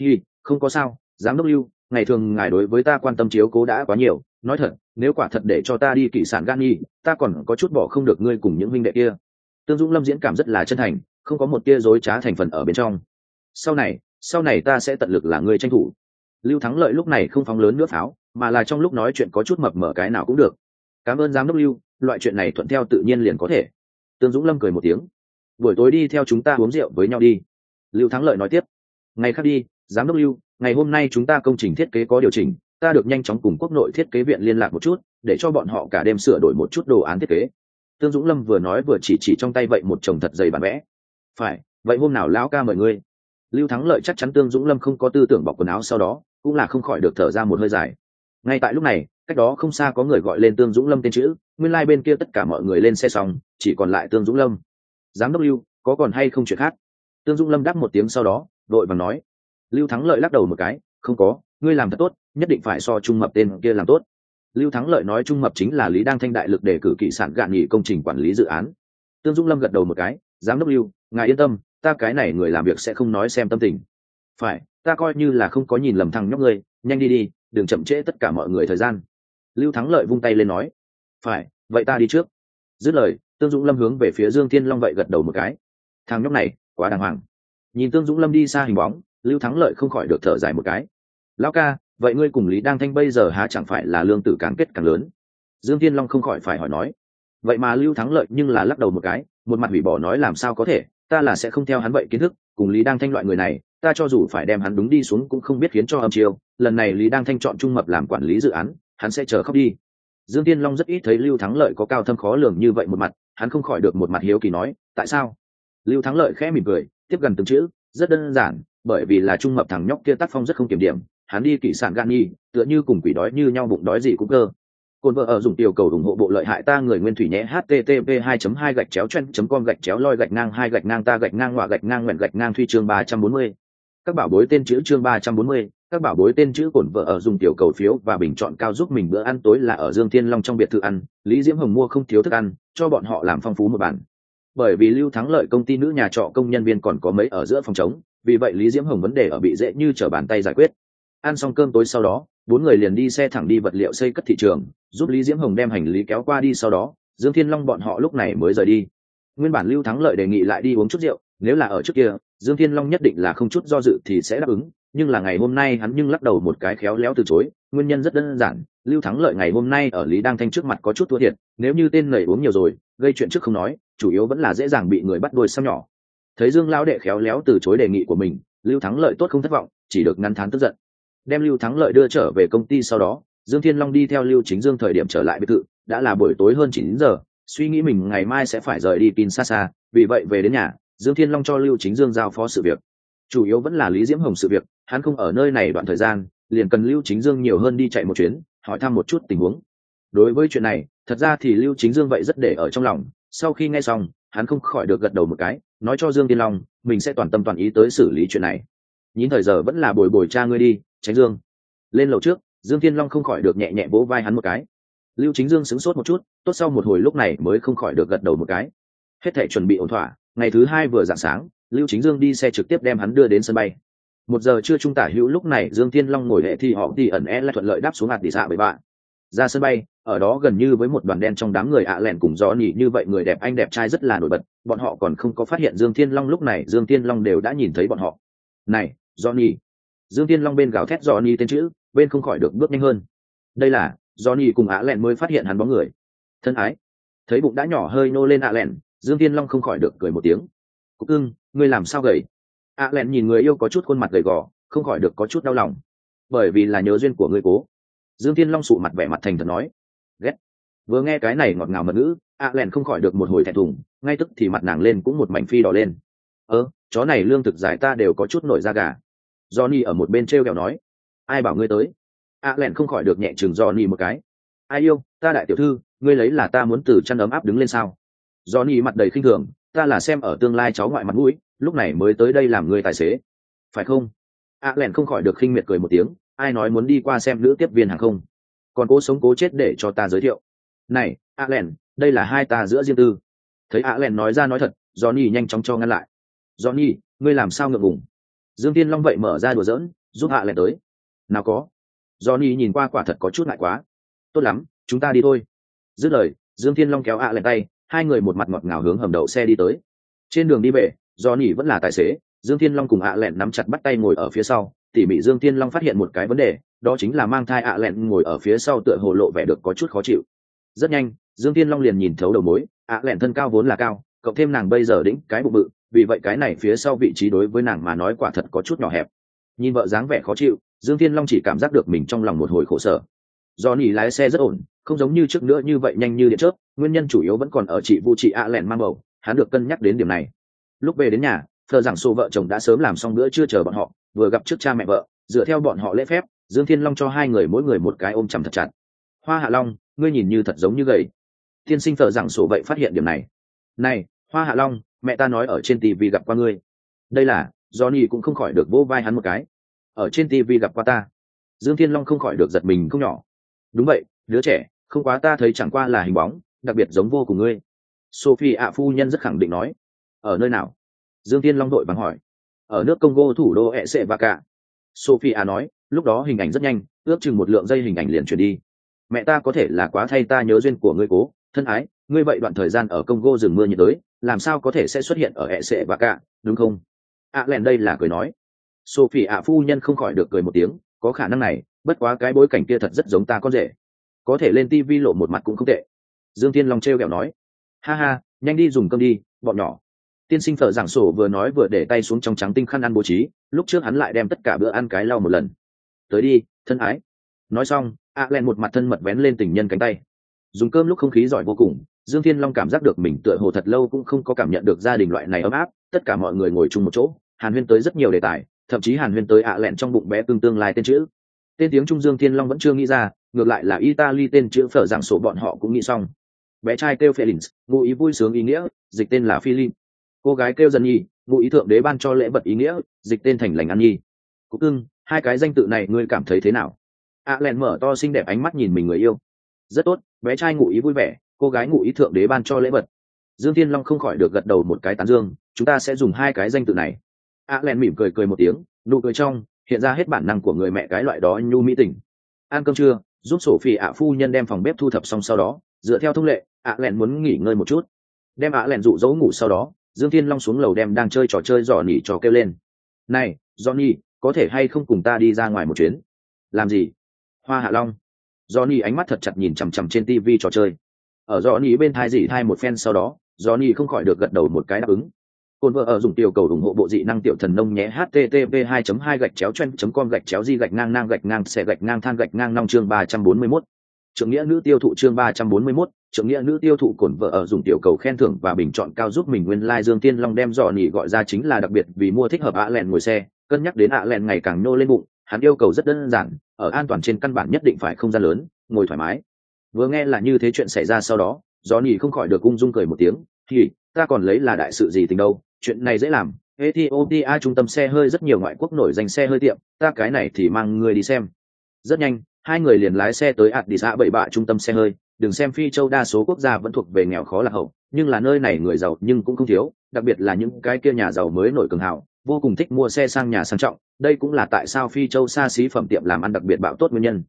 thì không có sao, giám đốc lưu, ngày thường ngài đối với ta quan tâm chiếu cố đã quá nhiều, nói thật, nếu quả thật để cho ta đi kỵ sản gan nhi ta còn có chút bỏ không được ngươi cùng những huynh đệ kia. Tương dũng lâm diễn cảm rất là chân thành, không có một tia dối trá thành phần ở bên trong. Sau này sau này ta sẽ tận lực là ngươi tranh thủ. Lưu thắng lợi lúc này không phóng lớn nữa pháo mà là trong lúc nói chuyện có chút mập mở cái nào cũng được. Cảm ơn giám đốc lưu, loại chuyện này thuận theo tự nhiên liền có thể. Tương dũng lâm cười một tiếng. Buổi tối đi theo chúng ta uống rượu với nhau đi. Lưu thắng lợi nói tiếp. Ngày khác đi, giám đốc lưu, ngày hôm nay chúng ta công trình thiết kế có điều chỉnh, ta được nhanh chóng cùng quốc nội thiết kế viện liên lạc một chút, để cho bọn họ cả đêm sửa đổi một chút đồ án thiết kế. Tương dũng lâm vừa nói vừa chỉ chỉ trong tay vậy một chồng thật dày bản vẽ. Phải, vậy hôm nào lão ca mời ngươi? Lưu thắng lợi chắc chắn tương dũng lâm không có tư tưởng bọc quần áo sau đó, cũng là không khỏi được thở ra một hơi dài ngay tại lúc này, cách đó không xa có người gọi lên tương dũng lâm tên chữ, nguyên lai、like、bên kia tất cả mọi người lên xe xong, chỉ còn lại tương dũng lâm. Giám đốc lưu, có còn hay không chuyện khác? Tương dũng lâm đáp một tiếng sau đó, đội và nói. Lưu thắng lợi lắc đầu một cái, không có, ngươi làm thật tốt, nhất định phải so trung mập tên kia làm tốt. Lưu thắng lợi nói trung mập chính là lý đăng thanh đại lực để cử kỵ sản gạn nghỉ công trình quản lý dự án. Tương dũng lâm gật đầu một cái, giám đốc lưu, ngài yên tâm, ta cái này người làm việc sẽ không nói xem tâm tình. Phải, ta coi như là không có nhìn lầm thằng nhóc ngươi nhanh đi đi, đừng chậm trễ tất cả mọi người thời gian. Lưu thắng lợi vung tay lên nói, phải, vậy ta đi trước. Dứt lời, tương dũng lâm hướng về phía dương thiên long vậy gật đầu một cái. Thằng nhóc này, quá đàng hoàng. Nhìn tương dũng lâm đi xa hình bóng, lưu thắng lợi không khỏi được thở dài một cái. Lão ca, vậy ngươi cùng lý Đang thanh bây giờ há chẳng phải là lương tử càng kết càng lớn? Dương thiên long không khỏi phải hỏi nói. Vậy mà lưu thắng lợi nhưng là lắc đầu một cái, một mặt hủy bỏ nói làm sao có thể, ta là sẽ không theo hắn vậy kiến thức, cùng lý Đang thanh loại người này, ta cho dù phải đem hắn đúng đi xuống cũng không biết khiến cho âm chiêu lần này lý Đang thanh chọn trung mập làm quản lý dự án hắn sẽ chờ khóc đi. Dương tiên long rất ít thấy lưu thắng lợi có cao thâm khó lường như vậy một mặt hắn không khỏi được một mặt hiếu kỳ nói tại sao? Lưu thắng lợi khẽ mỉm cười tiếp gần từng chữ rất đơn giản bởi vì là trung mập thằng nhóc kia tác phong rất không kiểm điểm hắn đi kỷ sản gan nhi tựa như cùng quỷ đói như nhau bụng đói gì cũng cơ. Cồn vợ ở dùng tiểu cầu ủng hộ bộ lợi hại ta người nguyên thủy nhé http 2 2 gạch chéo chen com gạch chéo loi gạch ngang hai gạch ngang ta gạch ngang ngoạ gạch ngang nguyện gạch ngang thuy chương 340. các bảo bối tên chữ chương 340, các bảo bối tên chữ cồn vợ ở dùng tiểu cầu phiếu và bình chọn cao giúp mình bữa ăn tối là ở dương thiên long trong biệt thự ăn, lý diễm hồng mua không thiếu thức ăn, cho bọn họ làm phong phú một bản. Bởi vì lưu thắng lợi công ty nữ nhà trọ công nhân viên còn có mấy ở giữa phòng chống vì vậy lý diễm hồng vấn đề ở bị dễ như trở bàn tay giải quyết. Ăn xong cơm tối sau đó, bốn người liền đi xe thẳng đi vật liệu xây cất thị trường, giúp lý diễm hồng đem hành lý kéo qua đi sau đó, dương thiên long bọn họ lúc này mới rời đi. Nguyên bản lưu thắng lợi đề nghị lại đi uống chút rượu, nếu là ở trước kia, dương thiên long nhất định là không chút do dự thì sẽ đáp ứng nhưng là ngày hôm nay hắn nhưng lắc đầu một cái khéo léo từ chối, nguyên nhân rất đơn giản, lưu thắng lợi ngày hôm nay ở lý đăng thanh trước mặt có chút thua thiệt, nếu như tên nầy uống nhiều rồi, gây chuyện trước không nói, chủ yếu vẫn là dễ dàng bị người bắt đuôi xăm nhỏ. Thấy dương lão đệ khéo léo từ chối đề nghị của mình, lưu thắng lợi tốt không thất vọng, chỉ được ngăn thán tức giận. Đem lưu thắng lợi đưa trở về công ty sau đó, dương thiên long đi theo lưu chính dương thời điểm trở lại biệt thự, đã là buổi tối hơn chín giờ, suy nghĩ mình ngày mai sẽ phải rời đi tin xa xa vì vậy về đến nhà, dương thiên long cho lưu chính dương giao phó sự việc. Chủ yếu vẫn là lý diễm hồng sự việc hắn không ở nơi này đoạn thời gian, liền cần lưu chính dương nhiều hơn đi chạy một chuyến, hỏi thăm một chút tình huống. Đối với chuyện này, thật ra thì lưu chính dương vậy rất để ở trong lòng. Sau khi nghe xong, hắn không khỏi được gật đầu một cái, nói cho dương tiên long, mình sẽ toàn tâm toàn ý tới xử lý chuyện này. Nhìn thời giờ vẫn là bồi bồi cha ngươi đi, tránh dương. Lên lầu trước, dương thiên long không khỏi được nhẹ nhẹ vỗ vai hắn một cái. Lưu chính dương sửng sốt một chút, tốt sau một hồi lúc này mới không khỏi được gật đầu một cái. Hết thể chuẩn bị ổn thỏa, ngày thứ hai vừa dạng sáng, lưu chính dương đi xe trực tiếp đem hắn đưa đến sân bay một giờ chưa trung tả hữu lúc này dương thiên long ngồi hệ thì họ thì ẩn é lại thuận lợi đáp xuống hạt tỷ xạ bởi bạn. Ra sân bay, ở đó gần như với một đoàn đen trong đám người ạ lẹn cùng gió nhỉ như vậy người đẹp anh đẹp trai rất là nổi bật, bọn họ còn không có phát hiện dương thiên long lúc này, dương thiên long đều đã nhìn thấy bọn họ. Này johnny dương thiên long bên gào thét johnny tên chữ, bên không khỏi được bước nhanh hơn. Đây là johnny cùng ạ lẹn mới phát hiện hắn bóng người. Thân ái. Thấy bụng đã nhỏ hơi nô lên ạ lẹn, dương thiên long không khỏi được cười một tiếng. Cúc ưng, ngươi làm sao gầy a len nhìn người yêu có chút khuôn mặt gầy gò, không khỏi được có chút đau lòng. Bởi vì là nhớ duyên của người cố. Dương thiên long sụ mặt vẻ mặt thành thật nói. Ghét. Vừa nghe cái này ngọt ngào mật ngữ, a len không khỏi được một hồi thẹn thùng, ngay tức thì mặt nàng lên cũng một mảnh phi đỏ lên. Ơ, chó này lương thực giải ta đều có chút nổi da gà. Johnny ở một bên t r e o kẹo nói. Ai bảo ngươi tới? A len không khỏi được nhẹ chừng johnny một cái. Ai yêu, ta đại tiểu thư, ngươi lấy là ta muốn từ chăn ấm áp đứng lên sao? Johnny mặt đầy khinh thường, ta là xem ở tương lai cháu ngoại mặt mũi lúc này mới tới đây làm người tài xế. Phải không? A lẹn không khỏi được khinh miệt cười một tiếng, ai nói muốn đi qua xem nữ tiếp viên hàng không? Còn cố sống cố chết để cho ta giới thiệu. Này, A lẹn đây là hai ta giữa riêng tư. Thấy A lẹn nói ra nói thật, johnny nhanh chóng cho ngăn lại. Johnny, ngươi làm sao ngượng ngùng? Dương tiên long vậy mở ra đùa giỡn, giúp A lẹn tới. Nào có. Johnny nhìn qua quả thật có chút ngại quá. Tốt lắm, chúng ta đi thôi. Dứt lời, dương thiên long kéo A lẹn tay, hai người một mặt ngọt ngào hướng hầm đậu xe đi tới. Trên đường đi về do nỉ vẫn là tài xế, dương thiên long cùng ạ lẹn nắm chặt bắt tay ngồi ở phía sau. Tỉ mỉ dương thiên long phát hiện một cái vấn đề, đó chính là mang thai ạ lẹn ngồi ở phía sau tựa hồ lộ vẻ được có chút khó chịu. Rất nhanh, dương thiên long liền nhìn thấu đầu mối, ạ lẹn thân cao vốn là cao, cộng thêm nàng bây giờ đĩnh cái bụng bự, vì vậy cái này phía sau vị trí đối với nàng mà nói quả thật có chút nhỏ hẹp. Nhìn vợ dáng vẻ khó chịu, dương thiên long chỉ cảm giác được mình trong lòng một hồi khổ sở. Do nỉ lái xe rất ổn, không giống như trước nữa như vậy nhanh như điện chớp, nguyên nhân chủ yếu vẫn còn ở chị vu chị ạ lẹn mang bầu, hắn được cân nhắc đến điểm này lúc về đến nhà, thờ giảng sổ vợ chồng đã sớm làm xong bữa chưa chờ bọn họ, vừa gặp trước cha mẹ vợ, dựa theo bọn họ lễ phép, dương thiên long cho hai người mỗi người một cái ôm chầm thật chặt. Hoa hạ long, ngươi nhìn như thật giống như gầy. Tiên sinh thờ giảng sổ vậy phát hiện điểm này. Này, hoa hạ long, mẹ ta nói ở trên tv gặp qua ngươi. Đây là, johnny cũng không khỏi được vô vai hắn một cái. Ở trên tv gặp qua ta. Dương thiên long không khỏi được giật mình không nhỏ. Đúng vậy, đứa trẻ, không quá ta thấy chẳng qua là hình bóng, đặc biệt giống vô cùng ngươi. Sophie ạ phu nhân rất khẳng định nói ở nơi nào? Dương thiên long đội bằng hỏi. Ở nước congo thủ đô e sệ và cả sophie ạ nói lúc đó hình ảnh rất nhanh ước chừng một lượng dây hình ảnh liền chuyển đi. Mẹ ta có thể là quá thay ta nhớ duyên của ngươi cố thân ái ngươi vậy đoạn thời gian ở congo rừng mưa nhiệt đới làm sao có thể sẽ xuất hiện ở e sệ và cả đúng không? Ạ à, lẹn đây là cười nói. Sophie ạ phu nhân không khỏi được cười một tiếng có khả năng này bất quá cái bối cảnh kia thật rất giống ta con rể. Có thể lên tv lộ một mặt cũng không tệ. Dương thiên long t r kẹo nói. Ha ha nhanh đi dùng cơm đi bọn nhỏ tiên sinh thợ giảng sổ vừa nói vừa để tay xuống trong trắng tinh khăn ăn bố trí, lúc trước hắn lại đem tất cả bữa ăn cái lau một lần. Tới đi, thân ái. Nói xong a len một mặt thân mật vén lên tình nhân cánh tay. Dùng cơm lúc không khí giỏi vô cùng, dương thiên long cảm giác được mình tựa hồ thật lâu cũng không có cảm nhận được gia đình loại này ấm áp, tất cả mọi người ngồi chung một chỗ, hàn huyên tới rất nhiều đề tài, thậm chí hàn huyên tới ạ lẹn trong bụng bé tương tương lai tên chữ. Tên tiếng trung dương thiên long vẫn chưa nghĩ ra, ngược lại là italy tên chữ phở giảng sổ bọn họ cũng nghĩ xong. Bé trai kêu felix, ngụ ý vui sướng ý nghĩa, dịch tên là philip cô gái kêu dân nhi ngụ ý thượng đế ban cho lễ vật ý nghĩa, dịch tên thành lành ăn nhi cúc cưng, hai cái danh tự này ngươi cảm thấy thế nào? Ạ lẹn mở to xinh đẹp ánh mắt nhìn mình người yêu. Rất tốt, bé trai ngụ ý vui vẻ, cô gái ngụ ý thượng đế ban cho lễ vật. Dương thiên long không khỏi được gật đầu một cái tán dương, chúng ta sẽ dùng hai cái danh tự này. A len mỉm cười cười một tiếng, nụ cười trong, hiện ra hết bản năng của người mẹ cái loại đó nhu mỹ tình. Ăn cơm trưa, giúp sổ phi ạ phu nhân đem phòng bếp thu thập xong sau đó, dựa theo thông lệ ạ len muốn nghỉ ngơi một chút. Đem ạ len dụ dỗ ngủ sau đó dương thiên long xuống lầu đem đang chơi trò chơi dò nỉ trò kêu lên. Này, johnny, có thể hay không cùng ta đi ra ngoài một chuyến? Làm gì? Hoa hạ long. Johnny ánh mắt thật chặt nhìn chằm chằm trên tv trò chơi. Ở johnny bên thai dị thai một phen sau đó, johnny không khỏi được gật đầu một cái đáp ứng. Côn vợ ở dùng tiểu cầu ủng hộ bộ dị năng tiểu thần nông nhé, http 2 2 gạch chéo chen com gạch chéo di gạch ngang ngang gạch ngang xe gạch ngang than gạch ngang nong chương 341. Trưởng nghĩa nữ tiêu thụ chương 341, trưởng nghĩa nữ tiêu thụ cổn vợ ở dùng tiểu cầu khen thưởng và bình chọn cao giúp mình nguyên lai like Dương Tiên Long đem dò nỉ gọi ra chính là đặc biệt vì mua thích hợp ạ lẹn ngồi xe, cân nhắc đến ạ lẹn ngày càng nô lên bụng, hắn yêu cầu rất đơn giản, ở an toàn trên căn bản nhất định phải không gian lớn, ngồi thoải mái. Vừa nghe là như thế chuyện xảy ra sau đó, Johnny không khỏi được ung dung cười một tiếng, "Thì, ta còn lấy là đại sự gì tình đâu, chuyện này dễ làm ethiopia trung tâm xe hơi rất nhiều ngoại quốc nổi danh xe hơi tiệm ta cái này thì mang người đi xem rất nhanh hai người liền lái xe tới ạt đi xã bảy bạ trung tâm xe hơi, đừng xem phi châu đa số quốc gia vẫn thuộc về nghèo khó lạc hậu, nhưng là nơi này người giàu nhưng cũng không thiếu, đặc biệt là những cái kia nhà giàu mới nổi cường hào, vô cùng thích mua xe sang nhà sang trọng, đây cũng là tại sao phi châu xa xí phẩm tiệm làm ăn đặc biệt bạo tốt nguyên nhân.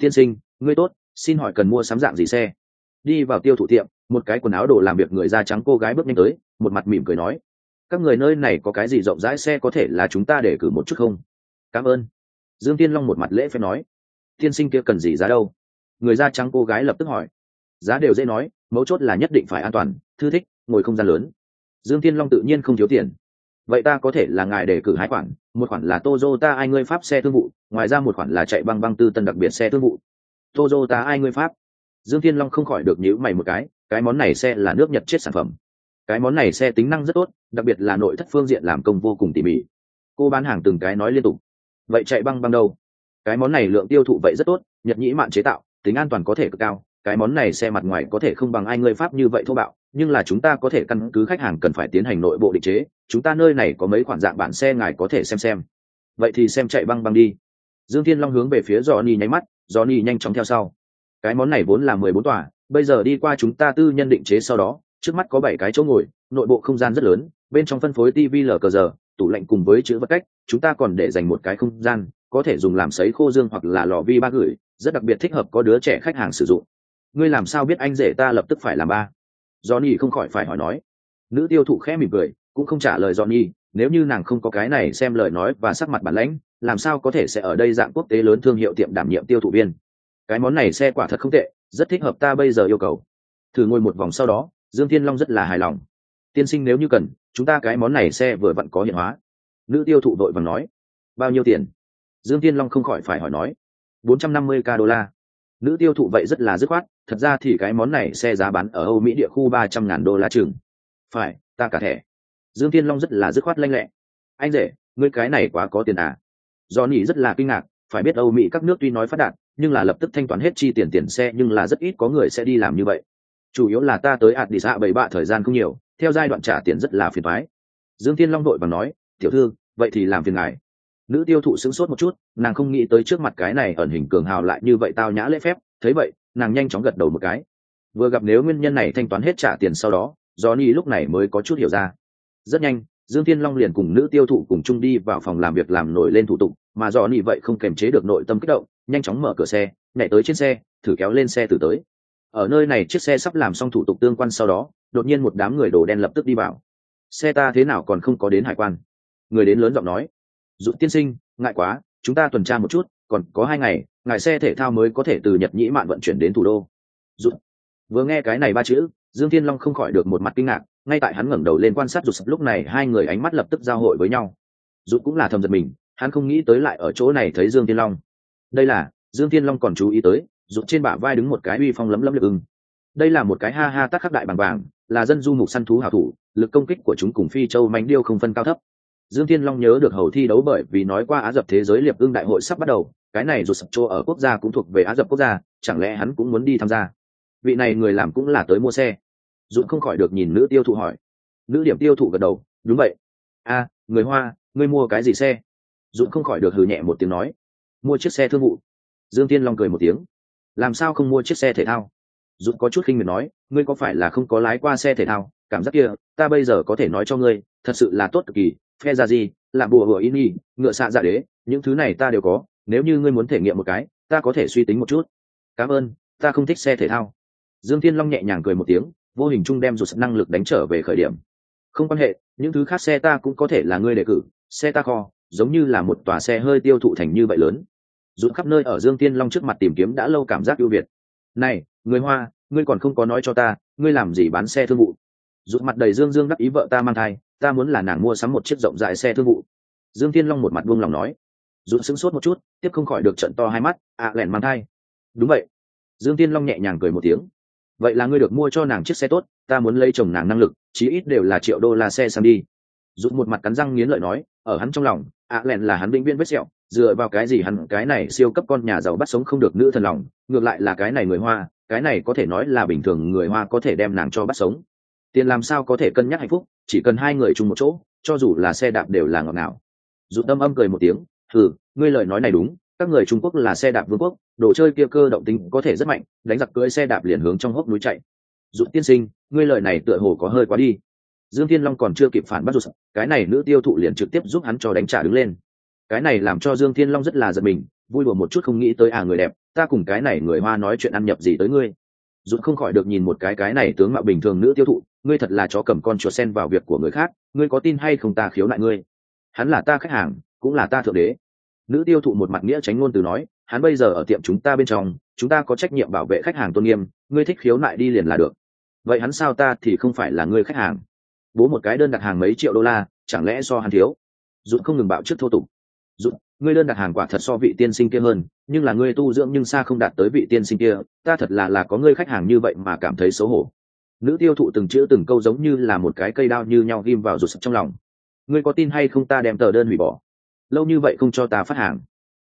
Tiên sinh, ngươi tốt, xin hỏi cần mua sắm dạng gì xe? Đi vào tiêu thụ tiệm, một cái quần áo đồ làm việc người da trắng cô gái bước nhanh tới, một mặt mỉm cười nói. Các người nơi này có cái gì rộng rãi xe có thể là chúng ta để cử một chút không? Cảm ơn. Dương tiên long một mặt lễ phép nói tiên sinh kia cần gì giá đâu? Người da trắng cô gái lập tức hỏi. Giá đều dễ nói, mấu chốt là nhất định phải an toàn, thư thích, ngồi không gian lớn. Dương tiên long tự nhiên không thiếu tiền. Vậy ta có thể là ngài để cử hai khoản, một khoản là Toyota ai ngươi pháp xe thương vụ, ngoài ra một khoản là chạy băng băng tư tân đặc biệt xe thương vụ. Toyota ai ngươi pháp? Dương thiên long không khỏi được nhíu mày một cái cái món này xe là nước nhật chết sản phẩm. Cái món này xe tính năng rất tốt, đặc biệt là nội thất phương diện làm công vô cùng tỉ mỉ. Cô bán hàng từng cái nói liên tục. Vậy chạy băng băng đâu? Cái món này lượng tiêu thụ vậy rất tốt, nhật nhĩ mạn chế tạo, tính an toàn có thể cực cao. Cái món này xe mặt ngoài có thể không bằng ai ngươi pháp như vậy thô bạo, nhưng là chúng ta có thể căn cứ khách hàng cần phải tiến hành nội bộ định chế, chúng ta nơi này có mấy khoản dạng bản xe ngài có thể xem xem. Vậy thì xem chạy băng băng đi. Dương thiên long hướng về phía johnny nháy mắt, johnny nhanh chóng theo sau. Cái món này vốn là mười bốn tòa, bây giờ đi qua chúng ta tư nhân định chế sau đó, trước mắt có bảy cái chỗ ngồi, nội bộ không gian rất lớn, bên trong phân phối tv lờ cờ giờ tủ lạnh cùng với chữ vật cách, chúng ta còn để dành một cái không gian có thể dùng làm sấy khô dương hoặc là lò vi ba gửi, rất đặc biệt thích hợp có đứa trẻ khách hàng sử dụng. Ngươi làm sao biết anh rể ta lập tức phải làm ba? Johnny không khỏi phải hỏi nói. Nữ tiêu thụ khẽ mỉm cười, cũng không trả lời johnny, nếu như nàng không có cái này xem lời nói và sắc mặt bản lãnh, làm sao có thể sẽ ở đây dạng quốc tế lớn thương hiệu tiệm đảm nhiệm tiêu thụ viên? Cái món này xe quả thật không tệ, rất thích hợp ta bây giờ yêu cầu. Thử ngồi một vòng sau đó, dương thiên long rất là hài lòng. Tiên sinh nếu như cần, chúng ta cái món này xe vừa vặn có hiện hóa. Nữ tiêu thụ đội vàng nói. Bao nhiêu tiền? Dương thiên long không khỏi phải hỏi nói, bốn trăm năm mươi k đô la. Nữ tiêu thụ vậy rất là dứt khoát, thật ra thì cái món này xe giá bán ở âu mỹ địa khu ba trăm ngàn đô la chừng. Phải, ta cả thẻ. Dương thiên long rất là dứt khoát lanh lẹ. Anh rể, ngươi cái này quá có tiền à? Do nhỉ rất là kinh ngạc, phải biết âu mỹ các nước tuy nói phát đạt, nhưng là lập tức thanh toán hết chi tiền tiền xe, nhưng là rất ít có người sẽ đi làm như vậy. Chủ yếu là ta tới ạt đi xạ bảy bạ thời gian không nhiều, theo giai đoạn trả tiền rất là phiền thoái dương thiên long đội và nói, tiểu thư, vậy thì làm phiền ngài nữ tiêu thụ sững sốt một chút, nàng không nghĩ tới trước mặt cái này ẩn hình cường hào lại như vậy tao nhã lễ phép, thấy vậy, nàng nhanh chóng gật đầu một cái. Vừa gặp nếu nguyên nhân này thanh toán hết trả tiền sau đó do ni lúc này mới có chút hiểu ra. Rất nhanh, dương thiên long liền cùng nữ tiêu thụ cùng chung đi vào phòng làm việc làm nổi lên thủ tục, mà do ni vậy không kềm chế được nội tâm kích động, nhanh chóng mở cửa xe, nhảy tới trên xe, thử kéo lên xe từ tới. Ở nơi này chiếc xe sắp làm xong thủ tục tương quan sau đó, đột nhiên một đám người đồ đen lập tức đi vào. Xe ta thế nào còn không có đến hải quan? Người đến lớn giọng nói dụ tiên sinh, ngại quá, chúng ta tuần tra một chút, còn có hai ngày, ngài xe thể thao mới có thể từ nhật nhĩ mạn vận chuyển đến thủ đô. Dụ, vừa nghe cái này ba chữ, dương thiên long không khỏi được một mặt kinh ngạc, ngay tại hắn ngẩng đầu lên quan sát rụt lúc này hai người ánh mắt lập tức giao hội với nhau. Rụt cũng là thầm giật mình, hắn không nghĩ tới lại ở chỗ này thấy dương thiên long. Đây là, dương thiên long còn chú ý tới rụt trên bả vai đứng một cái uy phong lấm lấm lực ưng. Đây là một cái ha ha tác khắc đại bằng vàng là dân du mục săn thú hảo thủ, lực công kích của chúng cùng phi châu mánh điêu không phân cao thấp dương thiên long nhớ được hầu thi đấu bởi vì nói qua á dập thế giới liệp ưng đại hội sắp bắt đầu, cái này rụt sập chỗ ở quốc gia cũng thuộc về á dập quốc gia, chẳng lẽ hắn cũng muốn đi tham gia? Vị này người làm cũng là tới mua xe. Dũng không khỏi được nhìn nữ tiêu thụ hỏi. Nữ điểm tiêu thụ gật đầu, đúng vậy. A, người hoa, ngươi mua cái gì xe? Dũng không khỏi được hừ nhẹ một tiếng nói. Mua chiếc xe thương vụ. Dương tiên long cười một tiếng. Làm sao không mua chiếc xe thể thao? Dũng có chút khinh miệt nói. Ngươi có phải là không có lái qua xe thể thao? Cảm giác kia, ta bây giờ có thể nói cho ngươi, thật sự là tốt cực kỳ phe ra gì là bùa hựa in y ngựa xạ dạ đế, những thứ này ta đều có, nếu như ngươi muốn thể nghiệm một cái, ta có thể suy tính một chút. Cảm ơn, ta không thích xe thể thao. Dương thiên long nhẹ nhàng cười một tiếng, vô hình chung đem rụt năng lực đánh trở về khởi điểm. Không quan hệ, những thứ khác xe ta cũng có thể là ngươi đề cử, xe ta kho, giống như là một tòa xe hơi tiêu thụ thành như vậy lớn. Rụt khắp nơi ở dương tiên long trước mặt tìm kiếm đã lâu cảm giác ưu việt. Này, người hoa, ngươi còn không có nói cho ta, ngươi làm gì bán xe thương vụ? Rụt mặt đầy dương dương đắc ý vợ ta mang thai ta muốn là nàng mua sắm một chiếc rộng rãi xe thương vụ. Dương tiên long một mặt buông lòng nói. Dũng sững sốt một chút tiếp không khỏi được trận to hai mắt ạ à, lẻn mang thai. Đúng vậy. Dương tiên long nhẹ nhàng cười một tiếng. Vậy là ngươi được mua cho nàng chiếc xe tốt ta muốn lấy chồng nàng năng lực chí ít đều là triệu đô la xe sang đi. Dũng một mặt cắn răng nghiến lợi nói ở hắn trong lòng ạ à lẹn là hắn vĩnh viễn vết sẹo dựa vào cái gì hắn cái này siêu cấp con nhà giàu bắt sống không được nữ thần lòng ngược lại là cái này người hoa cái này có thể nói là bình thường người hoa có thể đem nàng cho bắt sống. Tiền làm sao có thể cân nhắc hạnh phúc chỉ cần hai người chung một chỗ, cho dù là xe đạp đều là ngọt ngào. Dù tâm âm cười một tiếng ừ ngươi lời nói này đúng, các người trung quốc là xe đạp vương quốc, đồ chơi kia cơ động tính có thể rất mạnh, đánh giặc cưỡi xe đạp liền hướng trong hốc núi chạy. Dụ tiên sinh, ngươi lời này tựa hồ có hơi quá đi. Dương thiên long còn chưa kịp phản bắt rụt cái này nữ tiêu thụ liền trực tiếp giúp hắn cho đánh trả đứng lên. Cái này làm cho dương thiên long rất là giật mình, vui đùa một chút không nghĩ tới à người đẹp, ta cùng cái này người hoa nói chuyện ăn nhập gì tới ngươi? Rụt không khỏi được nhìn một cái cái này tướng mạo bình thường nữ tiêu thụ, ngươi thật là chó cầm con chuột sen vào việc của người khác, ngươi có tin hay không ta khiếu nại ngươi? Hắn là ta khách hàng, cũng là ta thượng đế. Nữ tiêu thụ một mặt nghĩa tránh ngôn từ nói, hắn bây giờ ở tiệm chúng ta bên trong, chúng ta có trách nhiệm bảo vệ khách hàng tôn nghiêm, ngươi thích khiếu nại đi liền là được. Vậy hắn sao ta thì không phải là ngươi khách hàng? Bố một cái đơn đặt hàng mấy triệu đô la, chẳng lẽ so hắn thiếu? Rút không ngừng bạo trước thô tục. Rút ngươi đơn đặt hàng quả thật so vị tiên sinh kia hơn, nhưng là ngươi tu dưỡng nhưng xa không đạt tới vị tiên sinh kia, ta thật là là có ngươi khách hàng như vậy mà cảm thấy xấu hổ. Nữ tiêu thụ từng chữ từng câu giống như là một cái cây đao như nhau ghim vào rụt trong lòng. Ngươi có tin hay không ta đem tờ đơn hủy bỏ? Lâu như vậy không cho ta phát hàng.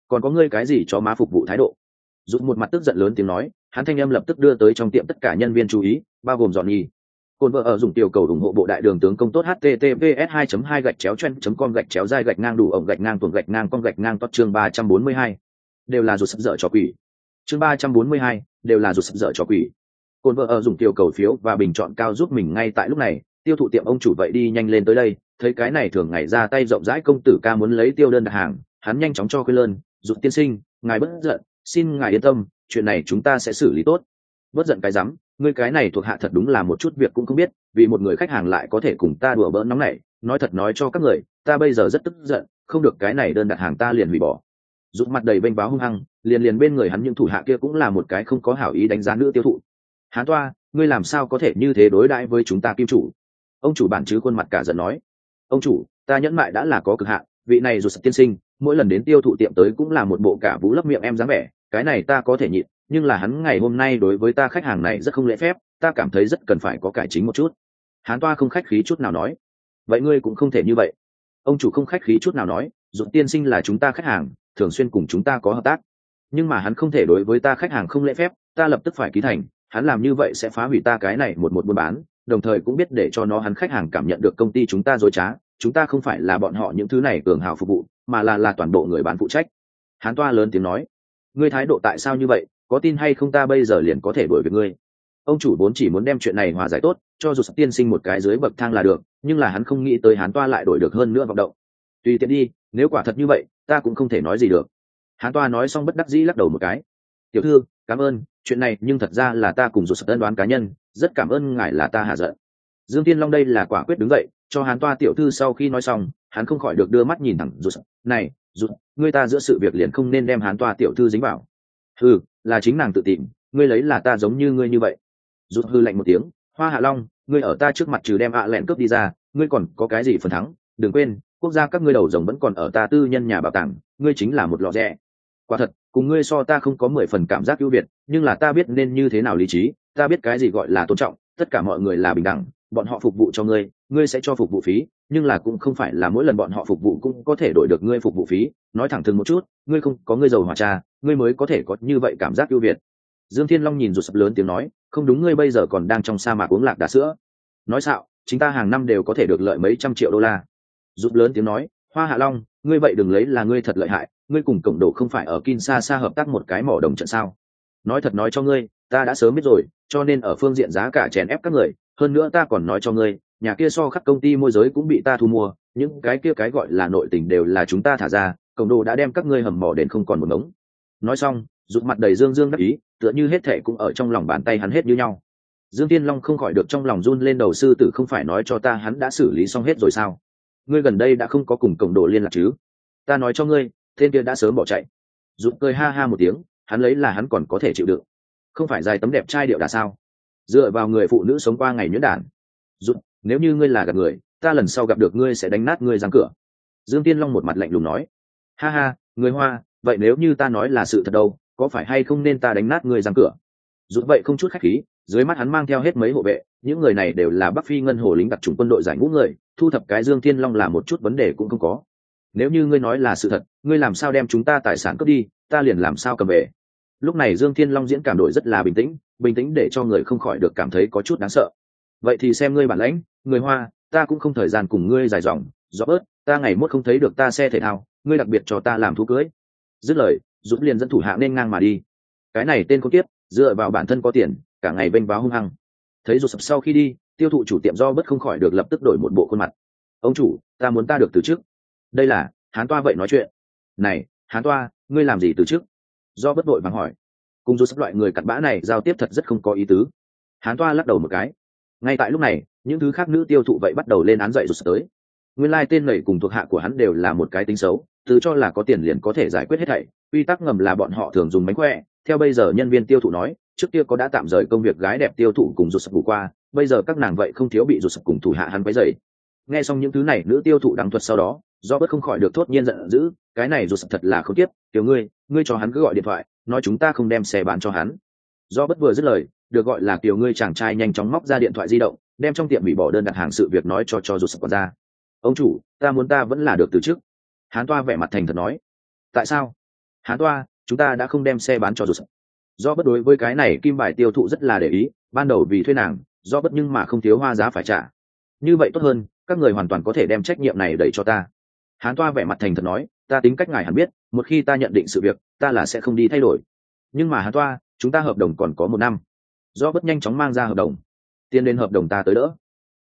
Còn có ngươi cái gì cho má phục vụ thái độ? Rụt một mặt tức giận lớn tiếng nói, hắn thanh âm lập tức đưa tới trong tiệm tất cả nhân viên chú ý, bao gồm dọn nhi. Côn vợ ở dùng tiểu cầu ủng hộ bộ đại đường tướng công tốt https 2 2 gạch chéo chen com gạch chéo dai gạch ngang đủ ổng gạch ngang tuồng gạch ngang con gạch ngang tốt chương 342. đều là rụt sắp dở cho quỷ. Chương 342, đều là rụt sắp dở cho quỷ. Côn vợ ở dùng tiểu cầu phiếu và bình chọn cao giúp mình ngay tại lúc này tiêu thụ tiệm ông chủ vậy đi nhanh lên tới đây thấy cái này thường ngày ra tay rộng rãi công tử ca muốn lấy tiêu đơn đặt hàng hắn nhanh chóng cho khuyên lơn rụt tiên sinh ngài bất giận xin ngài yên tâm chuyện này chúng ta sẽ xử lý tốt bất giận cái rắm, ngươi cái này thuộc hạ thật đúng là một chút việc cũng không biết, vì một người khách hàng lại có thể cùng ta đùa bỡn nóng này nói thật nói cho các người, ta bây giờ rất tức giận, không được cái này đơn đặt hàng ta liền hủy bỏ. Rút mặt đầy bênh báo hung hăng, liền liền bên người hắn những thủ hạ kia cũng là một cái không có hảo ý đánh giá nữ tiêu thụ. Hán toa, ngươi làm sao có thể như thế đối đãi với chúng ta kim chủ? Ông chủ bản chứ khuôn mặt cả giận nói. Ông chủ, ta nhẫn mại đã là có cực hạn vị này dù sập tiên sinh, mỗi lần đến tiêu thụ tiệm tới cũng là một bộ cả vũ lấp miệng em dáng vẻ, cái này ta có thể nhịn nhưng là hắn ngày hôm nay đối với ta khách hàng này rất không lễ phép, ta cảm thấy rất cần phải có cải chính một chút. Hán toa không khách khí chút nào nói. Vậy ngươi cũng không thể như vậy. Ông chủ không khách khí chút nào nói dụng tiên sinh là chúng ta khách hàng, thường xuyên cùng chúng ta có hợp tác. Nhưng mà hắn không thể đối với ta khách hàng không lễ phép, ta lập tức phải ký thành, hắn làm như vậy sẽ phá hủy ta cái này một một buôn bán, đồng thời cũng biết để cho nó hắn khách hàng cảm nhận được công ty chúng ta dối trá, chúng ta không phải là bọn họ những thứ này cường hào phục vụ, mà là là toàn bộ người bán phụ trách. Hắn toa lớn tiếng nói. Ngươi thái độ tại sao như vậy? Có tin hay không ta bây giờ liền có thể đuổi việc ngươi. Ông chủ vốn chỉ muốn đem chuyện này hòa giải tốt, cho dù sắp tiên sinh một cái dưới bậc thang là được, nhưng là hắn không nghĩ tới hắn toa lại đổi được hơn nữa vọng động. Tùy tiện đi, nếu quả thật như vậy, ta cũng không thể nói gì được. Hắn toa nói xong bất đắc dĩ lắc đầu một cái. Tiểu thư, cảm ơn, chuyện này nhưng thật ra là ta cùng dù sập tân đoán cá nhân, rất cảm ơn ngài là ta hạ giận. Dương tiên long đây là quả quyết đứng dậy, cho hắn toa tiểu thư sau khi nói xong, hắn không khỏi được đưa mắt nhìn thẳng rụt này rụt ngươi ta giữa sự việc liền không nên đem hắn toa tiểu thư dính vào. Ừ là chính nàng tự tìm, ngươi lấy là ta giống như ngươi như vậy. Rút hư lạnh một tiếng, hoa hạ long, ngươi ở ta trước mặt trừ đem ạ à lẹn cướp đi ra, ngươi còn có cái gì phần thắng? Đừng quên, quốc gia các ngươi đầu rồng vẫn còn ở ta tư nhân nhà bảo tàng, ngươi chính là một lọ rẽ quả thật, cùng ngươi so ta không có mười phần cảm giác ưu việt, nhưng là ta biết nên như thế nào lý trí, ta biết cái gì gọi là tôn trọng, tất cả mọi người là bình đẳng, bọn họ phục vụ cho ngươi ngươi sẽ cho phục vụ phí nhưng là cũng không phải là mỗi lần bọn họ phục vụ cũng có thể đổi được ngươi phục vụ phí. Nói thẳng thừng một chút ngươi không có ngươi giàu hòa trà ngươi mới có thể có như vậy cảm giác ưu việt. Dương thiên long nhìn rụt sập lớn tiếng nói không đúng ngươi bây giờ còn đang trong sa mạc uống lạc đá sữa. Nói xạo chính ta hàng năm đều có thể được lợi mấy trăm triệu đô la. Rụt lớn tiếng nói hoa hạ long ngươi vậy đừng lấy là ngươi thật lợi hại ngươi cùng cộng đồ không phải ở Kinshasa hợp tác một cái mỏ đồng trận sao? Nói thật nói cho ngươi, ta đã sớm biết rồi, cho nên ở phương diện giá cả chèn ép các người, hơn nữa ta còn nói cho ngươi, nhà kia so khắc công ty môi giới cũng bị ta thu mua, những cái kia cái gọi là nội tình đều là chúng ta thả ra, cộng đồ đã đem các ngươi hầm mỏ đến không còn một ngống. Nói xong, rụt mặt đầy dương dương đắc ý, tựa như hết thệ cũng ở trong lòng bàn tay hắn hết như nhau. Dương Tiên Long không khỏi được trong lòng run lên đầu sư tử không phải nói cho ta hắn đã xử lý xong hết rồi sao? Ngươi gần đây đã không có cùng cộng đồ liên lạc chứ? Ta nói cho ngươi, tên kia đã sớm bỏ chạy Rụt cười ha ha một tiếng hắn lấy là hắn còn có thể chịu đựng không phải dài tấm đẹp trai điệu đà sao dựa vào người phụ nữ sống qua ngày nhuyễn đản Rụt nếu như ngươi là gặp người, ta lần sau gặp được ngươi sẽ đánh nát ngươi răng cửa. Dương tiên long một mặt lạnh lùng nói. Ha ha, người hoa, vậy nếu như ta nói là sự thật đâu, có phải hay không nên ta đánh nát ngươi răng cửa? Dù vậy không chút khách khí, dưới mắt hắn mang theo hết mấy hộ vệ, những người này đều là bắc phi ngân hồ lính đặc trùng quân đội giải ngũ người, thu thập cái dương thiên long là một chút vấn đề cũng không có. Nếu như ngươi nói là sự thật, ngươi làm sao đem chúng ta tài sản cướp đi, ta liền làm sao cầm về. Lúc này dương thiên long diễn cảm đổi rất là bình tĩnh bình tĩnh để cho người không khỏi được cảm thấy có chút đáng sợ vậy thì xem ngươi bản lãnh, người hoa, ta cũng không thời gian cùng ngươi dài dòng. Do bớt, ta ngày mốt không thấy được ta xe thể thao, ngươi đặc biệt cho ta làm thú cưới. Dứt lời dũng liền dẫn thủ hạ nên ngang mà đi. Cái này tên có tiếp dựa vào bản thân có tiền, cả ngày vênh váo hung hăng. Thấy rụt sập sau khi đi, tiêu thụ chủ tiệm do bất không khỏi được lập tức đổi một bộ khuôn mặt. Ông chủ, ta muốn ta được từ chức. Đây là, hán toa vậy nói chuyện. Này, hán toa, ngươi làm gì từ trước do bất vội vàng hỏi. Cùng dù sắp loại người cặn bã này giao tiếp thật rất không có ý tứ. Hán toa lắc đầu một cái ngay tại lúc này, những thứ khác nữ tiêu thụ vậy bắt đầu lên án dậy rụt tới. Nguyên lai、like、tên lầy cùng thuộc hạ của hắn đều là một cái tính xấu, từ cho là có tiền liền có thể giải quyết hết thảy, quy tắc ngầm là bọn họ thường dùng mánh khỏe. Theo bây giờ nhân viên tiêu thụ nói, trước kia có đã tạm rời công việc gái đẹp tiêu thụ cùng rụt sập bù qua, bây giờ các nàng vậy không thiếu bị rụt sập cùng thủ hạ hắn quấy dày nghe xong những thứ này, nữ tiêu thụ đáng thuật sau đó do bất không khỏi được thốt nhiên giận dữ, cái này rụt sập thật là không tiếp tiểu ngươi ngươi cho hắn cứ gọi điện thoại, nói chúng ta không đem xe bán cho hắn. Do bất vừa dứt lời được gọi là tiểu ngươi chàng trai nhanh chóng móc ra điện thoại di động, đem trong tiệm bị bỏ đơn đặt hàng sự việc nói cho cho rụt sập còn ra. Ông chủ, ta muốn ta vẫn là được từ chức. Hán toa vẻ mặt thành thật nói. Tại sao? Hán toa, chúng ta đã không đem xe bán cho rụt sập. Do bất đối với cái này, kim bài tiêu thụ rất là để ý, ban đầu vì thuê nàng, do bất nhưng mà không thiếu hoa giá phải trả. Như vậy tốt hơn, các người hoàn toàn có thể đem trách nhiệm này đẩy cho ta. Hán toa vẻ mặt thành thật nói, ta tính cách ngài hẳn biết, một khi ta nhận định sự việc, ta là sẽ không đi thay đổi. Nhưng mà hán toa, chúng ta hợp đồng còn có một năm do bất nhanh chóng mang ra hợp đồng. Tiên đến hợp đồng ta tới đỡ.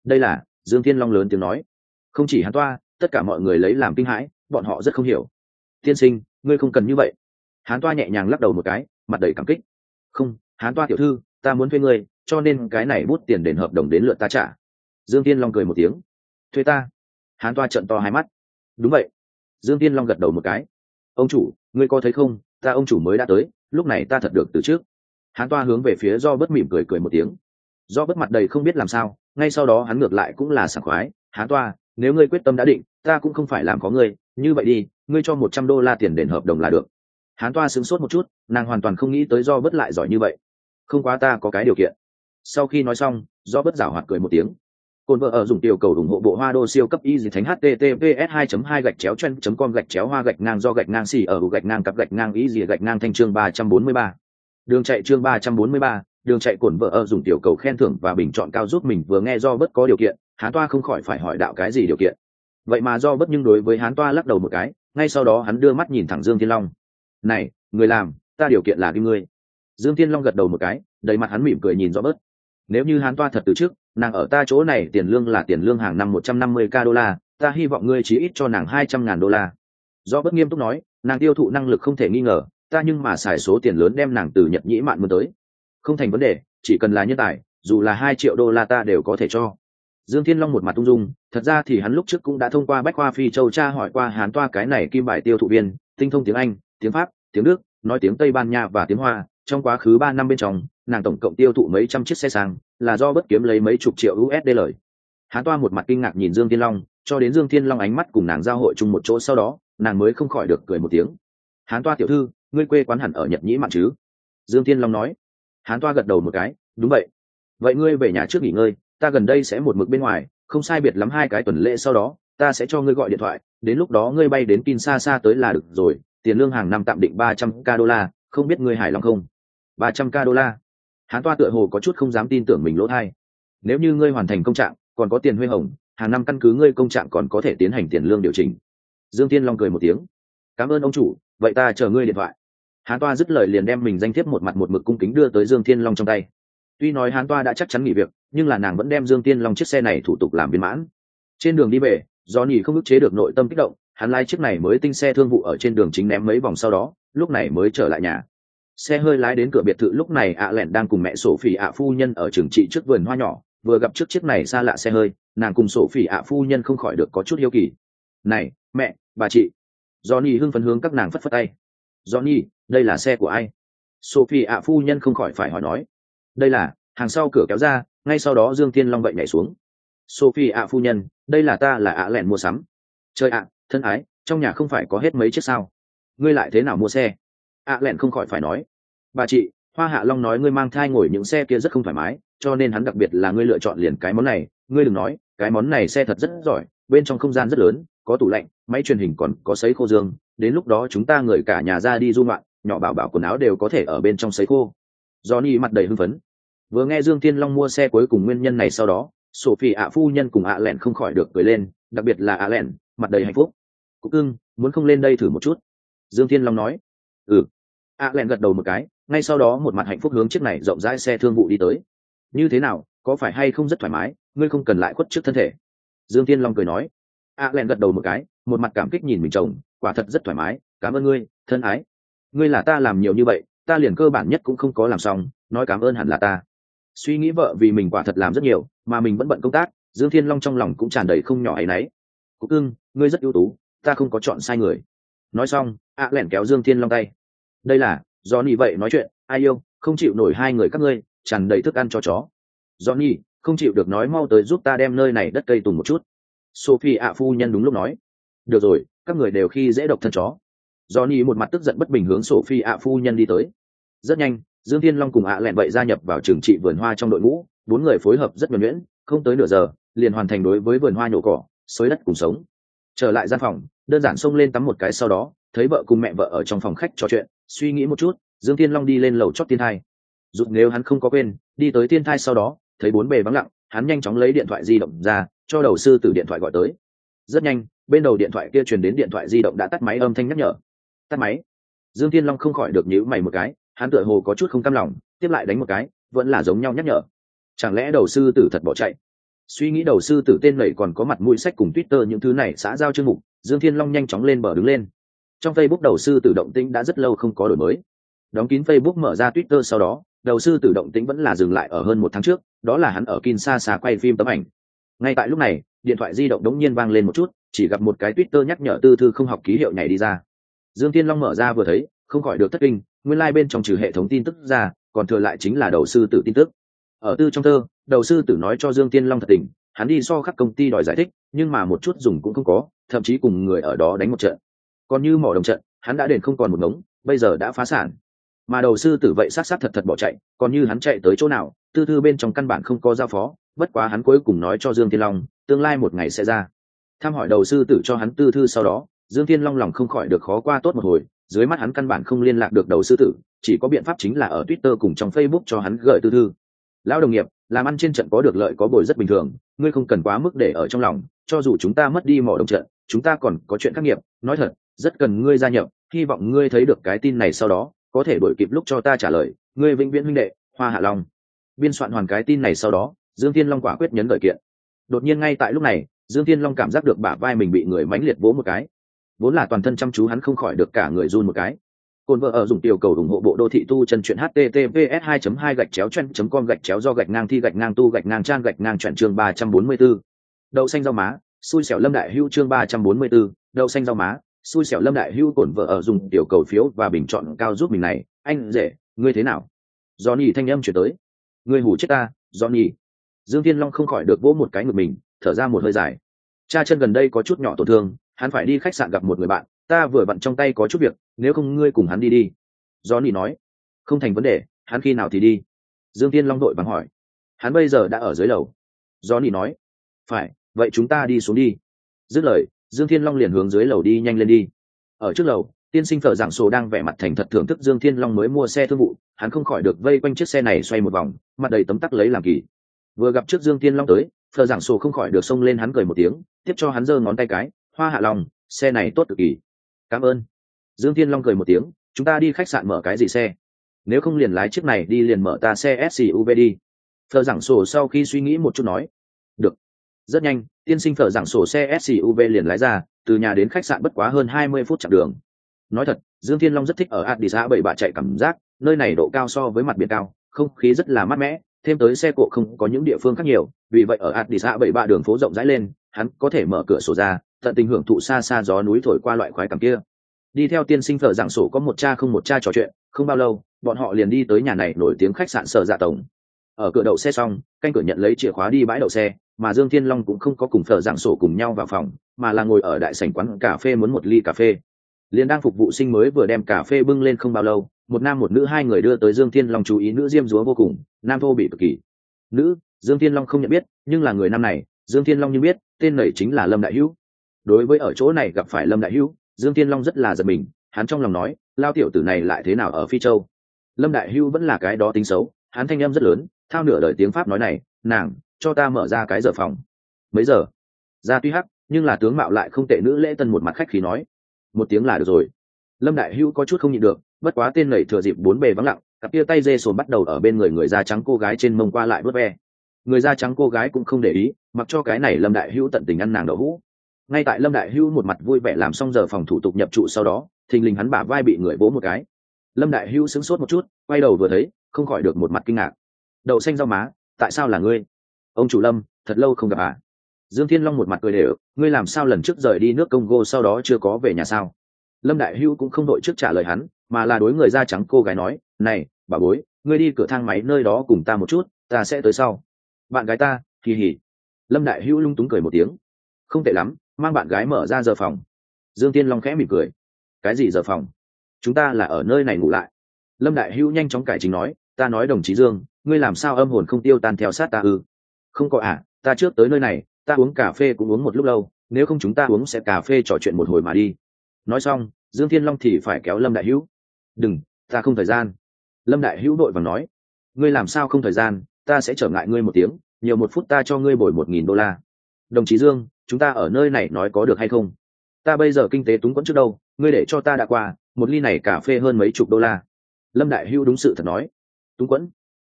Đây là, dương thiên long lớn tiếng nói. Không chỉ hắn toa, tất cả mọi người lấy làm kinh hãi, bọn họ rất không hiểu. Tiên sinh, ngươi không cần như vậy. Hán toa nhẹ nhàng lắc đầu một cái, mặt đầy cảm kích. Không hán toa tiểu thư, ta muốn thuê ngươi, cho nên cái này bút tiền đền hợp đồng đến lượt ta trả. Dương tiên long cười một tiếng. Thuê ta? Hán toa trận to hai mắt. Đúng vậy. Dương tiên long gật đầu một cái. Ông chủ, ngươi có thấy không? Ta ông chủ mới đã tới, lúc này ta thật được từ trước hán toa hướng về phía do bất mỉm cười cười một tiếng. Do bất mặt đầy không biết làm sao, ngay sau đó hắn ngược lại cũng là sảng khoái. Hán toa, nếu ngươi quyết tâm đã định, ta cũng không phải làm có ngươi, như vậy đi, ngươi cho một trăm đô la tiền đền hợp đồng là được. Hán toa sướng sốt một chút, nàng hoàn toàn không nghĩ tới do bất lại giỏi như vậy. Không quá ta có cái điều kiện. Sau khi nói xong do bất giảo hoạt cười một tiếng. Cồn vợ ở dùng tiểu cầu ủng hộ bộ hoa đô siêu cấp y dì thánh https 2 2 gạch chéo chen com gạch chéo hoa gạch ngang do gạch ngang xì ở gạch ngang cặp gạch ngang y dì gạch ngang thanh chương 343 đường chạy chương 343, đường chạy cồn vợ ở dùng tiểu cầu khen thưởng và bình chọn cao giúp mình vừa nghe do bất có điều kiện hán toa không khỏi phải hỏi đạo cái gì điều kiện. Vậy mà do bất nhưng đối với hán toa lắc đầu một cái ngay sau đó hắn đưa mắt nhìn thẳng dương thiên long. Này người làm ta điều kiện là cái ngươi. Dương thiên long gật đầu một cái đầy mặt hắn mỉm cười nhìn do bớt nếu như hán toa thật từ trước nàng ở ta chỗ này tiền lương là tiền lương hàng năm một trăm năm mươi k đô la ta hy vọng ngươi chí ít cho nàng hai trăm ngàn đô la. Do bất nghiêm túc nói nàng tiêu thụ năng lực không thể nghi ngờ ta nhưng mà xài số tiền lớn đem nàng từ nhật nhĩ mạn mượn tới. Không thành vấn đề, chỉ cần là nhân tài, dù là hai triệu đô la ta đều có thể cho. Dương thiên long một mặt tung dung, thật ra thì hắn lúc trước cũng đã thông qua bách khoa phi châu cha hỏi qua hán toa cái này kim bài tiêu thụ viên, tinh thông tiếng anh, tiếng pháp, tiếng đức, nói tiếng tây ban nha và tiếng hoa. Trong quá khứ ba năm bên trong, nàng tổng cộng tiêu thụ mấy trăm chiếc xe sang, là do bất kiếm lấy mấy chục triệu usd lời. Hán toa một mặt kinh ngạc nhìn dương thiên long, cho đến dương thiên long ánh mắt cùng nàng giao hội chung một chỗ sau đó, nàng mới không khỏi được cười một tiếng. Hán toa tiểu thư ngươi quê quán hẳn ở nhật nhĩ mạn chứ? Dương thiên long nói. Hán toa gật đầu một cái, đúng vậy. Vậy ngươi về nhà trước nghỉ ngơi, ta gần đây sẽ một mực bên ngoài, không sai biệt lắm hai cái tuần lễ sau đó, ta sẽ cho ngươi gọi điện thoại, đến lúc đó ngươi bay đến Kinshasa tới là được rồi, tiền lương hàng năm tạm định ba trăm k đô la, không biết ngươi hài lòng không? ba trăm k đô la. Hán toa tựa hồ có chút không dám tin tưởng mình lỗ thai. Nếu như ngươi hoàn thành công trạng, còn có tiền huê hồng, hàng năm căn cứ ngươi công trạng còn có thể tiến hành tiền lương điều chỉnh. Dương tiên long cười một tiếng. Cảm ơn ông chủ, vậy ta chờ ngươi điện thoại hán toa dứt lời liền đem mình danh thiếp một mặt một mực cung kính đưa tới dương thiên long trong tay. Tuy nói hán toa đã chắc chắn nghỉ việc, nhưng là nàng vẫn đem dương tiên long chiếc xe này thủ tục làm viên mãn. Trên đường đi về, do nhì không ức chế được nội tâm kích động, hắn lái chiếc này mới tinh xe thương vụ ở trên đường chính ném mấy vòng sau đó, lúc này mới trở lại nhà. Xe hơi lái đến cửa biệt thự lúc này ạ lẹn đang cùng mẹ sổ phỉ ạ phu nhân ở trường trị trước vườn hoa nhỏ, vừa gặp trước chiếc này xa lạ xe hơi, nàng cùng sổ phỉ ạ phu nhân không khỏi được có chút hiếu kỳ. Này, mẹ, bà chị. Johnny hưng phấn hướng các nàng phất phất tay. Johnny đây là xe của ai? Sophie ạ phu nhân không khỏi phải hỏi nói. Đây là, hàng sau cửa kéo ra, ngay sau đó dương tiên long vậy nhảy xuống. Sophie ạ phu nhân, đây là ta là ạ lẹn mua sắm. Trời ạ, thân ái, trong nhà không phải có hết mấy chiếc sao? Ngươi lại thế nào mua xe? Ạ lẹn không khỏi phải nói. Bà chị, hoa hạ long nói ngươi mang thai ngồi những xe kia rất không thoải mái, cho nên hắn đặc biệt là ngươi lựa chọn liền cái món này. Ngươi đừng nói, cái món này xe thật rất giỏi, bên trong không gian rất lớn, có tủ lạnh, máy truyền hình còn có sấy khô dương, đến lúc đó chúng ta người cả nhà ra đi du ngoạn nhỏ bảo bảo quần áo đều có thể ở bên trong sấy khô. Johnny mặt đầy hưng phấn. Vừa nghe dương Thiên long mua xe cuối cùng nguyên nhân này sau đó, sophie ạ phu nhân cùng ạ lẹn không khỏi được cười lên, đặc biệt là ạ lẹn, mặt đầy hạnh phúc. Cúc ưng muốn không lên đây thử một chút? Dương Thiên long nói. Ừ. ạ lẹn gật đầu một cái, ngay sau đó một mặt hạnh phúc hướng chiếc này rộng rãi xe thương vụ đi tới. Như thế nào, có phải hay không rất thoải mái, ngươi không cần lại khuất trước thân thể? Dương Thiên long cười nói. ạ lẹn gật đầu một cái, một mặt cảm kích nhìn mình chồng, quả thật rất thoải mái, cảm ơn ngươi, thân ái ngươi là ta làm nhiều như vậy ta liền cơ bản nhất cũng không có làm xong nói cảm ơn hẳn là ta. Suy nghĩ vợ vì mình quả thật làm rất nhiều mà mình vẫn bận công tác dương thiên long trong lòng cũng tràn đầy không nhỏ ấ y n ấ y cúc ưng ngươi rất ưu tú ta không có chọn sai người. Nói xong ạ lẻn kéo dương thiên long tay. Đây là do Nhi vậy nói chuyện ai yêu không chịu nổi hai người các ngươi tràn đầy thức ăn cho chó. Do Nhi, không chịu được nói mau tới giúp ta đem nơi này đất cây tùng một chút. Sophie ạ phu nhân đúng lúc nói. Được rồi các người đều khi dễ độc thân chó johnny một mặt tức giận bất bình hướng sophie ạ phu nhân đi tới. Rất nhanh, dương thiên long cùng ạ lẹn vậy gia nhập vào trường trị vườn hoa trong đội ngũ, bốn người phối hợp rất nhuần nhuyễn, không tới nửa giờ, liền hoàn thành đối với vườn hoa nhổ cỏ, xới đất cùng sống. Trở lại gian phòng, đơn giản xông lên tắm một cái sau đó, thấy vợ cùng mẹ vợ ở trong phòng khách trò chuyện, suy nghĩ một chút, dương thiên long đi lên lầu chót tiên thai. Dù nếu hắn không có quên, đi tới tiên thai sau đó, thấy bốn bề vắng lặng, hắn nhanh chóng lấy điện thoại di động ra, cho đầu sư từ điện thoại gọi tới. Rất nhanh, bên đầu điện thoại kia truyền đến điện thoại di động đã tắt máy âm thanh nhắc nhở tắt máy. Dương thiên long không khỏi được nhíu mày một cái, hắn tựa hồ có chút không cam lòng, tiếp lại đánh một cái, vẫn là giống nhau nhắc nhở. Chẳng lẽ đầu sư tử thật bỏ chạy? Suy nghĩ đầu sư tử tên lầy còn có mặt mũi sách cùng twitter những thứ này xã giao chương mục, dương thiên long nhanh chóng lên bờ đứng lên. Trong facebook đầu sư tử động tĩnh đã rất lâu không có đổi mới. Đóng kín facebook mở ra twitter sau đó, đầu sư tử động tĩnh vẫn là dừng lại ở hơn một tháng trước, đó là hắn ở kinshasa quay phim tấm ảnh. Ngay tại lúc này, điện thoại di động đống nhiên vang lên một chút, chỉ gặp một cái twitter nhắc nhở tư thư không học ký hiệu này đi ra dương thiên long mở ra vừa thấy, không khỏi được thất kinh, nguyên lai、like、bên trong trừ hệ thống tin tức ra, còn thừa lại chính là đầu sư tử tin tức. Ở tư trong thơ, đầu sư tử nói cho dương tiên long thật tình, hắn đi so khắp công ty đòi giải thích, nhưng mà một chút dùng cũng không có, thậm chí cùng người ở đó đánh một trận. Còn như mỏ đồng trận, hắn đã đền không còn một ngống, bây giờ đã phá sản. Mà đầu sư tử vậy sát sát thật thật bỏ chạy, còn như hắn chạy tới chỗ nào, tư thư bên trong căn bản không có giao phó, bất quá hắn cuối cùng nói cho dương thiên long, tương lai một ngày sẽ ra. Tham hỏi đầu sư tử cho hắn tư thư sau đó dương thiên long lòng không khỏi được khó qua tốt một hồi, dưới mắt hắn căn bản không liên lạc được đầu sư tử, chỉ có biện pháp chính là ở twitter cùng trong facebook cho hắn gửi tư thư. Lão đồng nghiệp, làm ăn trên trận có được lợi có bồi rất bình thường, ngươi không cần quá mức để ở trong lòng, cho dù chúng ta mất đi mỏ đồng trận, chúng ta còn có chuyện khắc nghiệp nói thật, rất cần ngươi gia nhập, hy vọng ngươi thấy được cái tin này sau đó, có thể đổi kịp lúc cho ta trả lời. Ngươi vĩnh viễn huynh đệ, hoa hạ long. Biên soạn hoàn cái tin này sau đó, dương thiên long quả quyết nhấn lời kiện. Đột nhiên ngay tại lúc này, dương thiên long cảm giác được bả vai mình bị người mãnh liệt vỗ một cái vốn là toàn thân chăm chú hắn không khỏi được cả người run một cái. Cồn vợ ở dùng tiểu cầu ủng hộ bộ đô thị tu chân chuyện https 2 2 gạch chéo chen com gạch chéo do gạch ngang thi gạch ngang tu gạch ngang trang gạch ngang truyện chương 344. đậu xanh rau má xui xẻo lâm đại hưu chương 344, đậu xanh rau má xui xẻo lâm đại hưu cồn vợ ở dùng tiểu cầu phiếu và bình chọn cao giúp mình này. Anh rể ngươi thế nào? Johnny thanh âm chuyển tới. Ngươi hủ chết ta johnny. Dương thiên long không khỏi được vỗ một cái ngực mình thở ra một hơi dài. Cha chân gần đây có chút nhỏ tổn thương hắn phải đi khách sạn gặp một người bạn, ta vừa bận trong tay có chút việc, nếu không ngươi cùng hắn đi đi. Johnny nói. Không thành vấn đề, hắn khi nào thì đi? Dương tiên long đội bằng hỏi. Hắn bây giờ đã ở dưới lầu. Johnny nói. Phải, vậy chúng ta đi xuống đi. Dứt lời, dương thiên long liền hướng dưới lầu đi nhanh lên đi. Ở trước lầu, tiên sinh thợ giảng sổ đang vẻ mặt thành thật thưởng thức dương thiên long mới mua xe thương vụ, hắn không khỏi được vây quanh chiếc xe này xoay một vòng, mặt đầy tấm tắc lấy làm kỳ. Vừa gặp trước dương thiên long tới, thợ giảng sổ không khỏi được xông lên hắn cười một tiếng, tiếp cho hắn giơ ngón tay cái hoa hạ lòng xe này tốt cực kỳ. Cảm ơn. Dương thiên long cười một tiếng, chúng ta đi khách sạn mở cái gì xe? Nếu không liền lái chiếc này đi liền mở ta xe suv đi. Thợ giảng sổ sau khi suy nghĩ một chút nói. Được. Rất nhanh, tiên sinh thợ giảng sổ xe suv liền lái ra, từ nhà đến khách sạn bất quá hơn hai mươi phút chặng đường. Nói thật, dương thiên long rất thích ở addis bảy bạ chạy cảm giác, nơi này độ cao so với mặt biển cao, không khí rất là mát mẻ, thêm tới xe cộ không có những địa phương khác nhiều, vì vậy ở addis bảy bạ đường phố rộng rãi lên, hắn có thể mở cửa sổ ra tận tình hưởng thụ xa xa gió núi thổi qua loại khoái cảm kia. Đi theo tiên sinh thợ giảng sổ có một cha không một cha trò chuyện, không bao lâu, bọn họ liền đi tới nhà này nổi tiếng khách sạn sở dạ tổng. Ở cửa đậu xe xong, canh cửa nhận lấy chìa khóa đi bãi đậu xe, mà dương thiên long cũng không có cùng thợ giảng sổ cùng nhau vào phòng, mà là ngồi ở đại sảnh quán cà phê muốn một ly cà phê. Liền đang phục vụ sinh mới vừa đem cà phê bưng lên không bao lâu, một nam một nữ hai người đưa tới dương thiên long chú ý nữ diêm dúa vô cùng, nam thô bị cực kỳ. Nữ, dương thiên long không nhận biết, nhưng là người nam này, dương thiên long như biết, tên này chính là lâm đại hữu đối với ở chỗ này gặp phải lâm đại hữu, dương thiên long rất là giật mình, hắn trong lòng nói, lao tiểu tử này lại thế nào ở phi châu? Lâm đại hữu vẫn là cái đó tính xấu, hắn thanh em rất lớn, thao nửa đời tiếng pháp nói này, nàng, cho ta mở ra cái giờ phòng. Mấy giờ? Ra tuy hắc, nhưng là tướng mạo lại không tệ nữ lễ tân một mặt khách khí nói. Một tiếng là được rồi. Lâm đại hữu có chút không nhịn được, bất quá tên nảy thừa dịp bốn bề vắng lặng, cặp tia tay dê sồn bắt đầu ở bên người người da trắng cô gái trên mông qua lại vớt ve. Người da trắng cô gái cũng không để ý, mặc cho cái này lâm đại hữu tận tình ăn nàng đậu hũ ngay tại lâm đại Hưu một mặt vui vẻ làm xong giờ phòng thủ tục nhập trụ sau đó, thình lình hắn bả vai bị người bố một cái. Lâm đại Hưu sững sốt một chút, quay đầu vừa thấy, không khỏi được một mặt kinh ngạc. Đậu xanh rau má, tại sao là ngươi? Ông chủ lâm, thật lâu không gặp à? Dương thiên long một mặt cười đều ngươi làm sao lần trước rời đi nước congo sau đó chưa có về nhà sao? Lâm đại Hưu cũng không đội trước trả lời hắn, mà là đối người da trắng cô gái nói, này, bà bối, ngươi đi cửa thang máy nơi đó cùng ta một chút, ta sẽ tới sau. Bạn gái ta, kỳ hỉ. Lâm đại hữu lung túng cười một tiếng. Không tệ lắm mang bạn gái mở ra giờ phòng. Dương tiên long khẽ mỉm cười. Cái gì giờ phòng? Chúng ta là ở nơi này ngủ lại. Lâm đại hữu nhanh chóng cải chính nói, ta nói đồng chí dương, ngươi làm sao âm hồn không tiêu tan theo sát ta ư? Không có à ta trước tới nơi này, ta uống cà phê cũng uống một lúc lâu, nếu không chúng ta uống sẽ cà phê trò chuyện một hồi mà đi. Nói xong, dương thiên long thì phải kéo lâm đại hữu. Đừng, ta không thời gian. Lâm đại hữu đội và nói, ngươi làm sao không thời gian, ta sẽ trở ngại ngươi một tiếng, nhiều một phút ta cho ngươi bồi một nghìn đô la. Đồng chí dương chúng ta ở nơi này nói có được hay không? Ta bây giờ kinh tế túng quẫn trước đâu, ngươi để cho ta đã qua, một ly này cà phê hơn mấy chục đô la. Lâm đại hữu đúng sự thật nói. Túng quẫn.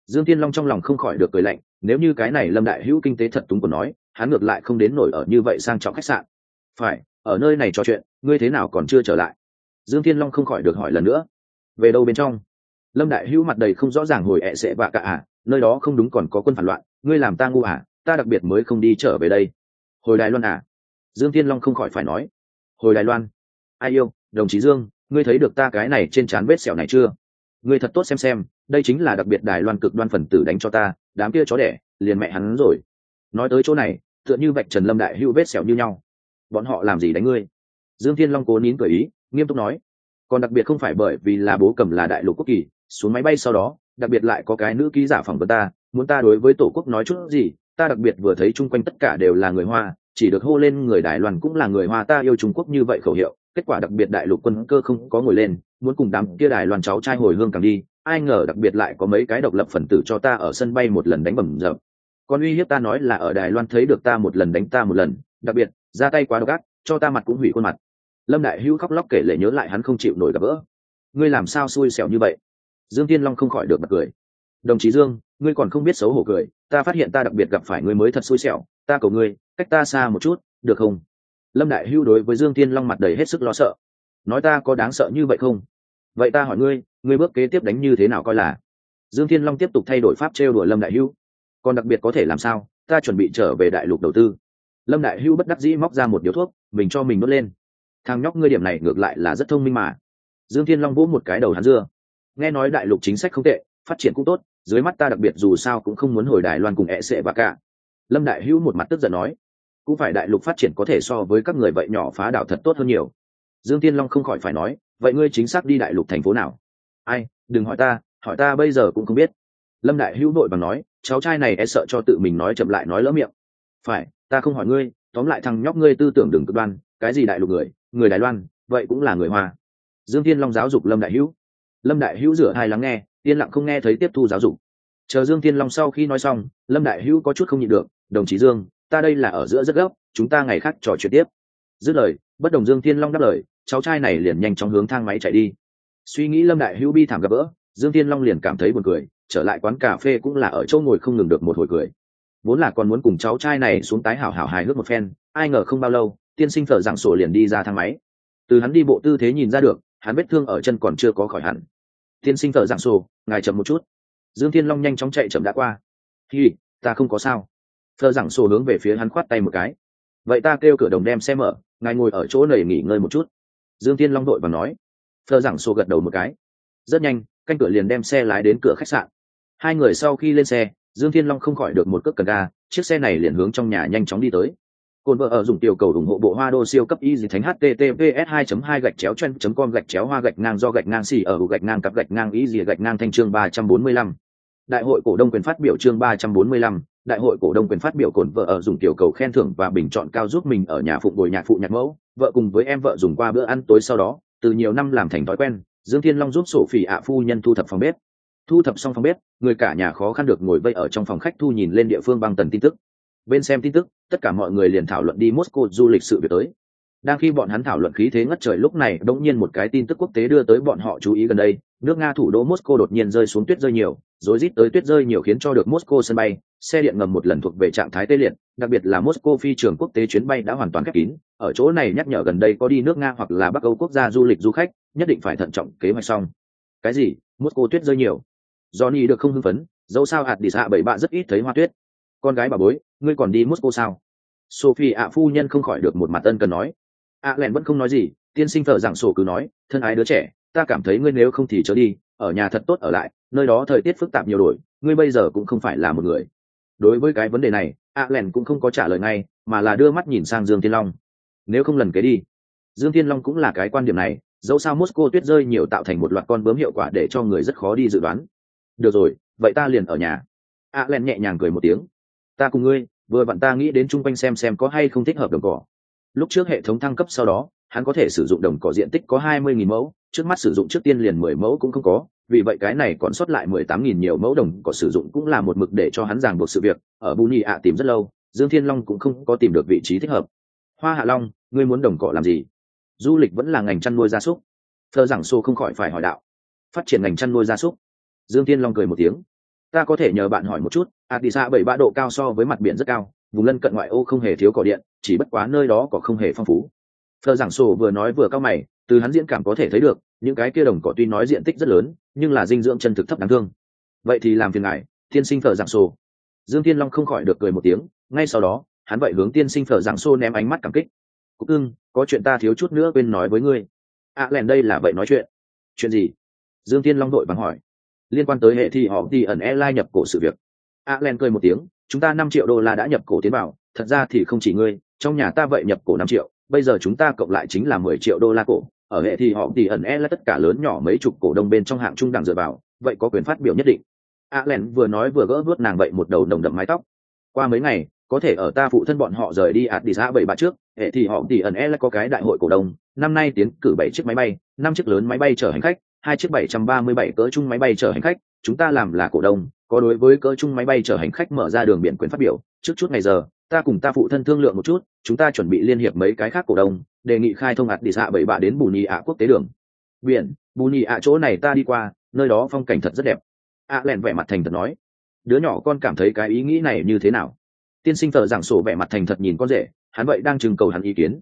Dương tiên long trong lòng không khỏi được cười lạnh, nếu như cái này lâm đại hữu kinh tế thật túng quẫn nói, hắn ngược lại không đến nổi ở như vậy sang trọng khách sạn. Phải, ở nơi này trò chuyện, ngươi thế nào còn chưa trở lại? Dương thiên long không khỏi được hỏi lần nữa. Về đâu bên trong? Lâm đại hữu mặt đầy không rõ ràng hồi ẹ sẽ vạ cả à nơi đó không đúng còn có quân phản loạn, ngươi làm ta ngu à ta đặc biệt mới không đi trở về đây hồi đài loan à? Dương thiên long không khỏi phải nói. Hồi đài loan? Ai yêu? Đồng chí dương, ngươi thấy được ta cái này trên trán vết sẹo này chưa? Ngươi thật tốt xem xem, đây chính là đặc biệt đài loan cực đoan phần tử đánh cho ta, đám kia chó đẻ, liền mẹ hắn rồi. Nói tới chỗ này, tựa như vạch trần lâm đại hữu vết sẹo như nhau. Bọn họ làm gì đánh ngươi? Dương thiên long cố nín cười ý, nghiêm túc nói. Còn đặc biệt không phải bởi vì là bố cầm là đại lục quốc kỳ, xuống máy bay sau đó, đặc biệt lại có cái nữ ký giả phỏng vấn ta, muốn ta đối với tổ quốc nói chút gì ta đặc biệt vừa thấy chung quanh tất cả đều là người hoa, chỉ được hô lên người đài loan cũng là người hoa, ta yêu trung quốc như vậy khẩu hiệu, kết quả đặc biệt đại lục quân cơ không có ngồi lên, muốn cùng đám kia đài loan cháu trai hồi hương càng đi, ai ngờ đặc biệt lại có mấy cái độc lập phần tử cho ta ở sân bay một lần đánh bầm rợp còn uy hiếp ta nói là ở đài loan thấy được ta một lần đánh ta một lần, đặc biệt, ra tay quá độc ác, cho ta mặt cũng hủy khuôn mặt. Lâm đại hữu khóc lóc kể lệ nhớ lại hắn không chịu nổi gặp vỡ ngươi làm sao xui xẻo như vậy? Dương tiên long không khỏi được mặt cười. Đồng chí dương ngươi còn không biết xấu hổ cười, ta phát hiện ta đặc biệt gặp phải ngươi mới thật xui xẻo, ta cầu ngươi, cách ta xa một chút, được không? Lâm đại hưu đối với dương tiên long mặt đầy hết sức lo sợ. Nói ta có đáng sợ như vậy không? Vậy ta hỏi ngươi ngươi bước kế tiếp đánh như thế nào coi là? Dương thiên long tiếp tục thay đổi pháp trêu đuổi lâm đại hưu. Còn đặc biệt có thể làm sao? Ta chuẩn bị trở về đại lục đầu tư. Lâm đại hưu bất đắc dĩ móc ra một điếu thuốc, mình cho mình đốt lên. Thằng nhóc ngươi điểm này ngược lại là rất thông minh mà. Dương thiên long vỗ một cái đầu hắn dưa. Nghe nói đại lục chính sách không tệ, phát triển cũng tốt dưới mắt ta đặc biệt dù sao cũng không muốn hồi đài loan cùng ẹ sệ và cả lâm đại hữu một mặt tức giận nói, cũng phải đại lục phát triển có thể so với các người vậy nhỏ phá đảo thật tốt hơn nhiều. Dương tiên long không khỏi phải nói, vậy ngươi chính xác đi đại lục thành phố nào? Ai, đừng hỏi ta hỏi ta bây giờ cũng không biết. Lâm đại hữu nội bằng nói, cháu trai này e sợ cho tự mình nói chậm lại nói lỡ miệng. Phải, ta không hỏi ngươi, tóm lại thằng nhóc ngươi tư tưởng đừng cực đoan, cái gì đại lục người người đài loan, vậy cũng là người hoa. Dương tiên long giáo dục lâm đại hữu lâm đại hữu rửa hai lắng nghe, yên lặng không nghe thấy tiếp thu giáo dục. Chờ dương tiên long sau khi nói xong, lâm đại hữu có chút không nhịn được, đồng chí dương, ta đây là ở giữa rất gấp, chúng ta ngày khác trò chuyện tiếp. Dứt lời, bất đồng dương tiên long đáp lời, cháu trai này liền nhanh chóng hướng thang máy chạy đi. Suy nghĩ lâm đại hữu bi thảm gặp vỡ dương tiên long liền cảm thấy buồn cười, trở lại quán cà phê cũng là ở chỗ ngồi không ngừng được một hồi cười. Vốn là còn muốn cùng cháu trai này xuống tái hảo hảo hài hước một phen, ai ngờ không bao lâu, tiên sinh thở giảng sổ liền đi ra thang máy. Từ hắn đi bộ tư thế nhìn ra được, hắn vết thương ở chân còn chưa có khỏi hẳn tiên sinh thợ giảng sổ ngài chậm một chút. Dương thiên long nhanh chóng chạy chậm đã qua. Hi, ta không có sao. Thợ giảng sổ hướng về phía hắn khoát tay một cái. Vậy ta kêu cửa đồng đem xe mở, ngài ngồi ở chỗ này nghỉ ngơi một chút. Dương thiên long đội và nói. Thợ giảng sổ gật đầu một cái. Rất nhanh, canh cửa liền đem xe lái đến cửa khách sạn. Hai người sau khi lên xe, dương thiên long không khỏi được một cước cần ga, chiếc xe này liền hướng trong nhà nhanh chóng đi tới. Côn vợ ở dùng tiểu cầu ủng hộ bộ Hoa Đô siêu cấp y gì thánh https 2 2 gạch chéo chen com gạch chéo hoa gạch ngang do gạch ngang xỉ ở gạch ngang cặp gạch ngang y gì gạch ngang thanh chương 345. Đại hội cổ đông quyền phát biểu chương 345, đại hội cổ đông quyền phát biểu cồn vợ ở dùng tiểu cầu khen thưởng và bình chọn cao giúp mình ở nhà phụ bồi nhạc phụ nhạc mẫu, vợ cùng với em vợ dùng qua bữa ăn tối sau đó, từ nhiều năm làm thành thói quen, Dương Thiên Long giúp sổ phỉ ạ phu nhân thu thập phòng bếp. Thu thập xong phòng bếp, người cả nhà khó khăn được ngồi vây ở trong phòng khách thu nhìn lên địa phương băng tần tin tức bên xem tin tức, tất cả mọi người liền thảo luận đi moscow du lịch sự việc tới. Đang khi bọn hắn thảo luận khí thế ngất trời lúc này, đột nhiên một cái tin tức quốc tế đưa tới bọn họ chú ý gần đây. Nước nga thủ đô moscow đột nhiên rơi xuống tuyết rơi nhiều rồi rít tới tuyết rơi nhiều khiến cho được moscow sân bay, xe điện ngầm một lần thuộc về trạng thái tê liệt, đặc biệt là moscow phi trường quốc tế chuyến bay đã hoàn toàn khép kín. Ở chỗ này nhắc nhở gần đây có đi nước nga hoặc là bắc âu quốc gia du lịch du khách, nhất định phải thận trọng kế hoạch xong. Cái gì? Moscow tuyết rơi nhiều. Johnny được không hưng phấn, dẫu sao hạt đi xạ bảy bạn rất ít thấy hoa tuyết con gái bà bối, ngươi còn đi mosco sao? Sophie ạ phu nhân không khỏi được một mặt ân cần nói. Ạ lẹn vẫn không nói gì, tiên sinh thợ giảng sổ cứ nói, thân ái đứa trẻ, ta cảm thấy ngươi nếu không thì trở đi, ở nhà thật tốt ở lại, nơi đó thời tiết phức tạp nhiều đổi, ngươi bây giờ cũng không phải là một người. Đối với cái vấn đề này ạ lẹn cũng không có trả lời ngay, mà là đưa mắt nhìn sang dương thiên long. Nếu không lần kế đi. Dương thiên long cũng là cái quan điểm này, dẫu sao mosco tuyết rơi nhiều tạo thành một loạt con bướm hiệu quả để cho người rất khó đi dự đoán. Được rồi, vậy ta liền ở nhà. A len nhẹ nhàng cười một tiếng ta cùng ngươi, vừa vặn ta nghĩ đến chung quanh xem xem có hay không thích hợp đồng cỏ. Lúc trước hệ thống thăng cấp sau đó, hắn có thể sử dụng đồng cỏ diện tích có hai mươi nghìn mẫu, trước mắt sử dụng trước tiên liền mười mẫu cũng không có, vì vậy cái này còn sót lại mười tám nghìn nhiều mẫu đồng cỏ sử dụng cũng là một mực để cho hắn ràng buộc sự việc, ở bù nhị ạ tìm rất lâu, dương thiên long cũng không có tìm được vị trí thích hợp. Hoa hạ long, ngươi muốn đồng cỏ làm gì? Du lịch vẫn là ngành chăn nuôi gia súc. Thơ giảng xô không khỏi phải hỏi đạo. Phát triển ngành chăn nuôi gia súc. Dương thiên long cười một tiếng ta có thể nhờ bạn hỏi một chút a bảy ba độ cao so với mặt biển rất cao vùng lân cận ngoại ô không hề thiếu cỏ điện chỉ bất quá nơi đó có không hề phong phú. Thờ giảng sổ vừa nói vừa cao mày từ hắn diễn cảm có thể thấy được những cái kia đồng cỏ tuy nói diện tích rất lớn nhưng là dinh dưỡng chân thực thấp đáng thương. Vậy thì làm phiền ngài tiên sinh thờ giảng sổ. Dương thiên long không khỏi được cười một tiếng ngay sau đó hắn vậy hướng tiên sinh thờ giảng sô ném ánh mắt cảm kích. Cúc ưng có chuyện ta thiếu chút nữa quên nói với ngươi. Ạ à, lèn đây là vậy nói chuyện. Chuyện gì? Dương thiên long đội bằng hỏi liên quan tới hệ thi họ thì ẩn e lai nhập cổ sự việc. Ạ len cười một tiếng, chúng ta năm triệu đô la đã nhập cổ tiến vào, thật ra thì không chỉ ngươi, trong nhà ta vậy nhập cổ năm triệu, bây giờ chúng ta cộng lại chính là mười triệu đô la cổ, ở hệ thì họ thì ẩn e là tất cả lớn nhỏ mấy chục cổ đông bên trong hạng trung đẳng dựa vào, vậy có quyền phát biểu nhất định. A len vừa nói vừa gỡ vớt nàng vậy một đầu đồng đậm mái tóc. Qua mấy ngày, có thể ở ta phụ thân bọn họ rời đi ạt đi ra bảy bà trước, hệ thì họ thì ẩn e là có cái đại hội cổ đông, năm nay tiến cử bảy chiếc máy bay, năm chiếc lớn máy bay chở hành khách hai chiếc bảy trăm ba mươi bảy cỡ chung máy bay chở hành khách, chúng ta làm là cổ đông, có đối với cỡ chung máy bay chở hành khách mở ra đường biển quyền phát biểu, trước chút ngày giờ, ta cùng ta phụ thân thương lượng một chút, chúng ta chuẩn bị liên hiệp mấy cái khác cổ đông, đề nghị khai thông ạt đi dạ bảy bạ đến bù nhì ạ quốc tế đường. Biển, bù nhì ạ chỗ này ta đi qua, nơi đó phong cảnh thật rất đẹp. Ạ lẹn vẻ mặt thành thật nói. Đứa nhỏ con cảm thấy cái ý nghĩ này như thế nào? Tiên sinh thở giảng sổ vẻ mặt thành thật nhìn con rể, hắn vậy đang trưng cầu hắn ý kiến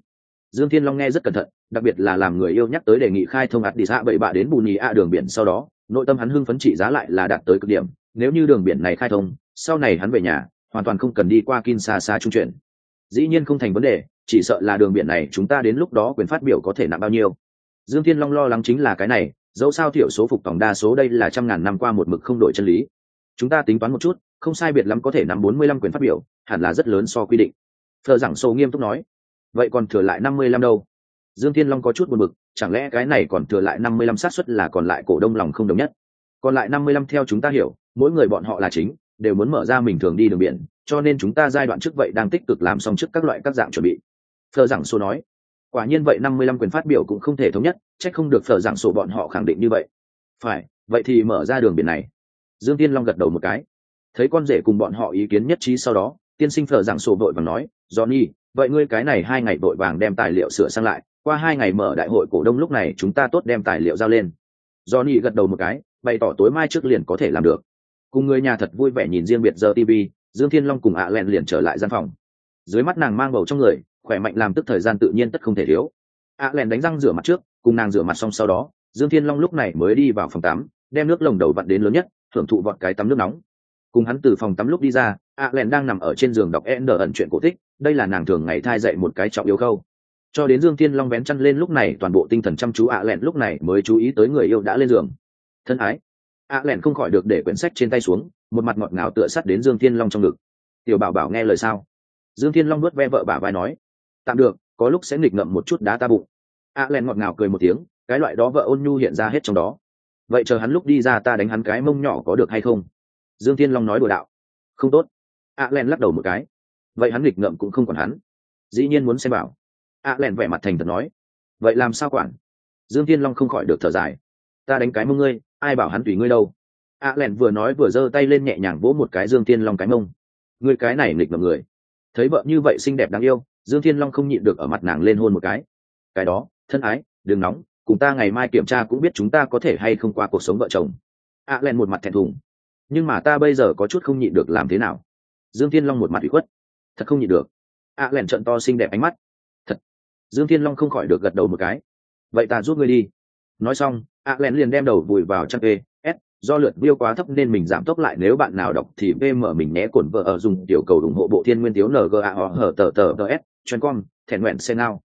dương thiên long nghe rất cẩn thận đặc biệt là làm người yêu nhắc tới đề nghị khai thông ạt đi xã bảy bạ đến bù nhì ạ đường biển sau đó nội tâm hắn hưng phấn trị giá lại là đạt tới cực điểm nếu như đường biển này khai thông sau này hắn về nhà hoàn toàn không cần đi qua Kinshasa trung chuyển. Dĩ nhiên không thành vấn đề, chỉ sợ là đường biển này chúng ta đến lúc đó quyền phát biểu có thể nặng bao nhiêu. Dương Thiên Long lo lắng chính là cái này, dẫu sao thiểu số phục tổng đa số đây là trăm ngàn năm qua một mực không đổi chân lý. Chúng ta tính toán một chút, không sai biệt lắm có thể nắm bốn mươi lăm quyền phát biểu, hẳn là rất lớn so quy định. thờ giảng sâu nghiêm túc nói. Vậy còn thừa lại năm mươi lăm đâu? Dương Thiên Long có chút buồn bực, chẳng lẽ cái này còn thừa lại năm mươi lăm xác suất là còn lại cổ đông lòng không đồng nhất. Còn lại năm mươi lăm theo chúng ta hiểu, mỗi người bọn họ là chính, đều muốn mở ra mình thường đi đường biển cho nên chúng ta giai đoạn trước vậy đang tích cực làm xong trước các loại các dạng chuẩn bị Thờ giảng số nói quả nhiên vậy năm mươi lăm quyền phát biểu cũng không thể thống nhất trách không được thờ giảng sổ bọn họ khẳng định như vậy phải vậy thì mở ra đường biển này dương tiên long gật đầu một cái thấy con rể cùng bọn họ ý kiến nhất trí sau đó tiên sinh thờ giảng sổ vội vàng nói johnny vậy ngươi cái này hai ngày vội vàng đem tài liệu sửa sang lại, qua hai ngày mở đại hội cổ đông lúc này chúng ta tốt đem tài liệu giao lên. Johnny gật đầu một cái, bày tỏ tối mai trước liền có thể làm được. Cùng người nhà thật vui vẻ nhìn riêng biệt giờ tv dương thiên long cùng ạ à len liền trở lại gian phòng. Dưới mắt nàng mang bầu trong người, khỏe mạnh làm tức thời gian tự nhiên tất không thể thiếu. Ạ à len đánh răng rửa mặt trước, cùng nàng rửa mặt xong sau đó, dương thiên long lúc này mới đi vào phòng tắm, đem nước lồng đầu vặn đến lớn nhất, thưởng thụ vọt cái tắm nước nóng. Cùng hắn từ phòng tắm lúc đi ra ạ à len đang nằm ở trên giường đọc e n ẩn chuyện cổ tích đây là nàng thường ngày thai dậy một cái trọng yêu khâu cho đến dương thiên long vén chăn lên lúc này, toàn bộ tinh thần chăm chú ạ lẹn lúc này mới chú ý tới người yêu đã lên giường. Thân ái a lẹn không khỏi được để quyển sách trên tay xuống, một mặt ngọt ngào tựa sắt đến dương thiên long trong ngực. Tiểu bảo bảo nghe lời sao? Dương thiên long nuốt ve vợ bà vai nói, tạm được, có lúc sẽ nghịch ngậm một chút đá ta bụng. a lẹn ngọt ngào cười một tiếng, cái loại đó vợ ôn nhu hiện ra hết trong đó. Vậy chờ hắn lúc đi ra ta đánh hắn cái mông nhỏ có được hay không? Dương thiên long nói đùa đạo, không tốt. a len lắc đầu một cái vậy hắn nghịch ngậm cũng không còn hắn. Dĩ nhiên muốn xem bảo. A len vẻ mặt thành thật nói. Vậy làm sao quản? Dương thiên long không khỏi được thở dài. Ta đánh cái mông ngươi, ai bảo hắn tùy ngươi đâu? A à lẹn vừa nói vừa giơ tay lên nhẹ nhàng vỗ một cái dương thiên long cái mông. Ngươi cái này nghịch ngợm người. Thấy vợ như vậy xinh đẹp đáng yêu, dương thiên long không nhịn được ở mặt nàng lên hôn một cái. Cái đó, thân ái, đừng nóng, cùng ta ngày mai kiểm tra cũng biết chúng ta có thể hay không qua cuộc sống vợ chồng. A à len một mặt thẹn thùng. Nhưng mà ta bây giờ có chút không nhịn được làm thế nào? Dương thiên long một mặt bị khuất thật không nhịn được. A à len trận to xinh đẹp ánh mắt. Thật. Dương thiên long không khỏi được gật đầu một cái. Vậy ta giúp ngươi đi. Nói xong, a lẻn liền đem đầu vùi vào trang p s, do lượt view quá thấp nên mình giảm tốc lại, nếu bạn nào đọc thì vm mình nhé cổn vợ ở dùng tiểu cầu ủng hộ bộ thiên nguyên tiếu nga ho hở tờ tờ s. chuan con thẹn nguyện xe nào